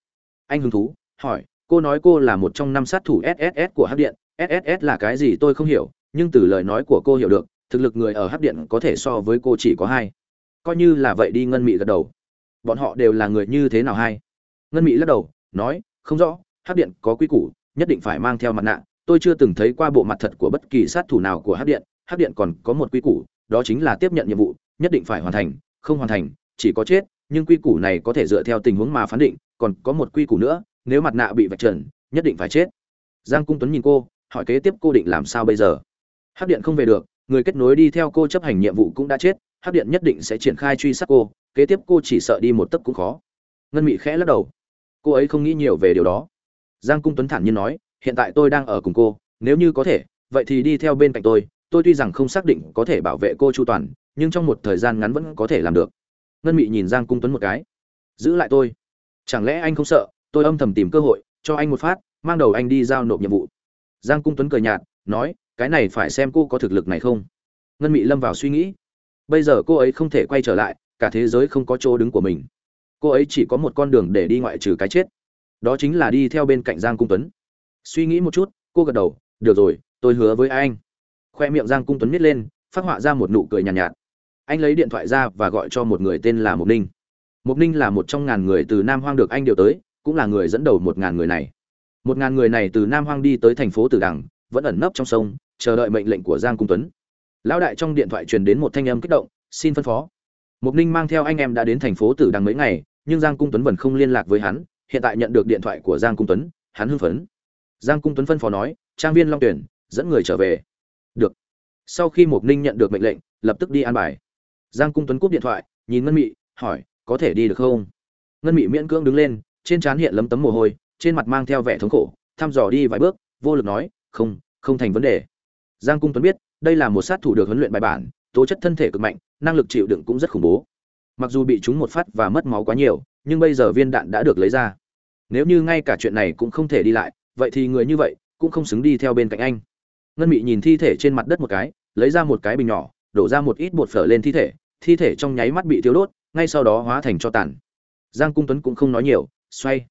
Anh hứng thú, hỏi, cô nói cô là một trong năm sát thủ sss của hắc điện sss là cái gì tôi không hiểu, nhưng từ lời nói của cô hiểu được, thực lực người ở hắc điện có thể so với cô chỉ có hai. Coi như là vậy đi, ngân mị gật đầu. Bọn họ đều là người như thế nào hay ngân Mỹ lắc đầu, nói, không rõ Hát điện có quy củ, nhất định phải mang theo mặt nạ. Tôi chưa từng thấy qua bộ mặt thật của bất kỳ sát thủ nào của Hát điện. Hát điện còn có một quy củ, đó chính là tiếp nhận nhiệm vụ, nhất định phải hoàn thành. Không hoàn thành, chỉ có chết, nhưng quy củ này có thể dựa theo tình huống mà phán định. Còn có một quy củ nữa, nếu mặt nạ bị vạch trần, nhất định phải chết. Giang cung tuấn nhìn cô, hỏi kế tiếp cô định làm sao bây giờ? Hát điện không về được, người kết nối đi theo cô chấp hành nhiệm vụ cũng đã chết Hát điện nhất định sẽ triển khai truy sát cô, kế tiếp cô chỉ sợ đi một tấc cũng khó. Ngân mị khẽ lắc đầu cô ấy không nghĩ nhiều về điều đó. Giang cung tuấn thản nhiên nói, hiện tại tôi đang ở cùng cô, nếu như có thể, vậy thì đi theo bên cạnh tôi. Tôi tuy rằng không xác định có thể bảo vệ cô chu toàn, nhưng trong một thời gian ngắn vẫn có thể làm được. Ngân mị nhìn giang cung tuấn một cái. Giữ lại tôi. Chẳng lẽ anh không sợ, tôi âm thầm tìm cơ hội, cho anh một phát, mang đầu anh đi giao nộp nhiệm vụ? Giang cung tuấn cười nhạt, nói, cái này phải xem cô có thực lực này không. Ngân mị lâm vào suy nghĩ. Bây giờ cô ấy không thể quay trở lại, cả thế giới không có chỗ đứng của mình cô ấy chỉ có một con đường để đi ngoại trừ cái chết. Đó chính là đi theo bên cạnh giang cung tuấn. Suy nghĩ một chút cô gật đầu được rồi tôi hứa với anh. Khoe miệng giang cung tuấn miết lên phát họa ra một nụ cười nhàn nhạt, nhạt. Anh lấy điện thoại ra và gọi cho một người tên là mục ninh. Mục ninh là một trong ngàn người từ nam hoang được anh điều tới cũng là người dẫn đầu một ngàn người này. Một ngàn người này từ nam hoang đi tới thành phố tử đằng vẫn ẩn nấp trong sông chờ đợi mệnh lệnh của giang cung tuấn. Lão đại trong điện thoại truyền đến một thanh âm kích động xin phân phó. Mục ninh mang theo anh em đã đến thành phố tử đằng mấy ngày nhưng giang cung tuấn vẫn không liên lạc với hắn, hiện tại nhận được điện thoại của giang cung tuấn, hắn hưng phấn. Giang cung tuấn phân phó nói, trang viên long tuyển, dẫn người trở về. Được. Sau khi mục ninh nhận được mệnh lệnh, lập tức đi an bài. Giang cung tuấn cúp điện thoại, nhìn ngân mị, hỏi, có thể đi được không? Ngân mị miễn cưỡng đứng lên, trên trán hiện lấm tấm mồ hôi, trên mặt mang theo vẻ thống khổ, thăm dò đi vài bước, vô lực nói, không không thành vấn đề. Giang cung tuấn biết, đây là một sát thủ được huấn luyện bài bản, tố chất thân thể cực mạnh, năng lực chịu đựng cũng rất khủng bố mặc dù bị chúng một phát và mất máu quá nhiều, nhưng bây giờ viên đạn đã được lấy ra. Nếu như ngay cả chuyện này cũng không thể đi lại, vậy thì người như vậy cũng không xứng đi theo bên cạnh anh. Ngân mị nhìn thi thể trên mặt đất một cái, lấy ra một cái bình nhỏ, đổ ra một ít bột phở lên thi thể thi thể trong nháy mắt bị thiếu đốt, ngay sau đó hóa thành cho tàn. Giang cung tuấn cũng không nói nhiều, xoay.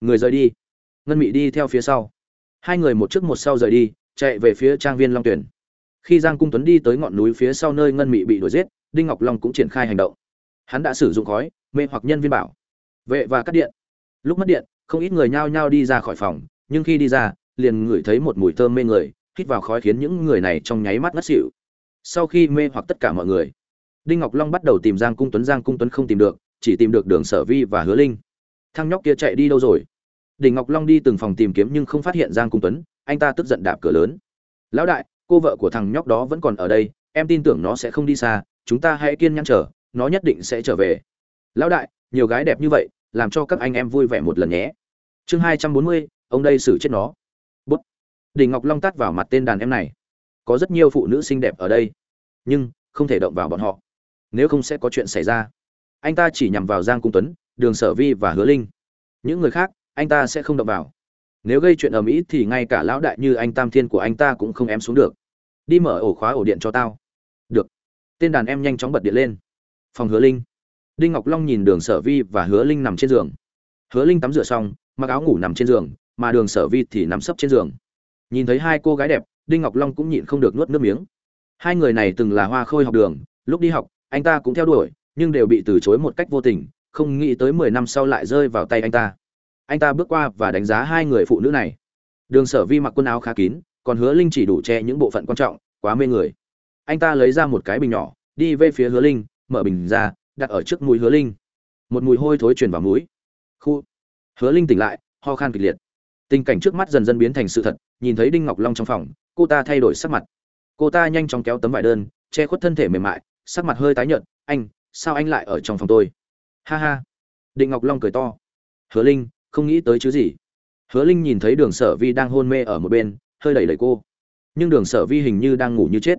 Người rời đi. Ngân mị đi theo phía sau. Hai người một trước một sau rời đi, chạy về phía trang viên long tuyển khi giang cung tuấn đi tới ngọn núi phía sau nơi ngân mị bị đuổi giết, đinh ngọc long cũng triển khai hành động hắn đã sử dụng khói, mê hoặc nhân viên bảo, vệ và cắt điện. Lúc mất điện, không ít người nhao nhao đi ra khỏi phòng, nhưng khi đi ra, liền ngửi thấy một mùi thơm mê người, hít vào khói khiến những người này trong nháy mắt ngất xỉu. Sau khi mê hoặc tất cả mọi người, đinh ngọc long bắt đầu tìm giang cung tuấn, giang cung tuấn không tìm được, chỉ tìm được đường sở vi và hứa linh. Thằng nhóc kia chạy đi đâu rồi? Đinh ngọc long đi từng phòng tìm kiếm nhưng không phát hiện giang cung tuấn, anh ta tức giận đạp cửa lớn. Lão đại, cô vợ của thằng nhóc đó vẫn còn ở đây, em tin tưởng nó sẽ không đi xa, chúng ta hãy kiên nhẫn chờ nó nhất định sẽ trở về. Lão đại, nhiều gái đẹp như vậy, làm cho các anh em vui vẻ một lần nhé. Chương hai trăm bốn mươi, ông đây xử chết nó. Bút. Đình ngọc long tắt vào mặt tên đàn em này. Có rất nhiều phụ nữ xinh đẹp ở đây, nhưng không thể động vào bọn họ. Nếu không sẽ có chuyện xảy ra. Anh ta chỉ nhằm vào giang cung tuấn, đường sở vi và hứa linh. Những người khác, anh ta sẽ không động vào. Nếu gây chuyện ở mỹ thì ngay cả lão đại như anh tam thiên của anh ta cũng không ém xuống được. Đi mở ổ khóa ổ điện cho tao. Được. Tên đàn em nhanh chóng bật điện lên phòng hứa linh. Đinh ngọc long nhìn đường sở vi và hứa linh nằm trên giường. Hứa linh tắm rửa xong, mặc áo ngủ nằm trên giường, mà đường sở vi thì nằm sấp trên giường. Nhìn thấy hai cô gái đẹp, đinh ngọc long cũng nhịn không được nuốt nước miếng. Hai người này từng là hoa khôi học đường, lúc đi học, anh ta cũng theo đuổi, nhưng đều bị từ chối một cách vô tình, không nghĩ tới mười năm sau lại rơi vào tay anh ta. Anh ta bước qua và đánh giá hai người phụ nữ này. Đường sở vi mặc quần áo khá kín, còn hứa linh chỉ đủ che những bộ phận quan trọng, quá mê người. Anh ta lấy ra một cái bình nhỏ, đi về phía hứa linh mở bình ra, đặt ở trước mũi hứa linh. Một mùi hôi thối truyền vào mũi. Khu. Hứa linh tỉnh lại, ho khan kịch liệt. Tình cảnh trước mắt dần dần biến thành sự thật, nhìn thấy đinh ngọc long trong phòng, cô ta thay đổi sắc mặt. Cô ta nhanh chóng kéo tấm vải đơn, che khuất thân thể mềm mại, sắc mặt hơi tái nhợt, anh, sao anh lại ở trong phòng tôi? Ha ha. Định ngọc long cười to. Hứa linh, không nghĩ tới chứ gì. Hứa linh nhìn thấy đường sở vi đang hôn mê ở một bên, hơi đẩy đẩy cô. Nhưng đường sở vi hình như đang ngủ như chết.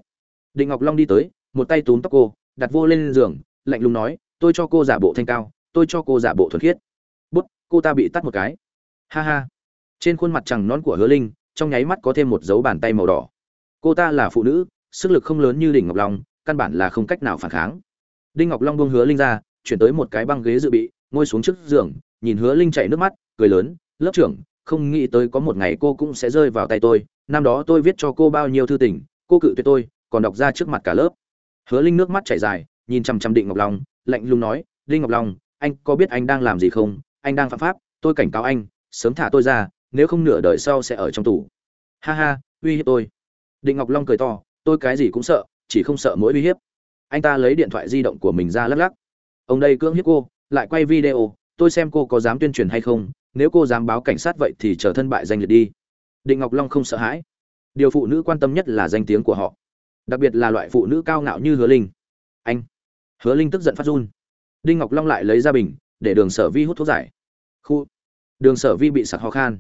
Định ngọc long đi tới, một tay túm tóc cô đặt vô lên giường, lạnh lùng nói, tôi cho cô giả bộ thanh cao, tôi cho cô giả bộ thuần khiết. Bút, cô ta bị tắt một cái. Ha ha. Trên khuôn mặt chẳng nón của hứa linh, trong nháy mắt có thêm một dấu bàn tay màu đỏ. Cô ta là phụ nữ, sức lực không lớn như đỉnh ngọc long, căn bản là không cách nào phản kháng. Đinh ngọc long buông hứa linh ra, chuyển tới một cái băng ghế dự bị, ngồi xuống trước giường, nhìn hứa linh chảy nước mắt, cười lớn, lớp trưởng, không nghĩ tới có một ngày cô cũng sẽ rơi vào tay tôi, năm đó tôi viết cho cô bao nhiêu thư tình, cô cự tuyệt tôi, còn đọc ra trước mặt cả lớp hứa linh nước mắt chảy dài, nhìn chằm chằm định ngọc long, lạnh lùng nói đinh ngọc long, anh có biết anh đang làm gì không? Anh đang phạm pháp, tôi cảnh cáo anh, sớm thả tôi ra, nếu không nửa đời sau sẽ ở trong tù. Ha ha, uy hiếp tôi. Định ngọc long cười to, tôi cái gì cũng sợ, chỉ không sợ mỗi uy hiếp. Anh ta lấy điện thoại di động của mình ra lắc lắc. Ông đây cưỡng hiếp cô, lại quay video, tôi xem cô có dám tuyên truyền hay không, nếu cô dám báo cảnh sát vậy thì chờ thân bại danh liệt đi. Định ngọc long không sợ hãi. Điều phụ nữ quan tâm nhất là danh tiếng của họ đặc biệt là loại phụ nữ cao ngạo như hứa linh. Anh. Hứa linh tức giận phát run. Đinh ngọc long lại lấy ra bình, để đường sở vi hút thuốc giải. Khu. Đường sở vi bị sặc ho khan.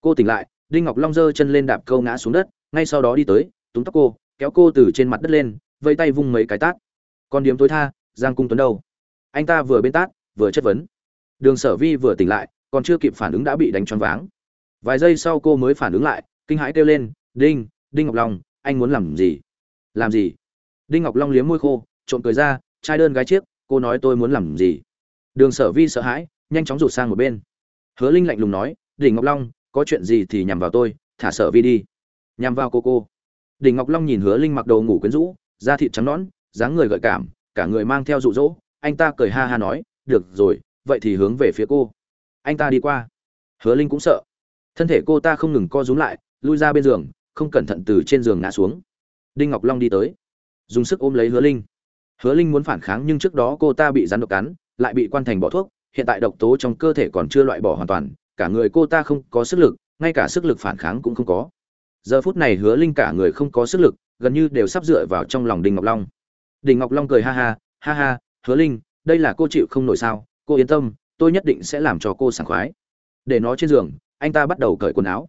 Cô tỉnh lại, đinh ngọc long giơ chân lên đạp câu ngã xuống đất, ngay sau đó đi tới, túm tóc cô, kéo cô từ trên mặt đất lên vây tay vung mấy cái tát. Còn điếm tối tha, giang cung tuấn đâu? Anh ta vừa bên tát, vừa chất vấn. Đường sở vi vừa tỉnh lại, còn chưa kịp phản ứng đã bị đánh choáng váng. Vài giây sau cô mới phản ứng lại, kinh hãi kêu lên, đinh đinh ngọc long, anh muốn làm gì? Làm gì? Đinh ngọc long liếm môi khô, trộn cười ra, trai đơn gái chiếc, cô nói tôi muốn làm gì? Đường sở vi sợ hãi, nhanh chóng rụt sang một bên. Hứa linh lạnh lùng nói, đinh ngọc long, có chuyện gì thì nhằm vào tôi, thả sở vi đi. Nhằm vào cô cô. Đinh ngọc long nhìn hứa linh mặc đồ ngủ quyến rũ, da thịt trắng nõn, dáng người gợi cảm, cả người mang theo rụ rỗ anh ta cười ha ha nói, được rồi, vậy thì hướng về phía cô. Anh ta đi qua. Hứa linh cũng sợ. Thân thể cô ta không ngừng co rúm lại, lui ra bên giường, không cẩn thận từ trên giường ngã xuống đinh ngọc long đi tới. Dùng sức ôm lấy hứa linh. Hứa linh muốn phản kháng nhưng trước đó cô ta bị rắn độc cắn, lại bị quan thành bỏ thuốc, hiện tại độc tố trong cơ thể còn chưa loại bỏ hoàn toàn, cả người cô ta không có sức lực, ngay cả sức lực phản kháng cũng không có. Giờ phút này hứa linh cả người không có sức lực, gần như đều sắp dựa vào trong lòng đinh ngọc long. Đinh ngọc long cười ha ha ha ha, hứa linh, đây là cô chịu không nổi sao? Cô yên tâm, tôi nhất định sẽ làm cho cô sảng khoái. Để nó trên giường, anh ta bắt đầu cởi quần áo.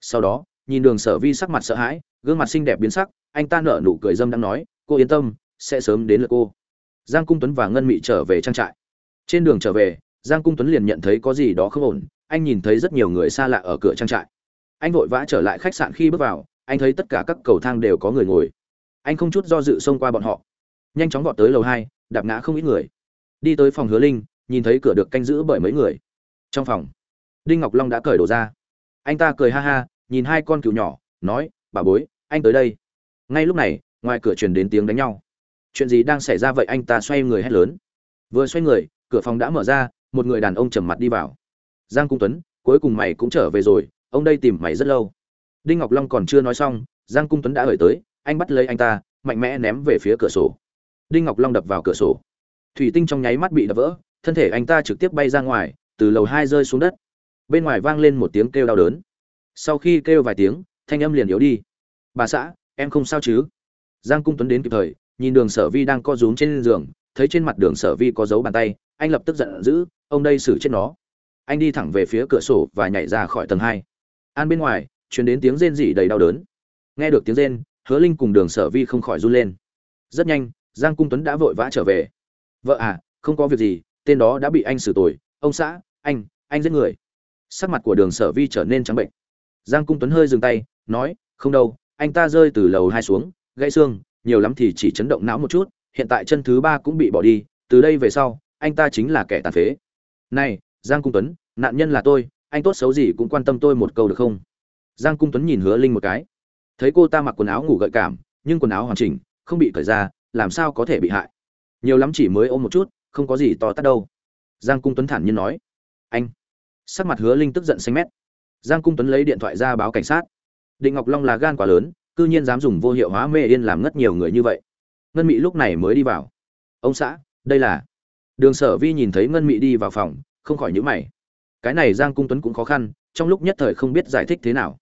Sau đó nhìn đường sở vi sắc mặt sợ hãi, gương mặt xinh đẹp biến sắc, anh ta nở nụ cười dâm đang nói, cô yên tâm, sẽ sớm đến lượt cô. Giang cung tuấn và ngân mị trở về trang trại. Trên đường trở về, giang cung tuấn liền nhận thấy có gì đó không ổn, anh nhìn thấy rất nhiều người xa lạ ở cửa trang trại. Anh vội vã trở lại khách sạn khi bước vào, anh thấy tất cả các cầu thang đều có người ngồi. Anh không chút do dự xông qua bọn họ. Nhanh chóng vọt tới lầu hai, đạp ngã không ít người. Đi tới phòng hứa linh, nhìn thấy cửa được canh giữ bởi mấy người. Trong phòng, đinh ngọc long đã cởi đồ ra. Anh ta cười ha ha nhìn hai con cừu nhỏ, nói, bà bối, anh tới đây. Ngay lúc này, ngoài cửa truyền đến tiếng đánh nhau. Chuyện gì đang xảy ra vậy anh ta xoay người hét lớn. Vừa xoay người, cửa phòng đã mở ra, một người đàn ông trầm mặt đi vào. Giang cung tuấn, cuối cùng mày cũng trở về rồi, ông đây tìm mày rất lâu. Đinh ngọc long còn chưa nói xong, giang cung tuấn đã hởi tới, anh bắt lấy anh ta, mạnh mẽ ném về phía cửa sổ. Đinh ngọc long đập vào cửa sổ. Thủy tinh trong nháy mắt bị đập vỡ, thân thể anh ta trực tiếp bay ra ngoài, từ lầu hai rơi xuống đất. Bên ngoài vang lên một tiếng kêu đau đớn sau khi kêu vài tiếng, thanh âm liền yếu đi. Bà xã, em không sao chứ? Giang cung tuấn đến kịp thời, nhìn đường sở vi đang co rúm trên giường, thấy trên mặt đường sở vi có dấu bàn tay, anh lập tức giận dữ, ông đây xử chết nó. Anh đi thẳng về phía cửa sổ và nhảy ra khỏi tầng hai. An bên ngoài chuyển đến tiếng rên rỉ đầy đau đớn. Nghe được tiếng rên, hứa linh cùng đường sở vi không khỏi run lên. Rất nhanh, giang cung tuấn đã vội vã trở về. Vợ à không có việc gì, tên đó đã bị anh xử tội. Ông xã, anh anh giết người. Sắc mặt của đường sở vi trở nên trắng bệnh giang cung tuấn hơi dừng tay, nói, không đâu, anh ta rơi từ lầu hai xuống, gãy xương, nhiều lắm thì chỉ chấn động não một chút, hiện tại chân thứ ba cũng bị bỏ đi, từ đây về sau, anh ta chính là kẻ tàn phế. Này, giang cung tuấn, nạn nhân là tôi, anh tốt xấu gì cũng quan tâm tôi một câu được không? Giang cung tuấn nhìn hứa linh một cái. Thấy cô ta mặc quần áo ngủ gợi cảm, nhưng quần áo hoàn chỉnh, không bị cởi ra, làm sao có thể bị hại? Nhiều lắm chỉ mới ôm một chút, không có gì to tát đâu. Giang cung tuấn thản nhiên nói. Anh. Sắc mặt hứa linh tức giận xanh mét giang cung tuấn lấy điện thoại ra báo cảnh sát. Định ngọc long là gan quá lớn, cư nhiên dám dùng vô hiệu hóa mê yên làm ngất nhiều người như vậy. Ngân mị lúc này mới đi vào. Ông xã, đây là. Đường sở vi nhìn thấy ngân mị đi vào phòng, không khỏi nhữ mày. Cái này giang cung tuấn cũng khó khăn, trong lúc nhất thời không biết giải thích thế nào.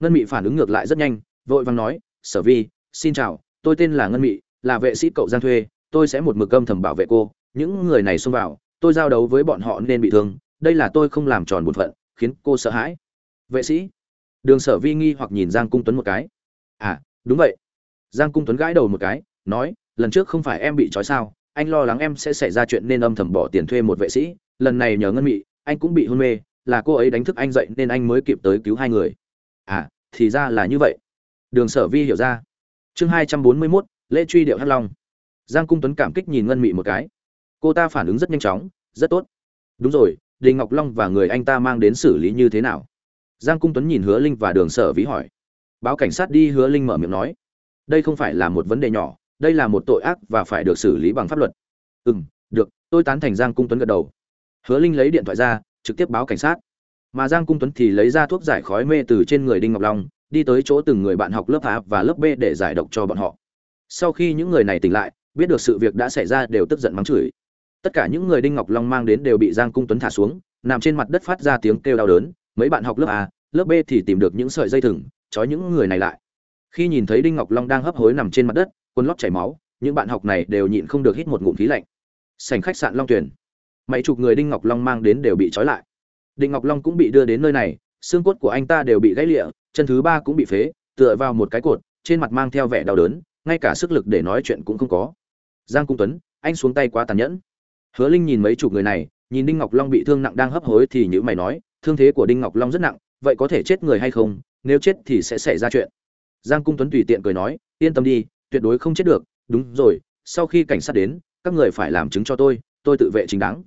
Ngân mị phản ứng ngược lại rất nhanh, vội vàng nói, sở vi, xin chào, tôi tên là ngân mị, là vệ sĩ cậu giang thuê, tôi sẽ một mực âm thầm bảo vệ cô. Những người này xông vào, tôi giao đấu với bọn họ nên bị thương, đây là tôi không làm tròn bổn phận, khiến cô sợ hãi vệ sĩ. Đường sở vi nghi hoặc nhìn giang cung tuấn một cái. À đúng vậy. Giang cung tuấn gãi đầu một cái, nói, lần trước không phải em bị trói sao? Anh lo lắng em sẽ xảy ra chuyện nên âm thầm bỏ tiền thuê một vệ sĩ. Lần này nhờ ngân mị, anh cũng bị hôn mê. Là cô ấy đánh thức anh dậy nên anh mới kịp tới cứu hai người. À thì ra là như vậy. Đường sở vi hiểu ra. Chương hai trăm bốn mươi mốt, lễ truy điệu hắc long. Giang cung tuấn cảm kích nhìn ngân mị một cái. Cô ta phản ứng rất nhanh chóng, rất tốt. Đúng rồi, đình ngọc long và người anh ta mang đến xử lý như thế nào? Giang cung tuấn nhìn hứa linh và đường sở vĩ hỏi. Báo cảnh sát đi, hứa linh mở miệng nói. Đây không phải là một vấn đề nhỏ, đây là một tội ác và phải được xử lý bằng pháp luật. Ừ m được, tôi tán thành giang cung tuấn gật đầu. Hứa linh lấy điện thoại ra, trực tiếp báo cảnh sát. Mà giang cung tuấn thì lấy ra thuốc giải khói mê từ trên người đinh ngọc long, đi tới chỗ từng người bạn học lớp a và lớp b để giải độc cho bọn họ. Sau khi những người này tỉnh lại, biết được sự việc đã xảy ra đều tức giận mắng chửi. Tất cả những người đinh ngọc long mang đến đều bị giang cung tuấn thả xuống, nằm trên mặt đất phát ra tiếng kêu đau đớn mấy bạn học lớp a, lớp b thì tìm được những sợi dây thừng, trói những người này lại. Khi nhìn thấy đinh ngọc long đang hấp hối nằm trên mặt đất, quần lót chảy máu, những bạn học này đều nhịn không được hít một ngụm khí lạnh. Sành khách sạn long tuyển mấy chục người đinh ngọc long mang đến đều bị trói lại. Đinh ngọc long cũng bị đưa đến nơi này, xương cốt của anh ta đều bị gãy lịa, chân thứ ba cũng bị phế, tựa vào một cái cột, trên mặt mang theo vẻ đau đớn, ngay cả sức lực để nói chuyện cũng không có. Giang cung tuấn, anh xuống tay quá tàn nhẫn. Hứa linh nhìn mấy chục người này, nhìn đinh ngọc long bị thương nặng đang hấp hối thì như mày nói thương thế của đinh ngọc long rất nặng, vậy có thể chết người hay không? Nếu chết thì sẽ xảy ra chuyện. Giang cung tuấn tùy tiện cười nói, yên tâm đi, tuyệt đối không chết được. Đúng rồi, sau khi cảnh sát đến, các người phải làm chứng cho tôi tôi tự vệ chính đáng.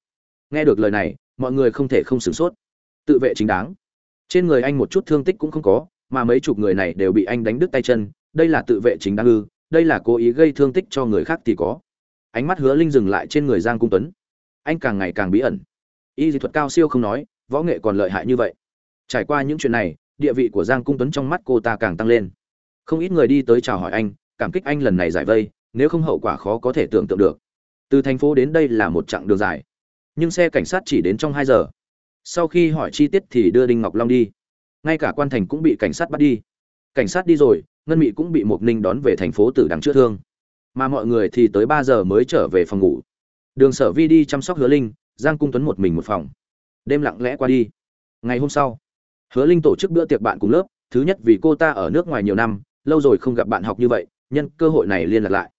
Nghe được lời này, mọi người không thể không sửng sốt. Tự vệ chính đáng. Trên người anh một chút thương tích cũng không có, mà mấy chục người này đều bị anh đánh đứt tay chân. Đây là tự vệ chính đáng ư? Đây là cố ý gây thương tích cho người khác thì có. Ánh mắt hứa linh dừng lại trên người giang cung tuấn. Anh càng ngày càng bí ẩn. Y dị thuật cao siêu không nói võ nghệ còn lợi hại như vậy. Trải qua những chuyện này, địa vị của giang cung tuấn trong mắt cô ta càng tăng lên. Không ít người đi tới chào hỏi anh, cảm kích anh lần này giải vây, nếu không hậu quả khó có thể tưởng tượng được. Từ thành phố đến đây là một chặng đường dài. Nhưng xe cảnh sát chỉ đến trong hai giờ. Sau khi hỏi chi tiết thì đưa đinh ngọc long đi. Ngay cả quan thành cũng bị cảnh sát bắt đi. Cảnh sát đi rồi, ngân mị cũng bị mộc ninh đón về thành phố tử đằng chữa thương. Mà mọi người thì tới ba giờ mới trở về phòng ngủ. Đường sở vi đi chăm sóc hứa linh, giang cung tuấn một mình một phòng đêm lặng lẽ qua đi. Ngày hôm sau, hứa linh tổ chức bữa tiệc bạn cùng lớp, thứ nhất vì cô ta ở nước ngoài nhiều năm, lâu rồi không gặp bạn học như vậy, nhân cơ hội này liên lạc lại.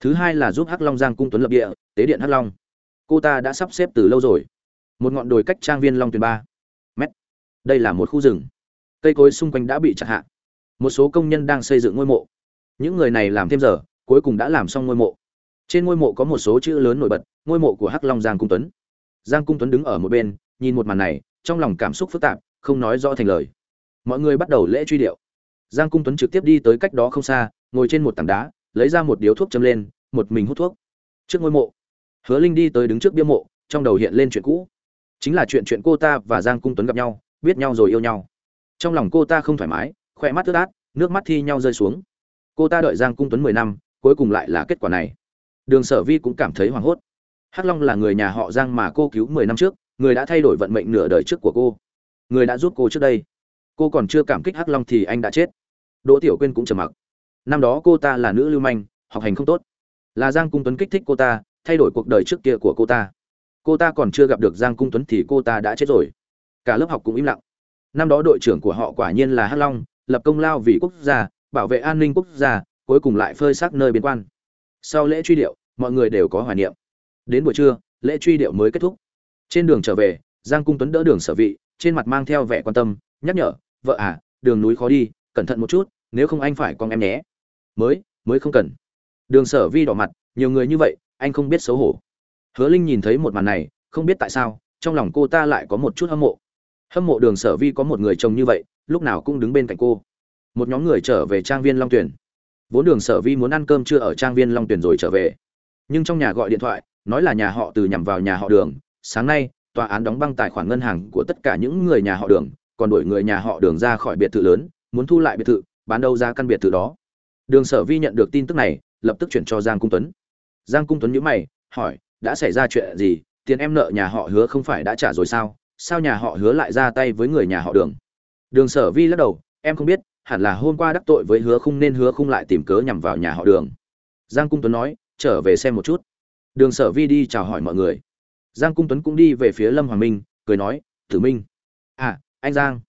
Thứ hai là giúp hắc long giang cung tuấn lập địa, tế điện hắc long. Cô ta đã sắp xếp từ lâu rồi. Một ngọn đồi cách trang viên long tuyền ba mét. Đây là một khu rừng. Cây cối xung quanh đã bị chặt hạ. Một số công nhân đang xây dựng ngôi mộ. Những người này làm thêm giờ, cuối cùng đã làm xong ngôi mộ. Trên ngôi mộ có một số chữ lớn nổi bật, ngôi mộ của hắc long giang cung tuấn. Giang cung tuấn đứng ở một bên nhìn một màn này, trong lòng cảm xúc phức tạp, không nói rõ thành lời. Mọi người bắt đầu lễ truy điệu. Giang cung tuấn trực tiếp đi tới cách đó không xa, ngồi trên một tảng đá, lấy ra một điếu thuốc châm lên, một mình hút thuốc. Trước ngôi mộ. Hứa linh đi tới đứng trước bia mộ, trong đầu hiện lên chuyện cũ. Chính là chuyện chuyện cô ta và giang cung tuấn gặp nhau, biết nhau rồi yêu nhau. Trong lòng cô ta không thoải mái khoe mắt ướt át, nước mắt thi nhau rơi xuống. Cô ta đợi giang cung tuấn mười năm, cuối cùng lại là kết quả này. Đường sở vi cũng cảm thấy hoảng hốt. Hắc long là người nhà họ giang mà cô cứu mười năm trước người đã thay đổi vận mệnh nửa đời trước của cô. Người đã giúp cô trước đây. Cô còn chưa cảm kích hắc long thì anh đã chết. Đỗ tiểu quyên cũng trầm mặc. Năm đó cô ta là nữ lưu manh, học hành không tốt. Là giang cung tuấn kích thích cô ta, thay đổi cuộc đời trước kia của cô ta. Cô ta còn chưa gặp được giang cung tuấn thì cô ta đã chết rồi. Cả lớp học cũng im lặng. Năm đó đội trưởng của họ quả nhiên là hắc long, lập công lao vì quốc gia, bảo vệ an ninh quốc gia, cuối cùng lại phơi xác nơi biên quan. Sau lễ truy điệu, mọi người đều có hoài niệm. Đến buổi trưa, lễ truy điệu mới kết thúc trên đường trở về, giang cung tuấn đỡ đường sở vị, trên mặt mang theo vẻ quan tâm, nhắc nhở, vợ à đường núi khó đi, cẩn thận một chút, nếu không anh phải con em nhé. Mới mới không cần. Đường sở vi đỏ mặt, nhiều người như vậy, anh không biết xấu hổ. Hứa linh nhìn thấy một màn này, không biết tại sao, trong lòng cô ta lại có một chút hâm mộ. Hâm mộ đường sở vi có một người chồng như vậy, lúc nào cũng đứng bên cạnh cô. Một nhóm người trở về trang viên long tuyển vốn đường sở vi muốn ăn cơm chưa ở trang viên long tuyển rồi trở về. Nhưng trong nhà gọi điện thoại, nói là nhà họ từ nhằm vào nhà họ đường sáng nay, tòa án đóng băng tài khoản ngân hàng của tất cả những người nhà họ đường, còn đuổi người nhà họ đường ra khỏi biệt thự lớn, muốn thu lại biệt thự, bán đâu ra căn biệt thự đó. Đường sở vi nhận được tin tức này, lập tức chuyển cho giang cung tuấn. Giang cung tuấn nhíu mày, hỏi, đã xảy ra chuyện gì? Tiền em nợ nhà họ hứa không phải đã trả rồi sao? Sao nhà họ hứa lại ra tay với người nhà họ đường? Đường sở vi lắc đầu, em không biết, hẳn là hôm qua đắc tội với hứa không nên hứa không lại tìm cớ nhằm vào nhà họ đường. Giang cung tuấn nói, trở về xem một chút. Đường sở vi đi chào hỏi mọi người giang cung tuấn cũng đi về phía lâm hoàng minh, cười nói, tử minh. À anh giang.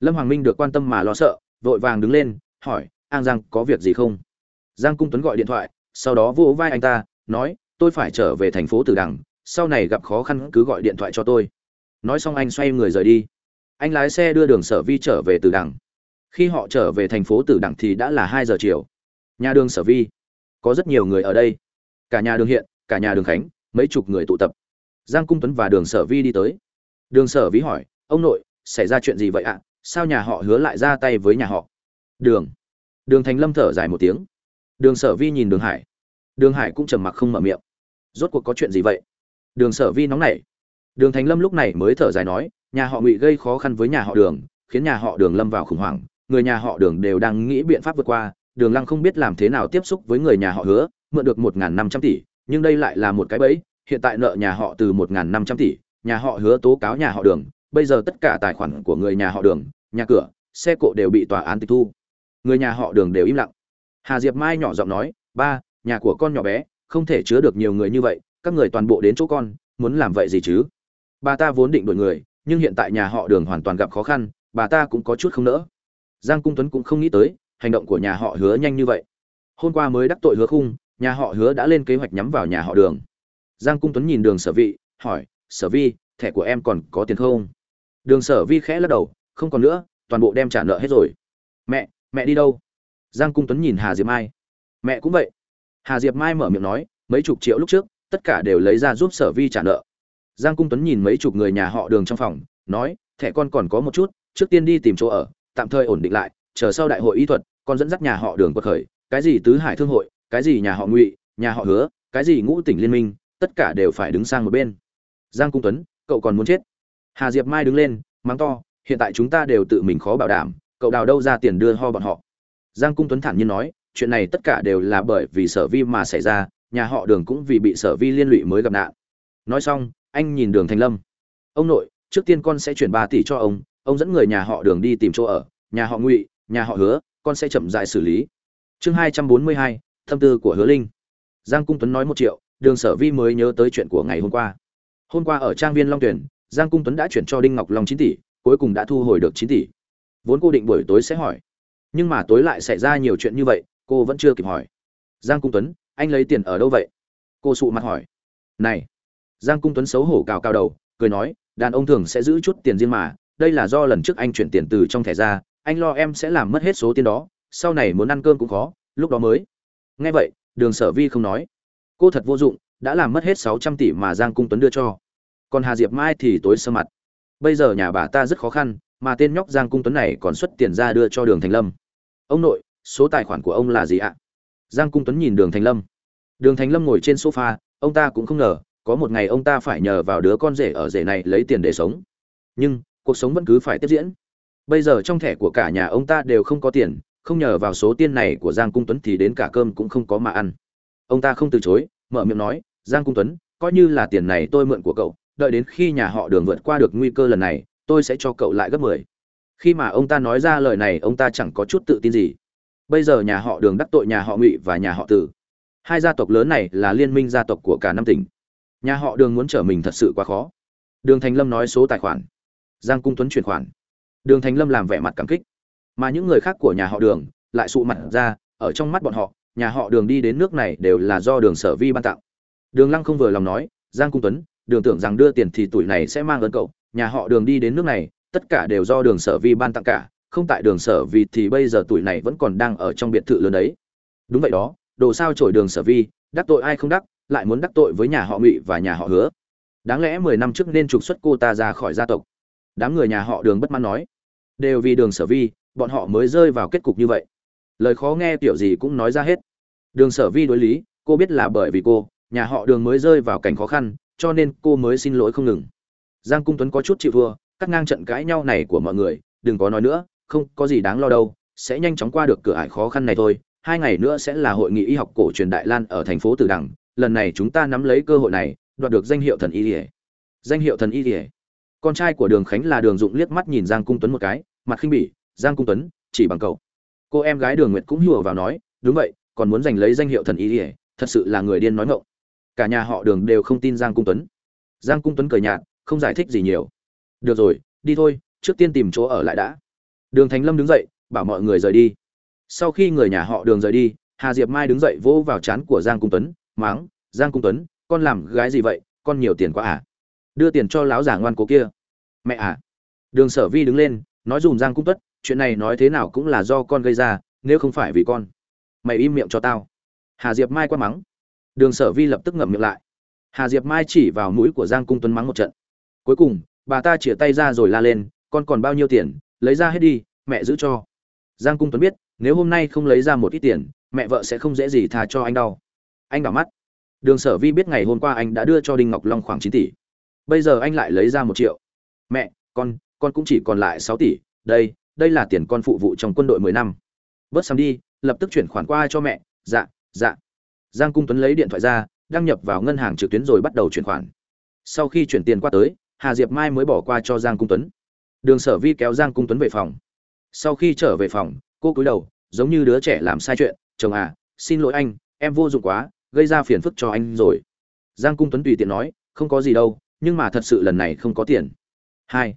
Lâm hoàng minh được quan tâm mà lo sợ, vội vàng đứng lên, hỏi, an giang có việc gì không? Giang cung tuấn gọi điện thoại, sau đó vỗ vai anh ta, nói, tôi phải trở về thành phố tử đằng, sau này gặp khó khăn cứ gọi điện thoại cho tôi. Nói xong anh xoay người rời đi. Anh lái xe đưa đường sở vi trở về tử đằng. Khi họ trở về thành phố tử đằng thì đã là hai giờ chiều. Nhà đường sở vi, có rất nhiều người ở đây. Cả nhà đường hiện, cả nhà đường khánh, mấy chục người tụ tập giang cung tuấn và đường sở vi đi tới. Đường sở vi hỏi, ông nội, xảy ra chuyện gì vậy ạ? Sao nhà họ hứa lại ra tay với nhà họ? Đường. Đường thành lâm thở dài một tiếng. Đường sở vi nhìn đường hải. Đường hải cũng trầm mặc không mở miệng. Rốt cuộc có chuyện gì vậy? Đường sở vi nóng nảy. Đường thành lâm lúc này mới thở dài nói, nhà họ ngụy gây khó khăn với nhà họ đường, khiến nhà họ đường lâm vào khủng hoảng. Người nhà họ đường đều đang nghĩ biện pháp vượt qua. Đường lăng không biết làm thế nào tiếp xúc với người nhà họ hứa, mượn được một năm trăm tỷ, nhưng đây lại là một cái bẫy hiện tại nợ nhà họ từ một năm trăm tỷ, nhà họ hứa tố cáo nhà họ đường, bây giờ tất cả tài khoản của người nhà họ đường, nhà cửa, xe cộ đều bị tòa án tịch thu. Người nhà họ đường đều im lặng. Hà diệp mai nhỏ giọng nói, ba, nhà của con nhỏ bé, không thể chứa được nhiều người như vậy, các người toàn bộ đến chỗ con, muốn làm vậy gì chứ? Bà ta vốn định đuổi người, nhưng hiện tại nhà họ đường hoàn toàn gặp khó khăn, bà ta cũng có chút không nỡ. Giang cung tuấn cũng không nghĩ tới, hành động của nhà họ hứa nhanh như vậy. Hôm qua mới đắc tội hứa khung, nhà họ hứa đã lên kế hoạch nhắm vào nhà họ đường giang cung tuấn nhìn đường sở vị hỏi, sở vi, thẻ của em còn có tiền không? Đường sở vi khẽ lắc đầu, không còn nữa, toàn bộ đem trả nợ hết rồi. Mẹ mẹ đi đâu? Giang cung tuấn nhìn hà diệp mai. Mẹ cũng vậy. Hà diệp mai mở miệng nói, mấy chục triệu lúc trước, tất cả đều lấy ra giúp sở vi trả nợ. Giang cung tuấn nhìn mấy chục người nhà họ đường trong phòng, nói, thẻ con còn có một chút, trước tiên đi tìm chỗ ở, tạm thời ổn định lại, chờ sau đại hội y thuật, con dẫn dắt nhà họ đường quật khởi, cái gì tứ hải thương hội, cái gì nhà họ ngụy, nhà họ hứa, cái gì ngũ tỉnh liên minh tất cả đều phải đứng sang một bên. Giang cung tuấn, cậu còn muốn chết? Hà diệp mai đứng lên, mắng to, hiện tại chúng ta đều tự mình khó bảo đảm, cậu đào đâu ra tiền đưa ho bọn họ. Giang cung tuấn thản nhiên nói, chuyện này tất cả đều là bởi vì sở vi mà xảy ra, nhà họ đường cũng vì bị sở vi liên lụy mới gặp nạn. Nói xong, anh nhìn đường thành lâm. Ông nội, trước tiên con sẽ chuyển ba tỷ cho ông ông dẫn người nhà họ đường đi tìm chỗ ở, nhà họ ngụy, nhà họ hứa, con sẽ chậm dại xử lý. Chương hai trăm bốn mươi hai, thâm tư của hứa linh. Giang cung tuấn nói một triệu đường sở vi mới nhớ tới chuyện của ngày hôm qua. Hôm qua ở trang viên long tuyển giang cung tuấn đã chuyển cho đinh ngọc long chín tỷ, cuối cùng đã thu hồi được chín tỷ. Vốn cô định buổi tối sẽ hỏi, nhưng mà tối lại xảy ra nhiều chuyện như vậy, cô vẫn chưa kịp hỏi. Giang cung tuấn, anh lấy tiền ở đâu vậy? Cô sụ mặt hỏi. Này, giang cung tuấn xấu hổ cào cao đầu, cười nói, đàn ông thường sẽ giữ chút tiền riêng mà, đây là do lần trước anh chuyển tiền từ trong thẻ ra, anh lo em sẽ làm mất hết số tiền đó, sau này muốn ăn cơm cũng khó, lúc đó mới. Nghe vậy, đường sở vi không nói cô thật vô dụng, đã làm mất hết sáu trăm tỷ mà giang cung tuấn đưa cho. Còn hà diệp mai thì tối sơ mặt. Bây giờ nhà bà ta rất khó khăn, mà tên nhóc giang cung tuấn này còn xuất tiền ra đưa cho đường thành lâm. Ông nội, số tài khoản của ông là gì ạ? Giang cung tuấn nhìn đường thành lâm. Đường thành lâm ngồi trên sofa, ông ta cũng không ngờ, có một ngày ông ta phải nhờ vào đứa con rể ở rể này lấy tiền để sống. Nhưng, cuộc sống vẫn cứ phải tiếp diễn. Bây giờ trong thẻ của cả nhà ông ta đều không có tiền, không nhờ vào số tiền này của giang cung tuấn thì đến cả cơm cũng không có mà ăn ông ta không từ chối, mở miệng nói, giang cung tuấn, coi như là tiền này tôi mượn của cậu, đợi đến khi nhà họ đường vượt qua được nguy cơ lần này, tôi sẽ cho cậu lại gấp mười. Khi mà ông ta nói ra lời này, ông ta chẳng có chút tự tin gì. Bây giờ nhà họ đường đắc tội nhà họ ngụy và nhà họ tử. Hai gia tộc lớn này là liên minh gia tộc của cả năm tỉnh. Nhà họ đường muốn trở mình thật sự quá khó. Đường thành lâm nói số tài khoản. Giang cung tuấn chuyển khoản. Đường thành lâm làm vẻ mặt cảm kích. Mà những người khác của nhà họ đường lại sụ mặt ra, ở trong mắt bọn họ nhà họ đường đi đến nước này đều là do đường sở vi ban tặng. Đường lăng không vừa lòng nói, giang cung tuấn, đường tưởng rằng đưa tiền thì tuổi này sẽ mang ơn cậu. Nhà họ đường đi đến nước này, tất cả đều do đường sở vi ban tặng cả, không tại đường sở vi thì bây giờ tuổi này vẫn còn đang ở trong biệt thự lớn đấy. Đúng vậy đó, đồ sao trổi đường sở vi, đắc tội ai không đắc, lại muốn đắc tội với nhà họ ngụy và nhà họ hứa. Đáng lẽ mười năm trước nên trục xuất cô ta ra khỏi gia tộc. Đám người nhà họ đường bất mãn nói. Đều vì đường sở vi, bọn họ mới rơi vào kết cục như vậy lời khó nghe tiểu gì cũng nói ra hết. Đường sở vi đối lý, cô biết là bởi vì cô, nhà họ đường mới rơi vào cảnh khó khăn, cho nên cô mới xin lỗi không ngừng. Giang cung tuấn có chút chịu thua, cắt ngang trận cãi nhau này của mọi người, đừng có nói nữa, không có gì đáng lo đâu, sẽ nhanh chóng qua được cửa ải khó khăn này thôi, hai ngày nữa sẽ là hội nghị y học cổ truyền đại lan ở thành phố tử đằng, lần này chúng ta nắm lấy cơ hội này, đoạt được danh hiệu thần y ỉa danh hiệu thần y ỉa con trai của đường khánh là đường dụng liếc mắt nhìn giang cung tuấn một cái, mặt khinh bỉ, giang cung tuấn, chỉ bằng cậu cô em gái đường nguyệt cũng hùa vào nói, đúng vậy, còn muốn giành lấy danh hiệu thần y ỉa thật sự là người điên nói ngộng cả nhà họ đường đều không tin giang cung tuấn. Giang cung tuấn cười nhạt, không giải thích gì nhiều. Được rồi, đi thôi, trước tiên tìm chỗ ở lại đã. Đường thành lâm đứng dậy, bảo mọi người rời đi. Sau khi người nhà họ đường rời đi, hà diệp mai đứng dậy vỗ vào trán của giang cung tuấn máng giang cung tuấn, con làm gái gì vậy, con nhiều tiền quá à? Đưa tiền cho láo giả ngoan cố kia. Mẹ à? Đường sở vi đứng lên, nói dùm giang cung tuất chuyện này nói thế nào cũng là do con gây ra, nếu không phải vì con. Mày im miệng cho tao. Hà diệp mai quát mắng. Đường sở vi lập tức ngậm miệng lại. Hà diệp mai chỉ vào mũi của giang cung tuấn mắng một trận. Cuối cùng, bà ta chĩa tay ra rồi la lên, con còn bao nhiêu tiền, lấy ra hết đi, mẹ giữ cho. Giang cung tuấn biết, nếu hôm nay không lấy ra một ít tiền, mẹ vợ sẽ không dễ gì tha cho anh đau. Anh đỏ mắt. Đường sở vi biết ngày hôm qua anh đã đưa cho đinh ngọc long khoảng chín tỷ. Bây giờ anh lại lấy ra một triệu. Mẹ, con con cũng chỉ còn lại sáu tỷ. Đây đây là tiền con phụ vụ trong quân đội mười năm. Bớt xăm đi, lập tức chuyển khoản qua cho mẹ. Dạ dạ. Giang cung tuấn lấy điện thoại ra, đăng nhập vào ngân hàng trực tuyến rồi bắt đầu chuyển khoản. Sau khi chuyển tiền qua tới, hà diệp mai mới bỏ qua cho giang cung tuấn. Đường sở vi kéo giang cung tuấn về phòng. Sau khi trở về phòng, cô cúi đầu, giống như đứa trẻ làm sai chuyện. Chồng à xin lỗi anh, em vô dụng quá, gây ra phiền phức cho anh rồi. Giang cung tuấn tùy tiện nói, không có gì đâu, nhưng mà thật sự lần này không có tiền. Hai.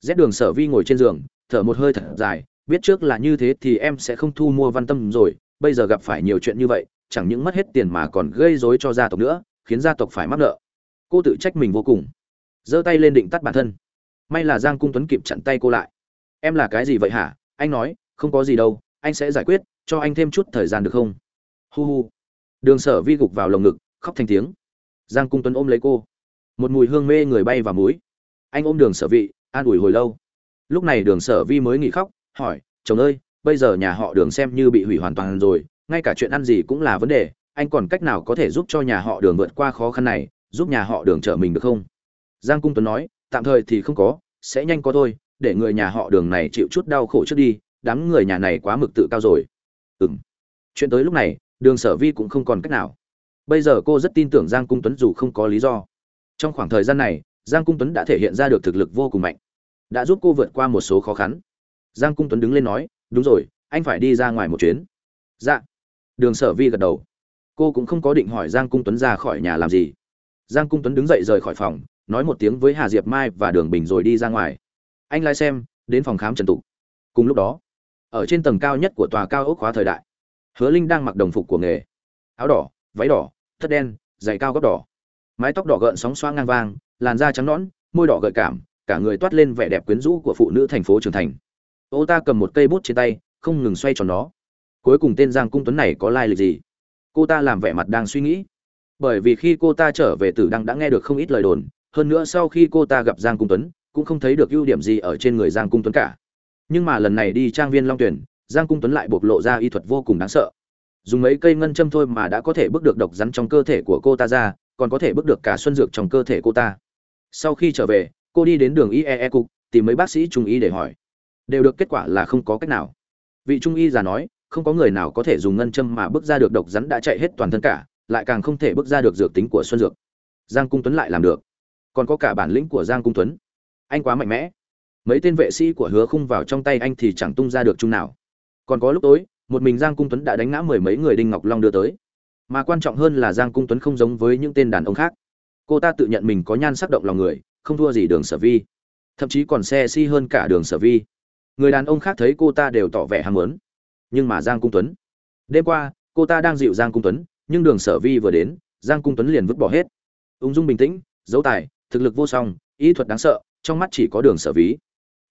Rét đường sở vi ngồi trên giường thở một hơi thật dài, biết trước là như thế thì em sẽ không thu mua văn tâm rồi, bây giờ gặp phải nhiều chuyện như vậy, chẳng những mất hết tiền mà còn gây rối cho gia tộc nữa, khiến gia tộc phải mắc nợ. Cô tự trách mình vô cùng. Giơ tay lên định tắt bản thân. May là giang cung tuấn kịp chặn tay cô lại. Em là cái gì vậy hả? Anh nói, không có gì đâu, anh sẽ giải quyết, cho anh thêm chút thời gian được không? Hu hu. Đường sở vi gục vào lồng ngực, khóc thành tiếng. Giang cung tuấn ôm lấy cô. Một mùi hương mê người bay vào mũi. Anh ôm đường sở vị, an ủi hồi lâu lúc này đường sở vi mới nghỉ khóc, hỏi, chồng ơi, bây giờ nhà họ đường xem như bị hủy hoàn toàn rồi, ngay cả chuyện ăn gì cũng là vấn đề, anh còn cách nào có thể giúp cho nhà họ đường vượt qua khó khăn này, giúp nhà họ đường trở mình được không? Giang cung tuấn nói, tạm thời thì không có, sẽ nhanh có thôi, để người nhà họ đường này chịu chút đau khổ trước đi, đám người nhà này quá mực tự cao rồi. Ừ m chuyện tới lúc này, đường sở vi cũng không còn cách nào. Bây giờ cô rất tin tưởng giang cung tuấn dù không có lý do. Trong khoảng thời gian này, giang cung tuấn đã thể hiện ra được thực lực vô cùng mạnh đã giúp cô vượt qua một số khó khăn. Giang cung tuấn đứng lên nói, đúng rồi, anh phải đi ra ngoài một chuyến. Dạ. Đường sở vi gật đầu. Cô cũng không có định hỏi giang cung tuấn ra khỏi nhà làm gì. Giang cung tuấn đứng dậy rời khỏi phòng, nói một tiếng với hà diệp mai và đường bình rồi đi ra ngoài. Anh lái xem, đến phòng khám trần tục. Cùng lúc đó, ở trên tầng cao nhất của tòa cao ốc khóa thời đại, hứa linh đang mặc đồng phục của nghề. Áo đỏ, váy đỏ, thất đen, giày cao góc đỏ. Mái tóc đỏ gợn sóng xoa ngang vang, làn da trắng nõn, môi đỏ gợi cảm cả người toát lên vẻ đẹp quyến rũ của phụ nữ thành phố trưởng thành. Ô ta cầm một cây bút trên tay, không ngừng xoay tròn nó. Cuối cùng tên giang cung tuấn này có lai lịch gì? Cô ta làm vẻ mặt đang suy nghĩ. Bởi vì khi cô ta trở về tử đăng đã nghe được không ít lời đồn, hơn nữa sau khi cô ta gặp giang cung tuấn, cũng không thấy được ưu điểm gì ở trên người giang cung tuấn cả. Nhưng mà lần này đi trang viên long tuyển giang cung tuấn lại bộc lộ ra y thuật vô cùng đáng sợ. Dùng mấy cây ngân châm thôi mà đã có thể bước được độc rắn trong cơ thể của cô ta ra, còn có thể bước được cả xuân dược trong cơ thể cô ta. Sau khi trở về cô đi đến đường iee cục, tìm mấy bác sĩ trung y để hỏi. Đều được kết quả là không có cách nào. Vị trung y già nói, không có người nào có thể dùng ngân châm mà bước ra được độc rắn đã chạy hết toàn thân cả, lại càng không thể bước ra được dược tính của xuân dược. Giang cung tuấn lại làm được. Còn có cả bản lĩnh của giang cung tuấn. Anh quá mạnh mẽ. Mấy tên vệ sĩ của hứa khung vào trong tay anh thì chẳng tung ra được chung nào. Còn có lúc tối, một mình giang cung tuấn đã đánh ngã mười mấy người đinh ngọc long đưa tới. Mà quan trọng hơn là giang cung tuấn không giống với những tên đàn ông khác. Cô ta tự nhận mình có nhan sắc động lòng người không thua gì đường sở vi. Thậm chí còn xe si hơn cả đường sở vi. Người đàn ông khác thấy cô ta đều tỏ vẻ ham muốn. Nhưng mà giang cung tuấn. Đêm qua, cô ta đang dịu giang cung tuấn, nhưng đường sở vi vừa đến, giang cung tuấn liền vứt bỏ hết. Ung dung bình tĩnh, dấu tài, thực lực vô song ý thuật đáng sợ, trong mắt chỉ có đường sở ví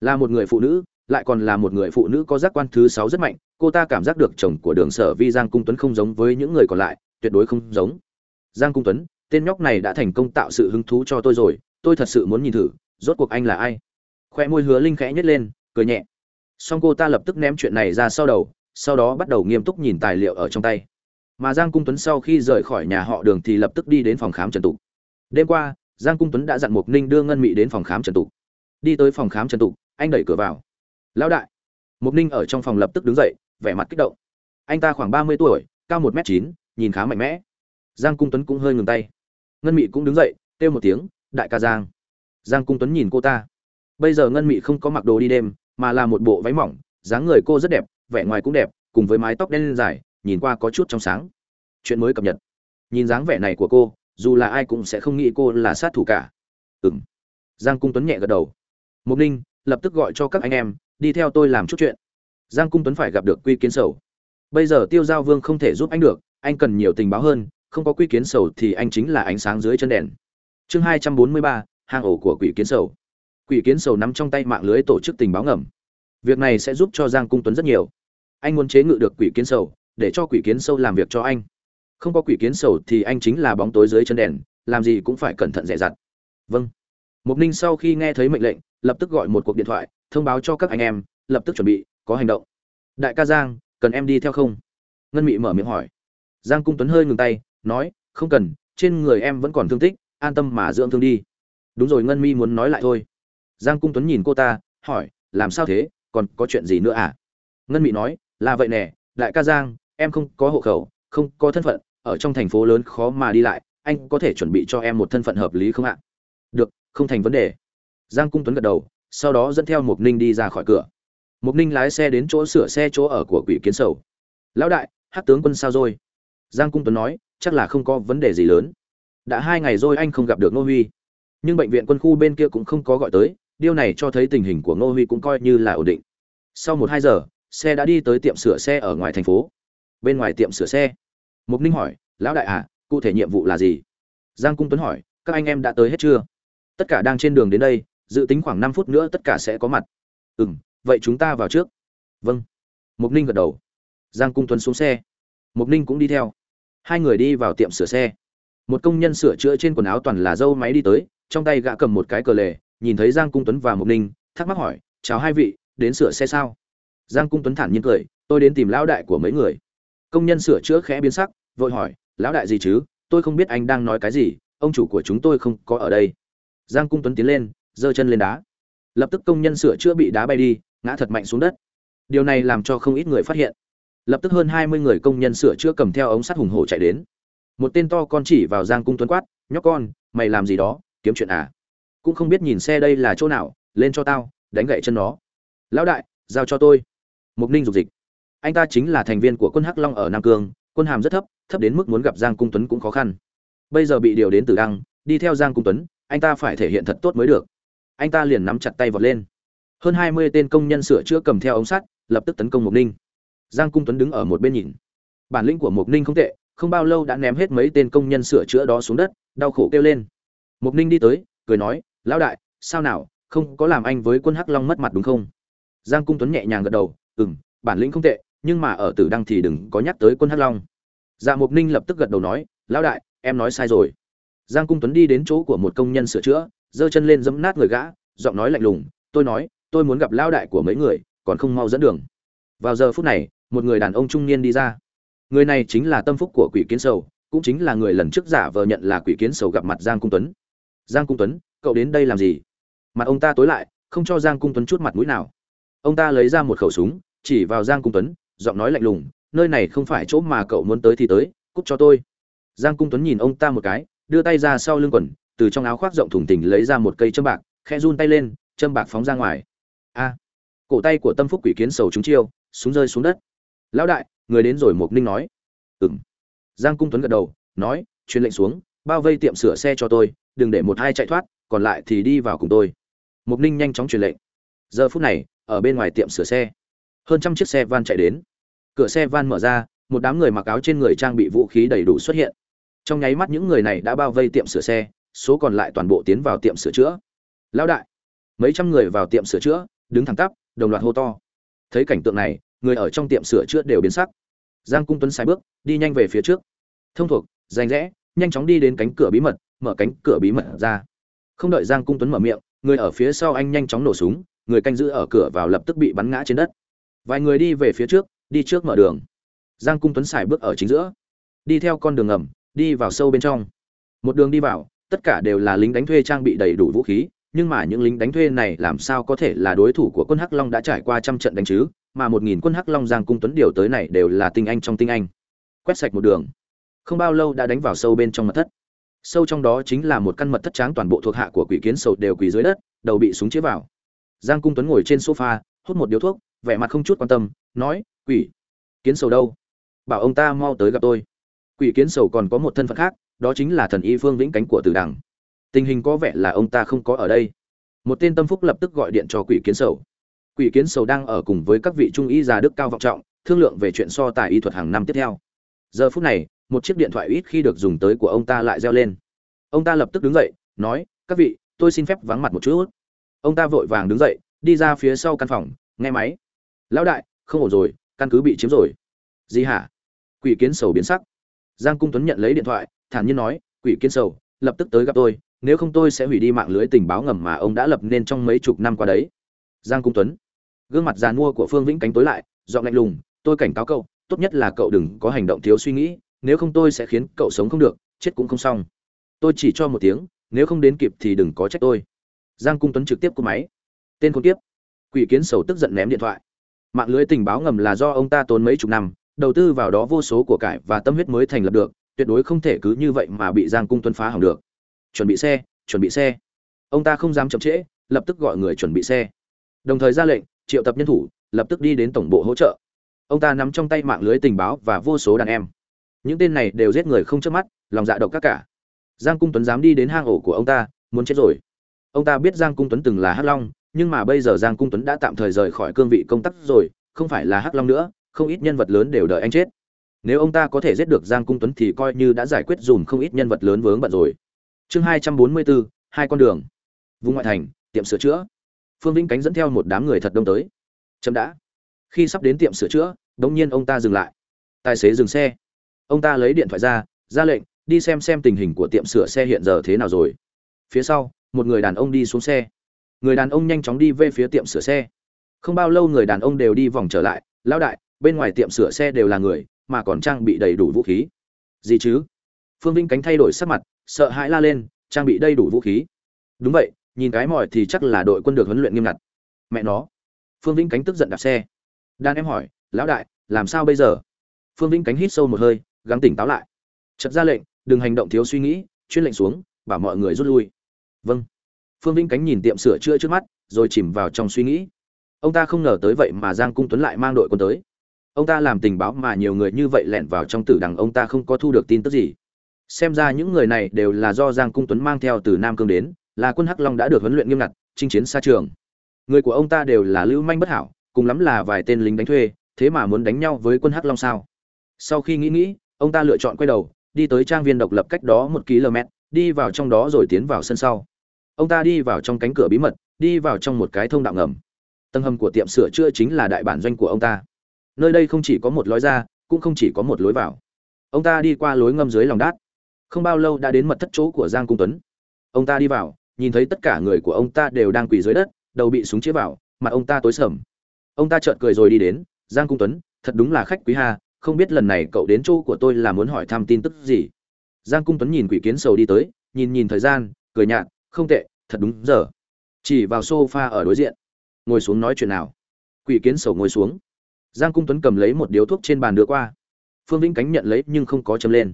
là một người phụ nữ, lại còn là một người phụ nữ có giác quan thứ sáu rất mạnh, cô ta cảm giác được chồng của đường sở vi giang cung tuấn không giống với những người còn lại, tuyệt đối không giống. Giang cung tuấn, tên nhóc này đã thành công tạo sự hứng thú cho tôi rồi tôi thật sự muốn nhìn thử, rốt cuộc anh là ai. Khoe môi hứa linh khẽ nhét lên, cười nhẹ. Song cô ta lập tức ném chuyện này ra sau đầu, sau đó bắt đầu nghiêm túc nhìn tài liệu ở trong tay. Mà giang cung tuấn sau khi rời khỏi nhà họ đường thì lập tức đi đến phòng khám trần tục. Đêm qua, giang cung tuấn đã dặn mục ninh đưa ngân mị đến phòng khám trần tục. Đi tới phòng khám trần tục, anh đẩy cửa vào. Lão đại. Mục ninh ở trong phòng lập tức đứng dậy, vẻ mặt kích động. Anh ta khoảng ba mươi tuổi, cao một m chín, nhìn khá mạnh mẽ. Giang cung tuấn cũng hơi ngừng tay. Ngân mị cũng đứng dậy, kêu một tiếng đại ca giang. Giang cung tuấn nhìn cô ta. Bây giờ ngân mị không có mặc đồ đi đêm, mà là một bộ váy mỏng, dáng người cô rất đẹp, vẻ ngoài cũng đẹp, cùng với mái tóc đen dài, nhìn qua có chút trong sáng. Chuyện mới cập nhật. Nhìn dáng vẻ này của cô, dù là ai cũng sẽ không nghĩ cô là sát thủ cả. Ừng giang cung tuấn nhẹ gật đầu. Mục ninh, lập tức gọi cho các anh em, đi theo tôi làm chút chuyện. Giang cung tuấn phải gặp được quy kiến sầu. Bây giờ tiêu giao vương không thể giúp anh được, anh cần nhiều tình báo hơn, không có quy kiến sầu thì anh chính là ánh sáng dưới chân đèn chương hai trăm bốn mươi ba, hang ổ của quỷ kiến sầu. Quỷ kiến sầu nắm trong tay mạng lưới tổ chức tình báo ngầm. Việc này sẽ giúp cho giang cung tuấn rất nhiều. Anh muốn chế ngự được quỷ kiến sầu, để cho quỷ kiến sâu làm việc cho anh. Không có quỷ kiến sầu thì anh chính là bóng tối dưới chân đèn, làm gì cũng phải cẩn thận dè dặt. Vâng. Mục ninh sau khi nghe thấy mệnh lệnh, lập tức gọi một cuộc điện thoại, thông báo cho các anh em, lập tức chuẩn bị, có hành động. Đại ca giang, cần em đi theo không? Ngân mị mở miệng hỏi. Giang cung tuấn hơi ngừng tay, nói, không cần, trên người em vẫn còn thương tích an tâm mà dưỡng thương đi. Đúng rồi, ngân mi muốn nói lại thôi. Giang cung tuấn nhìn cô ta, hỏi, làm sao thế? Còn có chuyện gì nữa à? Ngân mị nói, là vậy nè, đại ca giang, em không có hộ khẩu, không có thân phận, ở trong thành phố lớn khó mà đi lại, anh có thể chuẩn bị cho em một thân phận hợp lý không ạ? Được, không thành vấn đề. Giang cung tuấn gật đầu, sau đó dẫn theo mục ninh đi ra khỏi cửa. Mục ninh lái xe đến chỗ, sửa xe chỗ ở của quỷ kiến sầu. Lão đại, hát tướng quân sao rồi? Giang cung tuấn nói, chắc là không có vấn đề gì lớn đã hai ngày rồi anh không gặp được ngô huy. Nhưng bệnh viện quân khu bên kia cũng không có gọi tới, điều này cho thấy tình hình của ngô huy cũng coi như là ổn định. Sau một hai giờ, xe đã đi tới tiệm sửa xe ở ngoài thành phố. Bên ngoài tiệm sửa xe, mục ninh hỏi, lão đại à cụ thể nhiệm vụ là gì? Giang cung tuấn hỏi, các anh em đã tới hết chưa? Tất cả đang trên đường đến đây, dự tính khoảng năm phút nữa tất cả sẽ có mặt. Ừ m vậy chúng ta vào trước. Vâng. Mục ninh gật đầu. Giang cung tuấn xuống xe. Mục ninh cũng đi theo. Hai người đi vào tiệm sửa xe một công nhân sửa chữa trên quần áo toàn là dâu máy đi tới, trong tay gã cầm một cái cờ lề, nhìn thấy giang cung tuấn và mục ninh, thắc mắc hỏi, chào hai vị, đến sửa xe sao? Giang cung tuấn thản nhiên cười, tôi đến tìm lão đại của mấy người. Công nhân sửa chữa khẽ biến sắc, vội hỏi, lão đại gì chứ? Tôi không biết anh đang nói cái gì, ông chủ của chúng tôi không có ở đây. Giang cung tuấn tiến lên, giơ chân lên đá. Lập tức công nhân sửa chữa bị đá bay đi, ngã thật mạnh xuống đất. Điều này làm cho không ít người phát hiện. Lập tức hơn hai mươi người công nhân sửa chữa cầm theo ống sắt hùng hổ chạy đến một tên to con chỉ vào giang cung tuấn quát, nhóc con, mày làm gì đó? Kiếm chuyện à? Cũng không biết nhìn xe đây là chỗ nào, lên cho tao, đánh gậy chân nó. Lão đại, giao cho tôi. Mục ninh dục dịch. Anh ta chính là thành viên của quân hắc long ở nam cương, quân hàm rất thấp thấp đến mức muốn gặp giang cung tuấn cũng khó khăn. Bây giờ bị điều đến từ đăng, đi theo giang cung tuấn, anh ta phải thể hiện thật tốt mới được. Anh ta liền nắm chặt tay vọt lên. Hơn hai mươi tên công nhân sửa chữa cầm theo ống sắt, lập tức tấn công mục ninh. Giang cung tuấn đứng ở một bên nhìn. Bản lĩnh của mục ninh không tệ không bao lâu đã ném hết mấy tên công nhân sửa chữa đó xuống đất, đau khổ kêu lên. Mục ninh đi tới, cười nói, lão đại, sao nào, không có làm anh với quân hắc long mất mặt đúng không? Giang cung tuấn nhẹ nhàng gật đầu ừ m bản lĩnh không tệ, nhưng mà ở tử đăng thì đừng có nhắc tới quân hắc long. Dạ mục ninh lập tức gật đầu nói, lão đại, em nói sai rồi. Giang cung tuấn đi đến chỗ của một công nhân sửa chữa, giơ chân lên giẫm nát người gã, giọng nói lạnh lùng, tôi nói, tôi muốn gặp lão đại của mấy người, còn không mau dẫn đường. Vào giờ phút này, một người đàn ông trung niên đi ra người này chính là tâm phúc của quỷ kiến sầu, cũng chính là người lần trước giả vờ nhận là quỷ kiến sầu gặp mặt giang cung tuấn. Giang cung tuấn, cậu đến đây làm gì? Mặt ông ta tối lại, không cho giang cung tuấn chút mặt mũi nào. Ông ta lấy ra một khẩu súng, chỉ vào giang cung tuấn, giọng nói lạnh lùng, nơi này không phải chỗ mà cậu muốn tới thì tới, cút cho tôi. Giang cung tuấn nhìn ông ta một cái, đưa tay ra sau lưng quần, từ trong áo khoác rộng thùng thình lấy ra một cây châm bạc khe run tay lên, châm bạc phóng ra ngoài. A! Cổ tay của tâm phúc quỷ kiến sầu trúng chiêu, súng rơi xuống đất. Lão đại người đến rồi mục ninh nói. Ừng giang cung tuấn gật đầu, nói, truyền lệnh xuống, bao vây tiệm sửa xe cho tôi, đừng để một hai chạy thoát, còn lại thì đi vào cùng tôi. Mục ninh nhanh chóng truyền lệnh. Giờ phút này, ở bên ngoài tiệm sửa xe, hơn trăm chiếc xe van chạy đến. Cửa xe van mở ra, một đám người mặc áo trên người trang bị vũ khí đầy đủ xuất hiện. Trong nháy mắt những người này đã bao vây tiệm sửa xe, số còn lại toàn bộ tiến vào tiệm sửa chữa. Lão đại, mấy trăm người vào tiệm sửa chữa, đứng thẳng tắp, đồng loạt hô to. Thấy cảnh tượng này người ở trong tiệm sửa chữa đều biến sắc. Giang cung tuấn sai bước, đi nhanh về phía trước. Thông thuộc, rành rẽ, nhanh chóng đi đến cánh cửa bí mật, mở cánh cửa bí mật ra. Không đợi giang cung tuấn mở miệng, người ở phía sau anh nhanh chóng nổ súng, người canh giữ ở cửa vào lập tức bị bắn ngã trên đất. Vài người đi về phía trước, đi trước mở đường. Giang cung tuấn xài bước ở chính giữa. Đi theo con đường ngầm, đi vào sâu bên trong. Một đường đi vào, tất cả đều là lính đánh thuê trang bị đầy đủ vũ khí, nhưng mà những lính đánh thuê này làm sao có thể là đối thủ của quân hắc long đã trải qua trăm trận đánh chứ? Mà một nghìn quân hắc long giang cung tuấn điều tới này đều là tinh anh trong tinh anh. Quét sạch một đường. Không bao lâu đã đánh vào sâu bên trong mật thất. Sâu trong đó chính là một căn mật thất tráng toàn bộ thuộc hạ của quỷ kiến sầu đều quỳ dưới đất, đầu bị súng chế vào. Giang cung tuấn ngồi trên sofa, hút một điếu thuốc, vẻ mặt không chút quan tâm, nói, quỷ kiến sầu đâu? Bảo ông ta mau tới gặp tôi. Quỷ kiến sầu còn có một thân phận khác, đó chính là thần y phương vĩnh cánh của tử đằng. Tình hình có vẻ là ông ta không có ở đây. Một tên tâm phúc lập tức gọi điện cho quỷ kiến sầu quỷ kiến sầu đang ở cùng với các vị trung y già đức cao vọng trọng, thương lượng về chuyện so tài y thuật hàng năm tiếp theo. Giờ phút này, một chiếc điện thoại ít khi được dùng tới của ông ta lại reo lên. Ông ta lập tức đứng dậy, nói, các vị, tôi xin phép vắng mặt một chút. Ông ta vội vàng đứng dậy, đi ra phía sau căn phòng, nghe máy. Lão đại, không ổn rồi, căn cứ bị chiếm rồi. Gì hả? Quỷ kiến sầu biến sắc. Giang cung tuấn nhận lấy điện thoại, thản nhiên nói, quỷ kiến sầu, lập tức tới gặp tôi, nếu không tôi sẽ hủy đi mạng lưới tình báo ngầm mà ông đã lập nên trong mấy chục năm qua đấy. Giang cung tuấn gương mặt giàn mua của phương vĩnh cánh tối lại dọn lạnh lùng, tôi cảnh cáo cậu, tốt nhất là cậu đừng có hành động thiếu suy nghĩ, nếu không tôi sẽ khiến cậu sống không được, chết cũng không xong. Tôi chỉ cho một tiếng, nếu không đến kịp thì đừng có trách tôi. Giang cung tuấn trực tiếp cúp máy. Tên con tiếp quỷ kiến sầu tức giận ném điện thoại. Mạng lưới tình báo ngầm là do ông ta tốn mấy chục năm, đầu tư vào đó vô số của cải và tâm huyết mới thành lập được, tuyệt đối không thể cứ như vậy mà bị giang cung tuấn phá hỏng được. Chuẩn bị xe, chuẩn bị xe. Ông ta không dám chậm trễ, lập tức gọi người chuẩn bị xe. Đồng thời ra lệnh triệu tập nhân thủ, lập tức đi đến tổng bộ hỗ trợ. Ông ta nắm trong tay mạng lưới tình báo và vô số đàn em. Những tên này đều giết người không chớp mắt, lòng dạ độc các cả. Giang cung tuấn dám đi đến hang ổ của ông ta, muốn chết rồi. Ông ta biết giang cung tuấn từng là hắc long, nhưng mà bây giờ giang cung tuấn đã tạm thời rời khỏi cương vị công tác rồi, không phải là hắc long nữa, không ít nhân vật lớn đều đợi anh chết. Nếu ông ta có thể giết được giang cung tuấn thì coi như đã giải quyết dùm không ít nhân vật lớn vướng bận rồi. Chương hai trăm bốn mươi bốn, hai con đường. Vùng ngoại thành, tiệm sửa chữa phương vĩnh cánh dẫn theo một đám người thật đông tới. Chậm đã. Khi sắp đến tiệm sửa chữa đ ỗ n g nhiên ông ta dừng lại. Tài xế dừng xe. Ông ta lấy điện thoại ra ra lệnh, đi xem xem tình hình của tiệm sửa xe hiện giờ thế nào rồi. Phía sau, một người đàn ông đi xuống xe. Người đàn ông nhanh chóng đi về phía tiệm sửa xe. Không bao lâu người đàn ông đều đi vòng trở lại. Lão đại, bên ngoài tiệm sửa xe đều là người, mà còn trang bị đầy đủ vũ khí. Gì chứ? Phương vĩnh cánh thay đổi sắc mặt, sợ hãi la lên, trang bị đầy đủ vũ khí? Đúng vậy nhìn cái mỏi thì chắc là đội quân được huấn luyện nghiêm ngặt. Mẹ nó. Phương vĩnh cánh tức giận đạp xe. Đan em hỏi, lão đại, làm sao bây giờ? Phương vĩnh cánh hít sâu một hơi, gắng tỉnh táo lại. Chật ra lệnh, đừng hành động thiếu suy nghĩ, chuyên lệnh xuống, bảo mọi người rút lui. Vâng. Phương vĩnh cánh nhìn tiệm sửa chữa trước mắt, rồi chìm vào trong suy nghĩ. Ông ta không ngờ tới vậy mà giang cung tuấn lại mang đội quân tới. Ông ta làm tình báo mà nhiều người như vậy lẻn vào trong tử đằng ông ta không có thu được tin tức gì. Xem ra những người này đều là do giang cung tuấn mang theo từ nam cương đến là quân hắc long đã được huấn luyện nghiêm ngặt, chinh chiến xa trường. Người của ông ta đều là lưu manh bất hảo, cùng lắm là vài tên lính đánh thuê, thế mà muốn đánh nhau với quân hắc long sao? Sau khi nghĩ nghĩ, ông ta lựa chọn quay đầu, đi tới trang viên độc lập cách đó một km, đi vào trong đó rồi tiến vào sân sau. Ông ta đi vào trong cánh cửa bí mật, đi vào trong một cái thông đạo ngầm. Tầng hầm của tiệm sửa chữa chính là đại bản doanh của ông ta. Nơi đây không chỉ có một lối ra, cũng không chỉ có một lối vào. Ông ta đi qua lối ngầm dưới lòng đát. Không bao lâu đã đến mật thất chỗ của giang cung tuấn. Ông ta đi vào nhìn thấy tất cả người của ông ta đều đang quỳ dưới đất, đầu bị súng chĩa vào, mặt ông ta tối sầm. Ông ta chợt cười rồi đi đến, giang cung tuấn, thật đúng là khách quý ha, không biết lần này cậu đến chỗ của tôi là muốn hỏi thăm tin tức gì? Giang cung tuấn nhìn quỷ kiến sầu đi tới, nhìn nhìn thời gian, cười nhạt, không tệ, thật đúng giờ. Chỉ vào sofa ở đối diện. Ngồi xuống nói chuyện nào. Quỷ kiến sầu ngồi xuống. Giang cung tuấn cầm lấy một điếu thuốc trên bàn đưa qua. Phương vĩnh cánh nhận lấy nhưng không có châm lên.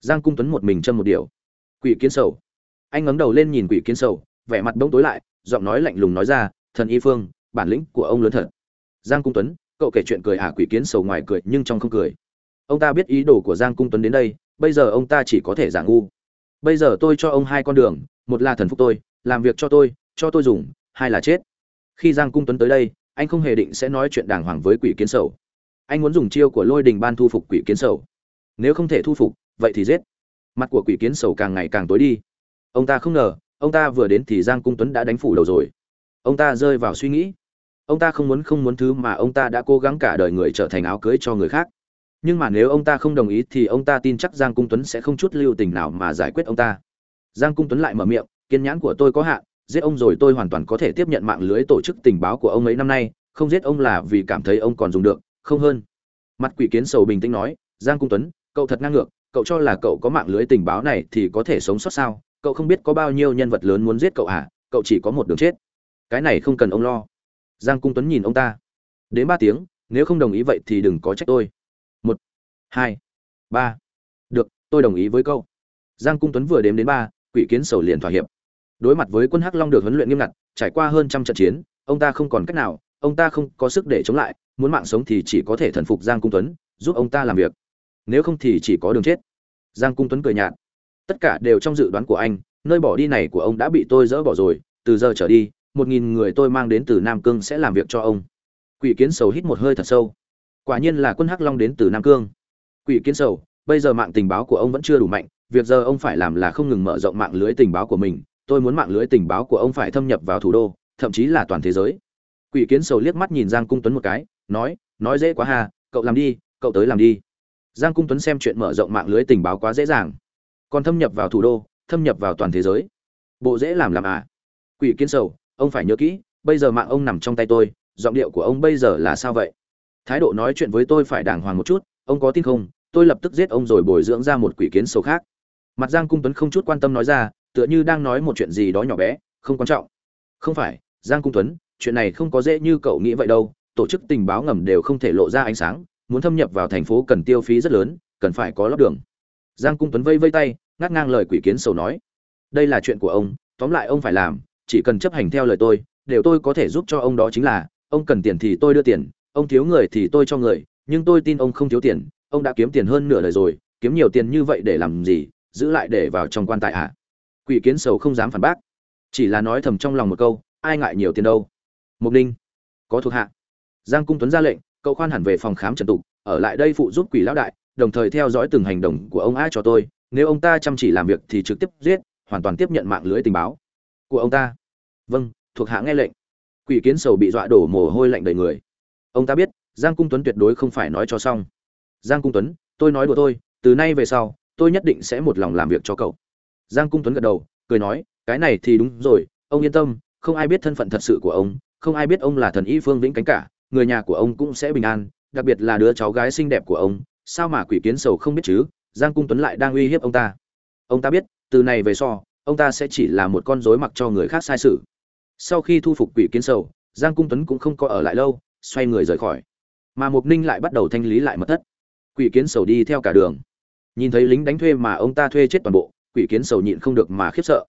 Giang cung tuấn một mình châm một điều quỷ kiến sầu anh ngẩng đầu lên nhìn quỷ kiến sầu vẻ mặt bỗng tối lại giọng nói lạnh lùng nói ra thần y phương bản lĩnh của ông lớn thật. Giang cung tuấn cậu kể chuyện cười ả à, quỷ kiến sầu ngoài cười nhưng trong không cười. Ông ta biết ý đồ của giang cung tuấn đến đây bây giờ ông ta chỉ có thể giả ngu. Bây giờ tôi cho ông hai con đường một là thần phục tôi làm việc cho tôi cho tôi dùng hai là chết. Khi giang cung tuấn tới đây anh không hề định sẽ nói chuyện đàng hoàng với quỷ kiến sầu. Anh muốn dùng chiêu của lôi đình ban thu phục quỷ kiến sầu. Nếu không thể thu phục vậy thì giết. Mặt của quỷ kiến sầu càng ngày càng tối đi ông ta không ngờ, ông ta vừa đến thì giang cung tuấn đã đánh phủ đầu rồi. Ông ta rơi vào suy nghĩ. Ông ta không muốn không muốn thứ mà ông ta đã cố gắng cả đời người trở thành áo cưới cho người khác. Nhưng mà nếu ông ta không đồng ý thì ông ta tin chắc giang cung tuấn sẽ không chút lưu tình nào mà giải quyết ông ta. Giang cung tuấn lại mở miệng, kiên nhãn của tôi có hạn, giết ông rồi tôi hoàn toàn có thể tiếp nhận mạng lưới tổ chức tình báo của ông ấy năm nay, không giết ông là vì cảm thấy ông còn dùng được, không hơn. Mặt quỷ kiến sầu bình tĩnh nói, giang cung tuấn, cậu thật ngang ngược, cậu cho là cậu có mạng lưới tình báo này thì có thể sống sót sao? Cậu không biết có bao nhiêu nhân vật lớn muốn giết cậu à? Cậu chỉ có một đường chết. Cái này không cần ông lo. Giang cung tuấn nhìn ông ta. Đến ba tiếng, nếu không đồng ý vậy thì đừng có trách tôi. Một, hai, ba. Được, tôi đồng ý với câu giang cung tuấn vừa đếm đến ba, quỷ kiến sầu liền thỏa hiệp. Đối mặt với quân hắc long được huấn luyện nghiêm ngặt, trải qua hơn trăm trận chiến, ông ta không còn cách nào, ông ta không có sức để chống lại, muốn mạng sống thì chỉ có thể thần phục giang cung tuấn, giúp ông ta làm việc. Nếu không thì chỉ có đường chết. Giang cung tuấn cười nhạt tất cả đều trong dự đoán của anh, nơi bỏ đi này của ông đã bị tôi dỡ bỏ rồi, từ giờ trở đi, một nghìn người tôi mang đến từ nam cương sẽ làm việc cho ông. Quỷ kiến sầu hít một hơi thật sâu. Quả nhiên là quân hắc long đến từ nam cương. Quỷ kiến sầu, bây giờ mạng tình báo của ông vẫn chưa đủ mạnh, việc giờ ông phải làm là không ngừng mở rộng mạng lưới tình báo của mình, tôi muốn mạng lưới tình báo của ông phải thâm nhập vào thủ đô, thậm chí là toàn thế giới. Quỷ kiến sầu liếc mắt nhìn giang cung tuấn một cái, nói nói dễ quá hà cậu làm đi, cậu tới làm đi. Giang cung tuấn xem chuyện mở rộng mạng lưới tình báo quá dễ dàng còn thâm nhập vào thủ đô, thâm nhập vào toàn thế giới. Bộ dễ làm làm à? Quỷ kiến sầu, ông phải nhớ kỹ, bây giờ mạng ông nằm trong tay tôi, giọng điệu của ông bây giờ là sao vậy? Thái độ nói chuyện với tôi phải đàng hoàng một chút, ông có tin không? Tôi lập tức giết ông rồi bồi dưỡng ra một quỷ kiến sầu khác. Mặt giang cung tuấn không chút quan tâm nói ra, tựa như đang nói một chuyện gì đó nhỏ bé, không quan trọng. Không phải, giang cung tuấn, chuyện này không có dễ như cậu nghĩ vậy đâu. Tổ chức tình báo ngầm đều không thể lộ ra ánh sáng, muốn thâm nhập vào thành phố cần tiêu phí rất lớn, cần phải có lót đường giang cung tuấn vây vây tay, ngắt ngang lời quỷ kiến sầu nói. Đây là chuyện của ông, tóm lại ông phải làm, chỉ cần chấp hành theo lời tôi, đều tôi có thể giúp cho ông đó chính là, ông cần tiền thì tôi đưa tiền, ông thiếu người thì tôi cho người, nhưng tôi tin ông không thiếu tiền, ông đã kiếm tiền hơn nửa đời rồi, kiếm nhiều tiền như vậy để làm gì, giữ lại để vào trong quan tài à quỷ kiến sầu không dám phản bác. Chỉ là nói thầm trong lòng một câu, ai ngại nhiều tiền đâu. Mục ninh, có thuộc hạ. Giang cung tuấn ra lệnh, cậu khoan hẳn về phòng khám trần tục, ở lại đây phụ giúp quỷ lão đại đồng thời theo dõi từng hành động của ông a cho tôi. Nếu ông ta chăm chỉ làm việc thì trực tiếp giết, hoàn toàn tiếp nhận mạng lưới tình báo của ông ta. Vâng thuộc hạ nghe lệnh. Quỷ kiến sầu bị dọa đổ mồ hôi lạnh đầy người. Ông ta biết, giang cung tuấn tuyệt đối không phải nói cho xong. Giang cung tuấn, tôi nói đùa tôi, từ nay về sau, tôi nhất định sẽ một lòng làm việc cho cậu. Giang cung tuấn gật đầu, cười nói, cái này thì đúng rồi, ông yên tâm, không ai biết thân phận thật sự của ông, không ai biết ông là thần y phương vĩnh cánh cả, người nhà của ông cũng sẽ bình an, đặc biệt là đứa cháu gái xinh đẹp của ông sao mà quỷ kiến sầu không biết chứ, giang cung tuấn lại đang uy hiếp ông ta. Ông ta biết, từ này về sau ông ta sẽ chỉ là một con rối mặc cho người khác sai sự. Sau khi thu phục quỷ kiến sầu, giang cung tuấn cũng không có ở lại lâu, xoay người rời khỏi. Mà mục ninh lại bắt đầu thanh lý lại mật thất. Quỷ kiến sầu đi theo cả đường. Nhìn thấy lính đánh thuê mà ông ta thuê chết toàn bộ, quỷ kiến sầu nhịn không được mà khiếp sợ.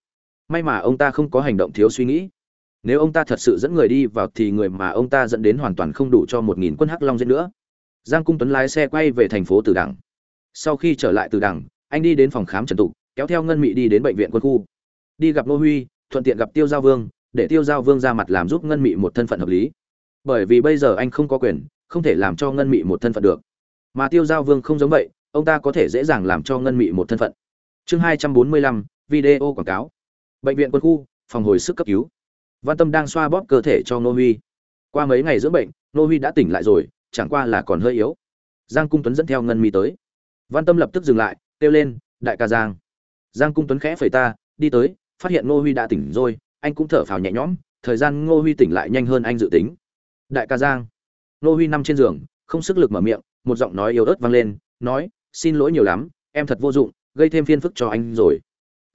May mà ông ta không có hành động thiếu suy nghĩ. Nếu ông ta thật sự dẫn người đi vào thì người mà ông ta dẫn đến hoàn toàn không đủ cho một nghìn quân hắc long giết nữa giang cung tuấn lái xe quay về thành phố từ đằng. Sau khi trở lại từ đằng, anh đi đến phòng khám trần tục, kéo theo ngân mị đi đến bệnh viện quân khu. Đi gặp nô huy, thuận tiện gặp tiêu giao vương, để tiêu giao vương ra mặt làm giúp ngân mị một thân phận hợp lý. Bởi vì bây giờ anh không có quyền, không thể làm cho ngân mị một thân phận được. Mà tiêu giao vương không giống vậy, ông ta có thể dễ dàng làm cho ngân mị một thân phận. Chương hai trăm bốn mươi lăm, video quảng cáo. Bệnh viện quân khu, phòng hồi sức cấp cứu. Văn tâm đang xoa bóp cơ thể cho ngô huy. Qua mấy ngày dưỡng bệnh, ngô huy đã tỉnh lại rồi chẳng qua là còn hơi yếu. Giang cung tuấn dẫn theo ngân mi tới. Văn tâm lập tức dừng lại, kêu lên, đại ca giang. Giang cung tuấn khẽ phẩy ta, đi tới, phát hiện ngô huy đã tỉnh rồi, anh cũng thở phào nhẹ nhõm, thời gian ngô huy tỉnh lại nhanh hơn anh dự tính. Đại ca giang. Ngô huy nằm trên giường, không sức lực mở miệng, một giọng nói yếu ớt vang lên, nói, xin lỗi nhiều lắm, em thật vô dụng, gây thêm phiền phức cho anh rồi.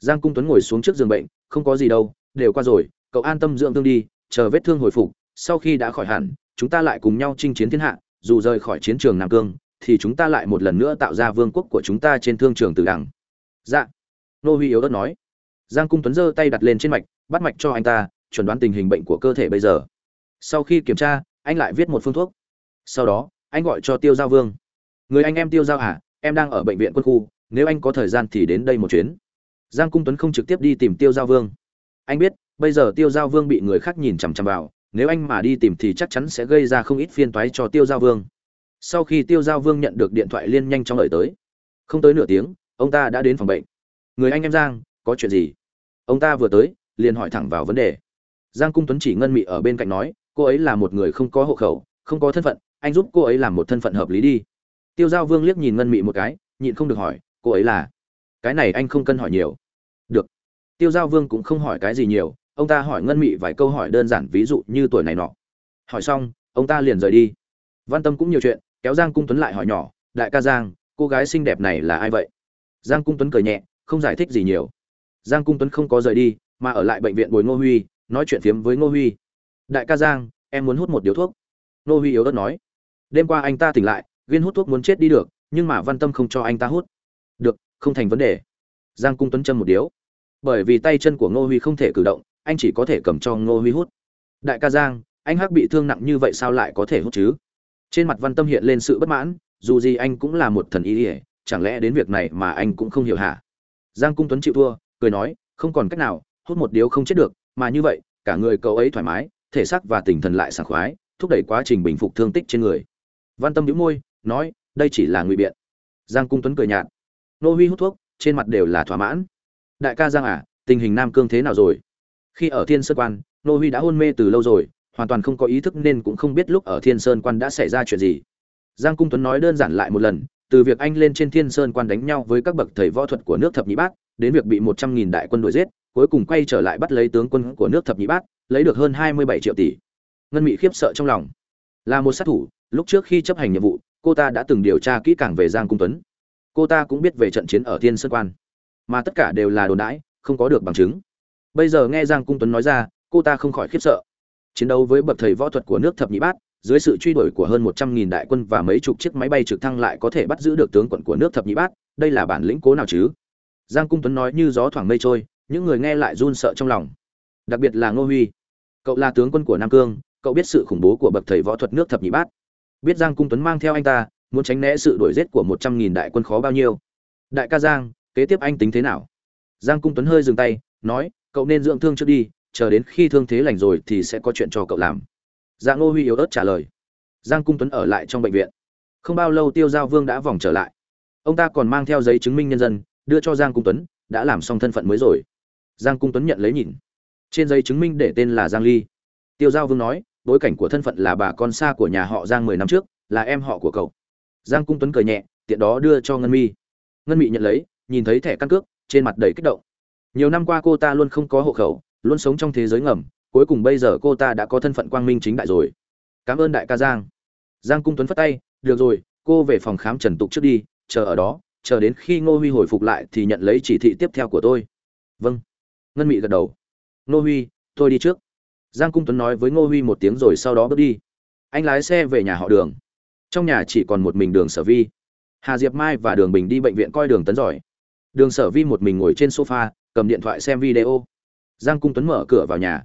Giang cung tuấn ngồi xuống trước giường bệnh, không có gì đâu, đều qua rồi, cậu an tâm dưỡng thương đi, chờ vết thương hồi phục, sau khi đã khỏi hẳn, chúng ta lại cùng nhau chinh chiến thiên hạ dù rời khỏi chiến trường nam cương, thì chúng ta lại một lần nữa tạo ra vương quốc của chúng ta trên thương trường từ đằng. Dạ. Nô huy yếu ớt nói. Giang cung tuấn giơ tay đặt lên trên mạch, bắt mạch cho anh ta, chuẩn đoán tình hình bệnh của cơ thể bây giờ. Sau khi kiểm tra, anh lại viết một phương thuốc. Sau đó, anh gọi cho tiêu giao vương. Người anh em tiêu giao à em đang ở bệnh viện quân khu, nếu anh có thời gian thì đến đây một chuyến. Giang cung tuấn không trực tiếp đi tìm tiêu giao vương. Anh biết, bây giờ tiêu giao vương bị người khác nhìn chằm chằm vào nếu anh mà đi tìm thì chắc chắn sẽ gây ra không ít phiên toái cho tiêu giao vương. Sau khi tiêu giao vương nhận được điện thoại liên nhanh chóng lời tới, không tới nửa tiếng, ông ta đã đến phòng bệnh. Người anh em giang, có chuyện gì? Ông ta vừa tới, liền hỏi thẳng vào vấn đề. Giang cung tuấn chỉ ngân mị ở bên cạnh nói, cô ấy là một người không có hộ khẩu, không có thân phận, anh giúp cô ấy làm một thân phận hợp lý đi. Tiêu giao vương liếc nhìn ngân mị một cái, nhịn không được hỏi, cô ấy là? Cái này anh không cần hỏi nhiều. Được. Tiêu giao vương cũng không hỏi cái gì nhiều ông ta hỏi ngân mị vài câu hỏi đơn giản, ví dụ như tuổi này nọ. Hỏi xong, ông ta liền rời đi. Văn tâm cũng nhiều chuyện, kéo giang cung tuấn lại hỏi nhỏ, đại ca giang, cô gái xinh đẹp này là ai vậy? Giang cung tuấn cười nhẹ, không giải thích gì nhiều. Giang cung tuấn không có rời đi, mà ở lại bệnh viện bồi ngô huy, nói chuyện phiếm với ngô huy. Đại ca giang, em muốn hút một điếu thuốc. Ngô huy yếu ớt nói, đêm qua anh ta tỉnh lại, viên hút thuốc muốn chết đi được, nhưng mà văn tâm không cho anh ta hút. Được, không thành vấn đề. Giang cung tuấn châm một điếu. Bởi vì tay chân của ngô huy không thể cử động anh chỉ có thể cầm cho ngô huy hút. Đại ca giang, anh hắc bị thương nặng như vậy sao lại có thể hút chứ? Trên mặt văn tâm hiện lên sự bất mãn, dù gì anh cũng là một thần ý ỉa chẳng lẽ đến việc này mà anh cũng không hiểu hả? Giang cung tuấn chịu thua, cười nói, không còn cách nào, hút một điếu không chết được, mà như vậy, cả người cậu ấy thoải mái, thể xác và tinh thần lại sảng khoái, thúc đẩy quá trình bình phục thương tích trên người. Văn tâm đĩu môi, nói, đây chỉ là ngụy biện. Giang cung tuấn cười nhạt. Nô huy hút thuốc, trên mặt đều là thỏa mãn. Đại ca giang à tình hình nam cương thế nào rồi? Khi ở thiên sơn quan, nô huy đã hôn mê từ lâu rồi, hoàn toàn không có ý thức nên cũng không biết lúc ở thiên sơn quan đã xảy ra chuyện gì. Giang cung tuấn nói đơn giản lại một lần, từ việc anh lên trên thiên sơn quan đánh nhau với các bậc thầy võ thuật của nước thập nhị bát, đến việc bị một trăm nghìn đại quân đuổi giết, cuối cùng quay trở lại bắt lấy tướng quân của nước thập nhị bát, lấy được hơn hai mươi bảy triệu tỷ. Ngân mỹ khiếp sợ trong lòng. Là một sát thủ, lúc trước khi chấp hành nhiệm vụ, cô ta đã từng điều tra kỹ càng về giang cung tuấn. Cô ta cũng biết về trận chiến ở thiên sơn quan. Mà tất cả đều là đồn đãi, không có được bằng chứng bây giờ nghe giang cung tuấn nói ra, cô ta không khỏi khiếp sợ. Chiến đấu với bậc thầy võ thuật của nước thập nhị bát, dưới sự truy đuổi của hơn một trăm nghìn đại quân và mấy chục chiếc máy bay trực thăng lại có thể bắt giữ được tướng quận của nước thập nhị bát, đây là bản lĩnh cố nào chứ? Giang cung tuấn nói như gió thoảng mây trôi, những người nghe lại run sợ trong lòng. Đặc biệt là ngô huy. Cậu là tướng quân của nam cương, cậu biết sự khủng bố của bậc thầy võ thuật nước thập nhị bát. Biết giang cung tuấn mang theo anh ta, muốn tránh né sự đuổi giết của một trăm nghìn đại quân khó bao nhiêu. Đại ca giang, kế tiếp anh tính thế nào? Giang cung tuấn hơi dừng tay, nói cậu nên dưỡng thương trước đi, chờ đến khi thương thế lành rồi thì sẽ có chuyện cho cậu làm. Giang ngô huy yếu ớt trả lời. Giang cung tuấn ở lại trong bệnh viện. Không bao lâu tiêu giao vương đã vòng trở lại. Ông ta còn mang theo giấy chứng minh nhân dân, đưa cho giang cung tuấn, đã làm xong thân phận mới rồi. Giang cung tuấn nhận lấy nhìn. Trên giấy chứng minh để tên là giang ly. Tiêu giao vương nói, bối cảnh của thân phận là bà con xa của nhà họ giang mười năm trước, là em họ của cậu. Giang cung tuấn cười nhẹ, tiện đó đưa cho ngân mi. Ngân mị nhận lấy, nhìn thấy thẻ căn cước, trên mặt đầy kích động nhiều năm qua cô ta luôn không có hộ khẩu, luôn sống trong thế giới ngầm, cuối cùng bây giờ cô ta đã có thân phận quang minh chính đại rồi. Cảm ơn đại ca giang. Giang cung tuấn phất tay, được rồi, cô về phòng khám trần tục trước đi, chờ ở đó, chờ đến khi ngô huy hồi phục lại thì nhận lấy chỉ thị tiếp theo của tôi. Vâng. Ngân mị gật đầu. Ngô huy, tôi đi trước. Giang cung tuấn nói với ngô huy một tiếng rồi sau đó bước đi. Anh lái xe về nhà họ đường. Trong nhà chỉ còn một mình đường sở vi. Hà diệp mai và đường bình đi bệnh viện coi đường tấn giỏi. Đường sở vi một mình ngồi trên sofa cầm điện thoại xem video. Giang cung tuấn mở cửa vào nhà.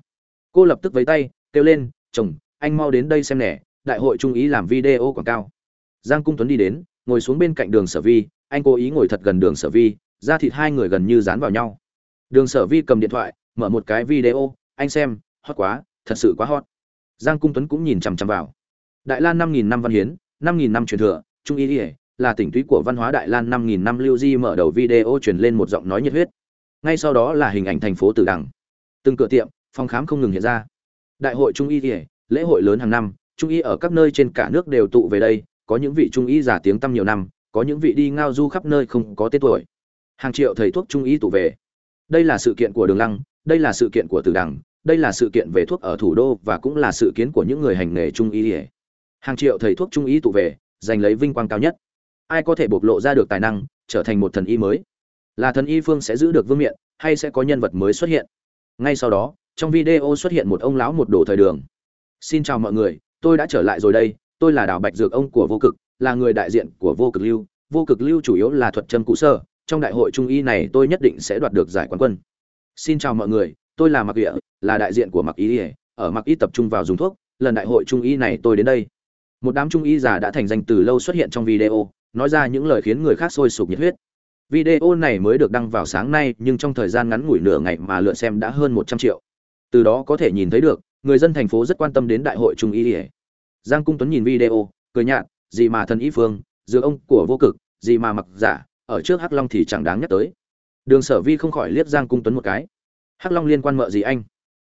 Cô lập tức vấy tay, kêu lên, chồng, anh mau đến đây xem nè, đại hội trung ý làm video quảng cáo. Giang cung tuấn đi đến, ngồi xuống bên cạnh đường sở vi, anh cố ý ngồi thật gần đường sở vi ra thịt hai người gần như dán vào nhau. Đường sở vi cầm điện thoại, mở một cái video, anh xem, hot quá, thật sự quá hot. Giang cung tuấn cũng nhìn chằm chằm vào. Đại lan năm nghìn năm văn hiến, năm nghìn năm truyền thừa, trung ý ỉa là tỉnh túy của văn hóa đại lan năm nghìn năm lưu di mở đầu video truyền lên một giọng nói nhiệt huyết ngay sau đó là hình ảnh thành phố tử đằng. Từng cửa tiệm, phòng khám không ngừng hiện ra. Đại hội trung y kể lễ hội lớn hàng năm, trung y ở các nơi trên cả nước đều tụ về đây, có những vị trung y giả tiếng tăm nhiều năm, có những vị đi ngao du khắp nơi không có tên tuổi. Hàng triệu thầy thuốc trung y tụ về. Đây là sự kiện của đường lăng, đây là sự kiện của tử đằng, đây là sự kiện về thuốc ở thủ đô và cũng là sự kiến của những người hành nghề trung y hàng triệu thầy thuốc trung y tụ về, giành lấy vinh quang cao nhất. Ai có thể bộc lộ ra được tài năng, trở thành một thần y mới? Là thần y phương sẽ giữ được vương miện, hay sẽ có nhân vật mới xuất hiện. Ngay sau đó, trong video xuất hiện một ông lão một đồ thời đường. Xin chào mọi người, tôi đã trở lại rồi đây, tôi là đào bạch dược ông của vô cực, là người đại diện của vô cực lưu. Vô cực lưu chủ yếu là thuật châm cụ sơ, trong đại hội trung y này tôi nhất định sẽ đoạt được giải quán quân. Xin chào mọi người, tôi là mặc địa là đại diện của mặc y ở mặc y tập trung vào dùng thuốc, lần đại hội trung y này tôi đến đây. Một đám trung y già đã thành danh từ lâu xuất hiện trong video, nói ra những lời khiến người khác sôi sục nhiệt huyết video này mới được đăng vào sáng nay, nhưng trong thời gian ngắn ngủi nửa ngày mà lượt xem đã hơn một trăm triệu. Từ đó có thể nhìn thấy được, người dân thành phố rất quan tâm đến đại hội trung y giang cung tuấn nhìn video, cười nhạt, gì mà thần y phương giữa ông của vô cực, gì mà mặc giả, ở trước hắc long thì chẳng đáng nhắc tới. Đường sở vi không khỏi liếc giang cung tuấn một cái. Hắc long liên quan mợ gì anh?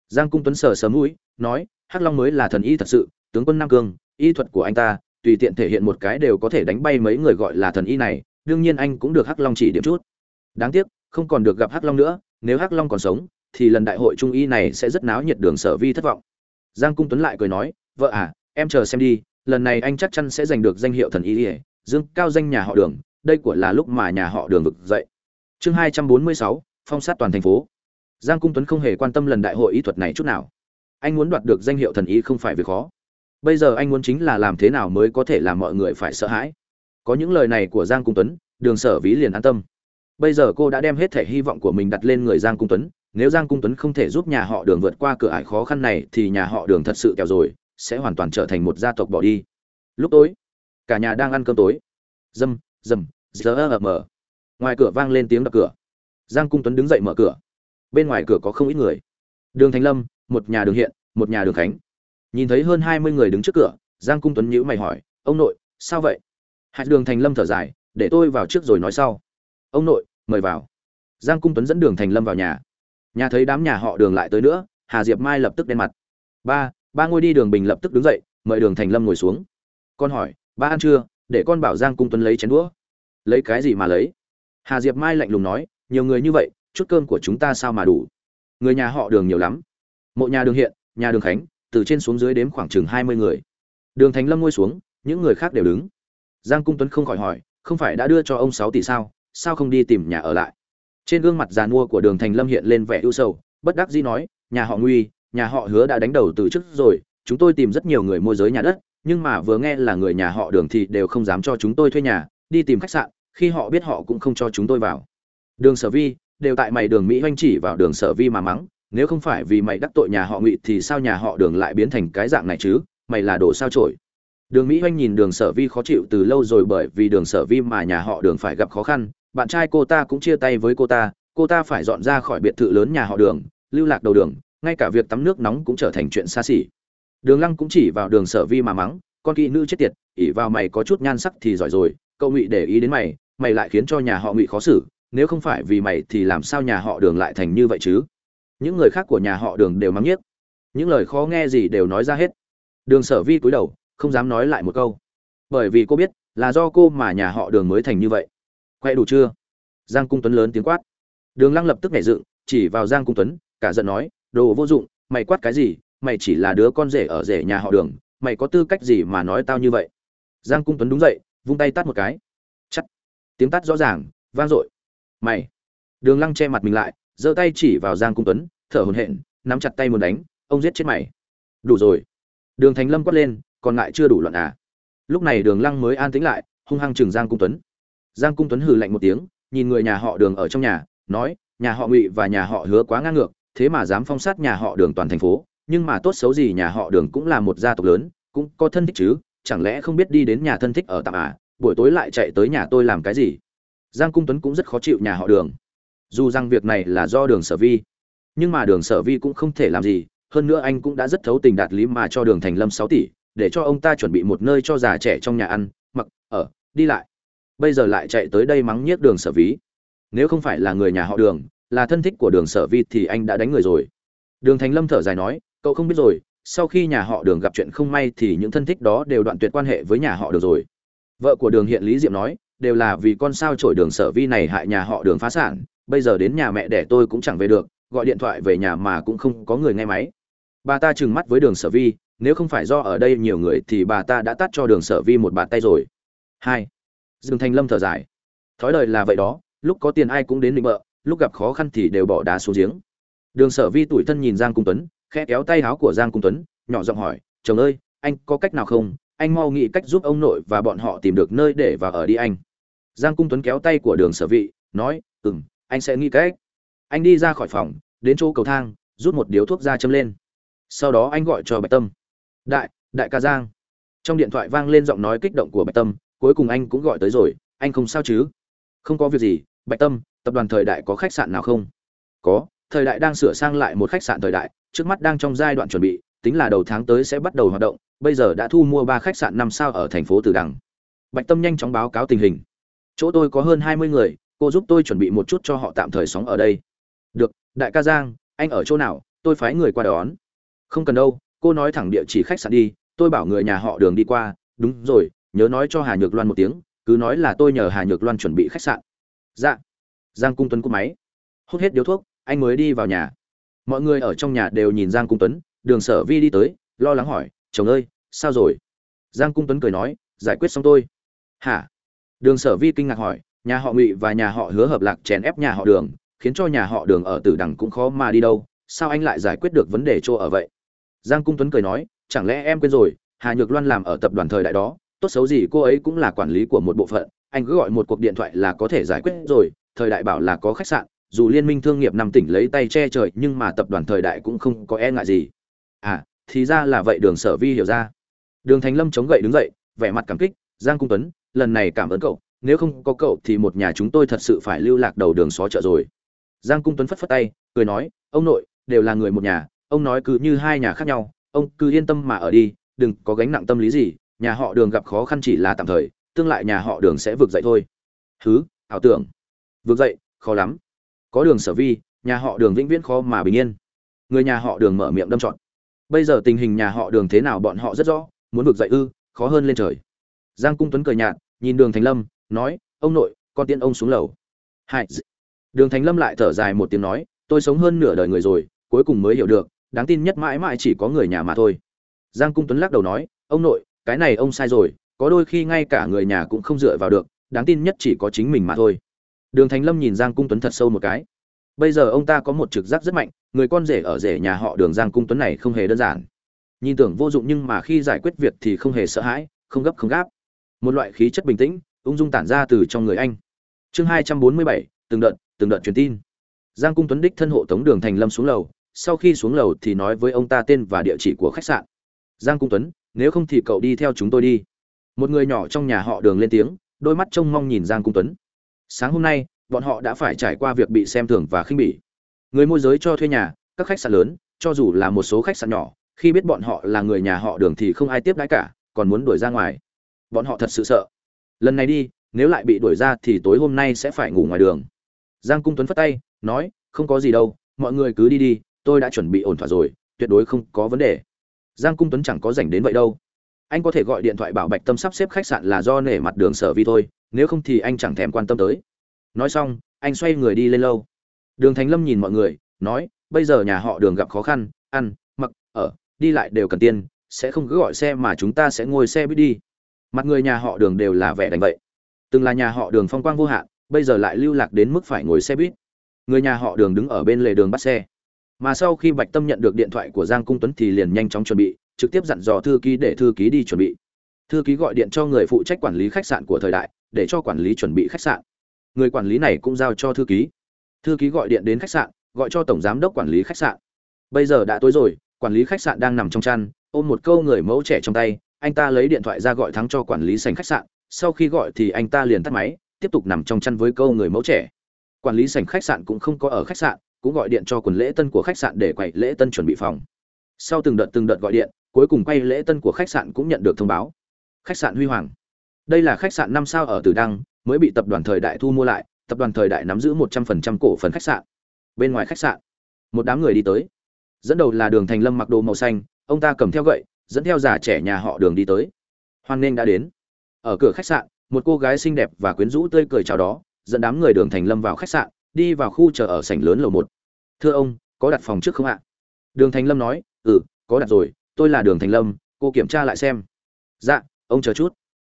Giang cung tuấn sờ sờ mũi, nói, hắc long mới là thần y thật sự, tướng quân nam cương, y thuật của anh ta, tùy tiện thể hiện một cái đều có thể đánh bay mấy người gọi là thần y này đương nhiên anh cũng được hắc long chỉ điểm chút. Đáng tiếc, không còn được gặp hắc long nữa, nếu hắc long còn sống, thì lần đại hội trung y này sẽ rất náo nhiệt đường sở vi thất vọng. Giang cung tuấn lại cười nói, vợ à em chờ xem đi, lần này anh chắc chắn sẽ giành được danh hiệu thần y ỉa dương cao danh nhà họ đường, đây của là lúc mà nhà họ đường vực dậy. Chương hai trăm bốn mươi sáu, phong sát toàn thành phố. Giang cung tuấn không hề quan tâm lần đại hội y thuật này chút nào. Anh muốn đoạt được danh hiệu thần y không phải việc khó. Bây giờ anh muốn chính là làm thế nào mới có thể làm mọi người phải sợ hãi? Có những lời này của giang cung tuấn, đường sở ví liền an tâm. Bây giờ cô đã đem hết thể hy vọng của mình đặt lên người giang cung tuấn, nếu giang cung tuấn không thể giúp nhà họ đường vượt qua cửa ải khó khăn này thì nhà họ đường thật sự kẹo rồi, sẽ hoàn toàn trở thành một gia tộc bỏ đi. Lúc tối, cả nhà đang ăn cơm tối. Dâm, dầm giờ ơ mở ngoài cửa vang lên tiếng đập cửa. Giang cung tuấn đứng dậy mở cửa. Bên ngoài cửa có không ít người. Đường thành lâm, một nhà đường hiện, một nhà đường khánh. Nhìn thấy hơn hai mươi người đứng trước cửa, giang cung tuấn nhữ mày hỏi, ông nội, sao vậy? Hạt đường thành lâm thở dài, để tôi vào trước rồi nói sau. Ông nội, mời vào. Giang cung tuấn dẫn đường thành lâm vào nhà. Nhà thấy đám nhà họ đường lại tới nữa, hà diệp mai lập tức đen mặt. Ba ba ngôi đi đường bình lập tức đứng dậy, mời đường thành lâm ngồi xuống. Con hỏi, ba ăn chưa? Để con bảo giang cung tuấn lấy chén đũa. Lấy cái gì mà lấy? Hà diệp mai lạnh lùng nói, nhiều người như vậy, chút cơm của chúng ta sao mà đủ? Người nhà họ đường nhiều lắm. Mộ nhà đường hiện, nhà đường khánh, từ trên xuống dưới đếm khoảng chừng hai mươi người. Đường thành lâm ngồi xuống, những người khác đều đứng giang cung tuấn không khỏi hỏi, không phải đã đưa cho ông sáu tỷ sao? Sao không đi tìm nhà ở lại? Trên gương mặt già nua của đường thành lâm hiện lên vẻ ưu sầu, bất đắc dĩ nói, nhà họ nguy, nhà họ hứa đã đánh đầu từ trước rồi, chúng tôi tìm rất nhiều người môi giới nhà đất, nhưng mà vừa nghe là người nhà họ đường thì đều không dám cho chúng tôi thuê nhà, đi tìm khách sạn, khi họ biết họ cũng không cho chúng tôi vào. Đường sở vi, đều tại mày đường mỹ oanh chỉ vào đường sở vi mà mắng, nếu không phải vì mày đắc tội nhà họ ngụy thì sao nhà họ đường lại biến thành cái dạng này chứ? Mày là đồ sao trổi? Đường mỹ Hoanh nhìn đường sở vi khó chịu từ lâu rồi bởi vì đường sở vi mà nhà họ đường phải gặp khó khăn. Bạn trai cô ta cũng chia tay với cô ta cô ta phải dọn ra khỏi biệt thự lớn nhà họ đường, lưu lạc đầu đường, ngay cả việc tắm nước nóng cũng trở thành chuyện xa xỉ. Đường lăng cũng chỉ vào đường sở vi mà mắng, con kỹ nữ chết tiệt, ỉ vào mày có chút nhan sắc thì giỏi rồi, cậu ngụy để ý đến mày mày lại khiến cho nhà họ ngụy khó xử, nếu không phải vì mày thì làm sao nhà họ đường lại thành như vậy chứ? Những người khác của nhà họ đường đều mắng nhiếc. Những lời khó nghe gì đều nói ra hết. Đường sở vi cúi đầu không dám nói lại một câu. Bởi vì cô biết, là do cô mà nhà họ đường mới thành như vậy. Quay đủ chưa? Giang cung tuấn lớn tiếng quát. Đường lăng lập tức nhảy dựng, chỉ vào giang cung tuấn, cả giận nói, đồ vô dụng, mày quát cái gì? Mày chỉ là đứa con rể ở rể nhà họ đường, mày có tư cách gì mà nói tao như vậy? Giang cung tuấn đúng dậy vung tay tát một cái. Chắc tiếng tát rõ ràng, vang dội. Mày. Đường lăng che mặt mình lại, giơ tay chỉ vào giang cung tuấn, thở hổn hển, nắm chặt tay muốn đánh, ông giết chết mày. Đủ rồi. Đường thành lâm quát lên còn lại chưa đủ loạn à. Lúc này đường lăng mới an tĩnh lại, hung hăng chừng giang cung tuấn. Giang cung tuấn hừ lạnh một tiếng, nhìn người nhà họ đường ở trong nhà, nói, nhà họ ngụy và nhà họ hứa quá ngang ngược, thế mà dám phong sát nhà họ đường toàn thành phố, nhưng mà tốt xấu gì nhà họ đường cũng là một gia tộc lớn, cũng có thân thích chứ, chẳng lẽ không biết đi đến nhà thân thích ở tạm à buổi tối lại chạy tới nhà tôi làm cái gì? Giang cung tuấn cũng rất khó chịu nhà họ đường. Dù rằng việc này là do đường sở vi, nhưng mà đường sở vi cũng không thể làm gì, hơn nữa anh cũng đã rất thấu tình đạt lý mà cho đường thành lâm sáu tỷ để cho ông ta chuẩn bị một nơi cho già trẻ trong nhà ăn, mặc, ở, đi lại. Bây giờ lại chạy tới đây mắng nhiếc đường sở ví. Nếu không phải là người nhà họ đường, là thân thích của đường sở vi thì anh đã đánh người rồi. Đường thành lâm thở dài nói, cậu không biết rồi, sau khi nhà họ đường gặp chuyện không may thì những thân thích đó đều đoạn tuyệt quan hệ với nhà họ đường rồi. Vợ của đường hiện lý diệm nói, đều là vì con sao trổi đường sở vi này hại nhà họ đường phá sản, bây giờ đến nhà mẹ đẻ tôi cũng chẳng về được, gọi điện thoại về nhà mà cũng không có người nghe máy. Bà ta trừng mắt với đường sở vi nếu không phải do ở đây nhiều người thì bà ta đã tắt cho đường sở vi một bàn tay rồi. Hai, dương Thanh lâm thở dài. Thói đời là vậy đó, lúc có tiền ai cũng đến định bợ, lúc gặp khó khăn thì đều bỏ đá xuống giếng. Đường sở vi tủi thân nhìn giang cung tuấn, khẽ kéo tay áo của giang cung tuấn, nhỏ giọng hỏi, chồng ơi, anh có cách nào không? Anh mau nghĩ cách giúp ông nội và bọn họ tìm được nơi để và ở đi anh. Giang cung tuấn kéo tay của đường sở vị nói ừ m anh sẽ nghĩ cách. Anh đi ra khỏi phòng, đến chỗ cầu thang, rút một điếu thuốc ra châm lên. Sau đó anh gọi cho bạch tâm đại đại ca giang. Trong điện thoại vang lên giọng nói kích động của bạch tâm, cuối cùng anh cũng gọi tới rồi, anh không sao chứ? Không có việc gì, bạch tâm, tập đoàn thời đại có khách sạn nào không? Có, thời đại đang sửa sang lại một khách sạn thời đại, trước mắt đang trong giai đoạn chuẩn bị, tính là đầu tháng tới sẽ bắt đầu hoạt động, bây giờ đã thu mua ba khách sạn năm sao ở thành phố từ đằng. Bạch tâm nhanh chóng báo cáo tình hình. Chỗ tôi có hơn hai mươi người, cô giúp tôi chuẩn bị một chút cho họ tạm thời sống ở đây. Được, đại ca giang, anh ở chỗ nào, tôi phái người qua đón. Không cần đâu cô nói thẳng địa chỉ khách sạn đi, tôi bảo người nhà họ đường đi qua, đúng rồi, nhớ nói cho hà nhược loan một tiếng, cứ nói là tôi nhờ hà nhược loan chuẩn bị khách sạn. Dạ. Giang cung tuấn cúp máy. Hút hết điếu thuốc, anh mới đi vào nhà. Mọi người ở trong nhà đều nhìn giang cung tuấn, đường sở vi đi tới, lo lắng hỏi, chồng ơi, sao rồi? Giang cung tuấn cười nói, giải quyết xong tôi. Hả? Đường sở vi kinh ngạc hỏi, nhà họ ngụy và nhà họ hứa hợp lạc chèn ép nhà họ đường, khiến cho nhà họ đường ở tử đằng cũng khó mà đi đâu, sao anh lại giải quyết được vấn đề chỗ ở vậy? Giang cung tuấn cười nói, chẳng lẽ em quên rồi, hà nhược loan làm ở tập đoàn thời đại đó, tốt xấu gì cô ấy cũng là quản lý của một bộ phận, anh cứ gọi một cuộc điện thoại là có thể giải quyết rồi, thời đại bảo là có khách sạn, dù liên minh thương nghiệp năm tỉnh lấy tay che trời nhưng mà tập đoàn thời đại cũng không có e ngại gì. À thì ra là vậy, đường sở vi hiểu ra. Đường thành lâm chống gậy đứng dậy, vẻ mặt cảm kích, giang cung tuấn, lần này cảm ơn cậu, nếu không có cậu thì một nhà chúng tôi thật sự phải lưu lạc đầu đường xó chợ rồi. Giang cung tuấn phất phất tay, cười nói, ông nội, đều là người một nhà ông nói cứ như hai nhà khác nhau, ông cứ yên tâm mà ở đi, đừng có gánh nặng tâm lý gì, nhà họ đường gặp khó khăn chỉ là tạm thời, tương lại nhà họ đường sẽ vực dậy thôi. Thứ ảo tưởng. Vực dậy, khó lắm. Có đường sở vi, nhà họ đường vĩnh viễn khó mà bình yên. Người nhà họ đường mở miệng đâm trọn. Bây giờ tình hình nhà họ đường thế nào bọn họ rất rõ, muốn vực dậy ư, khó hơn lên trời. Giang cung tuấn cười nhạt, nhìn đường thành lâm, nói, ông nội, con tiên ông xuống lầu. Hai đường thành lâm lại thở dài một tiếng nói, tôi sống hơn nửa đời người rồi, cuối cùng mới hiểu được đáng tin nhất mãi mãi chỉ có người nhà mà thôi. Giang cung tuấn lắc đầu nói, ông nội, cái này ông sai rồi, có đôi khi ngay cả người nhà cũng không dựa vào được, đáng tin nhất chỉ có chính mình mà thôi. Đường thành lâm nhìn giang cung tuấn thật sâu một cái. Bây giờ ông ta có một trực giác rất mạnh, người con rể ở rể nhà họ đường giang cung tuấn này không hề đơn giản. Nhìn tưởng vô dụng nhưng mà khi giải quyết việc thì không hề sợ hãi, không gấp không gáp. Một loại khí chất bình tĩnh, ung dung tản ra từ trong người anh. Chương hai trăm bốn mươi bảy, từng đợt từng đợt truyền tin. Giang cung tuấn đích thân hộ tống đường thành lâm xuống lầu sau khi xuống lầu thì nói với ông ta tên và địa chỉ của khách sạn. Giang cung tuấn, nếu không thì cậu đi theo chúng tôi đi. Một người nhỏ trong nhà họ đường lên tiếng, đôi mắt trông mong nhìn giang cung tuấn. Sáng hôm nay, bọn họ đã phải trải qua việc bị xem thường và khinh bỉ. Người môi giới cho thuê nhà, các khách sạn lớn, cho dù là một số khách sạn nhỏ, khi biết bọn họ là người nhà họ đường thì không ai tiếp đãi cả, còn muốn đuổi ra ngoài. Bọn họ thật sự sợ. Lần này đi, nếu lại bị đuổi ra thì tối hôm nay sẽ phải ngủ ngoài đường. Giang cung tuấn phất tay, nói, không có gì đâu, mọi người cứ đi đi tôi đã chuẩn bị ổn thỏa rồi, tuyệt đối không có vấn đề. Giang cung tuấn chẳng có dành đến vậy đâu. Anh có thể gọi điện thoại bảo bạch tâm sắp xếp khách sạn là do nể mặt đường sở vi thôi, nếu không thì anh chẳng thèm quan tâm tới. Nói xong, anh xoay người đi lên lâu đường thành lâm nhìn mọi người, nói, bây giờ nhà họ đường gặp khó khăn, ăn, mặc, ở, đi lại đều cần tiền, sẽ không cứ gọi xe mà chúng ta sẽ ngồi xe buýt đi. Mặt người nhà họ đường đều là vẻ đành vậy. Từng là nhà họ đường phong quang vô hạn, bây giờ lại lưu lạc đến mức phải ngồi xe buýt. Người nhà họ đường đứng ở bên lề đường bắt xe mà sau khi bạch tâm nhận được điện thoại của giang cung tuấn thì liền nhanh chóng chuẩn bị, trực tiếp dặn dò thư ký để thư ký đi chuẩn bị. Thư ký gọi điện cho người phụ trách quản lý khách sạn của thời đại, để cho quản lý chuẩn bị khách sạn. Người quản lý này cũng giao cho thư ký. Thư ký gọi điện đến khách sạn, gọi cho tổng giám đốc quản lý khách sạn. Bây giờ đã tối rồi, quản lý khách sạn đang nằm trong chăn, ôm một câu người mẫu trẻ trong tay, anh ta lấy điện thoại ra gọi thắng cho quản lý sành khách sạn. Sau khi gọi thì anh ta liền tắt máy, tiếp tục nằm trong chăn với câu người mẫu trẻ. Quản lý sành khách sạn cũng không có ở khách sạn cũng gọi điện cho quần lễ tân của khách sạn để quậy lễ tân chuẩn bị phòng. Sau từng đợt từng đợt gọi điện cuối cùng quay lễ tân của khách sạn cũng nhận được thông báo. Khách sạn huy hoàng. Đây là khách sạn năm sao ở Tử Đăng, mới bị tập đoàn Thời Đại thu mua lại, tập đoàn Thời Đại nắm giữ một trăm phần trăm cổ phần khách sạn. Bên ngoài khách sạn, một đám người đi tới. dẫn đầu là đường thành lâm mặc đồ màu xanh ông ta cầm theo gậy dẫn theo già trẻ nhà họ đường đi tới. Hoan nghênh đã đến. Ở cửa khách sạn một cô gái xinh đẹp và quyến rũ tươi cười chào đó dẫn đám người đường thành lâm vào khách sạn đi vào khu chờ ở sảnh lớn lầu một. Thưa ông, có đặt phòng trước không ạ? Đường thành lâm nói ừ có đặt rồi, tôi là đường thành lâm, cô kiểm tra lại xem. Dạ ông chờ chút.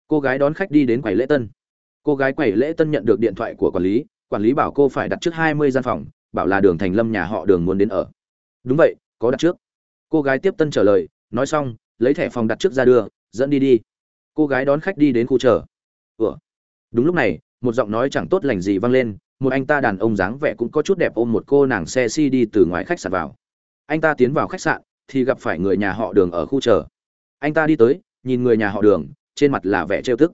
Cô gái đón khách đi đến quầy lễ tân. Cô gái quầy lễ tân nhận được điện thoại của quản lý quản lý bảo cô phải đặt trước hai mươi gian phòng, bảo là đường thành lâm nhà họ đường muốn đến ở. Đúng vậy, có đặt trước. Cô gái tiếp tân trả lời, nói xong, lấy thẻ phòng đặt trước ra đưa, dẫn đi đi. Cô gái đón khách đi đến khu chờ. Ủa? Đúng lúc này, một giọng nói chẳng tốt lành gì vang lên một anh ta đàn ông dáng vẻ cũng có chút đẹp ôm một cô nàng xe si đi từ ngoài khách sạn vào. Anh ta tiến vào khách sạn, thì gặp phải người nhà họ đường ở khu chờ. Anh ta đi tới, nhìn người nhà họ đường, trên mặt là vẻ trêu tức.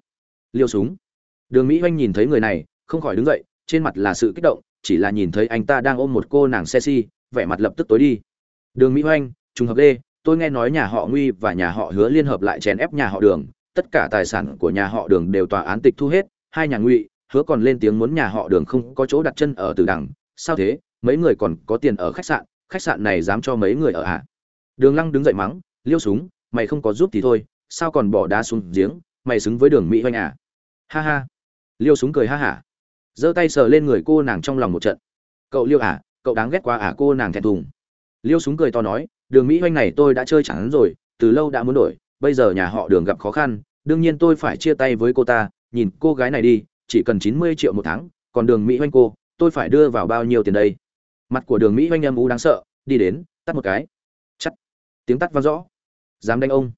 Liêu súng. Đường mỹ oanh nhìn thấy người này, không khỏi đứng dậy, trên mặt là sự kích động, chỉ là nhìn thấy anh ta đang ôm một cô nàng xe si vẻ mặt lập tức tối đi. Đường mỹ oanh trùng hợp lê, tôi nghe nói nhà họ nguy và nhà họ hứa liên hợp lại chèn ép nhà họ đường, tất cả tài sản của nhà họ đường đều tòa án tịch thu hết, hai nhà ngụy hứa còn lên tiếng muốn nhà họ đường không có chỗ đặt chân ở từ đằng. Sao thế? Mấy người còn có tiền ở khách sạn. Khách sạn này dám cho mấy người ở ạ đường lăng đứng dậy mắng, liêu súng, mày không có giúp thì thôi, sao còn bỏ đá xuống giếng? Mày xứng với đường mỹ oanh à? Ha ha. Liêu súng cười ha hả. Giơ tay sờ lên người cô nàng trong lòng một trận. Cậu liêu à cậu đáng ghét quá à cô nàng thẹn thùng. Liêu súng cười to nói, đường mỹ oanh này tôi đã chơi chẳng rồi, từ lâu đã muốn đổi, bây giờ nhà họ đường gặp khó khăn, đương nhiên tôi phải chia tay với cô ta, nhìn cô gái này đi chỉ cần chín mươi triệu một tháng, còn đường mỹ oanh cô, tôi phải đưa vào bao nhiêu tiền đây? Mặt của đường mỹ oanh âm u đáng sợ, đi đến, tắt một cái. Chắc tiếng tắt vang rõ. Dám đánh ông.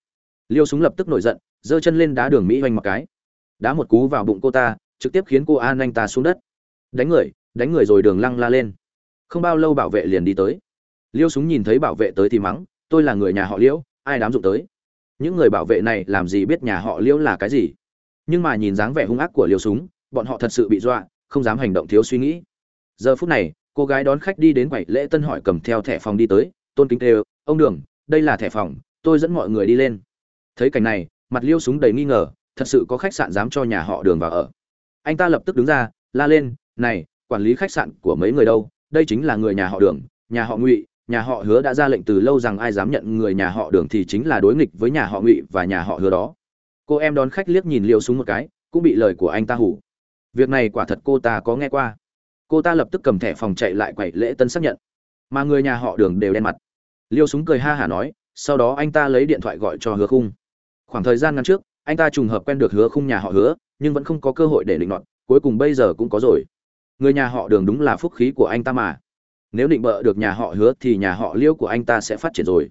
Liêu súng lập tức nổi giận, giơ chân lên đá đường mỹ oanh một cái. Đá một cú vào bụng cô ta, trực tiếp khiến cô an anh ta xuống đất. Đánh người đánh người rồi đường lăng la lên. Không bao lâu bảo vệ liền đi tới. Liêu súng nhìn thấy bảo vệ tới thì mắng, tôi là người nhà họ liễu ai dám dụng tới? Những người bảo vệ này làm gì biết nhà họ liễu là cái gì? Nhưng mà nhìn dáng vẻ hung ác của liêu súng bọn họ thật sự bị dọa, không dám hành động thiếu suy nghĩ. Giờ phút này, cô gái đón khách đi đến quầy lễ tân hỏi cầm theo thẻ phòng đi tới, tôn kính tê ông đường, đây là thẻ phòng, tôi dẫn mọi người đi lên. Thấy cảnh này, mặt liêu súng đầy nghi ngờ, thật sự có khách sạn dám cho nhà họ đường vào ở. Anh ta lập tức đứng ra, la lên, này, quản lý khách sạn của mấy người đâu? Đây chính là người nhà họ đường, nhà họ ngụy, nhà họ hứa đã ra lệnh từ lâu rằng ai dám nhận người nhà họ đường thì chính là đối nghịch với nhà họ ngụy và nhà họ hứa đó. Cô em đón khách liếc nhìn liêu súng một cái, cũng bị lời của anh ta hủ việc này quả thật cô ta có nghe qua. Cô ta lập tức cầm thẻ phòng chạy lại quậy lễ tân xác nhận. Mà người nhà họ đường đều đen mặt. Liêu súng cười ha hả nói, sau đó anh ta lấy điện thoại gọi cho hứa khung. Khoảng thời gian ngắn trước, anh ta trùng hợp quen được hứa khung nhà họ hứa, nhưng vẫn không có cơ hội để định nọt, cuối cùng bây giờ cũng có rồi. Người nhà họ đường đúng là phúc khí của anh ta mà. Nếu định bợ được nhà họ hứa thì nhà họ liêu của anh ta sẽ phát triển rồi.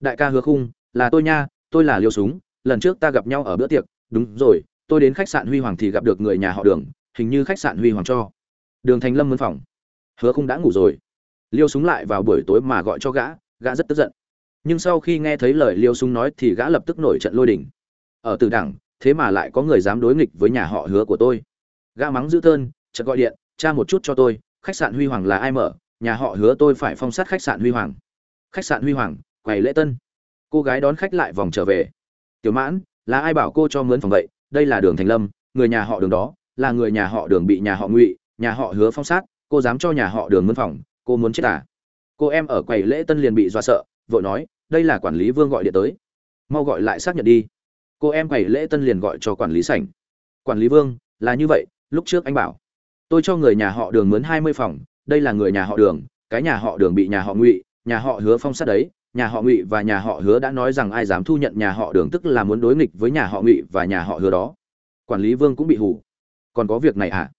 Đại ca hứa khung, là tôi nha, tôi là liêu súng, lần trước ta gặp nhau ở bữa tiệc. Đúng rồi, tôi đến khách sạn huy hoàng thì gặp được người nhà họ đường hình như khách sạn huy hoàng cho. Đường thành lâm mân phòng. Hứa khung đã ngủ rồi. Liêu súng lại vào buổi tối mà gọi cho gã gã rất tức giận. Nhưng sau khi nghe thấy lời liêu súng nói thì gã lập tức nổi trận lôi đình. Ở từ Đẳng, thế mà lại có người dám đối nghịch với nhà họ hứa của tôi. Gã mắng dữ tơn chợt gọi điện tra một chút cho tôi khách sạn huy hoàng là ai mở? Nhà họ hứa tôi phải phong sát khách sạn huy hoàng. Khách sạn huy hoàng quầy lễ tân. Cô gái đón khách lại vòng trở về. Tiểu mãn là ai bảo cô cho mướn phòng vậy? Đây là đường thành lâm người nhà họ đường đó là người nhà họ đường bị nhà họ ngụy nhà họ hứa phong sát cô dám cho nhà họ đường mướn phòng cô muốn chết à cô em ở quầy lễ tân liền bị dọa sợ vội nói đây là quản lý vương gọi điện tới mau gọi lại xác nhận đi cô em quầy lễ tân liền gọi cho quản lý sảnh quản lý vương là như vậy lúc trước anh bảo tôi cho người nhà họ đường mướn hai mươi phòng đây là người nhà họ đường cái nhà họ đường bị nhà họ ngụy nhà họ hứa phong sát đấy nhà họ ngụy và nhà họ hứa đã nói rằng ai dám thu nhận nhà họ đường tức là muốn đối nghịch với nhà họ ngụy và nhà họ hứa đó quản lý vương cũng bị hủ còn có việc này à?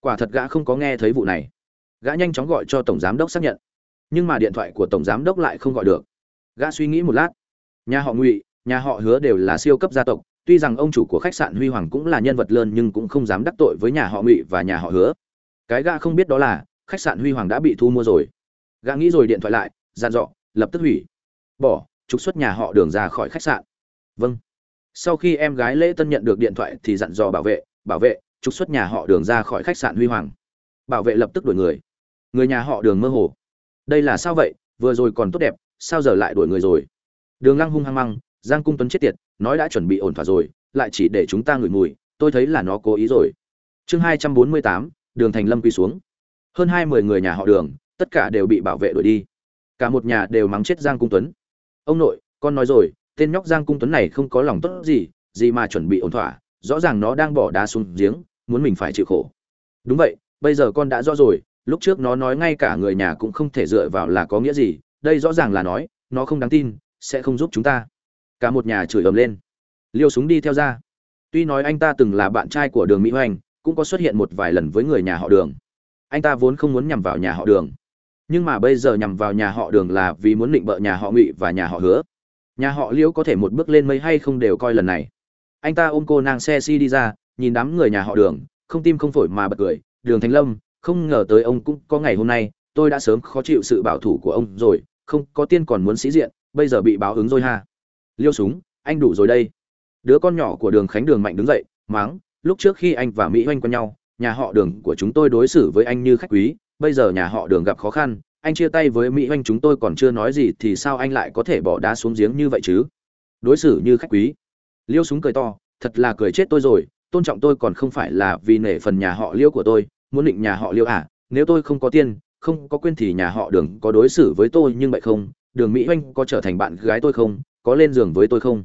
Quả thật gã không có nghe thấy vụ này. Gã nhanh chóng gọi cho tổng giám đốc xác nhận. Nhưng mà điện thoại của tổng giám đốc lại không gọi được. Gã suy nghĩ một lát. Nhà họ ngụy, nhà họ hứa đều là siêu cấp gia tộc, tuy rằng ông chủ của khách sạn huy hoàng cũng là nhân vật lớn nhưng cũng không dám đắc tội với nhà họ ngụy và nhà họ hứa. Cái gã không biết đó là, khách sạn huy hoàng đã bị thu mua rồi. Gã nghĩ rồi điện thoại lại dàn dọ lập tức hủy. Bỏ, trục xuất nhà họ đường ra khỏi khách sạn. Vâng. Sau khi em gái lễ tân nhận được điện thoại thì dặn dò bảo vệ bảo vệ trục xuất nhà họ đường ra khỏi khách sạn huy hoàng. Bảo vệ lập tức đuổi người. Người nhà họ đường mơ hồ. Đây là sao vậy? Vừa rồi còn tốt đẹp, sao giờ lại đuổi người rồi? Đường lăng hung hăng măng, giang cung tuấn chết tiệt, nói đã chuẩn bị ổn thỏa rồi, lại chỉ để chúng ta ngửi mùi, tôi thấy là nó cố ý rồi. Chương hai trăm bốn mươi tám, đường thành lâm quỳ xuống. Hơn hai mươi người nhà họ đường, tất cả đều bị bảo vệ đuổi đi. Cả một nhà đều mắng chết giang cung tuấn. Ông nội, con nói rồi, tên nhóc giang cung tuấn này không có lòng tốt gì gì mà chuẩn bị ổn thỏa, rõ ràng nó đang bỏ đá xuống giếng muốn mình phải chịu khổ. Đúng vậy, bây giờ con đã rõ rồi, lúc trước nó nói ngay cả người nhà cũng không thể dựa vào là có nghĩa gì, đây rõ ràng là nói, nó không đáng tin, sẽ không giúp chúng ta. Cả một nhà chửi ầm lên. Liêu súng đi theo ra. Tuy nói anh ta từng là bạn trai của đường mỹ hoành, cũng có xuất hiện một vài lần với người nhà họ đường. Anh ta vốn không muốn nhằm vào nhà họ đường. Nhưng mà bây giờ nhằm vào nhà họ đường là vì muốn định bợ nhà họ ngụy và nhà họ hứa. Nhà họ liễu có thể một bước lên mây hay không đều coi lần này. Anh ta ôm cô nàng xe si đi ra nhìn đám người nhà họ đường, không tim không phổi mà bật cười, đường thành lâm, không ngờ tới ông cũng có ngày hôm nay, tôi đã sớm khó chịu sự bảo thủ của ông rồi, không có tiên còn muốn sĩ diện, bây giờ bị báo ứng rồi ha. Liêu súng, anh đủ rồi đây. Đứa con nhỏ của đường khánh đường mạnh đứng dậy máng lúc trước khi anh và mỹ oanh quen nhau, nhà họ đường của chúng tôi đối xử với anh như khách quý, bây giờ nhà họ đường gặp khó khăn, anh chia tay với mỹ oanh chúng tôi còn chưa nói gì thì sao anh lại có thể bỏ đá xuống giếng như vậy chứ? Đối xử như khách quý. Liêu súng cười to, thật là cười chết tôi rồi tôn trọng tôi còn không phải là vì nể phần nhà họ liêu của tôi, muốn định nhà họ liêu à nếu tôi không có tiền, không có quên thì nhà họ đường có đối xử với tôi nhưng vậy không? Đường mỹ oanh có trở thành bạn gái tôi không? Có lên giường với tôi không?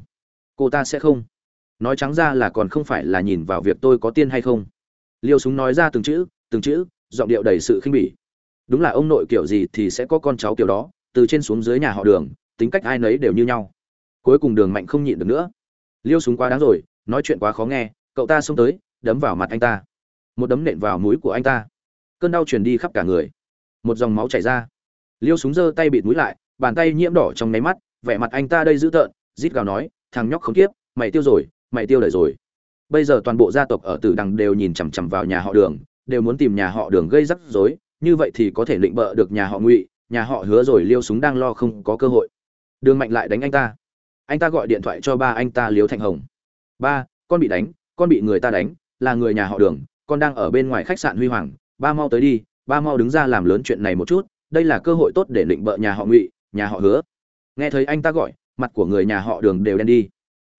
Cô ta sẽ không? Nói trắng ra là còn không phải là nhìn vào việc tôi có tiên hay không? Liêu súng nói ra từng chữ từng chữ, giọng điệu đầy sự khinh bỉ. Đúng là ông nội kiểu gì thì sẽ có con cháu kiểu đó, từ trên xuống dưới nhà họ đường, tính cách ai nấy đều như nhau. Cuối cùng đường mạnh không nhịn được nữa. Liêu súng quá đáng rồi, nói chuyện quá khó nghe cậu ta xông tới, đấm vào mặt anh ta. Một đấm nện vào mũi của anh ta. Cơn đau truyền đi khắp cả người. Một dòng máu chảy ra. Liêu súng giơ tay bịt mũi lại, bàn tay nhiễm đỏ trong nháy mắt, vẻ mặt anh ta đây dữ tợn, rít gào nói, thằng nhóc không tiếp mày tiêu rồi, mày tiêu đời rồi. Bây giờ toàn bộ gia tộc ở tử đằng đều nhìn chằm chằm vào nhà họ đường, đều muốn tìm nhà họ đường gây rắc rối, như vậy thì có thể lịnh bợ được nhà họ ngụy, nhà họ hứa rồi liêu súng đang lo không có cơ hội. Đường mạnh lại đánh anh ta. Anh ta gọi điện thoại cho ba anh ta liếu thành hồng. Ba, con bị đánh con bị người ta đánh, là người nhà họ đường, con đang ở bên ngoài khách sạn huy hoàng, ba mau tới đi, ba mau đứng ra làm lớn chuyện này một chút, đây là cơ hội tốt để định bợ nhà họ ngụy, nhà họ hứa. Nghe thấy anh ta gọi, mặt của người nhà họ đường đều đen đi.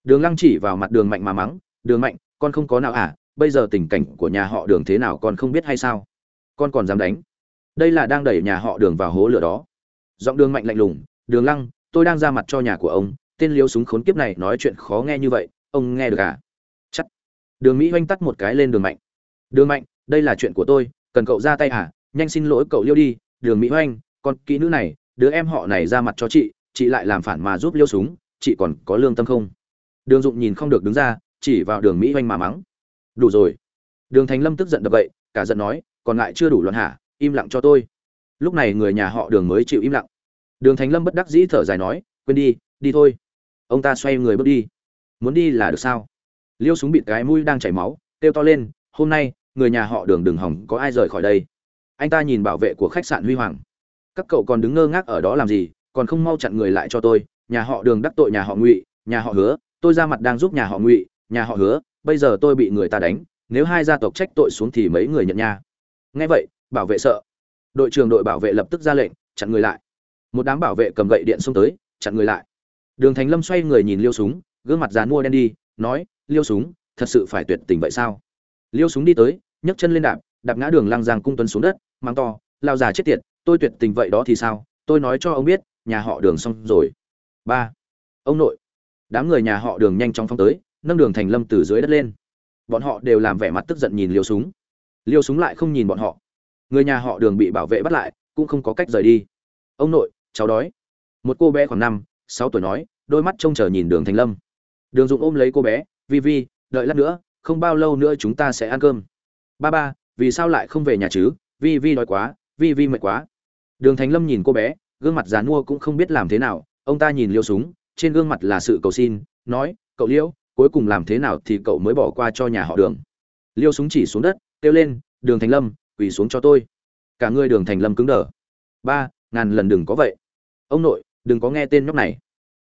Đường lăng chỉ vào mặt đường mạnh mà mắng, đường mạnh, con không có nào à bây giờ tình cảnh của nhà họ đường thế nào con không biết hay sao? Con còn dám đánh. Đây là đang đẩy nhà họ đường vào hố lửa đó. Giọng đường mạnh lạnh lùng, đường lăng, tôi đang ra mặt cho nhà của ông, tên liếu súng khốn kiếp này nói chuyện khó nghe như vậy, ông nghe được à? Đường mỹ oanh tắt một cái lên đường mạnh. Đường mạnh, đây là chuyện của tôi, cần cậu ra tay à nhanh xin lỗi cậu liêu đi, đường mỹ oanh con kỹ nữ này, đứa em họ này ra mặt cho chị chị lại làm phản mà giúp liêu súng, chị còn có lương tâm không? Đường dụng nhìn không được đứng ra, chỉ vào đường mỹ oanh mà mắng. Đủ rồi. Đường thành lâm tức giận đập vậy cả giận nói, còn lại chưa đủ luận hả? Im lặng cho tôi. Lúc này người nhà họ đường mới chịu im lặng. Đường thành lâm bất đắc dĩ thở dài nói, quên đi đi thôi. Ông ta xoay người bước đi. Muốn đi là được sao? Liêu súng bịt cái mũi đang chảy máu, kêu to lên, hôm nay, người nhà họ đường đừng hỏng có ai rời khỏi đây? Anh ta nhìn bảo vệ của khách sạn huy hoàng. Các cậu còn đứng ngơ ngác ở đó làm gì? Còn không mau chặn người lại cho tôi. Nhà họ đường đắc tội nhà họ ngụy, nhà họ hứa, tôi ra mặt đang giúp nhà họ ngụy, nhà họ hứa, bây giờ tôi bị người ta đánh. Nếu hai gia tộc trách tội xuống thì mấy người nhận nha. Nghe vậy, bảo vệ sợ. Đội trưởng đội bảo vệ lập tức ra lệnh, chặn người lại. Một đám bảo vệ cầm gậy điện xông tới, chặn người lại. Đường thành lâm xoay người nhìn liêu súng, gương mặt dán mua đen đi, nói liêu súng, thật sự phải tuyệt tình vậy sao? Liêu súng đi tới, nhấc chân lên đạp đạp ngã đường Lang giang cung tuấn xuống đất mang to lao già chết tiệt, tôi tuyệt tình vậy đó thì sao? Tôi nói cho ông biết, nhà họ đường xong rồi. Ba, ông nội. Đám người nhà họ đường nhanh chóng phóng tới, nâng đường thành lâm từ dưới đất lên. Bọn họ đều làm vẻ mặt tức giận nhìn liêu súng. Liêu súng lại không nhìn bọn họ. Người nhà họ đường bị bảo vệ bắt lại, cũng không có cách rời đi. Ông nội, cháu đói. Một cô bé khoảng năm, sáu tuổi nói, đôi mắt trông chờ nhìn đường thành lâm. Đường dũng ôm lấy cô bé vi vi, đợi lát nữa, không bao lâu nữa chúng ta sẽ ăn cơm. Ba ba, vì sao lại không về nhà chứ? Vi vi đói quá, vi vi mệt quá. Đường thành lâm nhìn cô bé, gương mặt dàn mua cũng không biết làm thế nào. Ông ta nhìn liêu súng, trên gương mặt là sự cầu xin, nói, cậu liễu cuối cùng làm thế nào thì cậu mới bỏ qua cho nhà họ đường. Liêu súng chỉ xuống đất, kêu lên, đường thành lâm, quỳ xuống cho tôi. Cả người đường thành lâm cứng đờ. Ba, ngàn lần đừng có vậy. Ông nội, đừng có nghe tên nhóc này.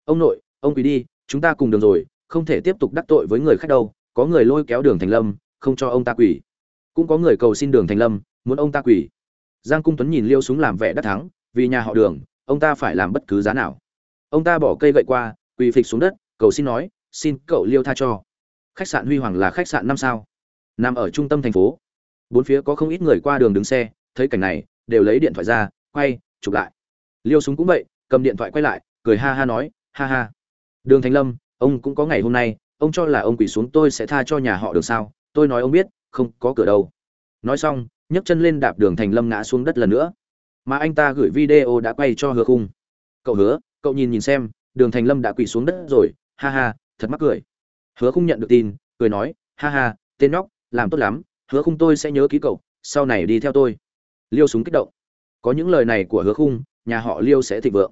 Ông nội, ông quỳ đi, chúng ta cùng đường rồi không thể tiếp tục đắc tội với người khác đâu, có người lôi kéo đường thành lâm, không cho ông ta quỳ. Cũng có người cầu xin đường thành lâm, muốn ông ta quỳ. Giang cung tuấn nhìn liêu súng làm vẻ đắc thắng, vì nhà họ đường, ông ta phải làm bất cứ giá nào. Ông ta bỏ cây gậy qua, quỳ phịch xuống đất, cầu xin nói, xin cậu liêu tha cho. Khách sạn huy hoàng là khách sạn năm sao? Nằm ở trung tâm thành phố. Bốn phía có không ít người qua đường đứng xe, thấy cảnh này, đều lấy điện thoại ra, quay, chụp lại. Liêu súng cũng vậy, cầm điện thoại quay lại, cười ha ha nói, ha ha. Đường thành lâm ông cũng có ngày hôm nay, ông cho là ông quỳ xuống tôi sẽ tha cho nhà họ được sao? Tôi nói ông biết, không có cửa đâu. Nói xong, nhấc chân lên đạp đường thành lâm ngã xuống đất lần nữa. Mà anh ta gửi video đã quay cho hứa khung. Cậu hứa, cậu nhìn nhìn xem, đường thành lâm đã quỳ xuống đất rồi. Ha ha, thật mắc cười. Hứa khung nhận được tin, cười nói, ha ha, tên nhóc, làm tốt lắm. Hứa khung tôi sẽ nhớ ký cậu, sau này đi theo tôi. Liêu súng kích động. Có những lời này của hứa khung, nhà họ liêu sẽ thịnh vượng.